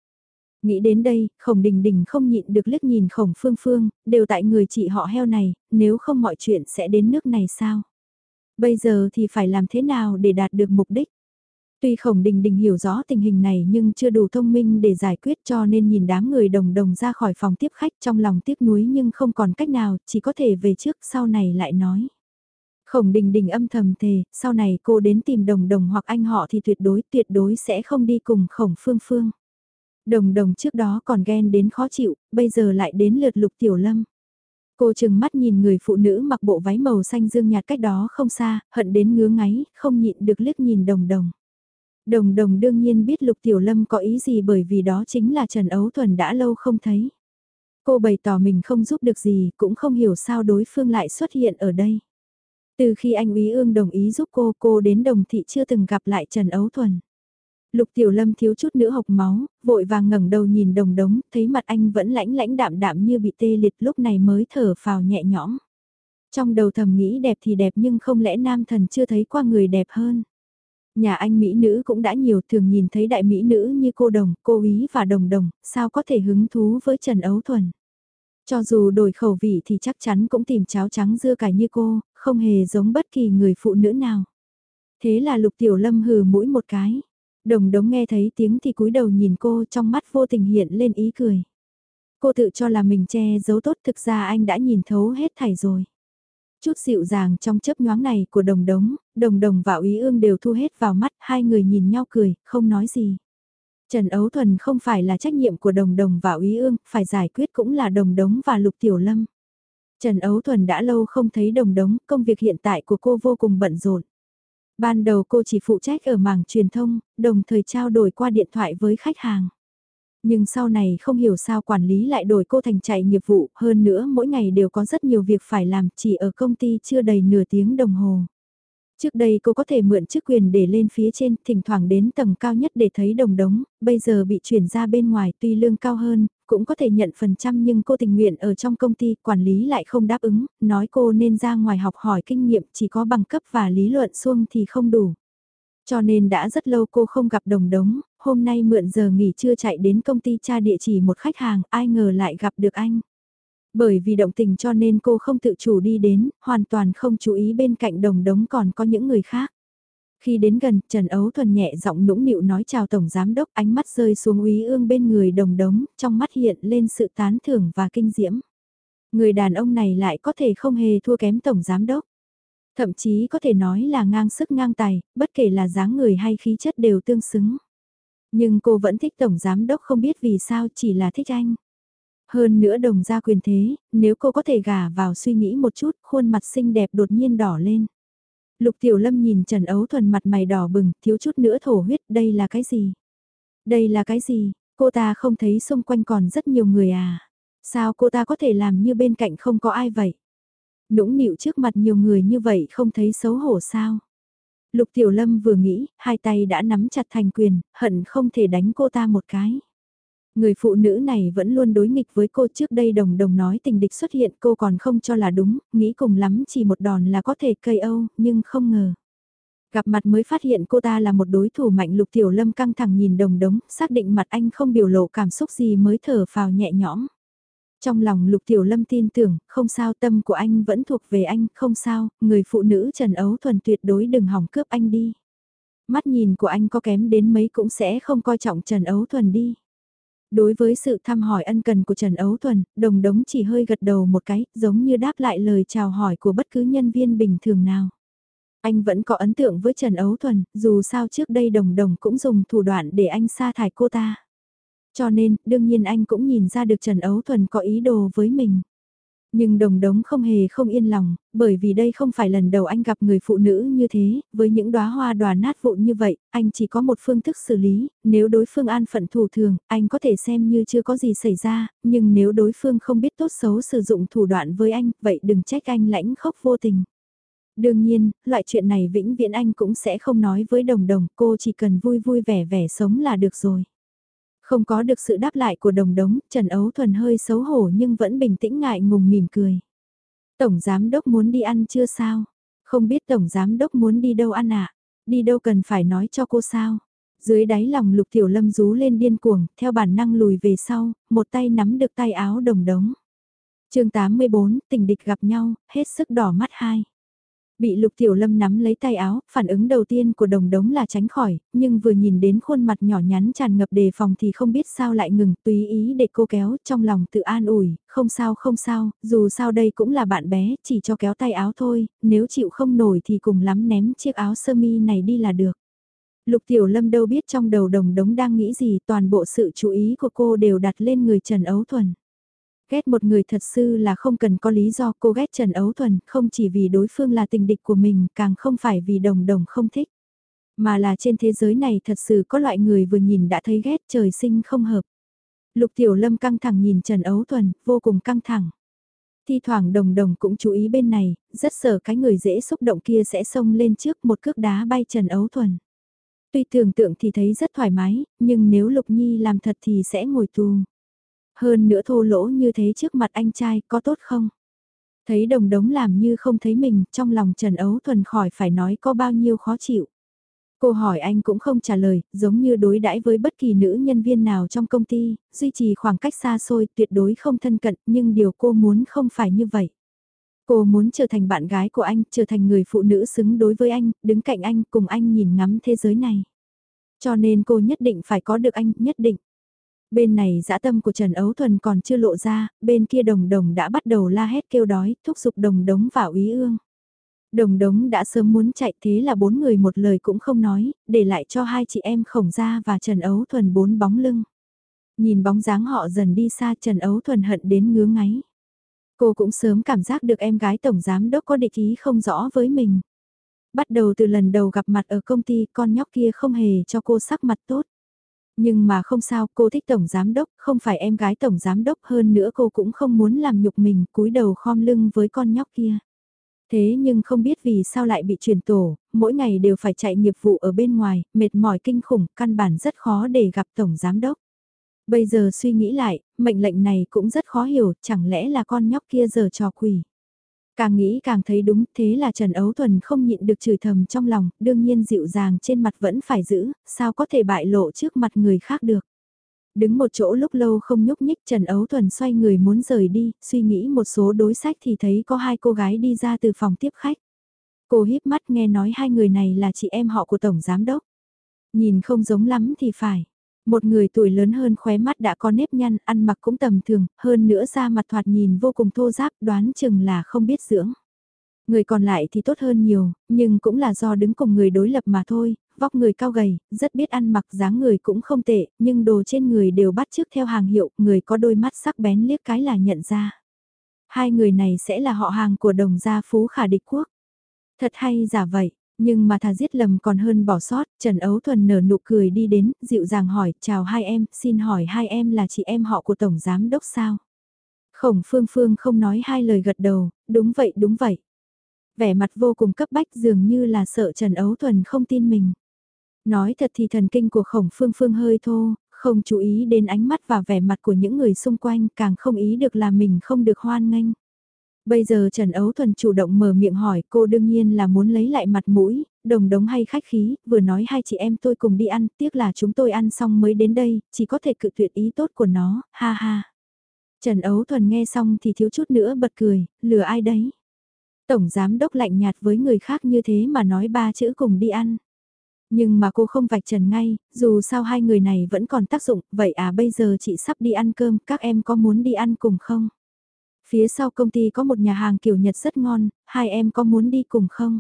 Nghĩ đến đây, khổng đình đình không nhịn được liếc nhìn khổng phương phương, đều tại người chị họ heo này, nếu không mọi chuyện sẽ đến nước này sao? Bây giờ thì phải làm thế nào để đạt được mục đích? Tuy khổng đình đình hiểu rõ tình hình này nhưng chưa đủ thông minh để giải quyết cho nên nhìn đám người đồng đồng ra khỏi phòng tiếp khách trong lòng tiếc nuối nhưng không còn cách nào, chỉ có thể về trước sau này lại nói. Khổng đình đình âm thầm thề, sau này cô đến tìm đồng đồng hoặc anh họ thì tuyệt đối tuyệt đối sẽ không đi cùng khổng phương phương. Đồng đồng trước đó còn ghen đến khó chịu, bây giờ lại đến lượt lục tiểu lâm. Cô chừng mắt nhìn người phụ nữ mặc bộ váy màu xanh dương nhạt cách đó không xa, hận đến ngứa ngáy, không nhịn được liếc nhìn đồng đồng. Đồng đồng đương nhiên biết lục tiểu lâm có ý gì bởi vì đó chính là Trần Ấu Thuần đã lâu không thấy. Cô bày tỏ mình không giúp được gì, cũng không hiểu sao đối phương lại xuất hiện ở đây. Từ khi anh Úy Ương đồng ý giúp cô, cô đến đồng thị chưa từng gặp lại Trần Ấu Thuần. Lục Tiểu Lâm thiếu chút nữa hộc máu, vội vàng ngẩng đầu nhìn đồng đống, thấy mặt anh vẫn lãnh lãnh đạm đạm như bị tê liệt lúc này mới thở phào nhẹ nhõm. Trong đầu thầm nghĩ đẹp thì đẹp nhưng không lẽ nam thần chưa thấy qua người đẹp hơn. Nhà anh Mỹ nữ cũng đã nhiều thường nhìn thấy đại Mỹ nữ như cô đồng, cô ý và đồng đồng, sao có thể hứng thú với Trần Ấu Thuần. Cho dù đổi khẩu vị thì chắc chắn cũng tìm cháo trắng dưa cải như cô, không hề giống bất kỳ người phụ nữ nào. Thế là Lục Tiểu Lâm hừ mũi một cái. Đồng đống nghe thấy tiếng thì cúi đầu nhìn cô trong mắt vô tình hiện lên ý cười. Cô tự cho là mình che giấu tốt thực ra anh đã nhìn thấu hết thảy rồi. Chút dịu dàng trong chớp nhoáng này của đồng đống, đồng đồng và úy ương đều thu hết vào mắt, hai người nhìn nhau cười, không nói gì. Trần Ấu Thuần không phải là trách nhiệm của đồng đồng và úy ương, phải giải quyết cũng là đồng đống và lục tiểu lâm. Trần Ấu Thuần đã lâu không thấy đồng đống, công việc hiện tại của cô vô cùng bận rộn. Ban đầu cô chỉ phụ trách ở mảng truyền thông, đồng thời trao đổi qua điện thoại với khách hàng. Nhưng sau này không hiểu sao quản lý lại đổi cô thành chạy nghiệp vụ, hơn nữa mỗi ngày đều có rất nhiều việc phải làm, chỉ ở công ty chưa đầy nửa tiếng đồng hồ. Trước đây cô có thể mượn chức quyền để lên phía trên, thỉnh thoảng đến tầng cao nhất để thấy đồng đống, bây giờ bị chuyển ra bên ngoài tuy lương cao hơn, cũng có thể nhận phần trăm nhưng cô tình nguyện ở trong công ty, quản lý lại không đáp ứng, nói cô nên ra ngoài học hỏi kinh nghiệm chỉ có bằng cấp và lý luận xuông thì không đủ. Cho nên đã rất lâu cô không gặp đồng đống, hôm nay mượn giờ nghỉ trưa chạy đến công ty tra địa chỉ một khách hàng, ai ngờ lại gặp được anh. Bởi vì động tình cho nên cô không tự chủ đi đến, hoàn toàn không chú ý bên cạnh đồng đống còn có những người khác. Khi đến gần, Trần Ấu Thuần nhẹ giọng nũng nịu nói chào Tổng Giám Đốc, ánh mắt rơi xuống úy ương bên người đồng đống, trong mắt hiện lên sự tán thưởng và kinh diễm. Người đàn ông này lại có thể không hề thua kém Tổng Giám Đốc. Thậm chí có thể nói là ngang sức ngang tài, bất kể là dáng người hay khí chất đều tương xứng. Nhưng cô vẫn thích Tổng Giám Đốc không biết vì sao chỉ là thích anh. Hơn nữa đồng gia quyền thế, nếu cô có thể gả vào suy nghĩ một chút, khuôn mặt xinh đẹp đột nhiên đỏ lên. Lục Tiểu Lâm nhìn Trần Ấu Thuần mặt mày đỏ bừng, thiếu chút nữa thổ huyết, đây là cái gì? Đây là cái gì? Cô ta không thấy xung quanh còn rất nhiều người à? Sao cô ta có thể làm như bên cạnh không có ai vậy? Nũng nịu trước mặt nhiều người như vậy không thấy xấu hổ sao? Lục Tiểu Lâm vừa nghĩ, hai tay đã nắm chặt thành quyền, hận không thể đánh cô ta một cái. Người phụ nữ này vẫn luôn đối nghịch với cô trước đây đồng đồng nói tình địch xuất hiện cô còn không cho là đúng, nghĩ cùng lắm chỉ một đòn là có thể cây âu, nhưng không ngờ. Gặp mặt mới phát hiện cô ta là một đối thủ mạnh lục tiểu lâm căng thẳng nhìn đồng đống, xác định mặt anh không biểu lộ cảm xúc gì mới thở phào nhẹ nhõm. Trong lòng lục tiểu lâm tin tưởng, không sao tâm của anh vẫn thuộc về anh, không sao, người phụ nữ Trần Ấu Thuần tuyệt đối đừng hỏng cướp anh đi. Mắt nhìn của anh có kém đến mấy cũng sẽ không coi trọng Trần Ấu Thuần đi. Đối với sự thăm hỏi ân cần của Trần Ấu Thuần, đồng đống chỉ hơi gật đầu một cái, giống như đáp lại lời chào hỏi của bất cứ nhân viên bình thường nào. Anh vẫn có ấn tượng với Trần Ấu Thuần, dù sao trước đây đồng đồng cũng dùng thủ đoạn để anh sa thải cô ta. Cho nên, đương nhiên anh cũng nhìn ra được Trần Ấu Thuần có ý đồ với mình. Nhưng đồng đống không hề không yên lòng, bởi vì đây không phải lần đầu anh gặp người phụ nữ như thế, với những đóa hoa đòa nát vụn như vậy, anh chỉ có một phương thức xử lý, nếu đối phương an phận thủ thường, anh có thể xem như chưa có gì xảy ra, nhưng nếu đối phương không biết tốt xấu sử dụng thủ đoạn với anh, vậy đừng trách anh lãnh khốc vô tình. Đương nhiên, loại chuyện này vĩnh viễn anh cũng sẽ không nói với đồng đồng, cô chỉ cần vui vui vẻ vẻ sống là được rồi. Không có được sự đáp lại của đồng đống, Trần Ấu Thuần hơi xấu hổ nhưng vẫn bình tĩnh ngại ngùng mỉm cười. Tổng Giám Đốc muốn đi ăn chưa sao? Không biết Tổng Giám Đốc muốn đi đâu ăn ạ? À? Đi đâu cần phải nói cho cô sao? Dưới đáy lòng lục tiểu lâm rú lên điên cuồng, theo bản năng lùi về sau, một tay nắm được tay áo đồng đống. chương 84, tình địch gặp nhau, hết sức đỏ mắt hai. Bị Lục Tiểu Lâm nắm lấy tay áo, phản ứng đầu tiên của đồng đống là tránh khỏi, nhưng vừa nhìn đến khuôn mặt nhỏ nhắn tràn ngập đề phòng thì không biết sao lại ngừng, tùy ý để cô kéo, trong lòng tự an ủi, không sao không sao, dù sao đây cũng là bạn bé, chỉ cho kéo tay áo thôi, nếu chịu không nổi thì cùng lắm ném chiếc áo sơ mi này đi là được. Lục Tiểu Lâm đâu biết trong đầu đồng đống đang nghĩ gì, toàn bộ sự chú ý của cô đều đặt lên người Trần Ấu Thuần. Ghét một người thật sự là không cần có lý do cô ghét Trần Ấu Thuần, không chỉ vì đối phương là tình địch của mình, càng không phải vì đồng đồng không thích. Mà là trên thế giới này thật sự có loại người vừa nhìn đã thấy ghét trời sinh không hợp. Lục Tiểu Lâm căng thẳng nhìn Trần Ấu Thuần, vô cùng căng thẳng. Thi thoảng đồng đồng cũng chú ý bên này, rất sợ cái người dễ xúc động kia sẽ xông lên trước một cước đá bay Trần Ấu Thuần. Tuy tưởng tượng thì thấy rất thoải mái, nhưng nếu Lục Nhi làm thật thì sẽ ngồi tù. Hơn nữa thô lỗ như thế trước mặt anh trai có tốt không? Thấy đồng đống làm như không thấy mình, trong lòng Trần Ấu Thuần khỏi phải nói có bao nhiêu khó chịu. Cô hỏi anh cũng không trả lời, giống như đối đãi với bất kỳ nữ nhân viên nào trong công ty, duy trì khoảng cách xa xôi, tuyệt đối không thân cận, nhưng điều cô muốn không phải như vậy. Cô muốn trở thành bạn gái của anh, trở thành người phụ nữ xứng đối với anh, đứng cạnh anh, cùng anh nhìn ngắm thế giới này. Cho nên cô nhất định phải có được anh, nhất định. Bên này dã tâm của Trần Ấu Thuần còn chưa lộ ra, bên kia đồng đồng đã bắt đầu la hét kêu đói, thúc giục đồng đống vào ý ương. Đồng đống đã sớm muốn chạy thế là bốn người một lời cũng không nói, để lại cho hai chị em khổng gia và Trần Ấu Thuần bốn bóng lưng. Nhìn bóng dáng họ dần đi xa Trần Ấu Thuần hận đến ngứa ngáy. Cô cũng sớm cảm giác được em gái tổng giám đốc có địch ý không rõ với mình. Bắt đầu từ lần đầu gặp mặt ở công ty con nhóc kia không hề cho cô sắc mặt tốt. Nhưng mà không sao, cô thích tổng giám đốc, không phải em gái tổng giám đốc hơn nữa cô cũng không muốn làm nhục mình cúi đầu khom lưng với con nhóc kia. Thế nhưng không biết vì sao lại bị chuyển tổ, mỗi ngày đều phải chạy nghiệp vụ ở bên ngoài, mệt mỏi kinh khủng, căn bản rất khó để gặp tổng giám đốc. Bây giờ suy nghĩ lại, mệnh lệnh này cũng rất khó hiểu, chẳng lẽ là con nhóc kia giờ trò quỷ. Càng nghĩ càng thấy đúng, thế là Trần Ấu Thuần không nhịn được chửi thầm trong lòng, đương nhiên dịu dàng trên mặt vẫn phải giữ, sao có thể bại lộ trước mặt người khác được. Đứng một chỗ lúc lâu không nhúc nhích Trần Ấu Thuần xoay người muốn rời đi, suy nghĩ một số đối sách thì thấy có hai cô gái đi ra từ phòng tiếp khách. Cô híp mắt nghe nói hai người này là chị em họ của Tổng Giám Đốc. Nhìn không giống lắm thì phải. Một người tuổi lớn hơn khóe mắt đã có nếp nhăn, ăn mặc cũng tầm thường, hơn nữa da mặt thoạt nhìn vô cùng thô giáp đoán chừng là không biết dưỡng. Người còn lại thì tốt hơn nhiều, nhưng cũng là do đứng cùng người đối lập mà thôi, vóc người cao gầy, rất biết ăn mặc dáng người cũng không tệ, nhưng đồ trên người đều bắt chước theo hàng hiệu, người có đôi mắt sắc bén liếc cái là nhận ra. Hai người này sẽ là họ hàng của đồng gia phú khả địch quốc. Thật hay giả vậy, nhưng mà thà giết lầm còn hơn bỏ sót, Trần Ấu Thuần nở nụ cười đi đến, dịu dàng hỏi, chào hai em, xin hỏi hai em là chị em họ của Tổng Giám Đốc sao? Khổng Phương Phương không nói hai lời gật đầu, đúng vậy đúng vậy. Vẻ mặt vô cùng cấp bách dường như là sợ Trần Ấu Thuần không tin mình. Nói thật thì thần kinh của khổng phương phương hơi thô, không chú ý đến ánh mắt và vẻ mặt của những người xung quanh càng không ý được là mình không được hoan nghênh. Bây giờ Trần Ấu Thuần chủ động mở miệng hỏi cô đương nhiên là muốn lấy lại mặt mũi, đồng đống hay khách khí, vừa nói hai chị em tôi cùng đi ăn, tiếc là chúng tôi ăn xong mới đến đây, chỉ có thể cự tuyệt ý tốt của nó, ha ha. Trần Ấu Thuần nghe xong thì thiếu chút nữa bật cười, lừa ai đấy. Tổng giám đốc lạnh nhạt với người khác như thế mà nói ba chữ cùng đi ăn. Nhưng mà cô không vạch trần ngay, dù sao hai người này vẫn còn tác dụng, vậy à bây giờ chị sắp đi ăn cơm, các em có muốn đi ăn cùng không? Phía sau công ty có một nhà hàng kiểu Nhật rất ngon, hai em có muốn đi cùng không?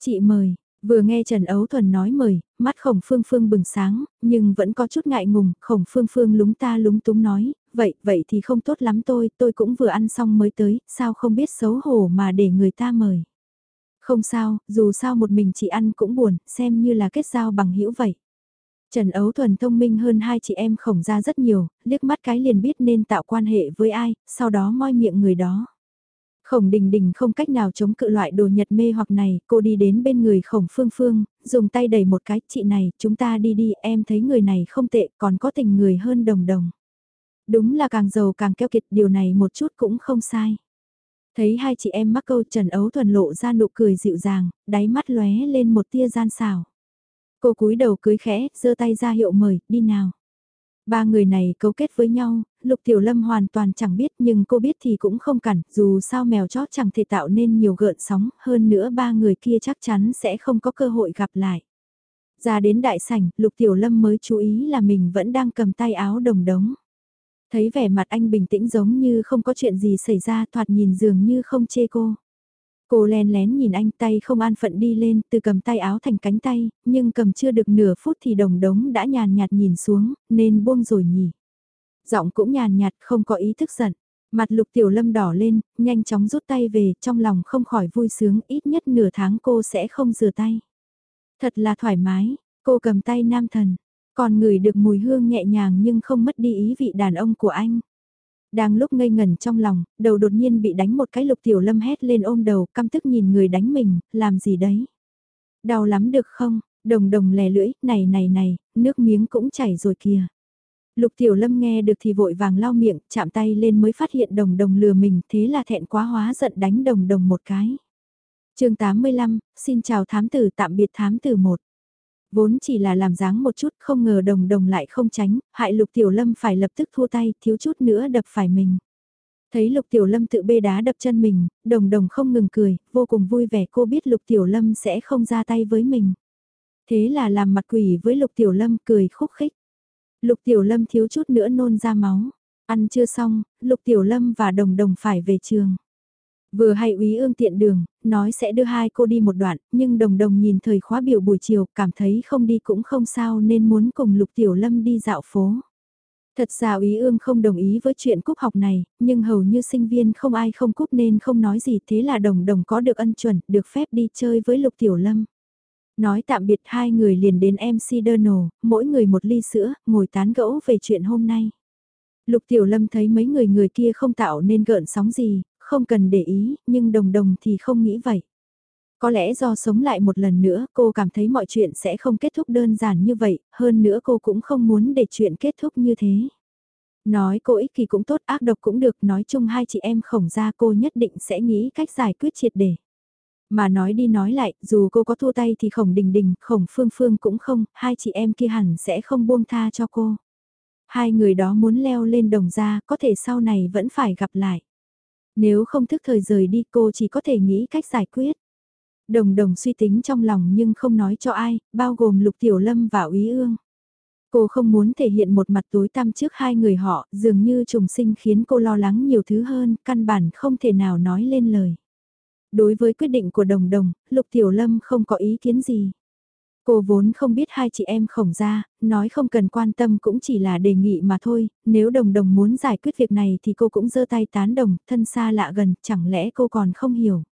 Chị mời, vừa nghe Trần Ấu Thuần nói mời, mắt khổng phương phương bừng sáng, nhưng vẫn có chút ngại ngùng, khổng phương phương lúng ta lúng túng nói, vậy, vậy thì không tốt lắm tôi, tôi cũng vừa ăn xong mới tới, sao không biết xấu hổ mà để người ta mời. Không sao, dù sao một mình chị ăn cũng buồn, xem như là kết giao bằng hữu vậy. Trần Ấu Thuần thông minh hơn hai chị em khổng ra rất nhiều, liếc mắt cái liền biết nên tạo quan hệ với ai, sau đó moi miệng người đó. Khổng đình đình không cách nào chống cự loại đồ nhật mê hoặc này, cô đi đến bên người khổng phương phương, dùng tay đẩy một cái, chị này, chúng ta đi đi, em thấy người này không tệ, còn có tình người hơn đồng đồng. Đúng là càng giàu càng keo kiệt, điều này một chút cũng không sai. Thấy hai chị em mắc câu Trần Ấu Thuần lộ ra nụ cười dịu dàng, đáy mắt lóe lên một tia gian xảo. Cô cúi đầu cưới khẽ, giơ tay ra hiệu mời, đi nào. Ba người này cấu kết với nhau, Lục Tiểu Lâm hoàn toàn chẳng biết nhưng cô biết thì cũng không cản, dù sao mèo chót chẳng thể tạo nên nhiều gợn sóng, hơn nữa ba người kia chắc chắn sẽ không có cơ hội gặp lại. Ra đến đại sảnh, Lục Tiểu Lâm mới chú ý là mình vẫn đang cầm tay áo đồng đống. Thấy vẻ mặt anh bình tĩnh giống như không có chuyện gì xảy ra thoạt nhìn dường như không chê cô. Cô len lén nhìn anh tay không an phận đi lên từ cầm tay áo thành cánh tay, nhưng cầm chưa được nửa phút thì đồng đống đã nhàn nhạt nhìn xuống, nên buông rồi nhỉ. Giọng cũng nhàn nhạt không có ý thức giận. Mặt lục tiểu lâm đỏ lên, nhanh chóng rút tay về, trong lòng không khỏi vui sướng, ít nhất nửa tháng cô sẽ không rửa tay. Thật là thoải mái, cô cầm tay nam thần, còn ngửi được mùi hương nhẹ nhàng nhưng không mất đi ý vị đàn ông của anh. Đang lúc ngây ngẩn trong lòng, đầu đột nhiên bị đánh một cái lục tiểu lâm hét lên ôm đầu, căm tức nhìn người đánh mình, làm gì đấy? Đau lắm được không? Đồng đồng lè lưỡi, này này này, nước miếng cũng chảy rồi kìa. Lục tiểu lâm nghe được thì vội vàng lau miệng, chạm tay lên mới phát hiện đồng đồng lừa mình, thế là thẹn quá hóa giận đánh đồng đồng một cái. chương 85, xin chào thám tử tạm biệt thám tử 1. Vốn chỉ là làm dáng một chút không ngờ đồng đồng lại không tránh, hại lục tiểu lâm phải lập tức thua tay, thiếu chút nữa đập phải mình. Thấy lục tiểu lâm tự bê đá đập chân mình, đồng đồng không ngừng cười, vô cùng vui vẻ cô biết lục tiểu lâm sẽ không ra tay với mình. Thế là làm mặt quỷ với lục tiểu lâm cười khúc khích. Lục tiểu lâm thiếu chút nữa nôn ra máu. Ăn chưa xong, lục tiểu lâm và đồng đồng phải về trường. Vừa hay úy ương tiện đường, nói sẽ đưa hai cô đi một đoạn, nhưng đồng đồng nhìn thời khóa biểu buổi chiều, cảm thấy không đi cũng không sao nên muốn cùng Lục Tiểu Lâm đi dạo phố. Thật ra úy ương không đồng ý với chuyện cúp học này, nhưng hầu như sinh viên không ai không cúp nên không nói gì thế là đồng đồng có được ân chuẩn, được phép đi chơi với Lục Tiểu Lâm. Nói tạm biệt hai người liền đến MC Donald, mỗi người một ly sữa, ngồi tán gẫu về chuyện hôm nay. Lục Tiểu Lâm thấy mấy người người kia không tạo nên gợn sóng gì, không cần để ý, nhưng đồng đồng thì không nghĩ vậy. Có lẽ do sống lại một lần nữa, cô cảm thấy mọi chuyện sẽ không kết thúc đơn giản như vậy, hơn nữa cô cũng không muốn để chuyện kết thúc như thế. Nói cô ích kỳ cũng tốt, ác độc cũng được, nói chung hai chị em khổng ra cô nhất định sẽ nghĩ cách giải quyết triệt để. Mà nói đi nói lại, dù cô có thua tay thì khổng đình đình, khổng phương phương cũng không, hai chị em kia hẳn sẽ không buông tha cho cô. Hai người đó muốn leo lên đồng ra, có thể sau này vẫn phải gặp lại. Nếu không thức thời rời đi cô chỉ có thể nghĩ cách giải quyết. Đồng đồng suy tính trong lòng nhưng không nói cho ai, bao gồm Lục Tiểu Lâm và Úy Ương. Cô không muốn thể hiện một mặt tối tăm trước hai người họ, dường như trùng sinh khiến cô lo lắng nhiều thứ hơn, căn bản không thể nào nói lên lời. Đối với quyết định của đồng đồng, Lục Tiểu Lâm không có ý kiến gì. Cô vốn không biết hai chị em khổng ra, nói không cần quan tâm cũng chỉ là đề nghị mà thôi, nếu đồng đồng muốn giải quyết việc này thì cô cũng giơ tay tán đồng, thân xa lạ gần, chẳng lẽ cô còn không hiểu.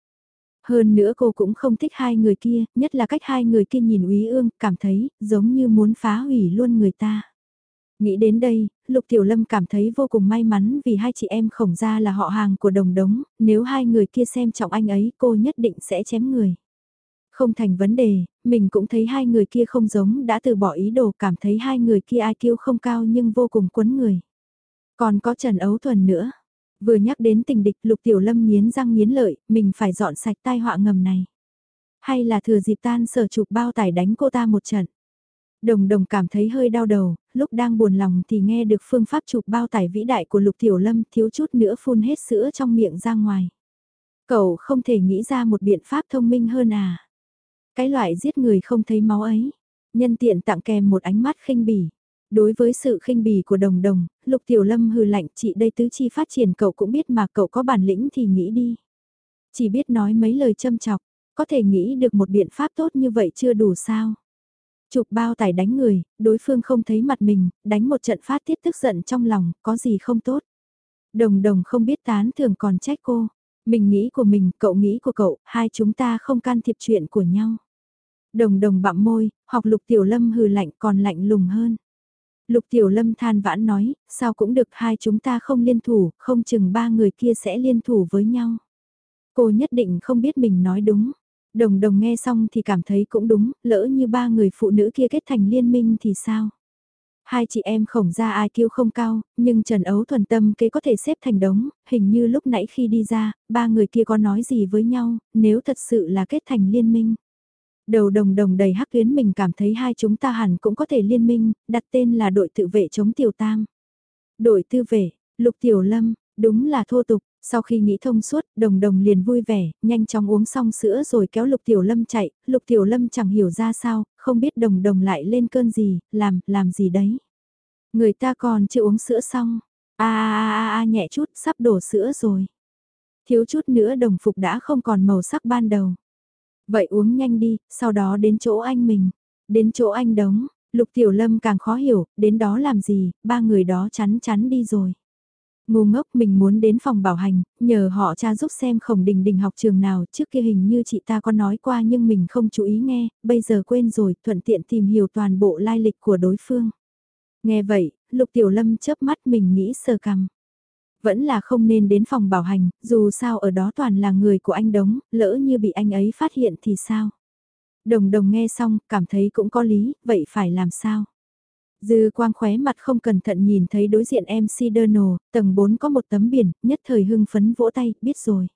Hơn nữa cô cũng không thích hai người kia, nhất là cách hai người kia nhìn úy ương, cảm thấy giống như muốn phá hủy luôn người ta. Nghĩ đến đây, Lục Tiểu Lâm cảm thấy vô cùng may mắn vì hai chị em khổng ra là họ hàng của đồng đống, nếu hai người kia xem trọng anh ấy cô nhất định sẽ chém người. Không thành vấn đề, mình cũng thấy hai người kia không giống đã từ bỏ ý đồ cảm thấy hai người kia ai kiêu không cao nhưng vô cùng quấn người. Còn có Trần Ấu Thuần nữa. Vừa nhắc đến tình địch Lục Tiểu Lâm nghiến răng nghiến lợi, mình phải dọn sạch tai họa ngầm này. Hay là thừa dịp tan sở chụp bao tải đánh cô ta một trận. Đồng đồng cảm thấy hơi đau đầu, lúc đang buồn lòng thì nghe được phương pháp chụp bao tải vĩ đại của Lục Tiểu Lâm thiếu chút nữa phun hết sữa trong miệng ra ngoài. Cậu không thể nghĩ ra một biện pháp thông minh hơn à? Cái loại giết người không thấy máu ấy. Nhân tiện tặng kèm một ánh mắt khinh bỉ. Đối với sự khinh bỉ của đồng đồng, Lục Tiểu Lâm hừ lạnh chị đây tứ chi phát triển cậu cũng biết mà cậu có bản lĩnh thì nghĩ đi. Chỉ biết nói mấy lời châm chọc, có thể nghĩ được một biện pháp tốt như vậy chưa đủ sao. Chụp bao tải đánh người, đối phương không thấy mặt mình, đánh một trận phát tiết tức giận trong lòng, có gì không tốt. Đồng đồng không biết tán thường còn trách cô. Mình nghĩ của mình, cậu nghĩ của cậu, hai chúng ta không can thiệp chuyện của nhau. Đồng đồng bặm môi, học lục tiểu lâm hừ lạnh còn lạnh lùng hơn. Lục tiểu lâm than vãn nói, sao cũng được hai chúng ta không liên thủ, không chừng ba người kia sẽ liên thủ với nhau. Cô nhất định không biết mình nói đúng. Đồng đồng nghe xong thì cảm thấy cũng đúng, lỡ như ba người phụ nữ kia kết thành liên minh thì sao? Hai chị em khổng ra ai kêu không cao, nhưng Trần Ấu thuần tâm kế có thể xếp thành đống, hình như lúc nãy khi đi ra, ba người kia có nói gì với nhau, nếu thật sự là kết thành liên minh. Đầu đồng đồng đầy hắc tuyến mình cảm thấy hai chúng ta hẳn cũng có thể liên minh, đặt tên là đội tự vệ chống tiểu tam. Đội tư vệ, lục tiểu lâm, đúng là thô tục, sau khi nghĩ thông suốt, đồng đồng liền vui vẻ, nhanh chóng uống xong sữa rồi kéo lục tiểu lâm chạy, lục tiểu lâm chẳng hiểu ra sao, không biết đồng đồng lại lên cơn gì, làm, làm gì đấy. Người ta còn chưa uống sữa xong, a a a a nhẹ chút, sắp đổ sữa rồi. Thiếu chút nữa đồng phục đã không còn màu sắc ban đầu. Vậy uống nhanh đi, sau đó đến chỗ anh mình. Đến chỗ anh đóng, Lục Tiểu Lâm càng khó hiểu, đến đó làm gì, ba người đó chắn chắn đi rồi. Ngu ngốc mình muốn đến phòng bảo hành, nhờ họ cha giúp xem khổng đình đình học trường nào, trước kia hình như chị ta có nói qua nhưng mình không chú ý nghe, bây giờ quên rồi, thuận tiện tìm hiểu toàn bộ lai lịch của đối phương. Nghe vậy, Lục Tiểu Lâm chớp mắt mình nghĩ sơ cằm. Vẫn là không nên đến phòng bảo hành, dù sao ở đó toàn là người của anh Đống, lỡ như bị anh ấy phát hiện thì sao? Đồng đồng nghe xong, cảm thấy cũng có lý, vậy phải làm sao? Dư quang khóe mặt không cẩn thận nhìn thấy đối diện MC Donald, tầng 4 có một tấm biển, nhất thời hưng phấn vỗ tay, biết rồi.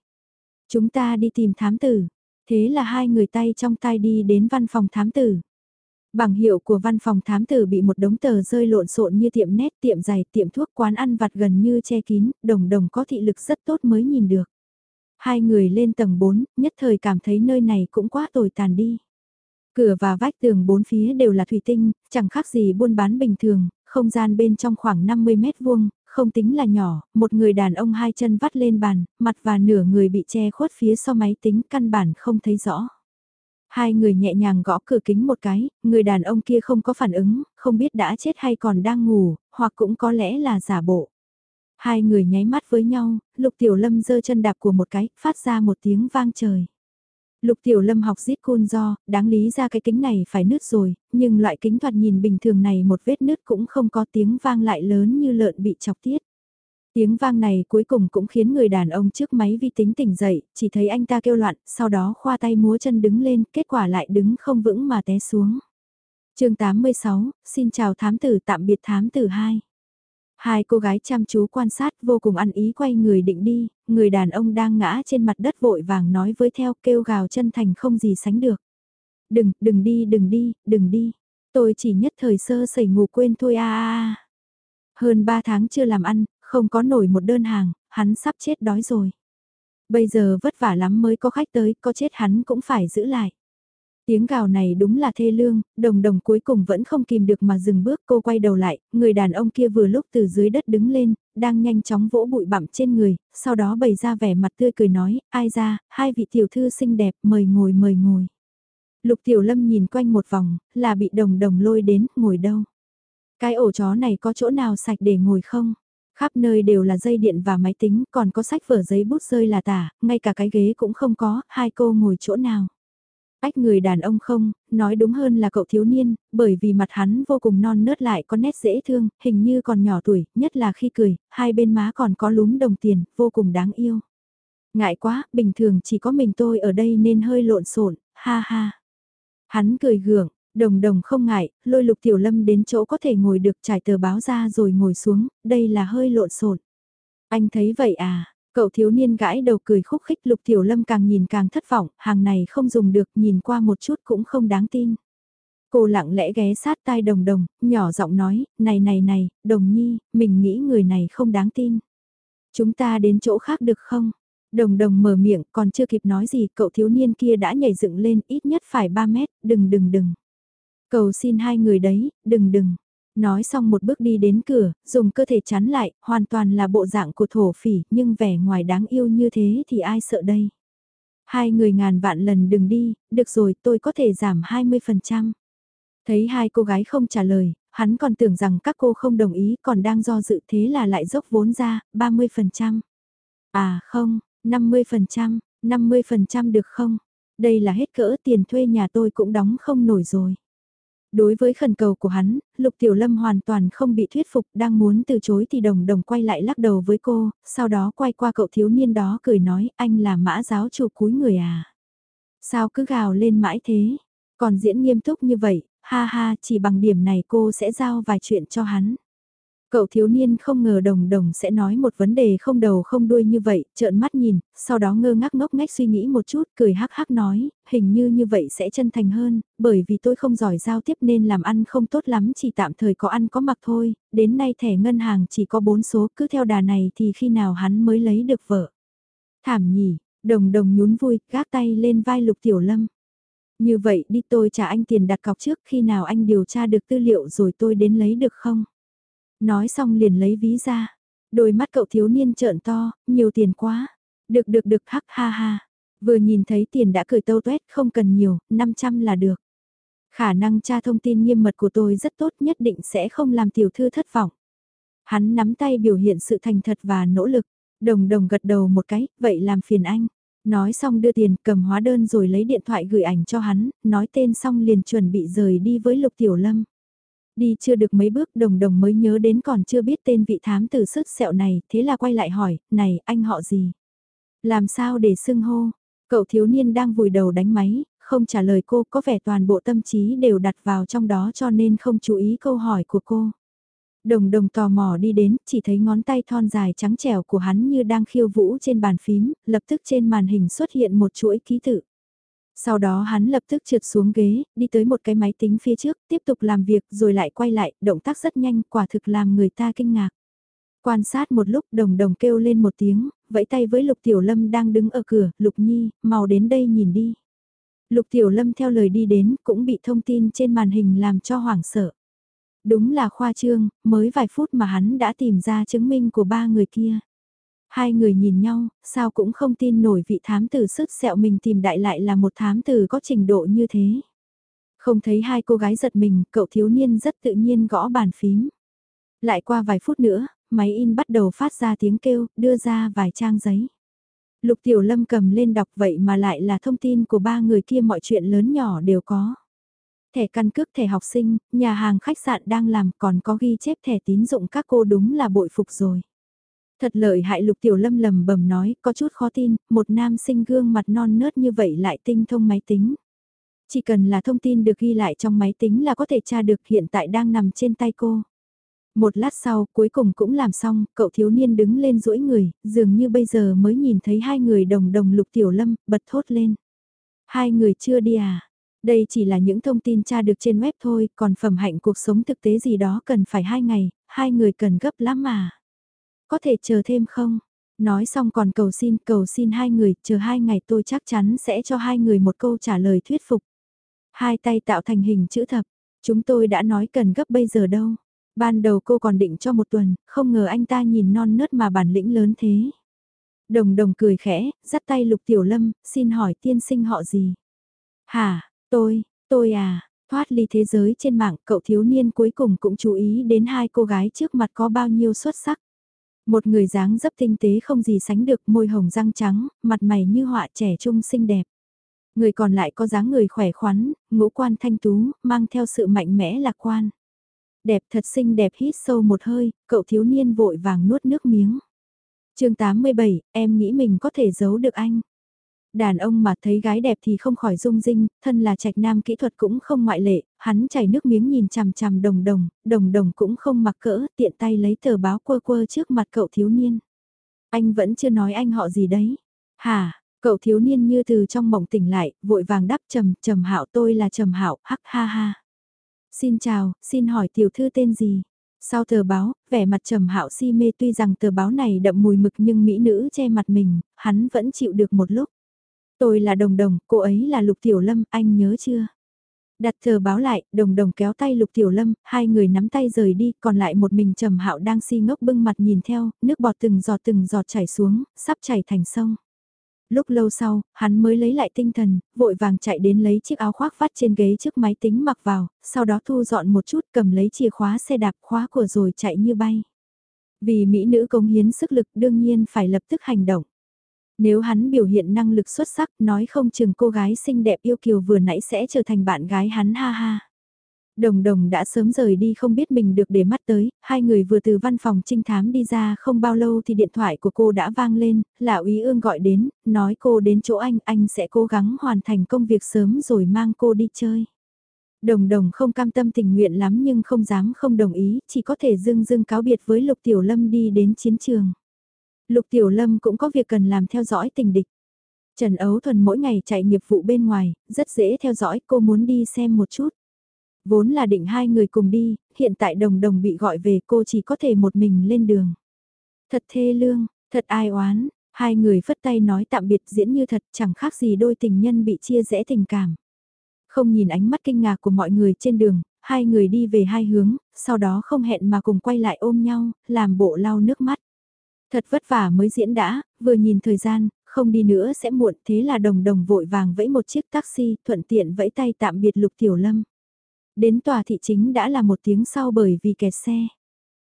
Chúng ta đi tìm thám tử. Thế là hai người tay trong tay đi đến văn phòng thám tử. Bảng hiệu của văn phòng thám tử bị một đống tờ rơi lộn xộn như tiệm nét, tiệm giày, tiệm thuốc quán ăn vặt gần như che kín, đồng đồng có thị lực rất tốt mới nhìn được. Hai người lên tầng 4, nhất thời cảm thấy nơi này cũng quá tồi tàn đi. Cửa và vách tường bốn phía đều là thủy tinh, chẳng khác gì buôn bán bình thường, không gian bên trong khoảng 50 mét vuông, không tính là nhỏ, một người đàn ông hai chân vắt lên bàn, mặt và nửa người bị che khuất phía sau máy tính căn bản không thấy rõ. Hai người nhẹ nhàng gõ cửa kính một cái, người đàn ông kia không có phản ứng, không biết đã chết hay còn đang ngủ, hoặc cũng có lẽ là giả bộ. Hai người nháy mắt với nhau, lục tiểu lâm giơ chân đạp của một cái, phát ra một tiếng vang trời. Lục Tiểu Lâm học giết côn do, đáng lý ra cái kính này phải nứt rồi, nhưng loại kính thoạt nhìn bình thường này một vết nứt cũng không có tiếng vang lại lớn như lợn bị chọc tiết. Tiếng vang này cuối cùng cũng khiến người đàn ông trước máy vi tính tỉnh dậy, chỉ thấy anh ta kêu loạn, sau đó khoa tay múa chân đứng lên, kết quả lại đứng không vững mà té xuống. chương 86, xin chào thám tử tạm biệt thám tử 2. Hai cô gái chăm chú quan sát vô cùng ăn ý quay người định đi, người đàn ông đang ngã trên mặt đất vội vàng nói với theo kêu gào chân thành không gì sánh được. Đừng, đừng đi, đừng đi, đừng đi. Tôi chỉ nhất thời sơ sẩy ngủ quên thôi a a. Hơn 3 tháng chưa làm ăn, không có nổi một đơn hàng, hắn sắp chết đói rồi. Bây giờ vất vả lắm mới có khách tới, có chết hắn cũng phải giữ lại. Tiếng gào này đúng là thê lương, đồng đồng cuối cùng vẫn không kìm được mà dừng bước cô quay đầu lại, người đàn ông kia vừa lúc từ dưới đất đứng lên, đang nhanh chóng vỗ bụi bặm trên người, sau đó bày ra vẻ mặt tươi cười nói, ai ra, hai vị tiểu thư xinh đẹp, mời ngồi mời ngồi. Lục tiểu lâm nhìn quanh một vòng, là bị đồng đồng lôi đến, ngồi đâu. Cái ổ chó này có chỗ nào sạch để ngồi không? Khắp nơi đều là dây điện và máy tính, còn có sách vở giấy bút rơi là tả, ngay cả cái ghế cũng không có, hai cô ngồi chỗ nào. Ách người đàn ông không, nói đúng hơn là cậu thiếu niên, bởi vì mặt hắn vô cùng non nớt lại có nét dễ thương, hình như còn nhỏ tuổi, nhất là khi cười, hai bên má còn có lúm đồng tiền, vô cùng đáng yêu. Ngại quá, bình thường chỉ có mình tôi ở đây nên hơi lộn xộn, ha ha. Hắn cười gượng, đồng đồng không ngại, lôi lục tiểu lâm đến chỗ có thể ngồi được trải tờ báo ra rồi ngồi xuống, đây là hơi lộn xộn. Anh thấy vậy à, Cậu thiếu niên gãi đầu cười khúc khích lục tiểu lâm càng nhìn càng thất vọng, hàng này không dùng được nhìn qua một chút cũng không đáng tin. Cô lặng lẽ ghé sát tai đồng đồng, nhỏ giọng nói, này này này, đồng nhi, mình nghĩ người này không đáng tin. Chúng ta đến chỗ khác được không? Đồng đồng mở miệng còn chưa kịp nói gì cậu thiếu niên kia đã nhảy dựng lên ít nhất phải 3 mét, đừng đừng đừng. Cầu xin hai người đấy, đừng đừng. Nói xong một bước đi đến cửa, dùng cơ thể chắn lại, hoàn toàn là bộ dạng của thổ phỉ, nhưng vẻ ngoài đáng yêu như thế thì ai sợ đây. Hai người ngàn vạn lần đừng đi, được rồi tôi có thể giảm 20%. Thấy hai cô gái không trả lời, hắn còn tưởng rằng các cô không đồng ý còn đang do dự thế là lại dốc vốn ra, 30%. À không, 50%, 50% được không? Đây là hết cỡ tiền thuê nhà tôi cũng đóng không nổi rồi. Đối với khẩn cầu của hắn, Lục Tiểu Lâm hoàn toàn không bị thuyết phục đang muốn từ chối thì đồng đồng quay lại lắc đầu với cô, sau đó quay qua cậu thiếu niên đó cười nói anh là mã giáo chủ cúi người à. Sao cứ gào lên mãi thế, còn diễn nghiêm túc như vậy, ha ha chỉ bằng điểm này cô sẽ giao vài chuyện cho hắn. Cậu thiếu niên không ngờ đồng đồng sẽ nói một vấn đề không đầu không đuôi như vậy, trợn mắt nhìn, sau đó ngơ ngác ngốc ngách suy nghĩ một chút, cười hắc hắc nói, hình như như vậy sẽ chân thành hơn, bởi vì tôi không giỏi giao tiếp nên làm ăn không tốt lắm chỉ tạm thời có ăn có mặc thôi, đến nay thẻ ngân hàng chỉ có 4 số, cứ theo đà này thì khi nào hắn mới lấy được vợ. Thảm nhỉ, đồng đồng nhún vui, gác tay lên vai lục tiểu lâm. Như vậy đi tôi trả anh tiền đặt cọc trước khi nào anh điều tra được tư liệu rồi tôi đến lấy được không? Nói xong liền lấy ví ra. Đôi mắt cậu thiếu niên trợn to, nhiều tiền quá. Được được được hắc ha ha. Vừa nhìn thấy tiền đã cười tâu tuét, không cần nhiều, 500 là được. Khả năng tra thông tin nghiêm mật của tôi rất tốt nhất định sẽ không làm tiểu thư thất vọng. Hắn nắm tay biểu hiện sự thành thật và nỗ lực. Đồng đồng gật đầu một cái, vậy làm phiền anh. Nói xong đưa tiền cầm hóa đơn rồi lấy điện thoại gửi ảnh cho hắn, nói tên xong liền chuẩn bị rời đi với Lục Tiểu Lâm. Đi chưa được mấy bước đồng đồng mới nhớ đến còn chưa biết tên vị thám tử sứt sẹo này, thế là quay lại hỏi, này, anh họ gì? Làm sao để xưng hô? Cậu thiếu niên đang vùi đầu đánh máy, không trả lời cô có vẻ toàn bộ tâm trí đều đặt vào trong đó cho nên không chú ý câu hỏi của cô. Đồng đồng tò mò đi đến, chỉ thấy ngón tay thon dài trắng trẻo của hắn như đang khiêu vũ trên bàn phím, lập tức trên màn hình xuất hiện một chuỗi ký tự. Sau đó hắn lập tức trượt xuống ghế, đi tới một cái máy tính phía trước, tiếp tục làm việc rồi lại quay lại, động tác rất nhanh, quả thực làm người ta kinh ngạc. Quan sát một lúc đồng đồng kêu lên một tiếng, vẫy tay với Lục Tiểu Lâm đang đứng ở cửa, Lục Nhi, mau đến đây nhìn đi. Lục Tiểu Lâm theo lời đi đến, cũng bị thông tin trên màn hình làm cho hoảng sợ. Đúng là khoa trương, mới vài phút mà hắn đã tìm ra chứng minh của ba người kia. Hai người nhìn nhau, sao cũng không tin nổi vị thám tử sức sẹo mình tìm đại lại là một thám tử có trình độ như thế. Không thấy hai cô gái giật mình, cậu thiếu niên rất tự nhiên gõ bàn phím. Lại qua vài phút nữa, máy in bắt đầu phát ra tiếng kêu, đưa ra vài trang giấy. Lục Tiểu Lâm cầm lên đọc vậy mà lại là thông tin của ba người kia mọi chuyện lớn nhỏ đều có. Thẻ căn cước thẻ học sinh, nhà hàng khách sạn đang làm còn có ghi chép thẻ tín dụng các cô đúng là bội phục rồi. Thật lợi hại Lục Tiểu Lâm lầm bầm nói, có chút khó tin, một nam sinh gương mặt non nớt như vậy lại tinh thông máy tính. Chỉ cần là thông tin được ghi lại trong máy tính là có thể tra được hiện tại đang nằm trên tay cô. Một lát sau, cuối cùng cũng làm xong, cậu thiếu niên đứng lên duỗi người, dường như bây giờ mới nhìn thấy hai người đồng đồng lục tiểu lâm, bật thốt lên. Hai người chưa đi à? Đây chỉ là những thông tin tra được trên web thôi, còn phẩm hạnh cuộc sống thực tế gì đó cần phải hai ngày, hai người cần gấp lắm mà. Có thể chờ thêm không? Nói xong còn cầu xin, cầu xin hai người, chờ hai ngày tôi chắc chắn sẽ cho hai người một câu trả lời thuyết phục. Hai tay tạo thành hình chữ thập, chúng tôi đã nói cần gấp bây giờ đâu. Ban đầu cô còn định cho một tuần, không ngờ anh ta nhìn non nớt mà bản lĩnh lớn thế. Đồng đồng cười khẽ, dắt tay Lục Tiểu Lâm, xin hỏi tiên sinh họ gì? Hả, tôi, tôi à, thoát ly thế giới trên mạng cậu thiếu niên cuối cùng cũng chú ý đến hai cô gái trước mặt có bao nhiêu xuất sắc. Một người dáng dấp tinh tế không gì sánh được môi hồng răng trắng, mặt mày như họa trẻ trung xinh đẹp. Người còn lại có dáng người khỏe khoắn, ngũ quan thanh tú, mang theo sự mạnh mẽ lạc quan. Đẹp thật xinh đẹp hít sâu một hơi, cậu thiếu niên vội vàng nuốt nước miếng. chương 87, em nghĩ mình có thể giấu được anh. Đàn ông mà thấy gái đẹp thì không khỏi rung rinh, thân là trạch nam kỹ thuật cũng không ngoại lệ, hắn chảy nước miếng nhìn chằm chằm đồng đồng, đồng đồng cũng không mặc cỡ, tiện tay lấy tờ báo quơ quơ trước mặt cậu thiếu niên. Anh vẫn chưa nói anh họ gì đấy. Hả, cậu thiếu niên như từ trong mộng tỉnh lại, vội vàng đáp trầm, trầm hạo tôi là trầm hạo hắc ha ha. Xin chào, xin hỏi tiểu thư tên gì? Sau tờ báo, vẻ mặt trầm hạo si mê tuy rằng tờ báo này đậm mùi mực nhưng mỹ nữ che mặt mình, hắn vẫn chịu được một lúc. Tôi là Đồng Đồng, cô ấy là Lục Tiểu Lâm, anh nhớ chưa? Đặt tờ báo lại, Đồng Đồng kéo tay Lục Tiểu Lâm, hai người nắm tay rời đi, còn lại một mình Trầm Hạo đang si ngốc bưng mặt nhìn theo, nước bọt từng giọt từng giọt chảy xuống, sắp chảy thành sông. Lúc lâu sau, hắn mới lấy lại tinh thần, vội vàng chạy đến lấy chiếc áo khoác vắt trên ghế trước máy tính mặc vào, sau đó thu dọn một chút cầm lấy chìa khóa xe đạp khóa của rồi chạy như bay. Vì mỹ nữ công hiến sức lực đương nhiên phải lập tức hành động. Nếu hắn biểu hiện năng lực xuất sắc nói không chừng cô gái xinh đẹp yêu kiều vừa nãy sẽ trở thành bạn gái hắn ha ha. Đồng đồng đã sớm rời đi không biết mình được để mắt tới, hai người vừa từ văn phòng trinh thám đi ra không bao lâu thì điện thoại của cô đã vang lên, là úy ương gọi đến, nói cô đến chỗ anh, anh sẽ cố gắng hoàn thành công việc sớm rồi mang cô đi chơi. Đồng đồng không cam tâm tình nguyện lắm nhưng không dám không đồng ý, chỉ có thể dưng dưng cáo biệt với Lục Tiểu Lâm đi đến chiến trường. Lục Tiểu Lâm cũng có việc cần làm theo dõi tình địch. Trần Ấu Thuần mỗi ngày chạy nghiệp vụ bên ngoài, rất dễ theo dõi, cô muốn đi xem một chút. Vốn là định hai người cùng đi, hiện tại đồng đồng bị gọi về cô chỉ có thể một mình lên đường. Thật thê lương, thật ai oán, hai người phất tay nói tạm biệt diễn như thật chẳng khác gì đôi tình nhân bị chia rẽ tình cảm. Không nhìn ánh mắt kinh ngạc của mọi người trên đường, hai người đi về hai hướng, sau đó không hẹn mà cùng quay lại ôm nhau, làm bộ lau nước mắt. Thật vất vả mới diễn đã, vừa nhìn thời gian, không đi nữa sẽ muộn thế là đồng đồng vội vàng vẫy một chiếc taxi thuận tiện vẫy tay tạm biệt Lục Tiểu Lâm. Đến tòa thị chính đã là một tiếng sau bởi vì kẹt xe.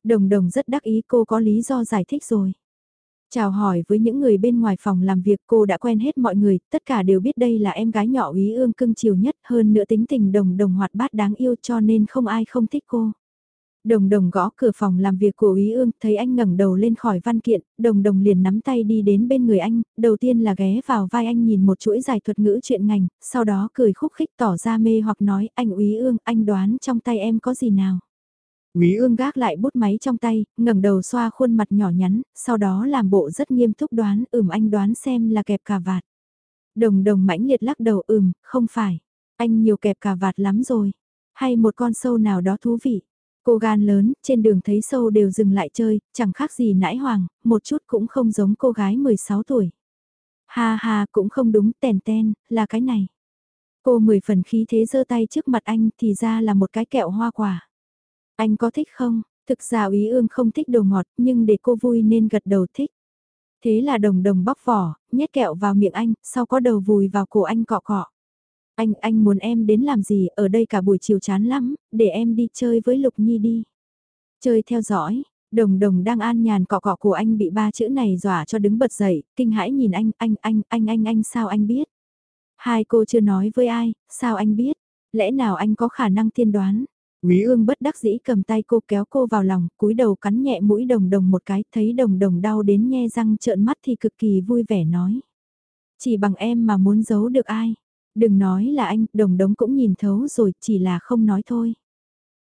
Đồng đồng rất đắc ý cô có lý do giải thích rồi. Chào hỏi với những người bên ngoài phòng làm việc cô đã quen hết mọi người, tất cả đều biết đây là em gái nhỏ ý ương cưng chiều nhất hơn nữa tính tình đồng đồng hoạt bát đáng yêu cho nên không ai không thích cô. Đồng đồng gõ cửa phòng làm việc của Úy Ương, thấy anh ngẩng đầu lên khỏi văn kiện, đồng đồng liền nắm tay đi đến bên người anh, đầu tiên là ghé vào vai anh nhìn một chuỗi giải thuật ngữ chuyện ngành, sau đó cười khúc khích tỏ ra mê hoặc nói anh Úy Ương, anh đoán trong tay em có gì nào. Úy Ương gác lại bút máy trong tay, ngẩng đầu xoa khuôn mặt nhỏ nhắn, sau đó làm bộ rất nghiêm túc đoán, ừm anh đoán xem là kẹp cà vạt. Đồng đồng mãnh liệt lắc đầu ừm, không phải, anh nhiều kẹp cà vạt lắm rồi, hay một con sâu nào đó thú vị. Cô gan lớn, trên đường thấy sâu đều dừng lại chơi, chẳng khác gì nãi hoàng, một chút cũng không giống cô gái 16 tuổi. Ha ha cũng không đúng tèn ten, là cái này. Cô mười phần khí thế giơ tay trước mặt anh thì ra là một cái kẹo hoa quả. Anh có thích không? Thực ra ý ương không thích đồ ngọt nhưng để cô vui nên gật đầu thích. Thế là đồng đồng bóc vỏ, nhét kẹo vào miệng anh, sau có đầu vùi vào cổ anh cọ cọ. Anh, anh muốn em đến làm gì, ở đây cả buổi chiều chán lắm, để em đi chơi với Lục Nhi đi. Chơi theo dõi, Đồng đồng đang an nhàn cọ cọ của anh bị ba chữ này dọa cho đứng bật dậy, kinh hãi nhìn anh, anh, anh, anh, anh, anh sao anh biết? Hai cô chưa nói với ai, sao anh biết? Lẽ nào anh có khả năng tiên đoán? Quý ương bất đắc dĩ cầm tay cô kéo cô vào lòng, cúi đầu cắn nhẹ mũi đồng đồng một cái, thấy đồng đồng đau đến nhe răng trợn mắt thì cực kỳ vui vẻ nói. Chỉ bằng em mà muốn giấu được ai? Đừng nói là anh, đồng đống cũng nhìn thấu rồi, chỉ là không nói thôi.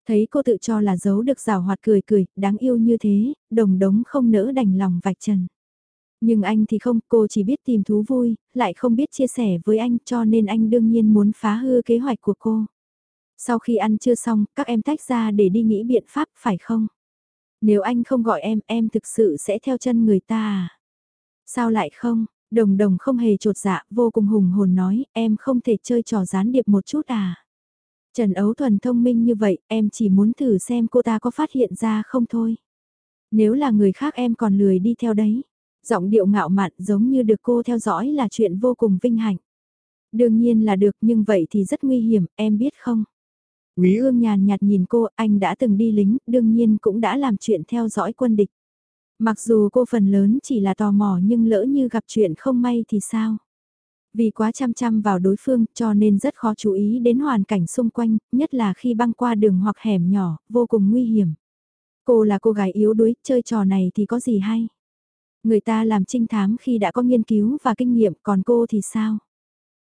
Thấy cô tự cho là giấu được rào hoạt cười cười, đáng yêu như thế, đồng đống không nỡ đành lòng vạch trần. Nhưng anh thì không, cô chỉ biết tìm thú vui, lại không biết chia sẻ với anh cho nên anh đương nhiên muốn phá hư kế hoạch của cô. Sau khi ăn chưa xong, các em tách ra để đi nghĩ biện pháp phải không? Nếu anh không gọi em, em thực sự sẽ theo chân người ta à? Sao lại không? Đồng đồng không hề trột dạ, vô cùng hùng hồn nói, em không thể chơi trò gián điệp một chút à? Trần Ấu Thuần thông minh như vậy, em chỉ muốn thử xem cô ta có phát hiện ra không thôi. Nếu là người khác em còn lười đi theo đấy. Giọng điệu ngạo mạn giống như được cô theo dõi là chuyện vô cùng vinh hạnh. Đương nhiên là được nhưng vậy thì rất nguy hiểm, em biết không? Quý ương nhàn nhạt nhìn cô, anh đã từng đi lính, đương nhiên cũng đã làm chuyện theo dõi quân địch. Mặc dù cô phần lớn chỉ là tò mò nhưng lỡ như gặp chuyện không may thì sao? Vì quá chăm chăm vào đối phương cho nên rất khó chú ý đến hoàn cảnh xung quanh, nhất là khi băng qua đường hoặc hẻm nhỏ, vô cùng nguy hiểm. Cô là cô gái yếu đuối, chơi trò này thì có gì hay? Người ta làm trinh thám khi đã có nghiên cứu và kinh nghiệm, còn cô thì sao?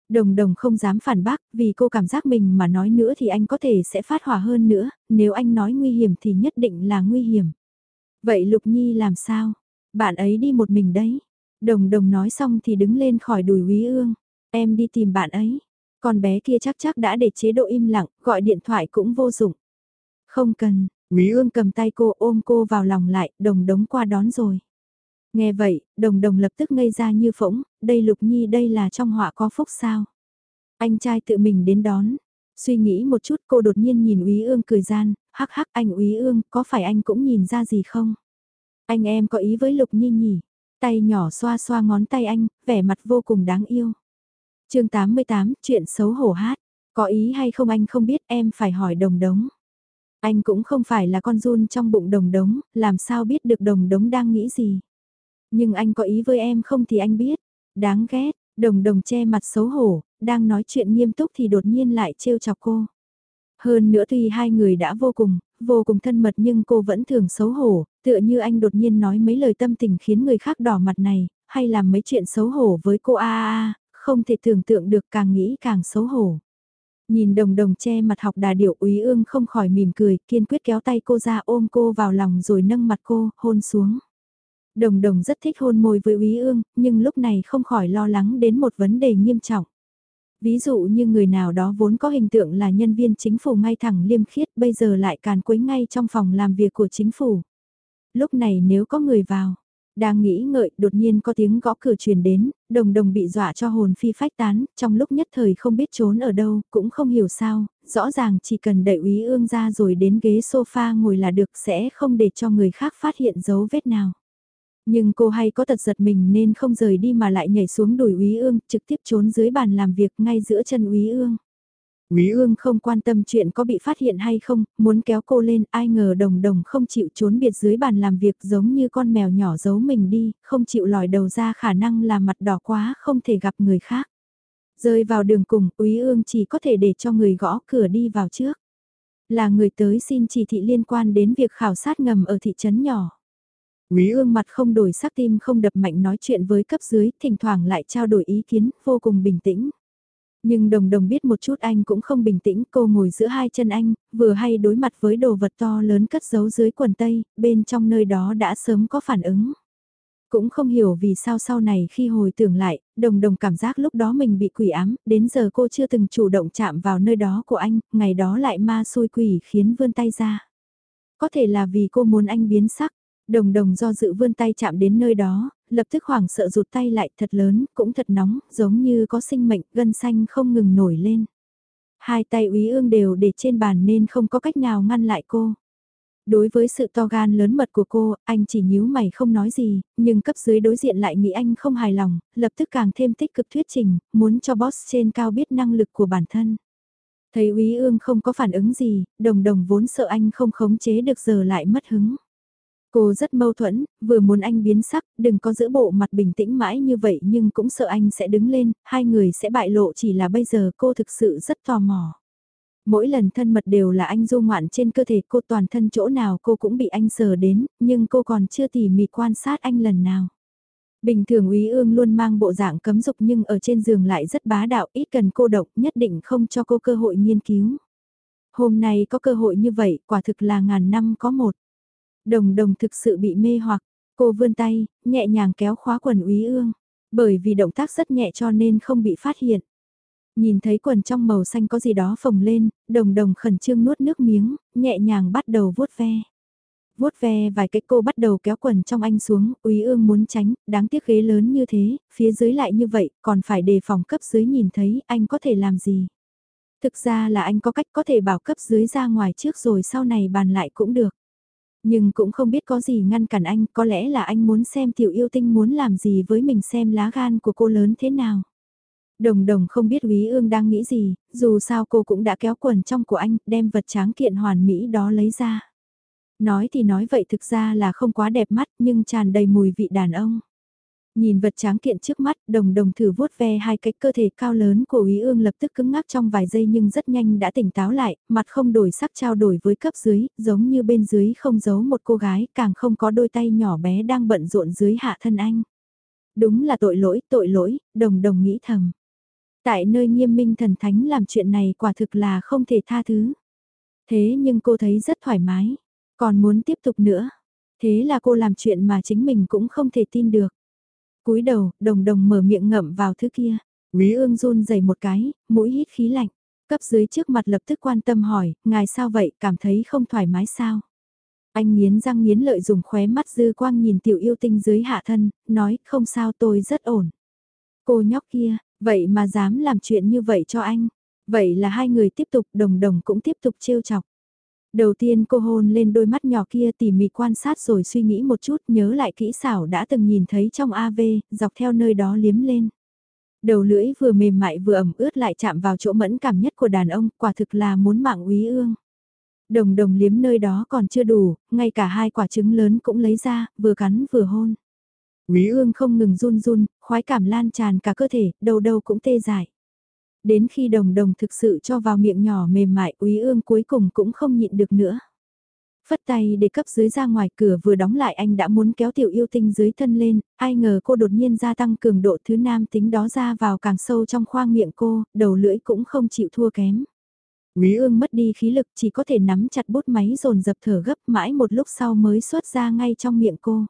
Đồng đồng không dám phản bác, vì cô cảm giác mình mà nói nữa thì anh có thể sẽ phát hỏa hơn nữa, nếu anh nói nguy hiểm thì nhất định là nguy hiểm. Vậy Lục Nhi làm sao? Bạn ấy đi một mình đấy. Đồng đồng nói xong thì đứng lên khỏi đùi quý ương. Em đi tìm bạn ấy. Con bé kia chắc chắc đã để chế độ im lặng, gọi điện thoại cũng vô dụng. Không cần, quý ương cầm tay cô ôm cô vào lòng lại, đồng đống qua đón rồi. Nghe vậy, đồng đồng lập tức ngây ra như phỗng, đây Lục Nhi đây là trong họa có phúc sao? Anh trai tự mình đến đón. Suy nghĩ một chút cô đột nhiên nhìn Úy Ương cười gian, hắc hắc anh Úy Ương, có phải anh cũng nhìn ra gì không? Anh em có ý với Lục Nhi nhỉ? Tay nhỏ xoa xoa ngón tay anh, vẻ mặt vô cùng đáng yêu. chương 88, chuyện xấu hổ hát. Có ý hay không anh không biết em phải hỏi đồng đống. Anh cũng không phải là con run trong bụng đồng đống, làm sao biết được đồng đống đang nghĩ gì. Nhưng anh có ý với em không thì anh biết. Đáng ghét, đồng đồng che mặt xấu hổ, đang nói chuyện nghiêm túc thì đột nhiên lại trêu chọc cô. Hơn nữa tuy hai người đã vô cùng, vô cùng thân mật nhưng cô vẫn thường xấu hổ, tựa như anh đột nhiên nói mấy lời tâm tình khiến người khác đỏ mặt này, hay làm mấy chuyện xấu hổ với cô a a không thể tưởng tượng được càng nghĩ càng xấu hổ. Nhìn đồng đồng che mặt học đà điệu úy ương không khỏi mỉm cười, kiên quyết kéo tay cô ra ôm cô vào lòng rồi nâng mặt cô, hôn xuống. Đồng đồng rất thích hôn môi với Úy Ương, nhưng lúc này không khỏi lo lắng đến một vấn đề nghiêm trọng. Ví dụ như người nào đó vốn có hình tượng là nhân viên chính phủ ngay thẳng liêm khiết bây giờ lại càn quấy ngay trong phòng làm việc của chính phủ. Lúc này nếu có người vào, đang nghĩ ngợi đột nhiên có tiếng gõ cửa truyền đến, đồng đồng bị dọa cho hồn phi phách tán, trong lúc nhất thời không biết trốn ở đâu, cũng không hiểu sao, rõ ràng chỉ cần đẩy úy ương ra rồi đến ghế sofa ngồi là được sẽ không để cho người khác phát hiện dấu vết nào. Nhưng cô hay có tật giật mình nên không rời đi mà lại nhảy xuống đùi úy ương, trực tiếp trốn dưới bàn làm việc ngay giữa chân úy ương. Úy ương không quan tâm chuyện có bị phát hiện hay không, muốn kéo cô lên, ai ngờ đồng đồng không chịu trốn biệt dưới bàn làm việc giống như con mèo nhỏ giấu mình đi, không chịu lòi đầu ra khả năng là mặt đỏ quá không thể gặp người khác. Rơi vào đường cùng, úy ương chỉ có thể để cho người gõ cửa đi vào trước. Là người tới xin chỉ thị liên quan đến việc khảo sát ngầm ở thị trấn nhỏ. Quý ương mặt không đổi sắc tim không đập mạnh nói chuyện với cấp dưới, thỉnh thoảng lại trao đổi ý kiến, vô cùng bình tĩnh. Nhưng đồng đồng biết một chút anh cũng không bình tĩnh, cô ngồi giữa hai chân anh, vừa hay đối mặt với đồ vật to lớn cất giấu dưới quần tây, bên trong nơi đó đã sớm có phản ứng. Cũng không hiểu vì sao sau này khi hồi tưởng lại, đồng đồng cảm giác lúc đó mình bị quỷ ám, đến giờ cô chưa từng chủ động chạm vào nơi đó của anh, ngày đó lại ma xôi quỷ khiến vươn tay ra. Có thể là vì cô muốn anh biến sắc, Đồng đồng do dự vươn tay chạm đến nơi đó, lập tức hoảng sợ rụt tay lại thật lớn, cũng thật nóng, giống như có sinh mệnh, gân xanh không ngừng nổi lên. Hai tay úy ương đều để trên bàn nên không có cách nào ngăn lại cô. Đối với sự to gan lớn mật của cô, anh chỉ nhíu mày không nói gì, nhưng cấp dưới đối diện lại nghĩ anh không hài lòng, lập tức càng thêm tích cực thuyết trình, muốn cho boss trên cao biết năng lực của bản thân. Thấy úy ương không có phản ứng gì, đồng đồng vốn sợ anh không khống chế được giờ lại mất hứng. Cô rất mâu thuẫn, vừa muốn anh biến sắc, đừng có giữ bộ mặt bình tĩnh mãi như vậy nhưng cũng sợ anh sẽ đứng lên, hai người sẽ bại lộ chỉ là bây giờ cô thực sự rất tò mò. Mỗi lần thân mật đều là anh du ngoạn trên cơ thể cô toàn thân chỗ nào cô cũng bị anh sờ đến, nhưng cô còn chưa tỉ mỉ quan sát anh lần nào. Bình thường úy ương luôn mang bộ dạng cấm dục nhưng ở trên giường lại rất bá đạo, ít cần cô độc, nhất định không cho cô cơ hội nghiên cứu. Hôm nay có cơ hội như vậy, quả thực là ngàn năm có một. Đồng đồng thực sự bị mê hoặc, cô vươn tay, nhẹ nhàng kéo khóa quần úy ương. Bởi vì động tác rất nhẹ cho nên không bị phát hiện. Nhìn thấy quần trong màu xanh có gì đó phồng lên, đồng đồng khẩn trương nuốt nước miếng, nhẹ nhàng bắt đầu vuốt ve. Vuốt ve vài cái cô bắt đầu kéo quần trong anh xuống, úy ương muốn tránh, đáng tiếc ghế lớn như thế, phía dưới lại như vậy, còn phải đề phòng cấp dưới nhìn thấy, anh có thể làm gì. Thực ra là anh có cách có thể bảo cấp dưới ra ngoài trước rồi sau này bàn lại cũng được. Nhưng cũng không biết có gì ngăn cản anh, có lẽ là anh muốn xem tiểu yêu tinh muốn làm gì với mình xem lá gan của cô lớn thế nào. Đồng đồng không biết Quý ương đang nghĩ gì, dù sao cô cũng đã kéo quần trong của anh, đem vật tráng kiện hoàn mỹ đó lấy ra. Nói thì nói vậy thực ra là không quá đẹp mắt nhưng tràn đầy mùi vị đàn ông. Nhìn vật tráng kiện trước mắt, đồng đồng thử vuốt ve hai cái cơ thể cao lớn của Úy Ương lập tức cứng ngắc trong vài giây nhưng rất nhanh đã tỉnh táo lại, mặt không đổi sắc trao đổi với cấp dưới, giống như bên dưới không giấu một cô gái, càng không có đôi tay nhỏ bé đang bận rộn dưới hạ thân anh. Đúng là tội lỗi, tội lỗi, đồng đồng nghĩ thầm. Tại nơi nghiêm minh thần thánh làm chuyện này quả thực là không thể tha thứ. Thế nhưng cô thấy rất thoải mái, còn muốn tiếp tục nữa. Thế là cô làm chuyện mà chính mình cũng không thể tin được cúi đầu, đồng đồng mở miệng ngậm vào thứ kia. Quý ương run dày một cái, mũi hít khí lạnh. Cấp dưới trước mặt lập tức quan tâm hỏi, ngài sao vậy, cảm thấy không thoải mái sao? Anh nghiến răng nghiến lợi dùng khóe mắt dư quang nhìn tiểu yêu tinh dưới hạ thân, nói, không sao tôi rất ổn. Cô nhóc kia, vậy mà dám làm chuyện như vậy cho anh. Vậy là hai người tiếp tục đồng đồng cũng tiếp tục trêu chọc. Đầu tiên cô hôn lên đôi mắt nhỏ kia tỉ mỉ quan sát rồi suy nghĩ một chút nhớ lại kỹ xảo đã từng nhìn thấy trong AV, dọc theo nơi đó liếm lên. Đầu lưỡi vừa mềm mại vừa ẩm ướt lại chạm vào chỗ mẫn cảm nhất của đàn ông, quả thực là muốn mạng úy ương. Đồng đồng liếm nơi đó còn chưa đủ, ngay cả hai quả trứng lớn cũng lấy ra, vừa cắn vừa hôn. Úy ương không ngừng run run, khoái cảm lan tràn cả cơ thể, đầu đầu cũng tê dại đến khi đồng đồng thực sự cho vào miệng nhỏ mềm mại úy ương cuối cùng cũng không nhịn được nữa. Phất tay để cấp dưới ra ngoài cửa vừa đóng lại anh đã muốn kéo tiểu yêu tinh dưới thân lên, ai ngờ cô đột nhiên gia tăng cường độ thứ nam tính đó ra vào càng sâu trong khoang miệng cô, đầu lưỡi cũng không chịu thua kém. Quý ương mất đi khí lực chỉ có thể nắm chặt bút máy dồn dập thở gấp mãi một lúc sau mới xuất ra ngay trong miệng cô.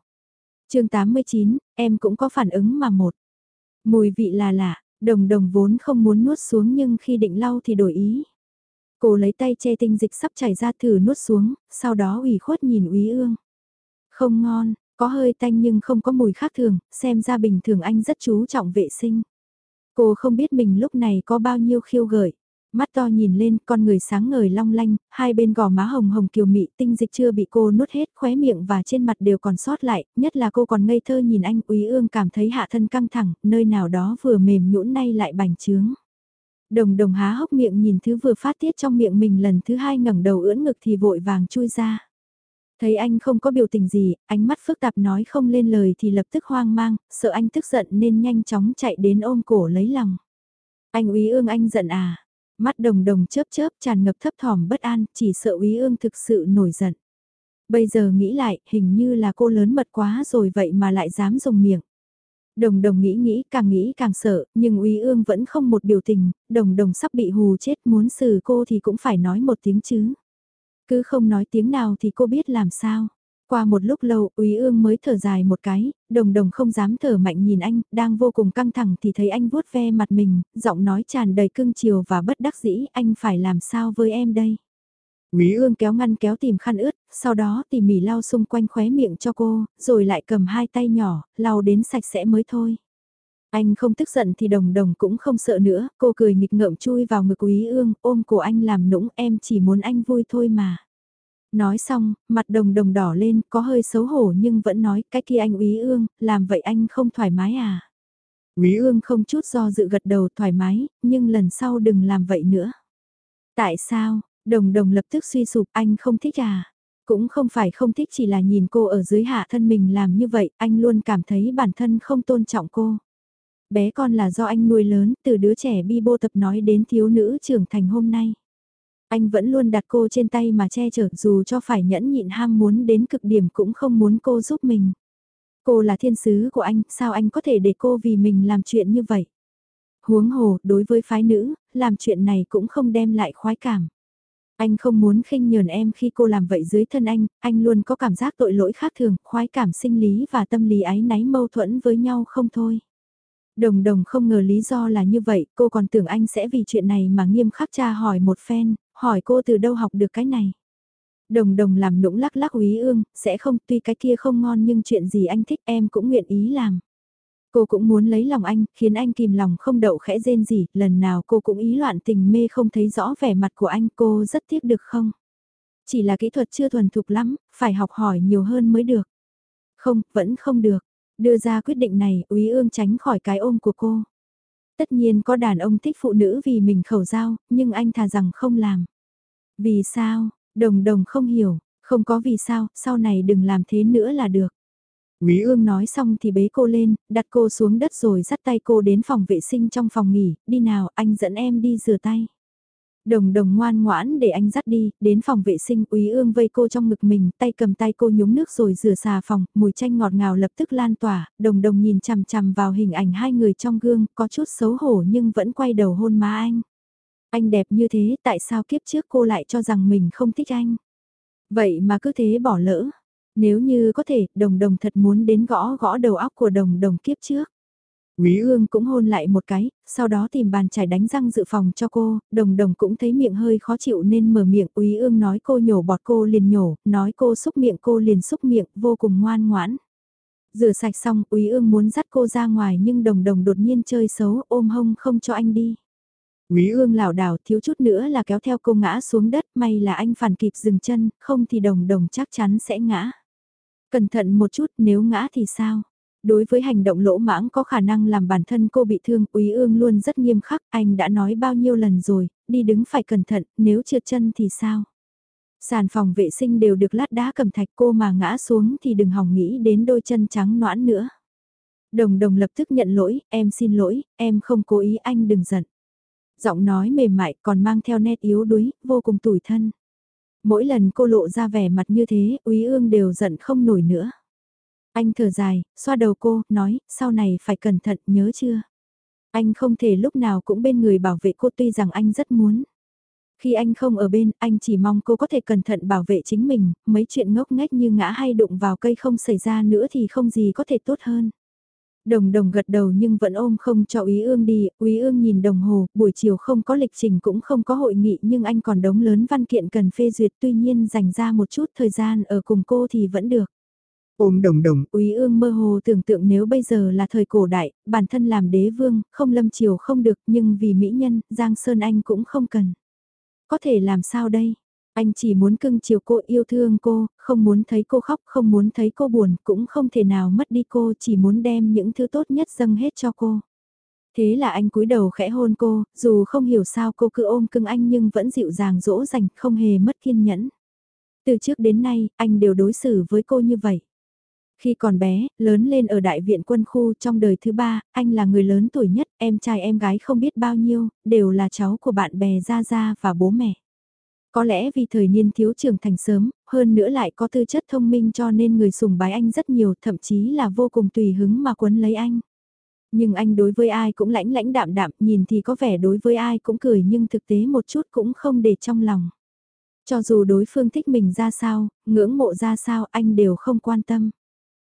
chương 89, em cũng có phản ứng mà một. Mùi vị là lạ, Đồng đồng vốn không muốn nuốt xuống nhưng khi định lau thì đổi ý. Cô lấy tay che tinh dịch sắp chảy ra thử nuốt xuống, sau đó ủy khuất nhìn úy ương. Không ngon, có hơi tanh nhưng không có mùi khác thường, xem ra bình thường anh rất chú trọng vệ sinh. Cô không biết mình lúc này có bao nhiêu khiêu gợi mắt to nhìn lên, con người sáng ngời long lanh, hai bên gò má hồng hồng kiều mị, tinh dịch chưa bị cô nuốt hết, khóe miệng và trên mặt đều còn sót lại, nhất là cô còn ngây thơ nhìn anh, úy ương cảm thấy hạ thân căng thẳng, nơi nào đó vừa mềm nhũn nay lại bành trướng. Đồng đồng há hốc miệng nhìn thứ vừa phát tiết trong miệng mình lần thứ hai ngẩng đầu ưỡn ngực thì vội vàng chui ra. Thấy anh không có biểu tình gì, ánh mắt phức tạp nói không lên lời thì lập tức hoang mang, sợ anh tức giận nên nhanh chóng chạy đến ôm cổ lấy lòng. Anh úy ương anh giận à, Mắt đồng đồng chớp chớp tràn ngập thấp thỏm bất an, chỉ sợ úy ương thực sự nổi giận. Bây giờ nghĩ lại, hình như là cô lớn mật quá rồi vậy mà lại dám dùng miệng. Đồng đồng nghĩ nghĩ càng nghĩ càng sợ, nhưng úy ương vẫn không một biểu tình, đồng đồng sắp bị hù chết muốn xử cô thì cũng phải nói một tiếng chứ. Cứ không nói tiếng nào thì cô biết làm sao. Qua một lúc lâu, Úy Ương mới thở dài một cái, đồng đồng không dám thở mạnh nhìn anh, đang vô cùng căng thẳng thì thấy anh vuốt ve mặt mình, giọng nói tràn đầy cưng chiều và bất đắc dĩ, anh phải làm sao với em đây? Úy Ương kéo ngăn kéo tìm khăn ướt, sau đó tỉ mỉ lau xung quanh khóe miệng cho cô, rồi lại cầm hai tay nhỏ, lau đến sạch sẽ mới thôi. Anh không tức giận thì đồng đồng cũng không sợ nữa, cô cười nghịch ngợm chui vào ngực Úy Ương, ôm cổ anh làm nũng em chỉ muốn anh vui thôi mà. Nói xong, mặt đồng đồng đỏ lên, có hơi xấu hổ nhưng vẫn nói, cái kia anh úy ương, làm vậy anh không thoải mái à? Úy ương không chút do dự gật đầu thoải mái, nhưng lần sau đừng làm vậy nữa. Tại sao, đồng đồng lập tức suy sụp anh không thích à? Cũng không phải không thích chỉ là nhìn cô ở dưới hạ thân mình làm như vậy, anh luôn cảm thấy bản thân không tôn trọng cô. Bé con là do anh nuôi lớn, từ đứa trẻ bi bô tập nói đến thiếu nữ trưởng thành hôm nay. Anh vẫn luôn đặt cô trên tay mà che chở dù cho phải nhẫn nhịn ham muốn đến cực điểm cũng không muốn cô giúp mình. Cô là thiên sứ của anh, sao anh có thể để cô vì mình làm chuyện như vậy? Huống hồ, đối với phái nữ, làm chuyện này cũng không đem lại khoái cảm. Anh không muốn khinh nhờn em khi cô làm vậy dưới thân anh, anh luôn có cảm giác tội lỗi khác thường, khoái cảm sinh lý và tâm lý ái náy mâu thuẫn với nhau không thôi. Đồng đồng không ngờ lý do là như vậy, cô còn tưởng anh sẽ vì chuyện này mà nghiêm khắc tra hỏi một phen, hỏi cô từ đâu học được cái này. Đồng đồng làm nũng lắc lắc úy ương, sẽ không tuy cái kia không ngon nhưng chuyện gì anh thích em cũng nguyện ý làm. Cô cũng muốn lấy lòng anh, khiến anh kìm lòng không đậu khẽ rên gì, lần nào cô cũng ý loạn tình mê không thấy rõ vẻ mặt của anh cô rất tiếc được không? Chỉ là kỹ thuật chưa thuần thục lắm, phải học hỏi nhiều hơn mới được. Không, vẫn không được. Đưa ra quyết định này, úy ương tránh khỏi cái ôm của cô. Tất nhiên có đàn ông thích phụ nữ vì mình khẩu giao, nhưng anh thà rằng không làm. Vì sao, đồng đồng không hiểu, không có vì sao, sau này đừng làm thế nữa là được. Quý ương nói xong thì bế cô lên, đặt cô xuống đất rồi dắt tay cô đến phòng vệ sinh trong phòng nghỉ, đi nào anh dẫn em đi rửa tay. Đồng đồng ngoan ngoãn để anh dắt đi, đến phòng vệ sinh úy ương vây cô trong ngực mình, tay cầm tay cô nhúng nước rồi rửa xà phòng, mùi chanh ngọt ngào lập tức lan tỏa, đồng đồng nhìn chằm chằm vào hình ảnh hai người trong gương, có chút xấu hổ nhưng vẫn quay đầu hôn má anh. Anh đẹp như thế, tại sao kiếp trước cô lại cho rằng mình không thích anh? Vậy mà cứ thế bỏ lỡ. Nếu như có thể, đồng đồng thật muốn đến gõ gõ đầu óc của đồng đồng kiếp trước. Quý ương cũng hôn lại một cái, sau đó tìm bàn chải đánh răng dự phòng cho cô, đồng đồng cũng thấy miệng hơi khó chịu nên mở miệng. Quý ương nói cô nhổ bọt cô liền nhổ, nói cô xúc miệng cô liền xúc miệng, vô cùng ngoan ngoãn. Rửa sạch xong, Quý ương muốn dắt cô ra ngoài nhưng đồng đồng đột nhiên chơi xấu, ôm hông không cho anh đi. Quý ương lảo đảo thiếu chút nữa là kéo theo cô ngã xuống đất, may là anh phản kịp dừng chân, không thì đồng đồng chắc chắn sẽ ngã. Cẩn thận một chút nếu ngã thì sao? Đối với hành động lỗ mãng có khả năng làm bản thân cô bị thương, Úy ương luôn rất nghiêm khắc, anh đã nói bao nhiêu lần rồi, đi đứng phải cẩn thận, nếu trượt chân thì sao? Sàn phòng vệ sinh đều được lát đá cầm thạch cô mà ngã xuống thì đừng hỏng nghĩ đến đôi chân trắng noãn nữa. Đồng đồng lập tức nhận lỗi, em xin lỗi, em không cố ý anh đừng giận. Giọng nói mềm mại còn mang theo nét yếu đuối, vô cùng tủi thân. Mỗi lần cô lộ ra vẻ mặt như thế, úy ương đều giận không nổi nữa. Anh thở dài, xoa đầu cô, nói, sau này phải cẩn thận, nhớ chưa? Anh không thể lúc nào cũng bên người bảo vệ cô tuy rằng anh rất muốn. Khi anh không ở bên, anh chỉ mong cô có thể cẩn thận bảo vệ chính mình, mấy chuyện ngốc nghếch như ngã hay đụng vào cây không xảy ra nữa thì không gì có thể tốt hơn. Đồng đồng gật đầu nhưng vẫn ôm không cho Úy Ương đi, Úy Ương nhìn đồng hồ, buổi chiều không có lịch trình cũng không có hội nghị nhưng anh còn đống lớn văn kiện cần phê duyệt tuy nhiên dành ra một chút thời gian ở cùng cô thì vẫn được. Ôm đồng đồng, Úy Ương mơ hồ tưởng tượng nếu bây giờ là thời cổ đại, bản thân làm đế vương, không lâm chiều không được nhưng vì mỹ nhân, Giang Sơn Anh cũng không cần. Có thể làm sao đây? Anh chỉ muốn cưng chiều cô yêu thương cô, không muốn thấy cô khóc, không muốn thấy cô buồn, cũng không thể nào mất đi cô, chỉ muốn đem những thứ tốt nhất dâng hết cho cô. Thế là anh cúi đầu khẽ hôn cô, dù không hiểu sao cô cứ ôm cưng anh nhưng vẫn dịu dàng dỗ dành, không hề mất kiên nhẫn. Từ trước đến nay, anh đều đối xử với cô như vậy. Khi còn bé, lớn lên ở đại viện quân khu trong đời thứ ba, anh là người lớn tuổi nhất, em trai em gái không biết bao nhiêu, đều là cháu của bạn bè Gia Gia và bố mẹ. Có lẽ vì thời niên thiếu trưởng thành sớm, hơn nữa lại có tư chất thông minh cho nên người sùng bái anh rất nhiều, thậm chí là vô cùng tùy hứng mà quấn lấy anh. Nhưng anh đối với ai cũng lãnh lãnh đạm đạm, nhìn thì có vẻ đối với ai cũng cười nhưng thực tế một chút cũng không để trong lòng. Cho dù đối phương thích mình ra sao, ngưỡng mộ ra sao anh đều không quan tâm.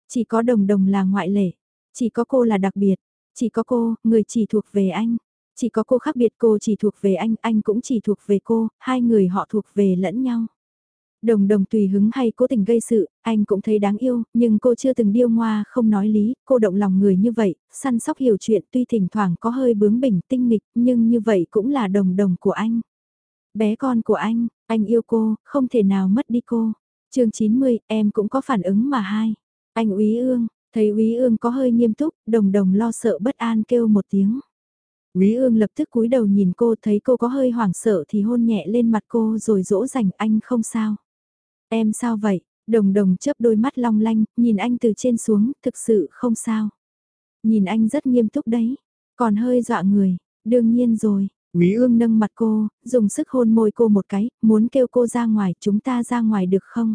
Chỉ có đồng đồng là ngoại lệ, chỉ có cô là đặc biệt, chỉ có cô, người chỉ thuộc về anh. Chỉ có cô khác biệt cô chỉ thuộc về anh, anh cũng chỉ thuộc về cô, hai người họ thuộc về lẫn nhau. Đồng đồng tùy hứng hay cố tình gây sự, anh cũng thấy đáng yêu, nhưng cô chưa từng điêu ngoa không nói lý, cô động lòng người như vậy, săn sóc hiểu chuyện tuy thỉnh thoảng có hơi bướng bỉnh tinh nghịch, nhưng như vậy cũng là đồng đồng của anh. Bé con của anh, anh yêu cô, không thể nào mất đi cô. chương 90, em cũng có phản ứng mà hai. Anh úy ương, thấy úy ương có hơi nghiêm túc, đồng đồng lo sợ bất an kêu một tiếng. úy ương lập tức cúi đầu nhìn cô thấy cô có hơi hoảng sợ thì hôn nhẹ lên mặt cô rồi dỗ dành anh không sao. Em sao vậy? Đồng đồng chớp đôi mắt long lanh, nhìn anh từ trên xuống, thực sự không sao. Nhìn anh rất nghiêm túc đấy, còn hơi dọa người, đương nhiên rồi. Quý ương nâng mặt cô, dùng sức hôn môi cô một cái, muốn kêu cô ra ngoài, chúng ta ra ngoài được không?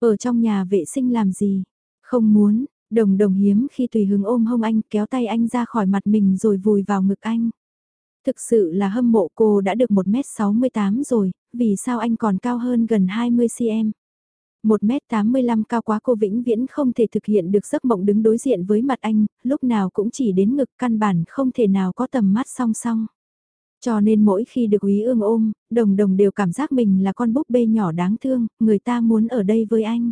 Ở trong nhà vệ sinh làm gì? Không muốn, đồng đồng hiếm khi tùy hứng ôm hông anh kéo tay anh ra khỏi mặt mình rồi vùi vào ngực anh. Thực sự là hâm mộ cô đã được 1m68 rồi, vì sao anh còn cao hơn gần 20cm? 1m85 cao quá cô vĩnh viễn không thể thực hiện được giấc mộng đứng đối diện với mặt anh, lúc nào cũng chỉ đến ngực căn bản không thể nào có tầm mắt song song. Cho nên mỗi khi được Úy ương ôm, đồng đồng đều cảm giác mình là con búp bê nhỏ đáng thương, người ta muốn ở đây với anh.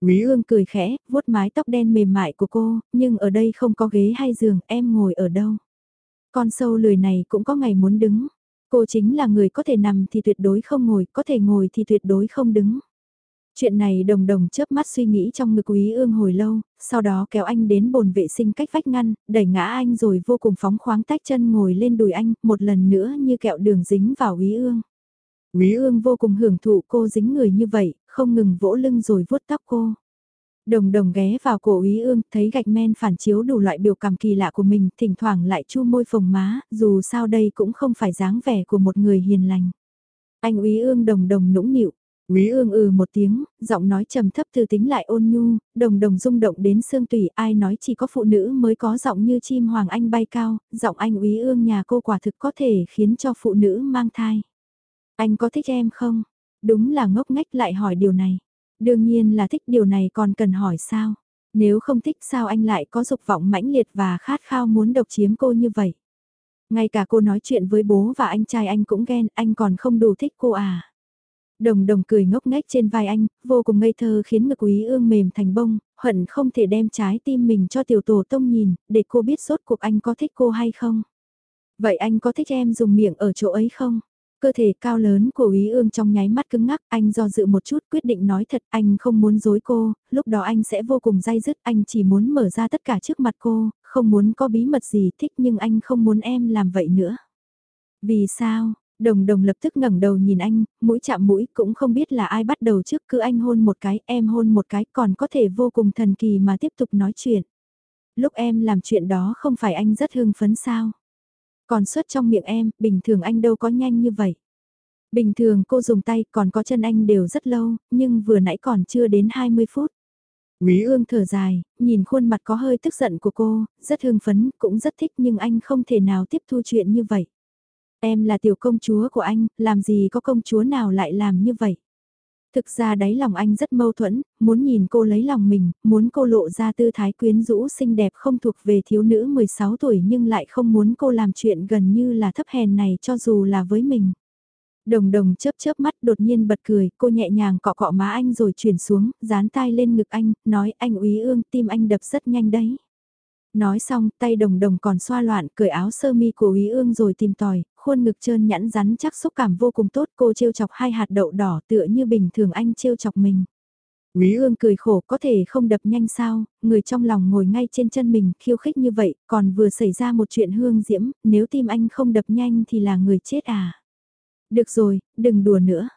Quý ương cười khẽ, vuốt mái tóc đen mềm mại của cô, nhưng ở đây không có ghế hay giường, em ngồi ở đâu. Con sâu lười này cũng có ngày muốn đứng. Cô chính là người có thể nằm thì tuyệt đối không ngồi, có thể ngồi thì tuyệt đối không đứng. Chuyện này đồng đồng chớp mắt suy nghĩ trong ngực quý ương hồi lâu, sau đó kéo anh đến bồn vệ sinh cách vách ngăn, đẩy ngã anh rồi vô cùng phóng khoáng tách chân ngồi lên đùi anh, một lần nữa như kẹo đường dính vào quý ương. Quý ương vô cùng hưởng thụ cô dính người như vậy, không ngừng vỗ lưng rồi vuốt tóc cô. Đồng đồng ghé vào cổ úy ương, thấy gạch men phản chiếu đủ loại biểu cảm kỳ lạ của mình, thỉnh thoảng lại chu môi phồng má, dù sao đây cũng không phải dáng vẻ của một người hiền lành. Anh úy ương đồng đồng nũng nịu, Quý ương ừ một tiếng, giọng nói trầm thấp từ tính lại ôn nhu, đồng đồng rung động đến xương tủy ai nói chỉ có phụ nữ mới có giọng như chim hoàng anh bay cao, giọng anh quý ương nhà cô quả thực có thể khiến cho phụ nữ mang thai. Anh có thích em không? Đúng là ngốc ngách lại hỏi điều này. Đương nhiên là thích điều này còn cần hỏi sao? Nếu không thích sao anh lại có dục vọng mãnh liệt và khát khao muốn độc chiếm cô như vậy? Ngay cả cô nói chuyện với bố và anh trai anh cũng ghen, anh còn không đủ thích cô à? Đồng đồng cười ngốc nghếch trên vai anh, vô cùng ngây thơ khiến ngực quý ương mềm thành bông, hận không thể đem trái tim mình cho tiểu tổ tông nhìn, để cô biết rốt cuộc anh có thích cô hay không. Vậy anh có thích em dùng miệng ở chỗ ấy không? Cơ thể cao lớn của Úy Ương trong nháy mắt cứng ngắc, anh do dự một chút quyết định nói thật, anh không muốn dối cô, lúc đó anh sẽ vô cùng dai dứt, anh chỉ muốn mở ra tất cả trước mặt cô, không muốn có bí mật gì thích nhưng anh không muốn em làm vậy nữa. Vì sao, Đồng đồng lập tức ngẩng đầu nhìn anh, mũi chạm mũi cũng không biết là ai bắt đầu trước cứ anh hôn một cái, em hôn một cái còn có thể vô cùng thần kỳ mà tiếp tục nói chuyện. Lúc em làm chuyện đó không phải anh rất hưng phấn sao? Còn suốt trong miệng em, bình thường anh đâu có nhanh như vậy. Bình thường cô dùng tay còn có chân anh đều rất lâu, nhưng vừa nãy còn chưa đến 20 phút. Quý ương thở dài, nhìn khuôn mặt có hơi tức giận của cô, rất hưng phấn, cũng rất thích nhưng anh không thể nào tiếp thu chuyện như vậy. Em là tiểu công chúa của anh, làm gì có công chúa nào lại làm như vậy? Thực ra đáy lòng anh rất mâu thuẫn, muốn nhìn cô lấy lòng mình, muốn cô lộ ra tư thái quyến rũ xinh đẹp không thuộc về thiếu nữ 16 tuổi nhưng lại không muốn cô làm chuyện gần như là thấp hèn này cho dù là với mình. Đồng đồng chớp chớp mắt đột nhiên bật cười, cô nhẹ nhàng cọ cọ má anh rồi chuyển xuống, dán tai lên ngực anh, nói anh úy ương tim anh đập rất nhanh đấy. Nói xong, tay đồng đồng còn xoa loạn, cởi áo sơ mi của úy ương rồi tìm tòi, khuôn ngực trơn nhẵn rắn chắc xúc cảm vô cùng tốt cô trêu chọc hai hạt đậu đỏ tựa như bình thường anh trêu chọc mình. Quý ương cười khổ có thể không đập nhanh sao, người trong lòng ngồi ngay trên chân mình khiêu khích như vậy, còn vừa xảy ra một chuyện hương diễm, nếu tim anh không đập nhanh thì là người chết à. Được rồi, đừng đùa nữa.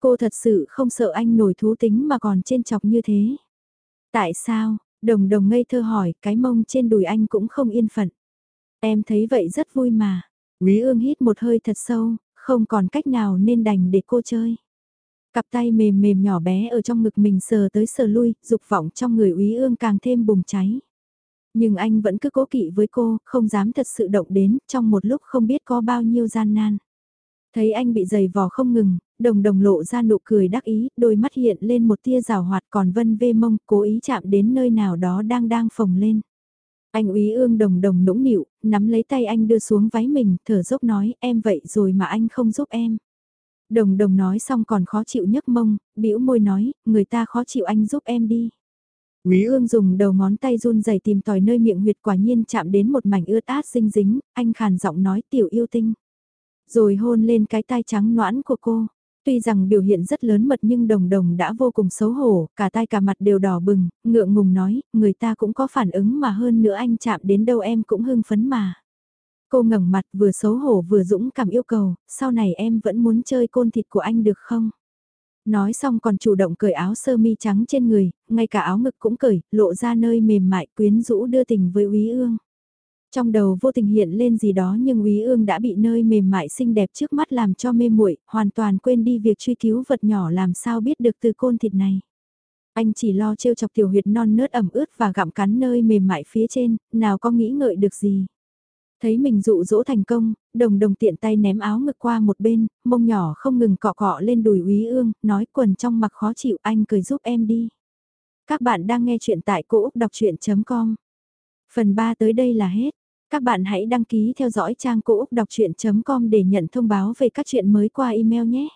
Cô thật sự không sợ anh nổi thú tính mà còn trên chọc như thế. Tại sao, đồng đồng ngây thơ hỏi, cái mông trên đùi anh cũng không yên phận. Em thấy vậy rất vui mà. Quý ương hít một hơi thật sâu, không còn cách nào nên đành để cô chơi. Cặp tay mềm mềm nhỏ bé ở trong ngực mình sờ tới sờ lui, dục vọng trong người úy ương càng thêm bùng cháy. Nhưng anh vẫn cứ cố kỵ với cô, không dám thật sự động đến, trong một lúc không biết có bao nhiêu gian nan. Thấy anh bị giày vò không ngừng, đồng đồng lộ ra nụ cười đắc ý, đôi mắt hiện lên một tia rào hoạt còn vân vê mông, cố ý chạm đến nơi nào đó đang đang phồng lên. Anh úy ương đồng đồng nũng nịu, nắm lấy tay anh đưa xuống váy mình, thở dốc nói, em vậy rồi mà anh không giúp em. Đồng đồng nói xong còn khó chịu nhấc mông, bĩu môi nói, người ta khó chịu anh giúp em đi. Quý ương dùng đầu ngón tay run rẩy tìm tòi nơi miệng huyệt quả nhiên chạm đến một mảnh ướt át xinh dính, anh khàn giọng nói tiểu yêu tinh. Rồi hôn lên cái tai trắng noãn của cô. Tuy rằng biểu hiện rất lớn mật nhưng đồng đồng đã vô cùng xấu hổ, cả tay cả mặt đều đỏ bừng, ngượng ngùng nói, người ta cũng có phản ứng mà hơn nữa anh chạm đến đâu em cũng hưng phấn mà. Cô ngẩng mặt vừa xấu hổ vừa dũng cảm yêu cầu, sau này em vẫn muốn chơi côn thịt của anh được không? Nói xong còn chủ động cởi áo sơ mi trắng trên người, ngay cả áo ngực cũng cởi, lộ ra nơi mềm mại quyến rũ đưa tình với Úy Ương. Trong đầu vô tình hiện lên gì đó nhưng Úy Ương đã bị nơi mềm mại xinh đẹp trước mắt làm cho mê muội, hoàn toàn quên đi việc truy cứu vật nhỏ làm sao biết được từ côn thịt này. Anh chỉ lo trêu chọc tiểu huyệt non nớt ẩm ướt và gặm cắn nơi mềm mại phía trên, nào có nghĩ ngợi được gì. Thấy mình dụ dỗ thành công, đồng đồng tiện tay ném áo ngực qua một bên, mông nhỏ không ngừng cọ cọ lên đùi úy ương, nói quần trong mặc khó chịu anh cười giúp em đi. Các bạn đang nghe chuyện tại cỗ Úc Đọc Chuyện.com Phần 3 tới đây là hết. Các bạn hãy đăng ký theo dõi trang cỗ Úc Đọc Chuyện.com để nhận thông báo về các chuyện mới qua email nhé.